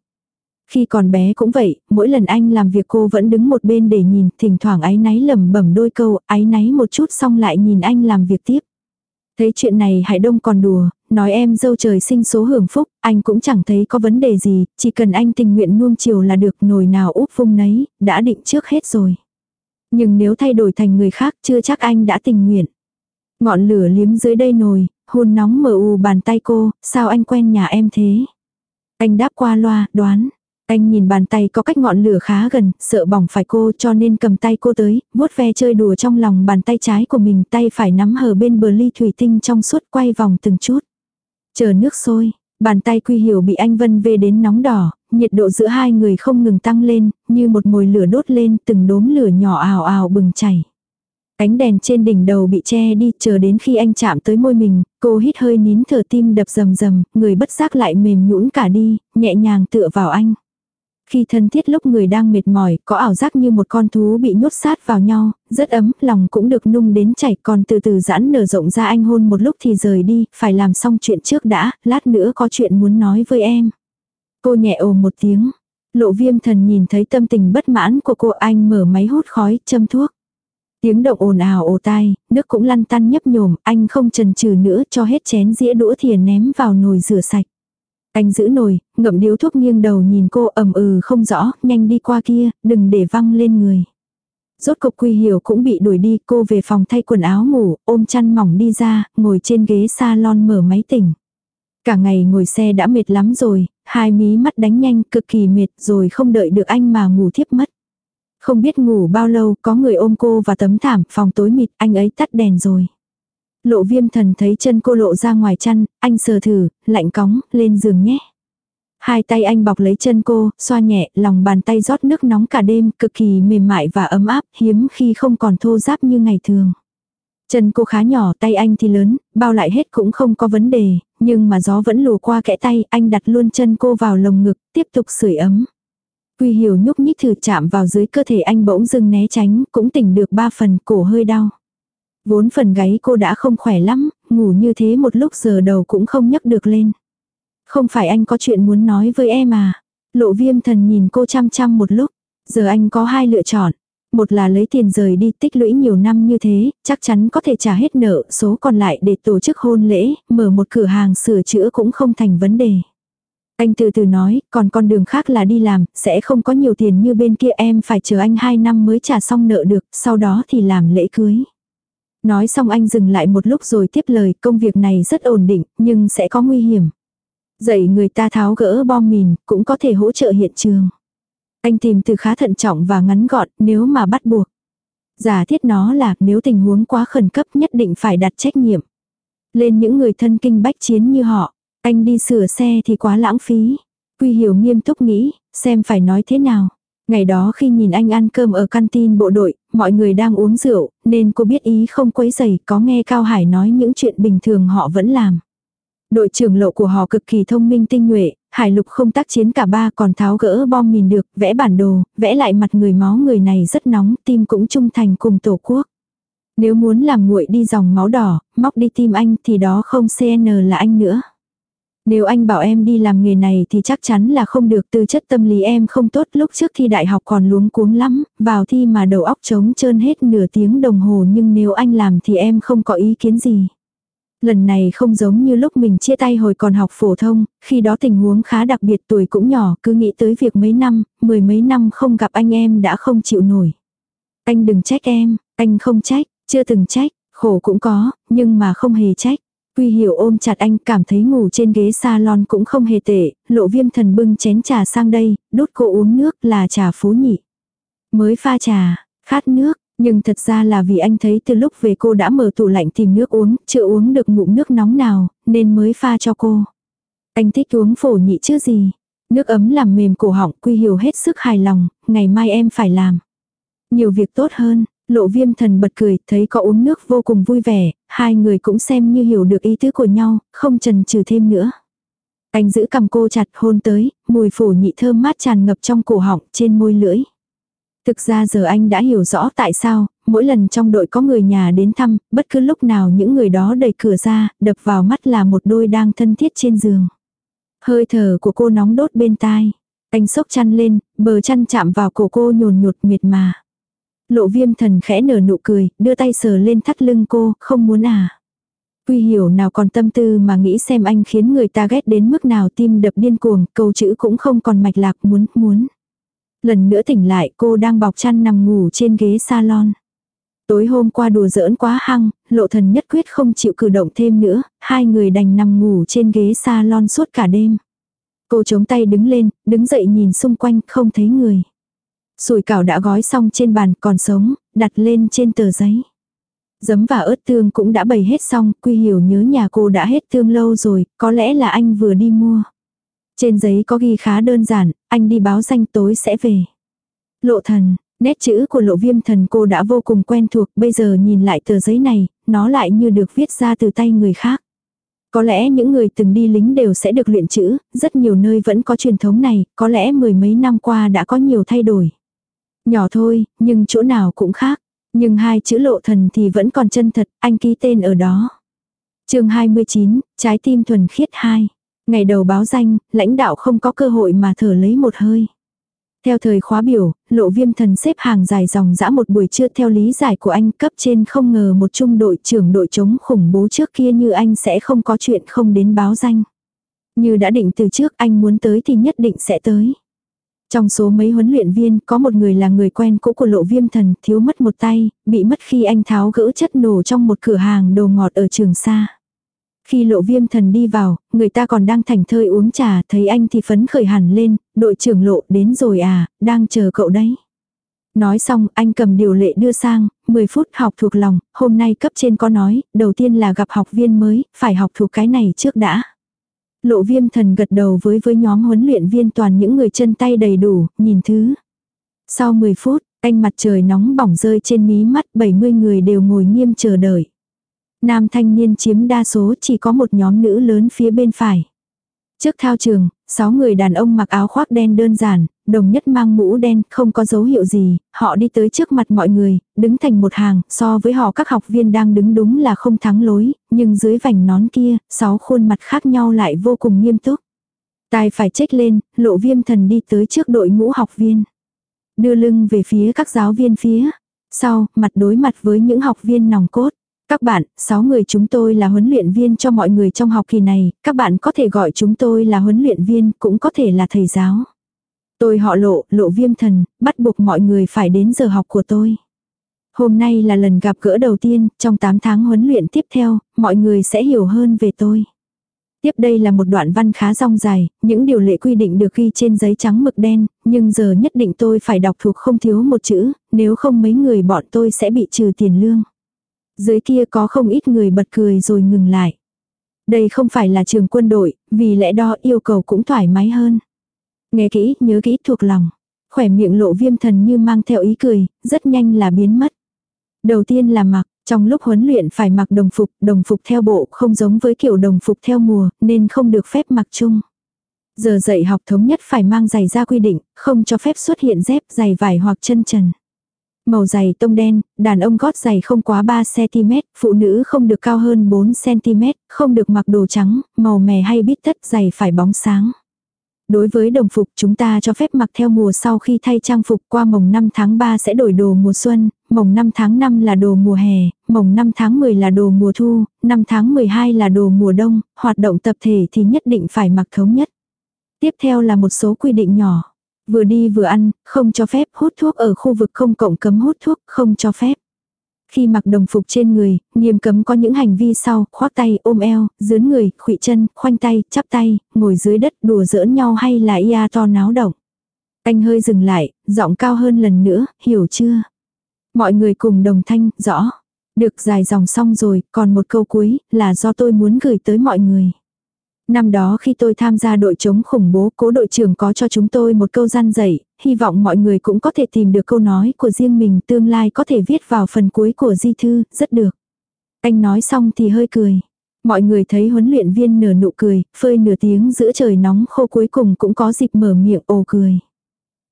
Khi còn bé cũng vậy, mỗi lần anh làm việc cô vẫn đứng một bên để nhìn, thỉnh thoảng áy náy lẩm bẩm đôi câu, áy náy một chút xong lại nhìn anh làm việc tiếp. Thấy chuyện này Hải Đông còn đùa, nói em dâu trời sinh số hưởng phúc, anh cũng chẳng thấy có vấn đề gì, chỉ cần anh tình nguyện nuông chiều là được nồi nào úp vung nấy, đã định trước hết rồi. Nhưng nếu thay đổi thành người khác chưa chắc anh đã tình nguyện. Ngọn lửa liếm dưới đây nồi, hôn nóng mờ u bàn tay cô, sao anh quen nhà em thế? Anh đáp qua loa, đoán. Anh nhìn bàn tay có cách ngọn lửa khá gần, sợ bỏng phải cô cho nên cầm tay cô tới, vuốt ve chơi đùa trong lòng bàn tay trái của mình tay phải nắm hờ bên bờ ly thủy tinh trong suốt quay vòng từng chút. Chờ nước sôi, bàn tay quy hiểu bị anh vân về đến nóng đỏ, nhiệt độ giữa hai người không ngừng tăng lên, như một mồi lửa đốt lên từng đốm lửa nhỏ ào ào bừng chảy. Cánh đèn trên đỉnh đầu bị che đi, chờ đến khi anh chạm tới môi mình, cô hít hơi nín thở tim đập rầm rầm, người bất giác lại mềm nhũn cả đi, nhẹ nhàng tựa vào anh. Khi thân thiết lúc người đang mệt mỏi, có ảo giác như một con thú bị nhốt sát vào nhau, rất ấm, lòng cũng được nung đến chảy, còn từ từ giãn nở rộng ra anh hôn một lúc thì rời đi, phải làm xong chuyện trước đã, lát nữa có chuyện muốn nói với em. Cô nhẹ ồ một tiếng. Lộ viêm thần nhìn thấy tâm tình bất mãn của cô anh mở máy hút khói, châm thuốc. Tiếng động ồn ào ồ tai, nước cũng lăn tăn nhấp nhổm, anh không chần chừ nữa cho hết chén dĩa đũa thìa ném vào nồi rửa sạch. Anh giữ nồi, ngậm điếu thuốc nghiêng đầu nhìn cô ầm ừ không rõ, nhanh đi qua kia, đừng để văng lên người. Rốt cục quy hiểu cũng bị đuổi đi, cô về phòng thay quần áo ngủ, ôm chăn mỏng đi ra, ngồi trên ghế salon mở máy tỉnh. Cả ngày ngồi xe đã mệt lắm rồi, hai mí mắt đánh nhanh cực kỳ mệt rồi không đợi được anh mà ngủ thiếp mất. Không biết ngủ bao lâu có người ôm cô và tấm thảm phòng tối mịt anh ấy tắt đèn rồi. Lộ viêm thần thấy chân cô lộ ra ngoài chăn, anh sờ thử, lạnh cóng, lên giường nhé. Hai tay anh bọc lấy chân cô, xoa nhẹ, lòng bàn tay rót nước nóng cả đêm, cực kỳ mềm mại và ấm áp, hiếm khi không còn thô ráp như ngày thường. Chân cô khá nhỏ, tay anh thì lớn, bao lại hết cũng không có vấn đề, nhưng mà gió vẫn lùa qua kẽ tay, anh đặt luôn chân cô vào lồng ngực, tiếp tục sưởi ấm. Quy hiểu nhúc nhích thử chạm vào dưới cơ thể anh bỗng dưng né tránh, cũng tỉnh được ba phần, cổ hơi đau. Vốn phần gáy cô đã không khỏe lắm, ngủ như thế một lúc giờ đầu cũng không nhấc được lên. Không phải anh có chuyện muốn nói với em à. Lộ viêm thần nhìn cô chăm chăm một lúc. Giờ anh có hai lựa chọn. Một là lấy tiền rời đi tích lũy nhiều năm như thế, chắc chắn có thể trả hết nợ, số còn lại để tổ chức hôn lễ, mở một cửa hàng sửa chữa cũng không thành vấn đề. Anh từ từ nói, còn con đường khác là đi làm, sẽ không có nhiều tiền như bên kia em phải chờ anh 2 năm mới trả xong nợ được, sau đó thì làm lễ cưới. Nói xong anh dừng lại một lúc rồi tiếp lời công việc này rất ổn định, nhưng sẽ có nguy hiểm. Dạy người ta tháo gỡ bom mìn, cũng có thể hỗ trợ hiện trường. Anh tìm từ khá thận trọng và ngắn gọn, nếu mà bắt buộc. Giả thiết nó là nếu tình huống quá khẩn cấp nhất định phải đặt trách nhiệm. Lên những người thân kinh bách chiến như họ, anh đi sửa xe thì quá lãng phí. Quy hiểu nghiêm túc nghĩ, xem phải nói thế nào. Ngày đó khi nhìn anh ăn cơm ở canteen bộ đội, mọi người đang uống rượu, nên cô biết ý không quấy rầy, có nghe Cao Hải nói những chuyện bình thường họ vẫn làm. Đội trưởng lộ của họ cực kỳ thông minh tinh nhuệ, Hải lục không tác chiến cả ba còn tháo gỡ bom mìn được, vẽ bản đồ, vẽ lại mặt người máu người này rất nóng, tim cũng trung thành cùng tổ quốc. Nếu muốn làm nguội đi dòng máu đỏ, móc đi tim anh thì đó không CN là anh nữa. Nếu anh bảo em đi làm nghề này thì chắc chắn là không được tư chất tâm lý em không tốt lúc trước thi đại học còn luống cuống lắm, vào thi mà đầu óc trống trơn hết nửa tiếng đồng hồ nhưng nếu anh làm thì em không có ý kiến gì. Lần này không giống như lúc mình chia tay hồi còn học phổ thông, khi đó tình huống khá đặc biệt tuổi cũng nhỏ, cứ nghĩ tới việc mấy năm, mười mấy năm không gặp anh em đã không chịu nổi. Anh đừng trách em, anh không trách, chưa từng trách, khổ cũng có, nhưng mà không hề trách. Quy hiểu ôm chặt anh cảm thấy ngủ trên ghế salon cũng không hề tệ, lộ viêm thần bưng chén trà sang đây, đút cô uống nước là trà phú nhị. Mới pha trà, khát nước, nhưng thật ra là vì anh thấy từ lúc về cô đã mở tủ lạnh tìm nước uống, chưa uống được ngụm nước nóng nào, nên mới pha cho cô. Anh thích uống phổ nhị chứ gì. Nước ấm làm mềm cổ họng, quy hiểu hết sức hài lòng, ngày mai em phải làm. Nhiều việc tốt hơn, lộ viêm thần bật cười, thấy có uống nước vô cùng vui vẻ, hai người cũng xem như hiểu được ý tứ của nhau, không trần trừ thêm nữa. Anh giữ cầm cô chặt hôn tới, mùi phổ nhị thơm mát tràn ngập trong cổ họng, trên môi lưỡi. Thực ra giờ anh đã hiểu rõ tại sao, mỗi lần trong đội có người nhà đến thăm, bất cứ lúc nào những người đó đẩy cửa ra, đập vào mắt là một đôi đang thân thiết trên giường. Hơi thở của cô nóng đốt bên tai. Anh sốc chăn lên, bờ chăn chạm vào cổ cô nhồn nhột miệt mà. Lộ viêm thần khẽ nở nụ cười, đưa tay sờ lên thắt lưng cô, không muốn à. Quy hiểu nào còn tâm tư mà nghĩ xem anh khiến người ta ghét đến mức nào tim đập điên cuồng, câu chữ cũng không còn mạch lạc muốn, muốn. Lần nữa tỉnh lại cô đang bọc chăn nằm ngủ trên ghế salon. Tối hôm qua đùa giỡn quá hăng, lộ thần nhất quyết không chịu cử động thêm nữa, hai người đành nằm ngủ trên ghế salon suốt cả đêm. Cô chống tay đứng lên, đứng dậy nhìn xung quanh, không thấy người. Sủi cảo đã gói xong trên bàn còn sống, đặt lên trên tờ giấy. Giấm và ớt tương cũng đã bày hết xong, Quy Hiểu nhớ nhà cô đã hết tương lâu rồi, có lẽ là anh vừa đi mua. Trên giấy có ghi khá đơn giản, anh đi báo danh tối sẽ về. Lộ thần, nét chữ của lộ viêm thần cô đã vô cùng quen thuộc, bây giờ nhìn lại tờ giấy này, nó lại như được viết ra từ tay người khác. Có lẽ những người từng đi lính đều sẽ được luyện chữ, rất nhiều nơi vẫn có truyền thống này, có lẽ mười mấy năm qua đã có nhiều thay đổi. Nhỏ thôi, nhưng chỗ nào cũng khác. Nhưng hai chữ lộ thần thì vẫn còn chân thật, anh ký tên ở đó. chương 29, trái tim thuần khiết 2. Ngày đầu báo danh, lãnh đạo không có cơ hội mà thở lấy một hơi. Theo thời khóa biểu, lộ viêm thần xếp hàng dài dòng dã một buổi trưa theo lý giải của anh cấp trên không ngờ một trung đội trưởng đội chống khủng bố trước kia như anh sẽ không có chuyện không đến báo danh. Như đã định từ trước anh muốn tới thì nhất định sẽ tới. Trong số mấy huấn luyện viên có một người là người quen cũ của lộ viêm thần thiếu mất một tay, bị mất khi anh tháo gỡ chất nổ trong một cửa hàng đồ ngọt ở trường xa. Khi lộ viêm thần đi vào, người ta còn đang thành thơi uống trà, thấy anh thì phấn khởi hẳn lên, đội trưởng lộ đến rồi à, đang chờ cậu đấy. Nói xong, anh cầm điều lệ đưa sang, 10 phút học thuộc lòng, hôm nay cấp trên có nói, đầu tiên là gặp học viên mới, phải học thuộc cái này trước đã. Lộ viêm thần gật đầu với với nhóm huấn luyện viên toàn những người chân tay đầy đủ, nhìn thứ. Sau 10 phút, anh mặt trời nóng bỏng rơi trên mí mắt 70 người đều ngồi nghiêm chờ đợi. Nam thanh niên chiếm đa số chỉ có một nhóm nữ lớn phía bên phải. Trước thao trường, sáu người đàn ông mặc áo khoác đen đơn giản, đồng nhất mang mũ đen, không có dấu hiệu gì, họ đi tới trước mặt mọi người, đứng thành một hàng, so với họ các học viên đang đứng đúng là không thắng lối, nhưng dưới vành nón kia, sáu khuôn mặt khác nhau lại vô cùng nghiêm túc. Tài phải chết lên, lộ viêm thần đi tới trước đội ngũ học viên. Đưa lưng về phía các giáo viên phía. Sau, mặt đối mặt với những học viên nòng cốt. Các bạn, 6 người chúng tôi là huấn luyện viên cho mọi người trong học kỳ này, các bạn có thể gọi chúng tôi là huấn luyện viên, cũng có thể là thầy giáo. Tôi họ lộ, lộ viêm thần, bắt buộc mọi người phải đến giờ học của tôi. Hôm nay là lần gặp gỡ đầu tiên, trong 8 tháng huấn luyện tiếp theo, mọi người sẽ hiểu hơn về tôi. Tiếp đây là một đoạn văn khá rong dài, những điều lệ quy định được ghi trên giấy trắng mực đen, nhưng giờ nhất định tôi phải đọc thuộc không thiếu một chữ, nếu không mấy người bọn tôi sẽ bị trừ tiền lương. Dưới kia có không ít người bật cười rồi ngừng lại. Đây không phải là trường quân đội, vì lẽ đó yêu cầu cũng thoải mái hơn. Nghe kỹ, nhớ kỹ thuộc lòng. Khỏe miệng lộ viêm thần như mang theo ý cười, rất nhanh là biến mất. Đầu tiên là mặc, trong lúc huấn luyện phải mặc đồng phục, đồng phục theo bộ không giống với kiểu đồng phục theo mùa, nên không được phép mặc chung. Giờ dạy học thống nhất phải mang giày ra quy định, không cho phép xuất hiện dép, giày vải hoặc chân trần. Màu giày tông đen, đàn ông gót giày không quá 3cm, phụ nữ không được cao hơn 4cm, không được mặc đồ trắng, màu mè hay bít tất giày phải bóng sáng. Đối với đồng phục chúng ta cho phép mặc theo mùa sau khi thay trang phục qua mồng 5 tháng 3 sẽ đổi đồ mùa xuân, mồng 5 tháng 5 là đồ mùa hè, mồng 5 tháng 10 là đồ mùa thu, 5 tháng 12 là đồ mùa đông, hoạt động tập thể thì nhất định phải mặc thống nhất. Tiếp theo là một số quy định nhỏ. Vừa đi vừa ăn, không cho phép hút thuốc ở khu vực không cộng cấm hút thuốc, không cho phép. Khi mặc đồng phục trên người, nghiêm cấm có những hành vi sau, khoác tay, ôm eo, dướn người, khụy chân, khoanh tay, chắp tay, ngồi dưới đất đùa giỡn nhau hay là ia to náo động. Anh hơi dừng lại, giọng cao hơn lần nữa, hiểu chưa? Mọi người cùng đồng thanh, rõ. Được dài dòng xong rồi, còn một câu cuối, là do tôi muốn gửi tới mọi người. Năm đó khi tôi tham gia đội chống khủng bố, cố đội trưởng có cho chúng tôi một câu gian dạy, hy vọng mọi người cũng có thể tìm được câu nói của riêng mình tương lai có thể viết vào phần cuối của di thư, rất được. Anh nói xong thì hơi cười. Mọi người thấy huấn luyện viên nở nụ cười, phơi nửa tiếng giữa trời nóng khô cuối cùng cũng có dịp mở miệng ồ cười.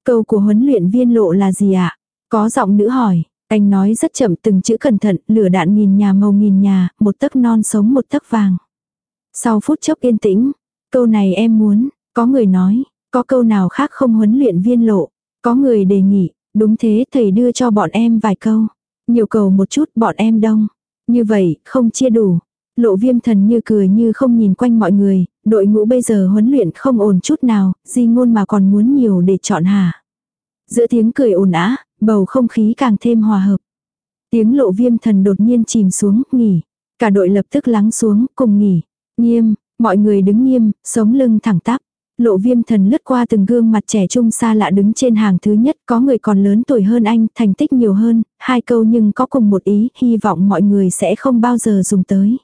Câu của huấn luyện viên lộ là gì ạ? Có giọng nữ hỏi. Anh nói rất chậm từng chữ cẩn thận, lửa đạn nghìn nhà màu nghìn nhà, một tấc non sống một tấc vàng. Sau phút chốc yên tĩnh, câu này em muốn, có người nói, có câu nào khác không huấn luyện viên lộ, có người đề nghị, đúng thế thầy đưa cho bọn em vài câu, nhiều cầu một chút bọn em đông, như vậy không chia đủ. Lộ viêm thần như cười như không nhìn quanh mọi người, đội ngũ bây giờ huấn luyện không ổn chút nào, di ngôn mà còn muốn nhiều để chọn hả. Giữa tiếng cười ồn ã, bầu không khí càng thêm hòa hợp. Tiếng lộ viêm thần đột nhiên chìm xuống, nghỉ. Cả đội lập tức lắng xuống, cùng nghỉ. Nghiêm, mọi người đứng nghiêm, sống lưng thẳng tắp. Lộ viêm thần lướt qua từng gương mặt trẻ trung xa lạ đứng trên hàng thứ nhất, có người còn lớn tuổi hơn anh, thành tích nhiều hơn, hai câu nhưng có cùng một ý, hy vọng mọi người sẽ không bao giờ dùng tới.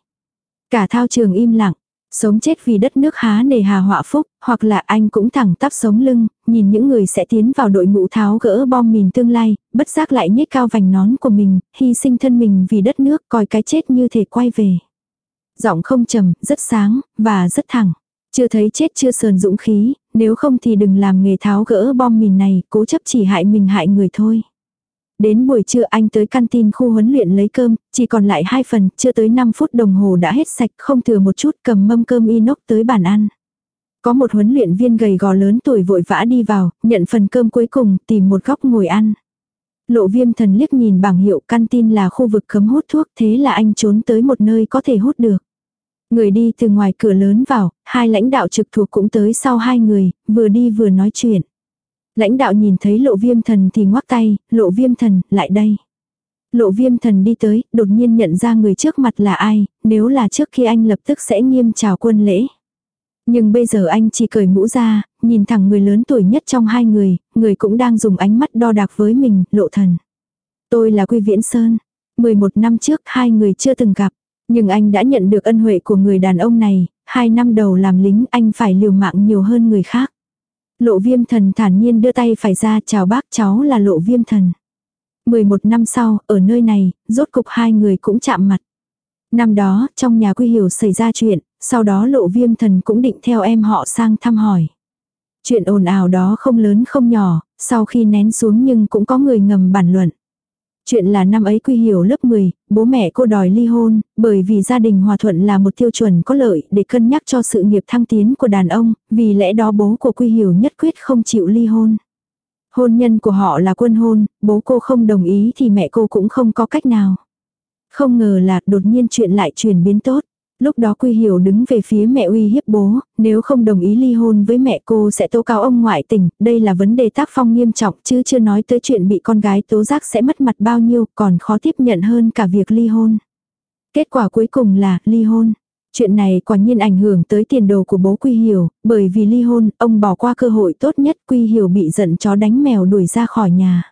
Cả thao trường im lặng, sống chết vì đất nước há nề hà họa phúc, hoặc là anh cũng thẳng tắp sống lưng, nhìn những người sẽ tiến vào đội ngũ tháo gỡ bom mìn tương lai, bất giác lại nhếch cao vành nón của mình, hy sinh thân mình vì đất nước, coi cái chết như thể quay về giọng không trầm, rất sáng, và rất thẳng. Chưa thấy chết chưa sờn dũng khí, nếu không thì đừng làm nghề tháo gỡ bom mìn này, cố chấp chỉ hại mình hại người thôi. Đến buổi trưa anh tới căn tin khu huấn luyện lấy cơm, chỉ còn lại hai phần, chưa tới 5 phút đồng hồ đã hết sạch, không thừa một chút cầm mâm cơm inox tới bàn ăn. Có một huấn luyện viên gầy gò lớn tuổi vội vã đi vào, nhận phần cơm cuối cùng, tìm một góc ngồi ăn. Lộ viêm thần liếc nhìn bảng hiệu căn tin là khu vực cấm hút thuốc thế là anh trốn tới một nơi có thể hút được. Người đi từ ngoài cửa lớn vào, hai lãnh đạo trực thuộc cũng tới sau hai người, vừa đi vừa nói chuyện. Lãnh đạo nhìn thấy lộ viêm thần thì ngoắc tay, lộ viêm thần, lại đây. Lộ viêm thần đi tới, đột nhiên nhận ra người trước mặt là ai, nếu là trước khi anh lập tức sẽ nghiêm chào quân lễ. Nhưng bây giờ anh chỉ cởi mũ ra, nhìn thẳng người lớn tuổi nhất trong hai người, người cũng đang dùng ánh mắt đo đạc với mình, lộ thần. Tôi là Quy Viễn Sơn. 11 năm trước hai người chưa từng gặp. Nhưng anh đã nhận được ân huệ của người đàn ông này, hai năm đầu làm lính anh phải liều mạng nhiều hơn người khác. Lộ viêm thần thản nhiên đưa tay phải ra chào bác cháu là lộ viêm thần. 11 năm sau, ở nơi này, rốt cục hai người cũng chạm mặt. Năm đó, trong nhà quy hiểu xảy ra chuyện, sau đó lộ viêm thần cũng định theo em họ sang thăm hỏi. Chuyện ồn ào đó không lớn không nhỏ, sau khi nén xuống nhưng cũng có người ngầm bản luận. Chuyện là năm ấy Quy Hiểu lớp 10, bố mẹ cô đòi ly hôn, bởi vì gia đình hòa thuận là một tiêu chuẩn có lợi để cân nhắc cho sự nghiệp thăng tiến của đàn ông, vì lẽ đó bố của Quy Hiểu nhất quyết không chịu ly hôn. Hôn nhân của họ là quân hôn, bố cô không đồng ý thì mẹ cô cũng không có cách nào. Không ngờ là đột nhiên chuyện lại chuyển biến tốt. Lúc đó Quy Hiểu đứng về phía mẹ uy hiếp bố, nếu không đồng ý ly hôn với mẹ cô sẽ tố cáo ông ngoại tình, đây là vấn đề tác phong nghiêm trọng chứ chưa nói tới chuyện bị con gái tố giác sẽ mất mặt bao nhiêu, còn khó tiếp nhận hơn cả việc ly hôn. Kết quả cuối cùng là ly hôn. Chuyện này quả nhiên ảnh hưởng tới tiền đồ của bố Quy Hiểu, bởi vì ly hôn, ông bỏ qua cơ hội tốt nhất Quy Hiểu bị giận chó đánh mèo đuổi ra khỏi nhà.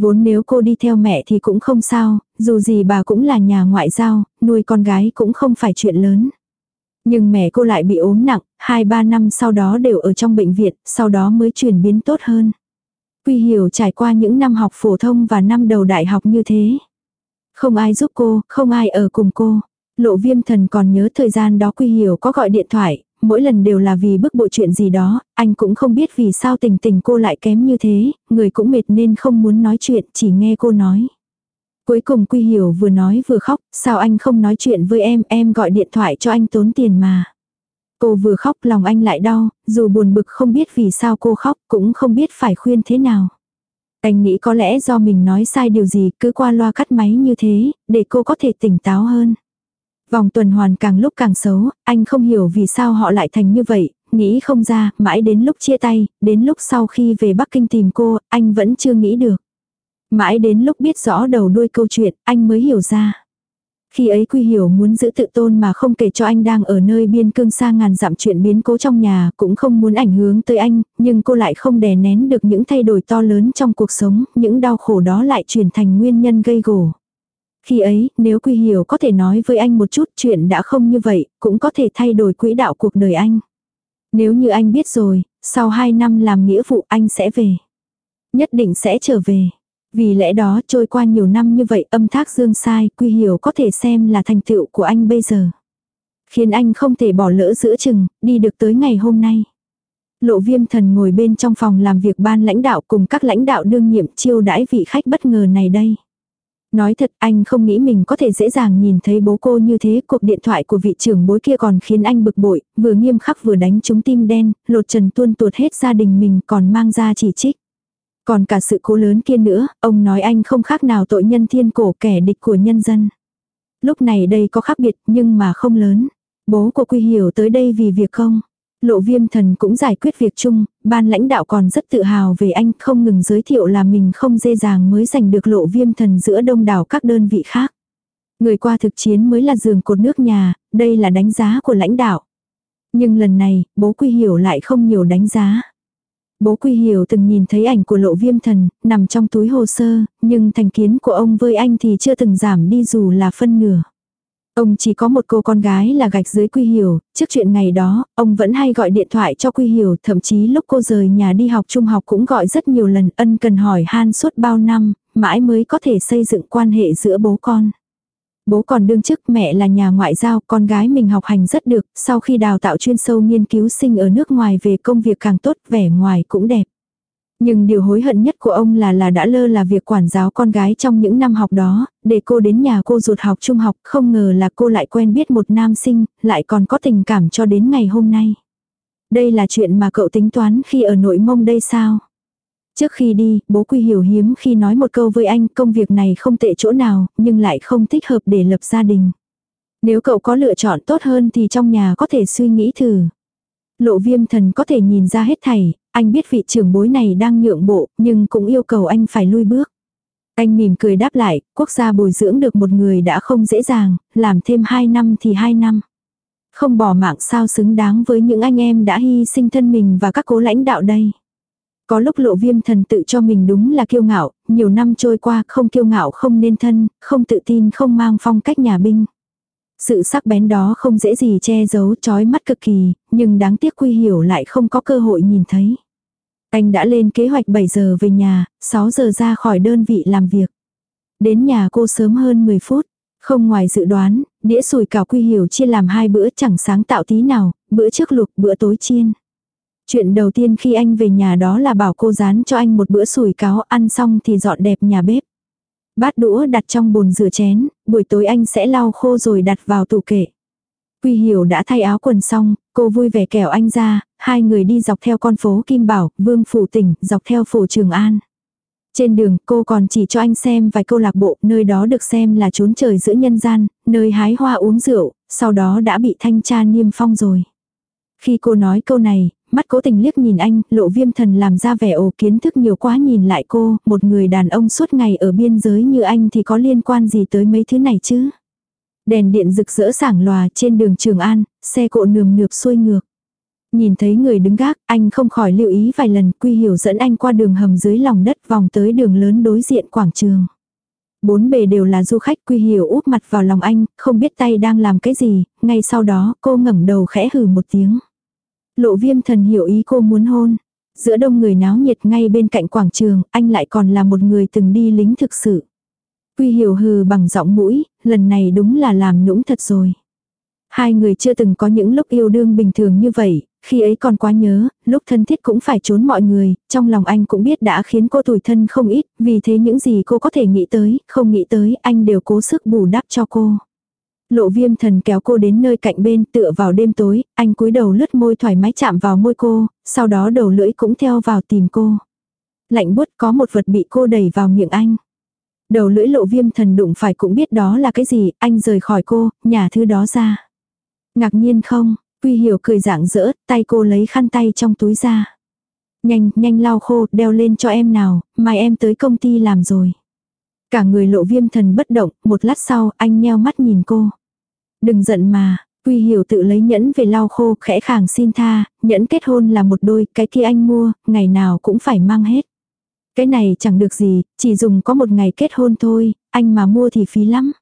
Vốn nếu cô đi theo mẹ thì cũng không sao, dù gì bà cũng là nhà ngoại giao, nuôi con gái cũng không phải chuyện lớn. Nhưng mẹ cô lại bị ốm nặng, 2-3 năm sau đó đều ở trong bệnh viện, sau đó mới chuyển biến tốt hơn. Quy Hiểu trải qua những năm học phổ thông và năm đầu đại học như thế. Không ai giúp cô, không ai ở cùng cô. Lộ viêm thần còn nhớ thời gian đó Quy Hiểu có gọi điện thoại, mỗi lần đều là vì bức bộ chuyện gì đó, anh cũng không biết vì sao tình tình cô lại kém như thế, người cũng mệt nên không muốn nói chuyện, chỉ nghe cô nói. Cuối cùng Quy Hiểu vừa nói vừa khóc, sao anh không nói chuyện với em, em gọi điện thoại cho anh tốn tiền mà. Cô vừa khóc lòng anh lại đau, dù buồn bực không biết vì sao cô khóc cũng không biết phải khuyên thế nào. Anh nghĩ có lẽ do mình nói sai điều gì cứ qua loa cắt máy như thế, để cô có thể tỉnh táo hơn. Vòng tuần hoàn càng lúc càng xấu, anh không hiểu vì sao họ lại thành như vậy, nghĩ không ra, mãi đến lúc chia tay, đến lúc sau khi về Bắc Kinh tìm cô, anh vẫn chưa nghĩ được. Mãi đến lúc biết rõ đầu đuôi câu chuyện, anh mới hiểu ra. Khi ấy Quy Hiểu muốn giữ tự tôn mà không kể cho anh đang ở nơi biên cương xa ngàn dặm chuyện biến cố trong nhà, cũng không muốn ảnh hưởng tới anh, nhưng cô lại không đè nén được những thay đổi to lớn trong cuộc sống, những đau khổ đó lại chuyển thành nguyên nhân gây gổ. Khi ấy, nếu Quy Hiểu có thể nói với anh một chút chuyện đã không như vậy, cũng có thể thay đổi quỹ đạo cuộc đời anh. Nếu như anh biết rồi, sau 2 năm làm nghĩa vụ anh sẽ về. Nhất định sẽ trở về. Vì lẽ đó trôi qua nhiều năm như vậy âm thác dương sai, Quy Hiểu có thể xem là thành tựu của anh bây giờ. Khiến anh không thể bỏ lỡ giữa chừng, đi được tới ngày hôm nay. Lộ viêm thần ngồi bên trong phòng làm việc ban lãnh đạo cùng các lãnh đạo đương nhiệm chiêu đãi vị khách bất ngờ này đây. Nói thật anh không nghĩ mình có thể dễ dàng nhìn thấy bố cô như thế. Cuộc điện thoại của vị trưởng bối kia còn khiến anh bực bội, vừa nghiêm khắc vừa đánh trúng tim đen, lột trần tuôn tuột hết gia đình mình còn mang ra chỉ trích. Còn cả sự cố lớn kia nữa, ông nói anh không khác nào tội nhân thiên cổ kẻ địch của nhân dân. Lúc này đây có khác biệt nhưng mà không lớn. Bố của Quy Hiểu tới đây vì việc không. Lộ viêm thần cũng giải quyết việc chung, ban lãnh đạo còn rất tự hào về anh không ngừng giới thiệu là mình không dễ dàng mới giành được lộ viêm thần giữa đông đảo các đơn vị khác. Người qua thực chiến mới là giường cột nước nhà, đây là đánh giá của lãnh đạo. Nhưng lần này, bố Quy Hiểu lại không nhiều đánh giá. Bố Quy Hiểu từng nhìn thấy ảnh của lộ viêm thần, nằm trong túi hồ sơ, nhưng thành kiến của ông với anh thì chưa từng giảm đi dù là phân nửa. Ông chỉ có một cô con gái là gạch dưới Quy Hiểu, trước chuyện ngày đó, ông vẫn hay gọi điện thoại cho Quy Hiểu, thậm chí lúc cô rời nhà đi học trung học cũng gọi rất nhiều lần ân cần hỏi han suốt bao năm, mãi mới có thể xây dựng quan hệ giữa bố con. Bố còn đương chức mẹ là nhà ngoại giao, con gái mình học hành rất được, sau khi đào tạo chuyên sâu nghiên cứu sinh ở nước ngoài về công việc càng tốt, vẻ ngoài cũng đẹp. Nhưng điều hối hận nhất của ông là là đã lơ là việc quản giáo con gái trong những năm học đó, để cô đến nhà cô ruột học trung học, không ngờ là cô lại quen biết một nam sinh, lại còn có tình cảm cho đến ngày hôm nay. Đây là chuyện mà cậu tính toán khi ở nội mông đây sao? Trước khi đi, bố Quy hiểu hiếm khi nói một câu với anh công việc này không tệ chỗ nào, nhưng lại không thích hợp để lập gia đình. Nếu cậu có lựa chọn tốt hơn thì trong nhà có thể suy nghĩ thử. Lộ viêm thần có thể nhìn ra hết thảy, anh biết vị trưởng bối này đang nhượng bộ, nhưng cũng yêu cầu anh phải lui bước. Anh mỉm cười đáp lại, quốc gia bồi dưỡng được một người đã không dễ dàng, làm thêm 2 năm thì 2 năm. Không bỏ mạng sao xứng đáng với những anh em đã hy sinh thân mình và các cố lãnh đạo đây. Có lúc lộ viêm thần tự cho mình đúng là kiêu ngạo, nhiều năm trôi qua không kiêu ngạo không nên thân, không tự tin không mang phong cách nhà binh. Sự sắc bén đó không dễ gì che giấu trói mắt cực kỳ, nhưng đáng tiếc Quy Hiểu lại không có cơ hội nhìn thấy. Anh đã lên kế hoạch 7 giờ về nhà, 6 giờ ra khỏi đơn vị làm việc. Đến nhà cô sớm hơn 10 phút. Không ngoài dự đoán, đĩa sùi cảo Quy Hiểu chia làm hai bữa chẳng sáng tạo tí nào, bữa trước luộc, bữa tối chiên. Chuyện đầu tiên khi anh về nhà đó là bảo cô dán cho anh một bữa sủi cáo ăn xong thì dọn đẹp nhà bếp. Bát đũa đặt trong bồn rửa chén, buổi tối anh sẽ lau khô rồi đặt vào tủ kệ. Quy hiểu đã thay áo quần xong, cô vui vẻ kẻo anh ra, hai người đi dọc theo con phố Kim Bảo, Vương Phủ Tỉnh, dọc theo phủ Trường An. Trên đường cô còn chỉ cho anh xem vài câu lạc bộ, nơi đó được xem là trốn trời giữa nhân gian, nơi hái hoa uống rượu, sau đó đã bị thanh tra niêm phong rồi. Khi cô nói câu này, mắt cố tình liếc nhìn anh, lộ viêm thần làm ra vẻ ồ kiến thức nhiều quá nhìn lại cô, một người đàn ông suốt ngày ở biên giới như anh thì có liên quan gì tới mấy thứ này chứ. Đèn điện rực rỡ sảng lòa trên đường Trường An, xe cộ nườm nượp xuôi ngược. Nhìn thấy người đứng gác, anh không khỏi lưu ý vài lần quy hiểu dẫn anh qua đường hầm dưới lòng đất vòng tới đường lớn đối diện quảng trường. Bốn bề đều là du khách quy hiểu úp mặt vào lòng anh, không biết tay đang làm cái gì, ngay sau đó cô ngẩng đầu khẽ hừ một tiếng. Lộ viêm thần hiểu ý cô muốn hôn. Giữa đông người náo nhiệt ngay bên cạnh quảng trường, anh lại còn là một người từng đi lính thực sự. Quy hiểu hừ bằng giọng mũi, lần này đúng là làm nũng thật rồi. Hai người chưa từng có những lúc yêu đương bình thường như vậy, khi ấy còn quá nhớ, lúc thân thiết cũng phải trốn mọi người, trong lòng anh cũng biết đã khiến cô tủi thân không ít, vì thế những gì cô có thể nghĩ tới, không nghĩ tới, anh đều cố sức bù đắp cho cô. Lộ viêm thần kéo cô đến nơi cạnh bên tựa vào đêm tối, anh cúi đầu lướt môi thoải mái chạm vào môi cô, sau đó đầu lưỡi cũng theo vào tìm cô. Lạnh bút có một vật bị cô đẩy vào miệng anh. Đầu lưỡi lộ viêm thần đụng phải cũng biết đó là cái gì, anh rời khỏi cô, nhả thứ đó ra. Ngạc nhiên không, Quy hiểu cười dạng dỡ, tay cô lấy khăn tay trong túi ra. Nhanh, nhanh lau khô, đeo lên cho em nào, mai em tới công ty làm rồi. Cả người lộ viêm thần bất động, một lát sau, anh nheo mắt nhìn cô. Đừng giận mà, Quy hiểu tự lấy nhẫn về lau khô, khẽ khàng xin tha, nhẫn kết hôn là một đôi, cái kia anh mua, ngày nào cũng phải mang hết. Cái này chẳng được gì, chỉ dùng có một ngày kết hôn thôi, anh mà mua thì phí lắm.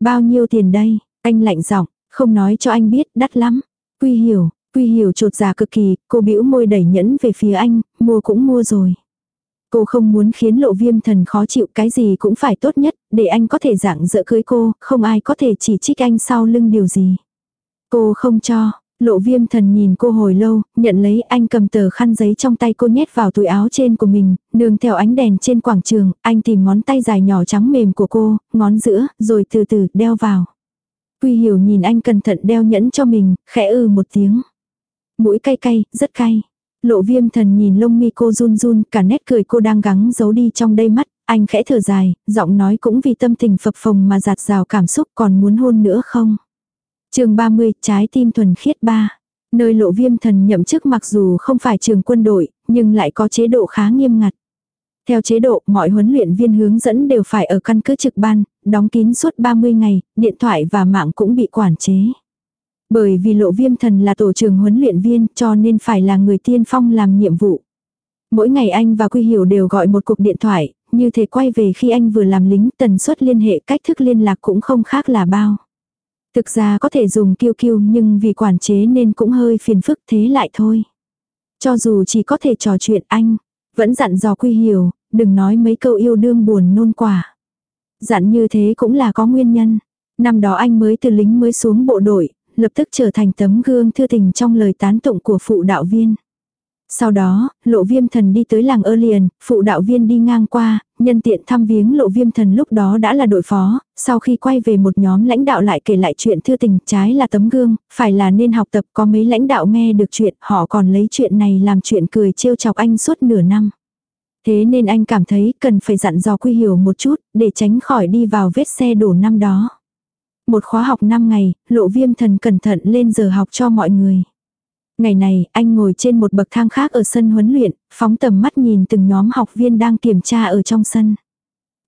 Bao nhiêu tiền đây, anh lạnh giọng, không nói cho anh biết, đắt lắm. Quy hiểu, quy hiểu trột dạ cực kỳ, cô bĩu môi đẩy nhẫn về phía anh, mua cũng mua rồi. Cô không muốn khiến lộ viêm thần khó chịu cái gì cũng phải tốt nhất, để anh có thể dạng dỡ cưới cô, không ai có thể chỉ trích anh sau lưng điều gì. Cô không cho, lộ viêm thần nhìn cô hồi lâu, nhận lấy anh cầm tờ khăn giấy trong tay cô nhét vào túi áo trên của mình, nương theo ánh đèn trên quảng trường, anh tìm ngón tay dài nhỏ trắng mềm của cô, ngón giữa, rồi từ từ đeo vào. Quy hiểu nhìn anh cẩn thận đeo nhẫn cho mình, khẽ ư một tiếng. Mũi cay cay, rất cay. Lộ viêm thần nhìn lông mi cô run run, cả nét cười cô đang gắng giấu đi trong đây mắt, anh khẽ thở dài, giọng nói cũng vì tâm tình phập phồng mà giạt rào cảm xúc còn muốn hôn nữa không. chương 30, trái tim thuần khiết ba. Nơi lộ viêm thần nhậm chức mặc dù không phải trường quân đội, nhưng lại có chế độ khá nghiêm ngặt. Theo chế độ, mọi huấn luyện viên hướng dẫn đều phải ở căn cứ trực ban, đóng kín suốt 30 ngày, điện thoại và mạng cũng bị quản chế. Bởi vì lộ viêm thần là tổ trưởng huấn luyện viên cho nên phải là người tiên phong làm nhiệm vụ. Mỗi ngày anh và Quy Hiểu đều gọi một cuộc điện thoại, như thế quay về khi anh vừa làm lính tần suất liên hệ cách thức liên lạc cũng không khác là bao. Thực ra có thể dùng kiêu kiêu nhưng vì quản chế nên cũng hơi phiền phức thế lại thôi. Cho dù chỉ có thể trò chuyện anh, vẫn dặn dò Quy Hiểu, đừng nói mấy câu yêu đương buồn nôn quả. Dặn như thế cũng là có nguyên nhân. Năm đó anh mới từ lính mới xuống bộ đội, lập tức trở thành tấm gương thư tình trong lời tán tụng của phụ đạo viên. Sau đó, lộ viêm thần đi tới làng ơ liền, phụ đạo viên đi ngang qua, nhân tiện thăm viếng lộ viêm thần lúc đó đã là đội phó, sau khi quay về một nhóm lãnh đạo lại kể lại chuyện thư tình trái là tấm gương, phải là nên học tập có mấy lãnh đạo nghe được chuyện, họ còn lấy chuyện này làm chuyện cười trêu chọc anh suốt nửa năm. Thế nên anh cảm thấy cần phải dặn dò quy hiểu một chút, để tránh khỏi đi vào vết xe đổ năm đó. Một khóa học 5 ngày, lộ viêm thần cẩn thận lên giờ học cho mọi người. Ngày này, anh ngồi trên một bậc thang khác ở sân huấn luyện, phóng tầm mắt nhìn từng nhóm học viên đang kiểm tra ở trong sân.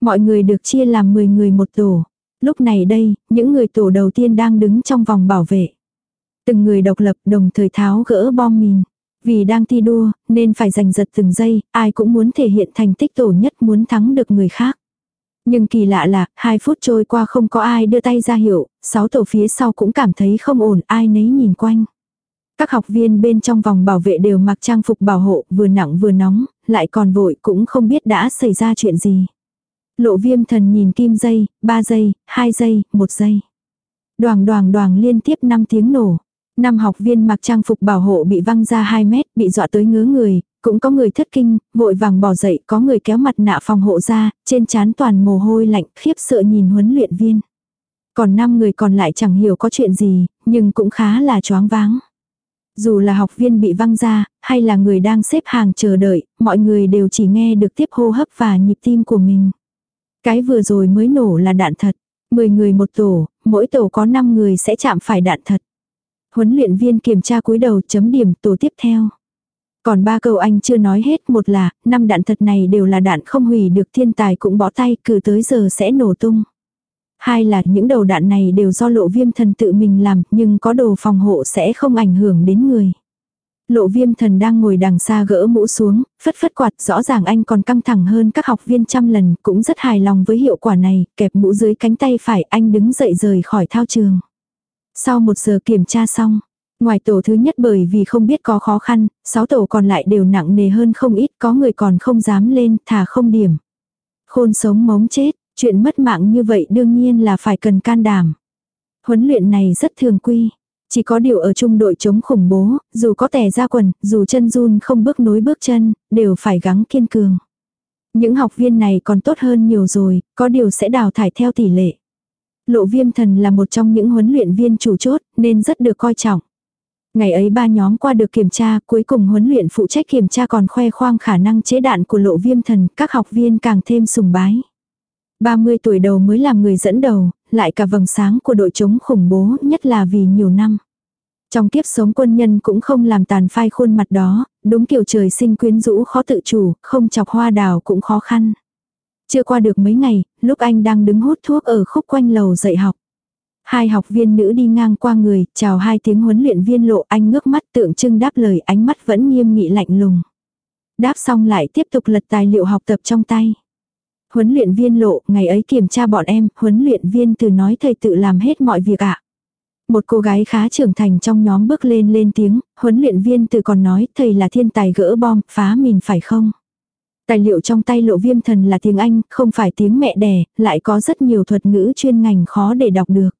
Mọi người được chia làm 10 người một tổ. Lúc này đây, những người tổ đầu tiên đang đứng trong vòng bảo vệ. Từng người độc lập đồng thời tháo gỡ bom mìn. Vì đang thi đua, nên phải giành giật từng giây, ai cũng muốn thể hiện thành tích tổ nhất muốn thắng được người khác. Nhưng kỳ lạ là, hai phút trôi qua không có ai đưa tay ra hiệu, sáu tổ phía sau cũng cảm thấy không ổn, ai nấy nhìn quanh. Các học viên bên trong vòng bảo vệ đều mặc trang phục bảo hộ, vừa nặng vừa nóng, lại còn vội cũng không biết đã xảy ra chuyện gì. Lộ viêm thần nhìn kim dây, 3 giây, 2 giây, 1 giây. Đoàn đoàn đoàn liên tiếp 5 tiếng nổ. Năm học viên mặc trang phục bảo hộ bị văng ra 2 mét, bị dọa tới ngứa người, cũng có người thất kinh, vội vàng bỏ dậy, có người kéo mặt nạ phòng hộ ra, trên trán toàn mồ hôi lạnh, khiếp sợ nhìn huấn luyện viên. Còn 5 người còn lại chẳng hiểu có chuyện gì, nhưng cũng khá là choáng váng. Dù là học viên bị văng ra, hay là người đang xếp hàng chờ đợi, mọi người đều chỉ nghe được tiếp hô hấp và nhịp tim của mình. Cái vừa rồi mới nổ là đạn thật. 10 người một tổ, mỗi tổ có 5 người sẽ chạm phải đạn thật. Huấn luyện viên kiểm tra cúi đầu chấm điểm tổ tiếp theo. Còn ba câu anh chưa nói hết một là, năm đạn thật này đều là đạn không hủy được thiên tài cũng bỏ tay cử tới giờ sẽ nổ tung. Hai là những đầu đạn này đều do lộ viêm thần tự mình làm nhưng có đồ phòng hộ sẽ không ảnh hưởng đến người. Lộ viêm thần đang ngồi đằng xa gỡ mũ xuống, phất phất quạt, rõ ràng anh còn căng thẳng hơn các học viên trăm lần, cũng rất hài lòng với hiệu quả này, kẹp mũ dưới cánh tay phải, anh đứng dậy rời khỏi thao trường. Sau một giờ kiểm tra xong, ngoài tổ thứ nhất bởi vì không biết có khó khăn, sáu tổ còn lại đều nặng nề hơn không ít, có người còn không dám lên, thả không điểm. Khôn sống mống chết, chuyện mất mạng như vậy đương nhiên là phải cần can đảm. Huấn luyện này rất thường quy. Chỉ có điều ở trung đội chống khủng bố, dù có tè ra quần, dù chân run không bước nối bước chân, đều phải gắng kiên cường. Những học viên này còn tốt hơn nhiều rồi, có điều sẽ đào thải theo tỷ lệ. Lộ viêm thần là một trong những huấn luyện viên chủ chốt, nên rất được coi trọng. Ngày ấy ba nhóm qua được kiểm tra, cuối cùng huấn luyện phụ trách kiểm tra còn khoe khoang khả năng chế đạn của lộ viêm thần, các học viên càng thêm sùng bái. 30 tuổi đầu mới làm người dẫn đầu, lại cả vầng sáng của đội chống khủng bố, nhất là vì nhiều năm. Trong kiếp sống quân nhân cũng không làm tàn phai khuôn mặt đó, đúng kiểu trời sinh quyến rũ khó tự chủ, không chọc hoa đào cũng khó khăn. Chưa qua được mấy ngày, lúc anh đang đứng hút thuốc ở khúc quanh lầu dạy học. Hai học viên nữ đi ngang qua người, chào hai tiếng huấn luyện viên lộ anh ngước mắt tượng trưng đáp lời ánh mắt vẫn nghiêm nghị lạnh lùng. Đáp xong lại tiếp tục lật tài liệu học tập trong tay. Huấn luyện viên lộ, ngày ấy kiểm tra bọn em, huấn luyện viên từ nói thầy tự làm hết mọi việc ạ. Một cô gái khá trưởng thành trong nhóm bước lên lên tiếng, huấn luyện viên từ còn nói thầy là thiên tài gỡ bom, phá mìn phải không? Tài liệu trong tay lộ viêm thần là tiếng Anh, không phải tiếng mẹ đẻ, lại có rất nhiều thuật ngữ chuyên ngành khó để đọc được.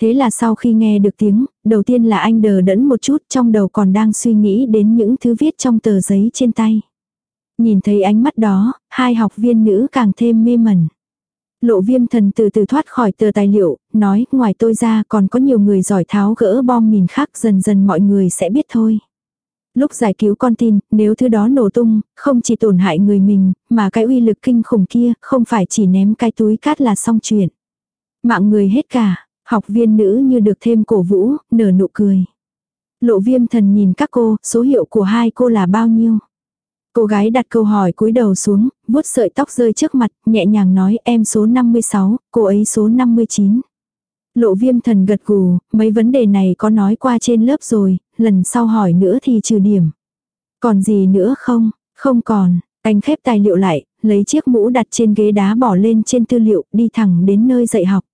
Thế là sau khi nghe được tiếng, đầu tiên là anh đờ đẫn một chút trong đầu còn đang suy nghĩ đến những thứ viết trong tờ giấy trên tay. Nhìn thấy ánh mắt đó, hai học viên nữ càng thêm mê mẩn. Lộ viêm thần từ từ thoát khỏi tờ tài liệu, nói ngoài tôi ra còn có nhiều người giỏi tháo gỡ bom mìn khác dần dần mọi người sẽ biết thôi. Lúc giải cứu con tin, nếu thứ đó nổ tung, không chỉ tổn hại người mình, mà cái uy lực kinh khủng kia không phải chỉ ném cái túi cát là xong chuyện. Mạng người hết cả, học viên nữ như được thêm cổ vũ, nở nụ cười. Lộ viêm thần nhìn các cô, số hiệu của hai cô là bao nhiêu? Cô gái đặt câu hỏi cúi đầu xuống, vuốt sợi tóc rơi trước mặt, nhẹ nhàng nói em số 56, cô ấy số 59. Lộ viêm thần gật gù, mấy vấn đề này có nói qua trên lớp rồi, lần sau hỏi nữa thì trừ điểm. Còn gì nữa không? Không còn. Anh khép tài liệu lại, lấy chiếc mũ đặt trên ghế đá bỏ lên trên tư liệu, đi thẳng đến nơi dạy học.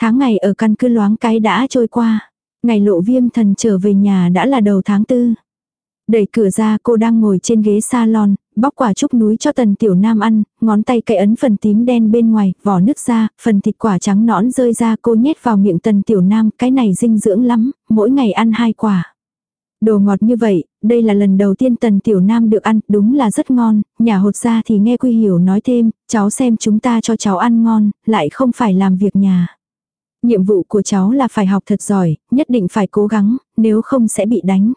Tháng ngày ở căn cứ loáng cái đã trôi qua. Ngày lộ viêm thần trở về nhà đã là đầu tháng tư. Đẩy cửa ra cô đang ngồi trên ghế salon, bóc quả trúc núi cho tần tiểu nam ăn, ngón tay cậy ấn phần tím đen bên ngoài, vỏ nước ra, phần thịt quả trắng nõn rơi ra cô nhét vào miệng tần tiểu nam, cái này dinh dưỡng lắm, mỗi ngày ăn hai quả. Đồ ngọt như vậy, đây là lần đầu tiên tần tiểu nam được ăn, đúng là rất ngon, nhà hột ra thì nghe quy hiểu nói thêm, cháu xem chúng ta cho cháu ăn ngon, lại không phải làm việc nhà. Nhiệm vụ của cháu là phải học thật giỏi, nhất định phải cố gắng, nếu không sẽ bị đánh.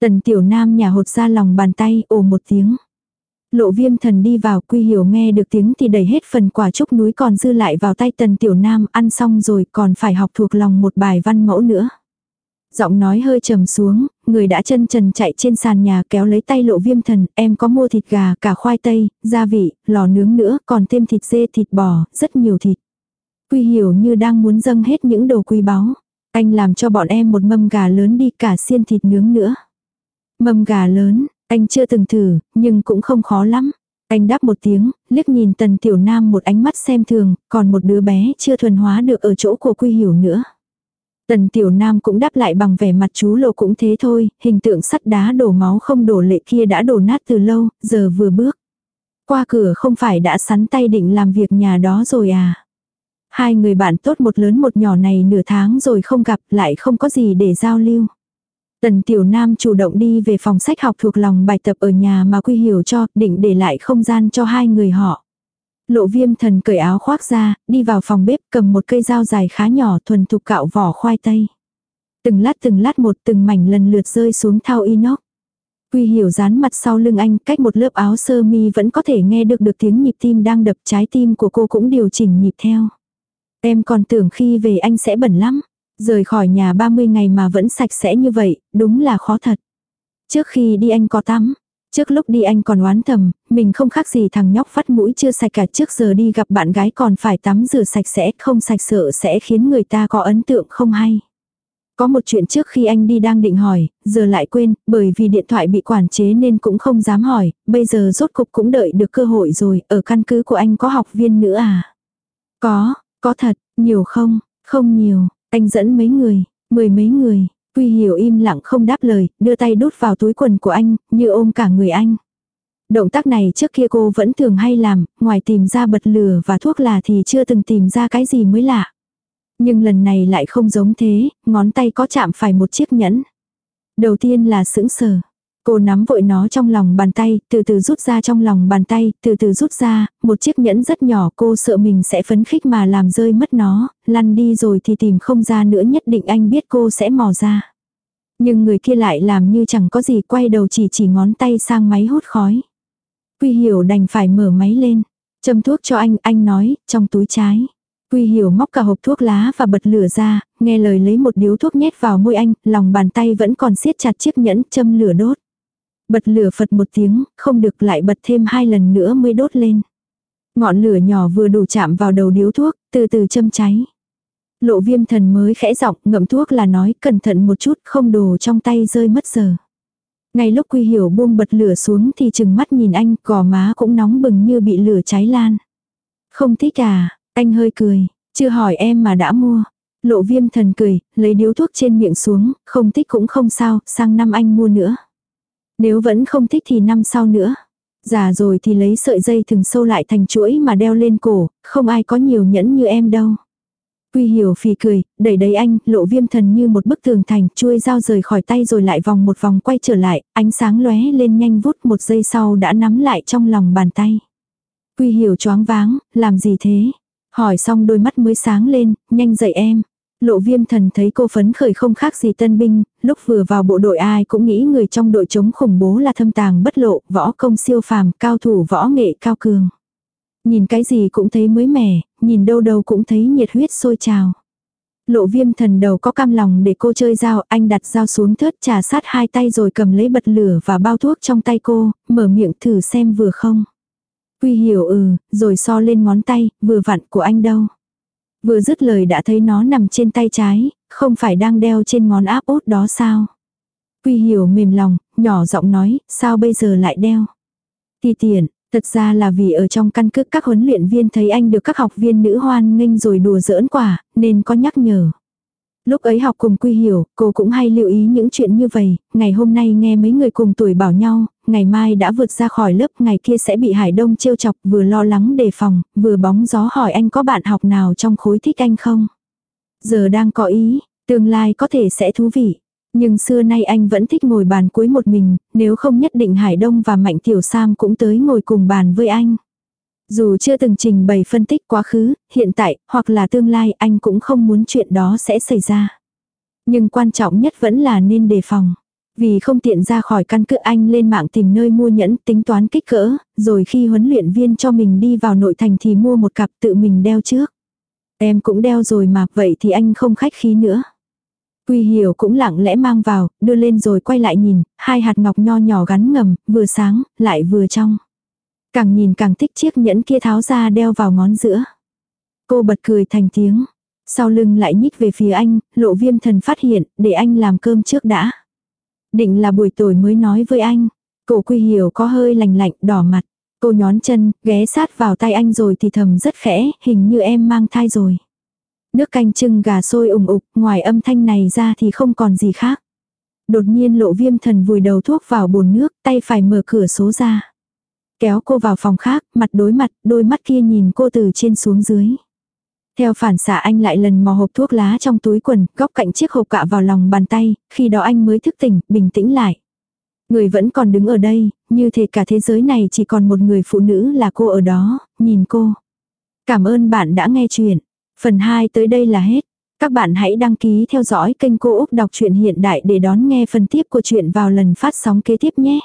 Tần tiểu nam nhà hột ra lòng bàn tay ồ một tiếng. Lộ viêm thần đi vào quy hiểu nghe được tiếng thì đẩy hết phần quả trúc núi còn dư lại vào tay tần tiểu nam ăn xong rồi còn phải học thuộc lòng một bài văn mẫu nữa. Giọng nói hơi trầm xuống, người đã chân trần chạy trên sàn nhà kéo lấy tay lộ viêm thần, em có mua thịt gà, cả khoai tây, gia vị, lò nướng nữa, còn thêm thịt dê, thịt bò, rất nhiều thịt. Quy hiểu như đang muốn dâng hết những đồ quý báu. Anh làm cho bọn em một mâm gà lớn đi cả xiên thịt nướng nữa. Mâm gà lớn, anh chưa từng thử, nhưng cũng không khó lắm. Anh đáp một tiếng, liếc nhìn tần tiểu nam một ánh mắt xem thường, còn một đứa bé chưa thuần hóa được ở chỗ của quy hiểu nữa. Tần tiểu nam cũng đáp lại bằng vẻ mặt chú lộ cũng thế thôi, hình tượng sắt đá đổ máu không đổ lệ kia đã đổ nát từ lâu, giờ vừa bước. Qua cửa không phải đã sắn tay định làm việc nhà đó rồi à. Hai người bạn tốt một lớn một nhỏ này nửa tháng rồi không gặp lại không có gì để giao lưu. Tần Tiểu Nam chủ động đi về phòng sách học thuộc lòng bài tập ở nhà mà Quy hiểu cho, định để lại không gian cho hai người họ. Lộ viêm thần cởi áo khoác ra, đi vào phòng bếp cầm một cây dao dài khá nhỏ thuần thục cạo vỏ khoai tây. Từng lát từng lát một từng mảnh lần lượt rơi xuống thao inox. Quy hiểu dán mặt sau lưng anh cách một lớp áo sơ mi vẫn có thể nghe được được tiếng nhịp tim đang đập trái tim của cô cũng điều chỉnh nhịp theo. Em còn tưởng khi về anh sẽ bẩn lắm. Rời khỏi nhà 30 ngày mà vẫn sạch sẽ như vậy, đúng là khó thật. Trước khi đi anh có tắm. Trước lúc đi anh còn oán thầm, mình không khác gì thằng nhóc vắt mũi chưa sạch cả trước giờ đi gặp bạn gái còn phải tắm rửa sạch sẽ, không sạch sợ sẽ khiến người ta có ấn tượng không hay. Có một chuyện trước khi anh đi đang định hỏi, giờ lại quên, bởi vì điện thoại bị quản chế nên cũng không dám hỏi, bây giờ rốt cục cũng đợi được cơ hội rồi, ở căn cứ của anh có học viên nữa à? Có, có thật, nhiều không, không nhiều, anh dẫn mấy người, mười mấy người, Quy Hiểu im lặng không đáp lời, đưa tay đút vào túi quần của anh, như ôm cả người anh. Động tác này trước kia cô vẫn thường hay làm, ngoài tìm ra bật lửa và thuốc là thì chưa từng tìm ra cái gì mới lạ. Nhưng lần này lại không giống thế, ngón tay có chạm phải một chiếc nhẫn. Đầu tiên là sững sờ. Cô nắm vội nó trong lòng bàn tay, từ từ rút ra trong lòng bàn tay, từ từ rút ra, một chiếc nhẫn rất nhỏ cô sợ mình sẽ phấn khích mà làm rơi mất nó, lăn đi rồi thì tìm không ra nữa nhất định anh biết cô sẽ mò ra. Nhưng người kia lại làm như chẳng có gì quay đầu chỉ chỉ ngón tay sang máy hút khói. Quy hiểu đành phải mở máy lên. Châm thuốc cho anh, anh nói, trong túi trái. Quy hiểu móc cả hộp thuốc lá và bật lửa ra, nghe lời lấy một điếu thuốc nhét vào môi anh, lòng bàn tay vẫn còn siết chặt chiếc nhẫn châm lửa đốt. Bật lửa phật một tiếng, không được lại bật thêm hai lần nữa mới đốt lên. Ngọn lửa nhỏ vừa đủ chạm vào đầu điếu thuốc, từ từ châm cháy. Lộ viêm thần mới khẽ giọng ngậm thuốc là nói cẩn thận một chút không đồ trong tay rơi mất giờ. Ngay lúc Quy Hiểu buông bật lửa xuống thì chừng mắt nhìn anh, gò má cũng nóng bừng như bị lửa cháy lan. Không thích à, anh hơi cười, chưa hỏi em mà đã mua. Lộ viêm thần cười, lấy điếu thuốc trên miệng xuống, không thích cũng không sao, sang năm anh mua nữa. Nếu vẫn không thích thì năm sau nữa. Già rồi thì lấy sợi dây thừng sâu lại thành chuỗi mà đeo lên cổ, không ai có nhiều nhẫn như em đâu. Quy hiểu phì cười, đẩy đẩy anh, lộ viêm thần như một bức tường thành, chuôi dao rời khỏi tay rồi lại vòng một vòng quay trở lại, ánh sáng lóe lên nhanh vút một giây sau đã nắm lại trong lòng bàn tay. Quy hiểu choáng váng, làm gì thế? Hỏi xong đôi mắt mới sáng lên, nhanh dậy em. Lộ viêm thần thấy cô phấn khởi không khác gì tân binh, lúc vừa vào bộ đội ai cũng nghĩ người trong đội chống khủng bố là thâm tàng bất lộ, võ công siêu phàm, cao thủ võ nghệ cao cường. Nhìn cái gì cũng thấy mới mẻ, nhìn đâu đâu cũng thấy nhiệt huyết sôi trào. Lộ viêm thần đầu có cam lòng để cô chơi dao, anh đặt dao xuống thớt trà sát hai tay rồi cầm lấy bật lửa và bao thuốc trong tay cô, mở miệng thử xem vừa không. Quy hiểu ừ, rồi so lên ngón tay, vừa vặn của anh đâu. Vừa dứt lời đã thấy nó nằm trên tay trái, không phải đang đeo trên ngón áp út đó sao. Quy hiểu mềm lòng, nhỏ giọng nói, sao bây giờ lại đeo. Thì tiện, Thật ra là vì ở trong căn cứ các huấn luyện viên thấy anh được các học viên nữ hoan nghênh rồi đùa giỡn quả, nên có nhắc nhở. Lúc ấy học cùng Quy Hiểu, cô cũng hay lưu ý những chuyện như vậy, ngày hôm nay nghe mấy người cùng tuổi bảo nhau, ngày mai đã vượt ra khỏi lớp, ngày kia sẽ bị Hải Đông trêu chọc, vừa lo lắng đề phòng, vừa bóng gió hỏi anh có bạn học nào trong khối thích anh không. Giờ đang có ý, tương lai có thể sẽ thú vị. Nhưng xưa nay anh vẫn thích ngồi bàn cuối một mình, nếu không nhất định Hải Đông và Mạnh Tiểu Sam cũng tới ngồi cùng bàn với anh. Dù chưa từng trình bày phân tích quá khứ, hiện tại, hoặc là tương lai anh cũng không muốn chuyện đó sẽ xảy ra. Nhưng quan trọng nhất vẫn là nên đề phòng. Vì không tiện ra khỏi căn cứ anh lên mạng tìm nơi mua nhẫn tính toán kích cỡ, rồi khi huấn luyện viên cho mình đi vào nội thành thì mua một cặp tự mình đeo trước. Em cũng đeo rồi mà, vậy thì anh không khách khí nữa. Quy hiểu cũng lặng lẽ mang vào, đưa lên rồi quay lại nhìn, hai hạt ngọc nho nhỏ gắn ngầm, vừa sáng, lại vừa trong. Càng nhìn càng thích chiếc nhẫn kia tháo ra đeo vào ngón giữa. Cô bật cười thành tiếng. Sau lưng lại nhích về phía anh, lộ viêm thần phát hiện, để anh làm cơm trước đã. Định là buổi tối mới nói với anh. Cổ quy hiểu có hơi lành lạnh, đỏ mặt. Cô nhón chân, ghé sát vào tay anh rồi thì thầm rất khẽ, hình như em mang thai rồi. Nước canh trưng gà sôi ủng ục, ngoài âm thanh này ra thì không còn gì khác. Đột nhiên lộ viêm thần vùi đầu thuốc vào bồn nước, tay phải mở cửa số ra. Kéo cô vào phòng khác, mặt đối mặt, đôi mắt kia nhìn cô từ trên xuống dưới. Theo phản xạ anh lại lần mò hộp thuốc lá trong túi quần, góc cạnh chiếc hộp cạ vào lòng bàn tay, khi đó anh mới thức tỉnh, bình tĩnh lại. Người vẫn còn đứng ở đây, như thể cả thế giới này chỉ còn một người phụ nữ là cô ở đó, nhìn cô. Cảm ơn bạn đã nghe chuyện. Phần 2 tới đây là hết. Các bạn hãy đăng ký theo dõi kênh Cô Úc Đọc truyện Hiện Đại để đón nghe phần tiếp của chuyện vào lần phát sóng kế tiếp nhé.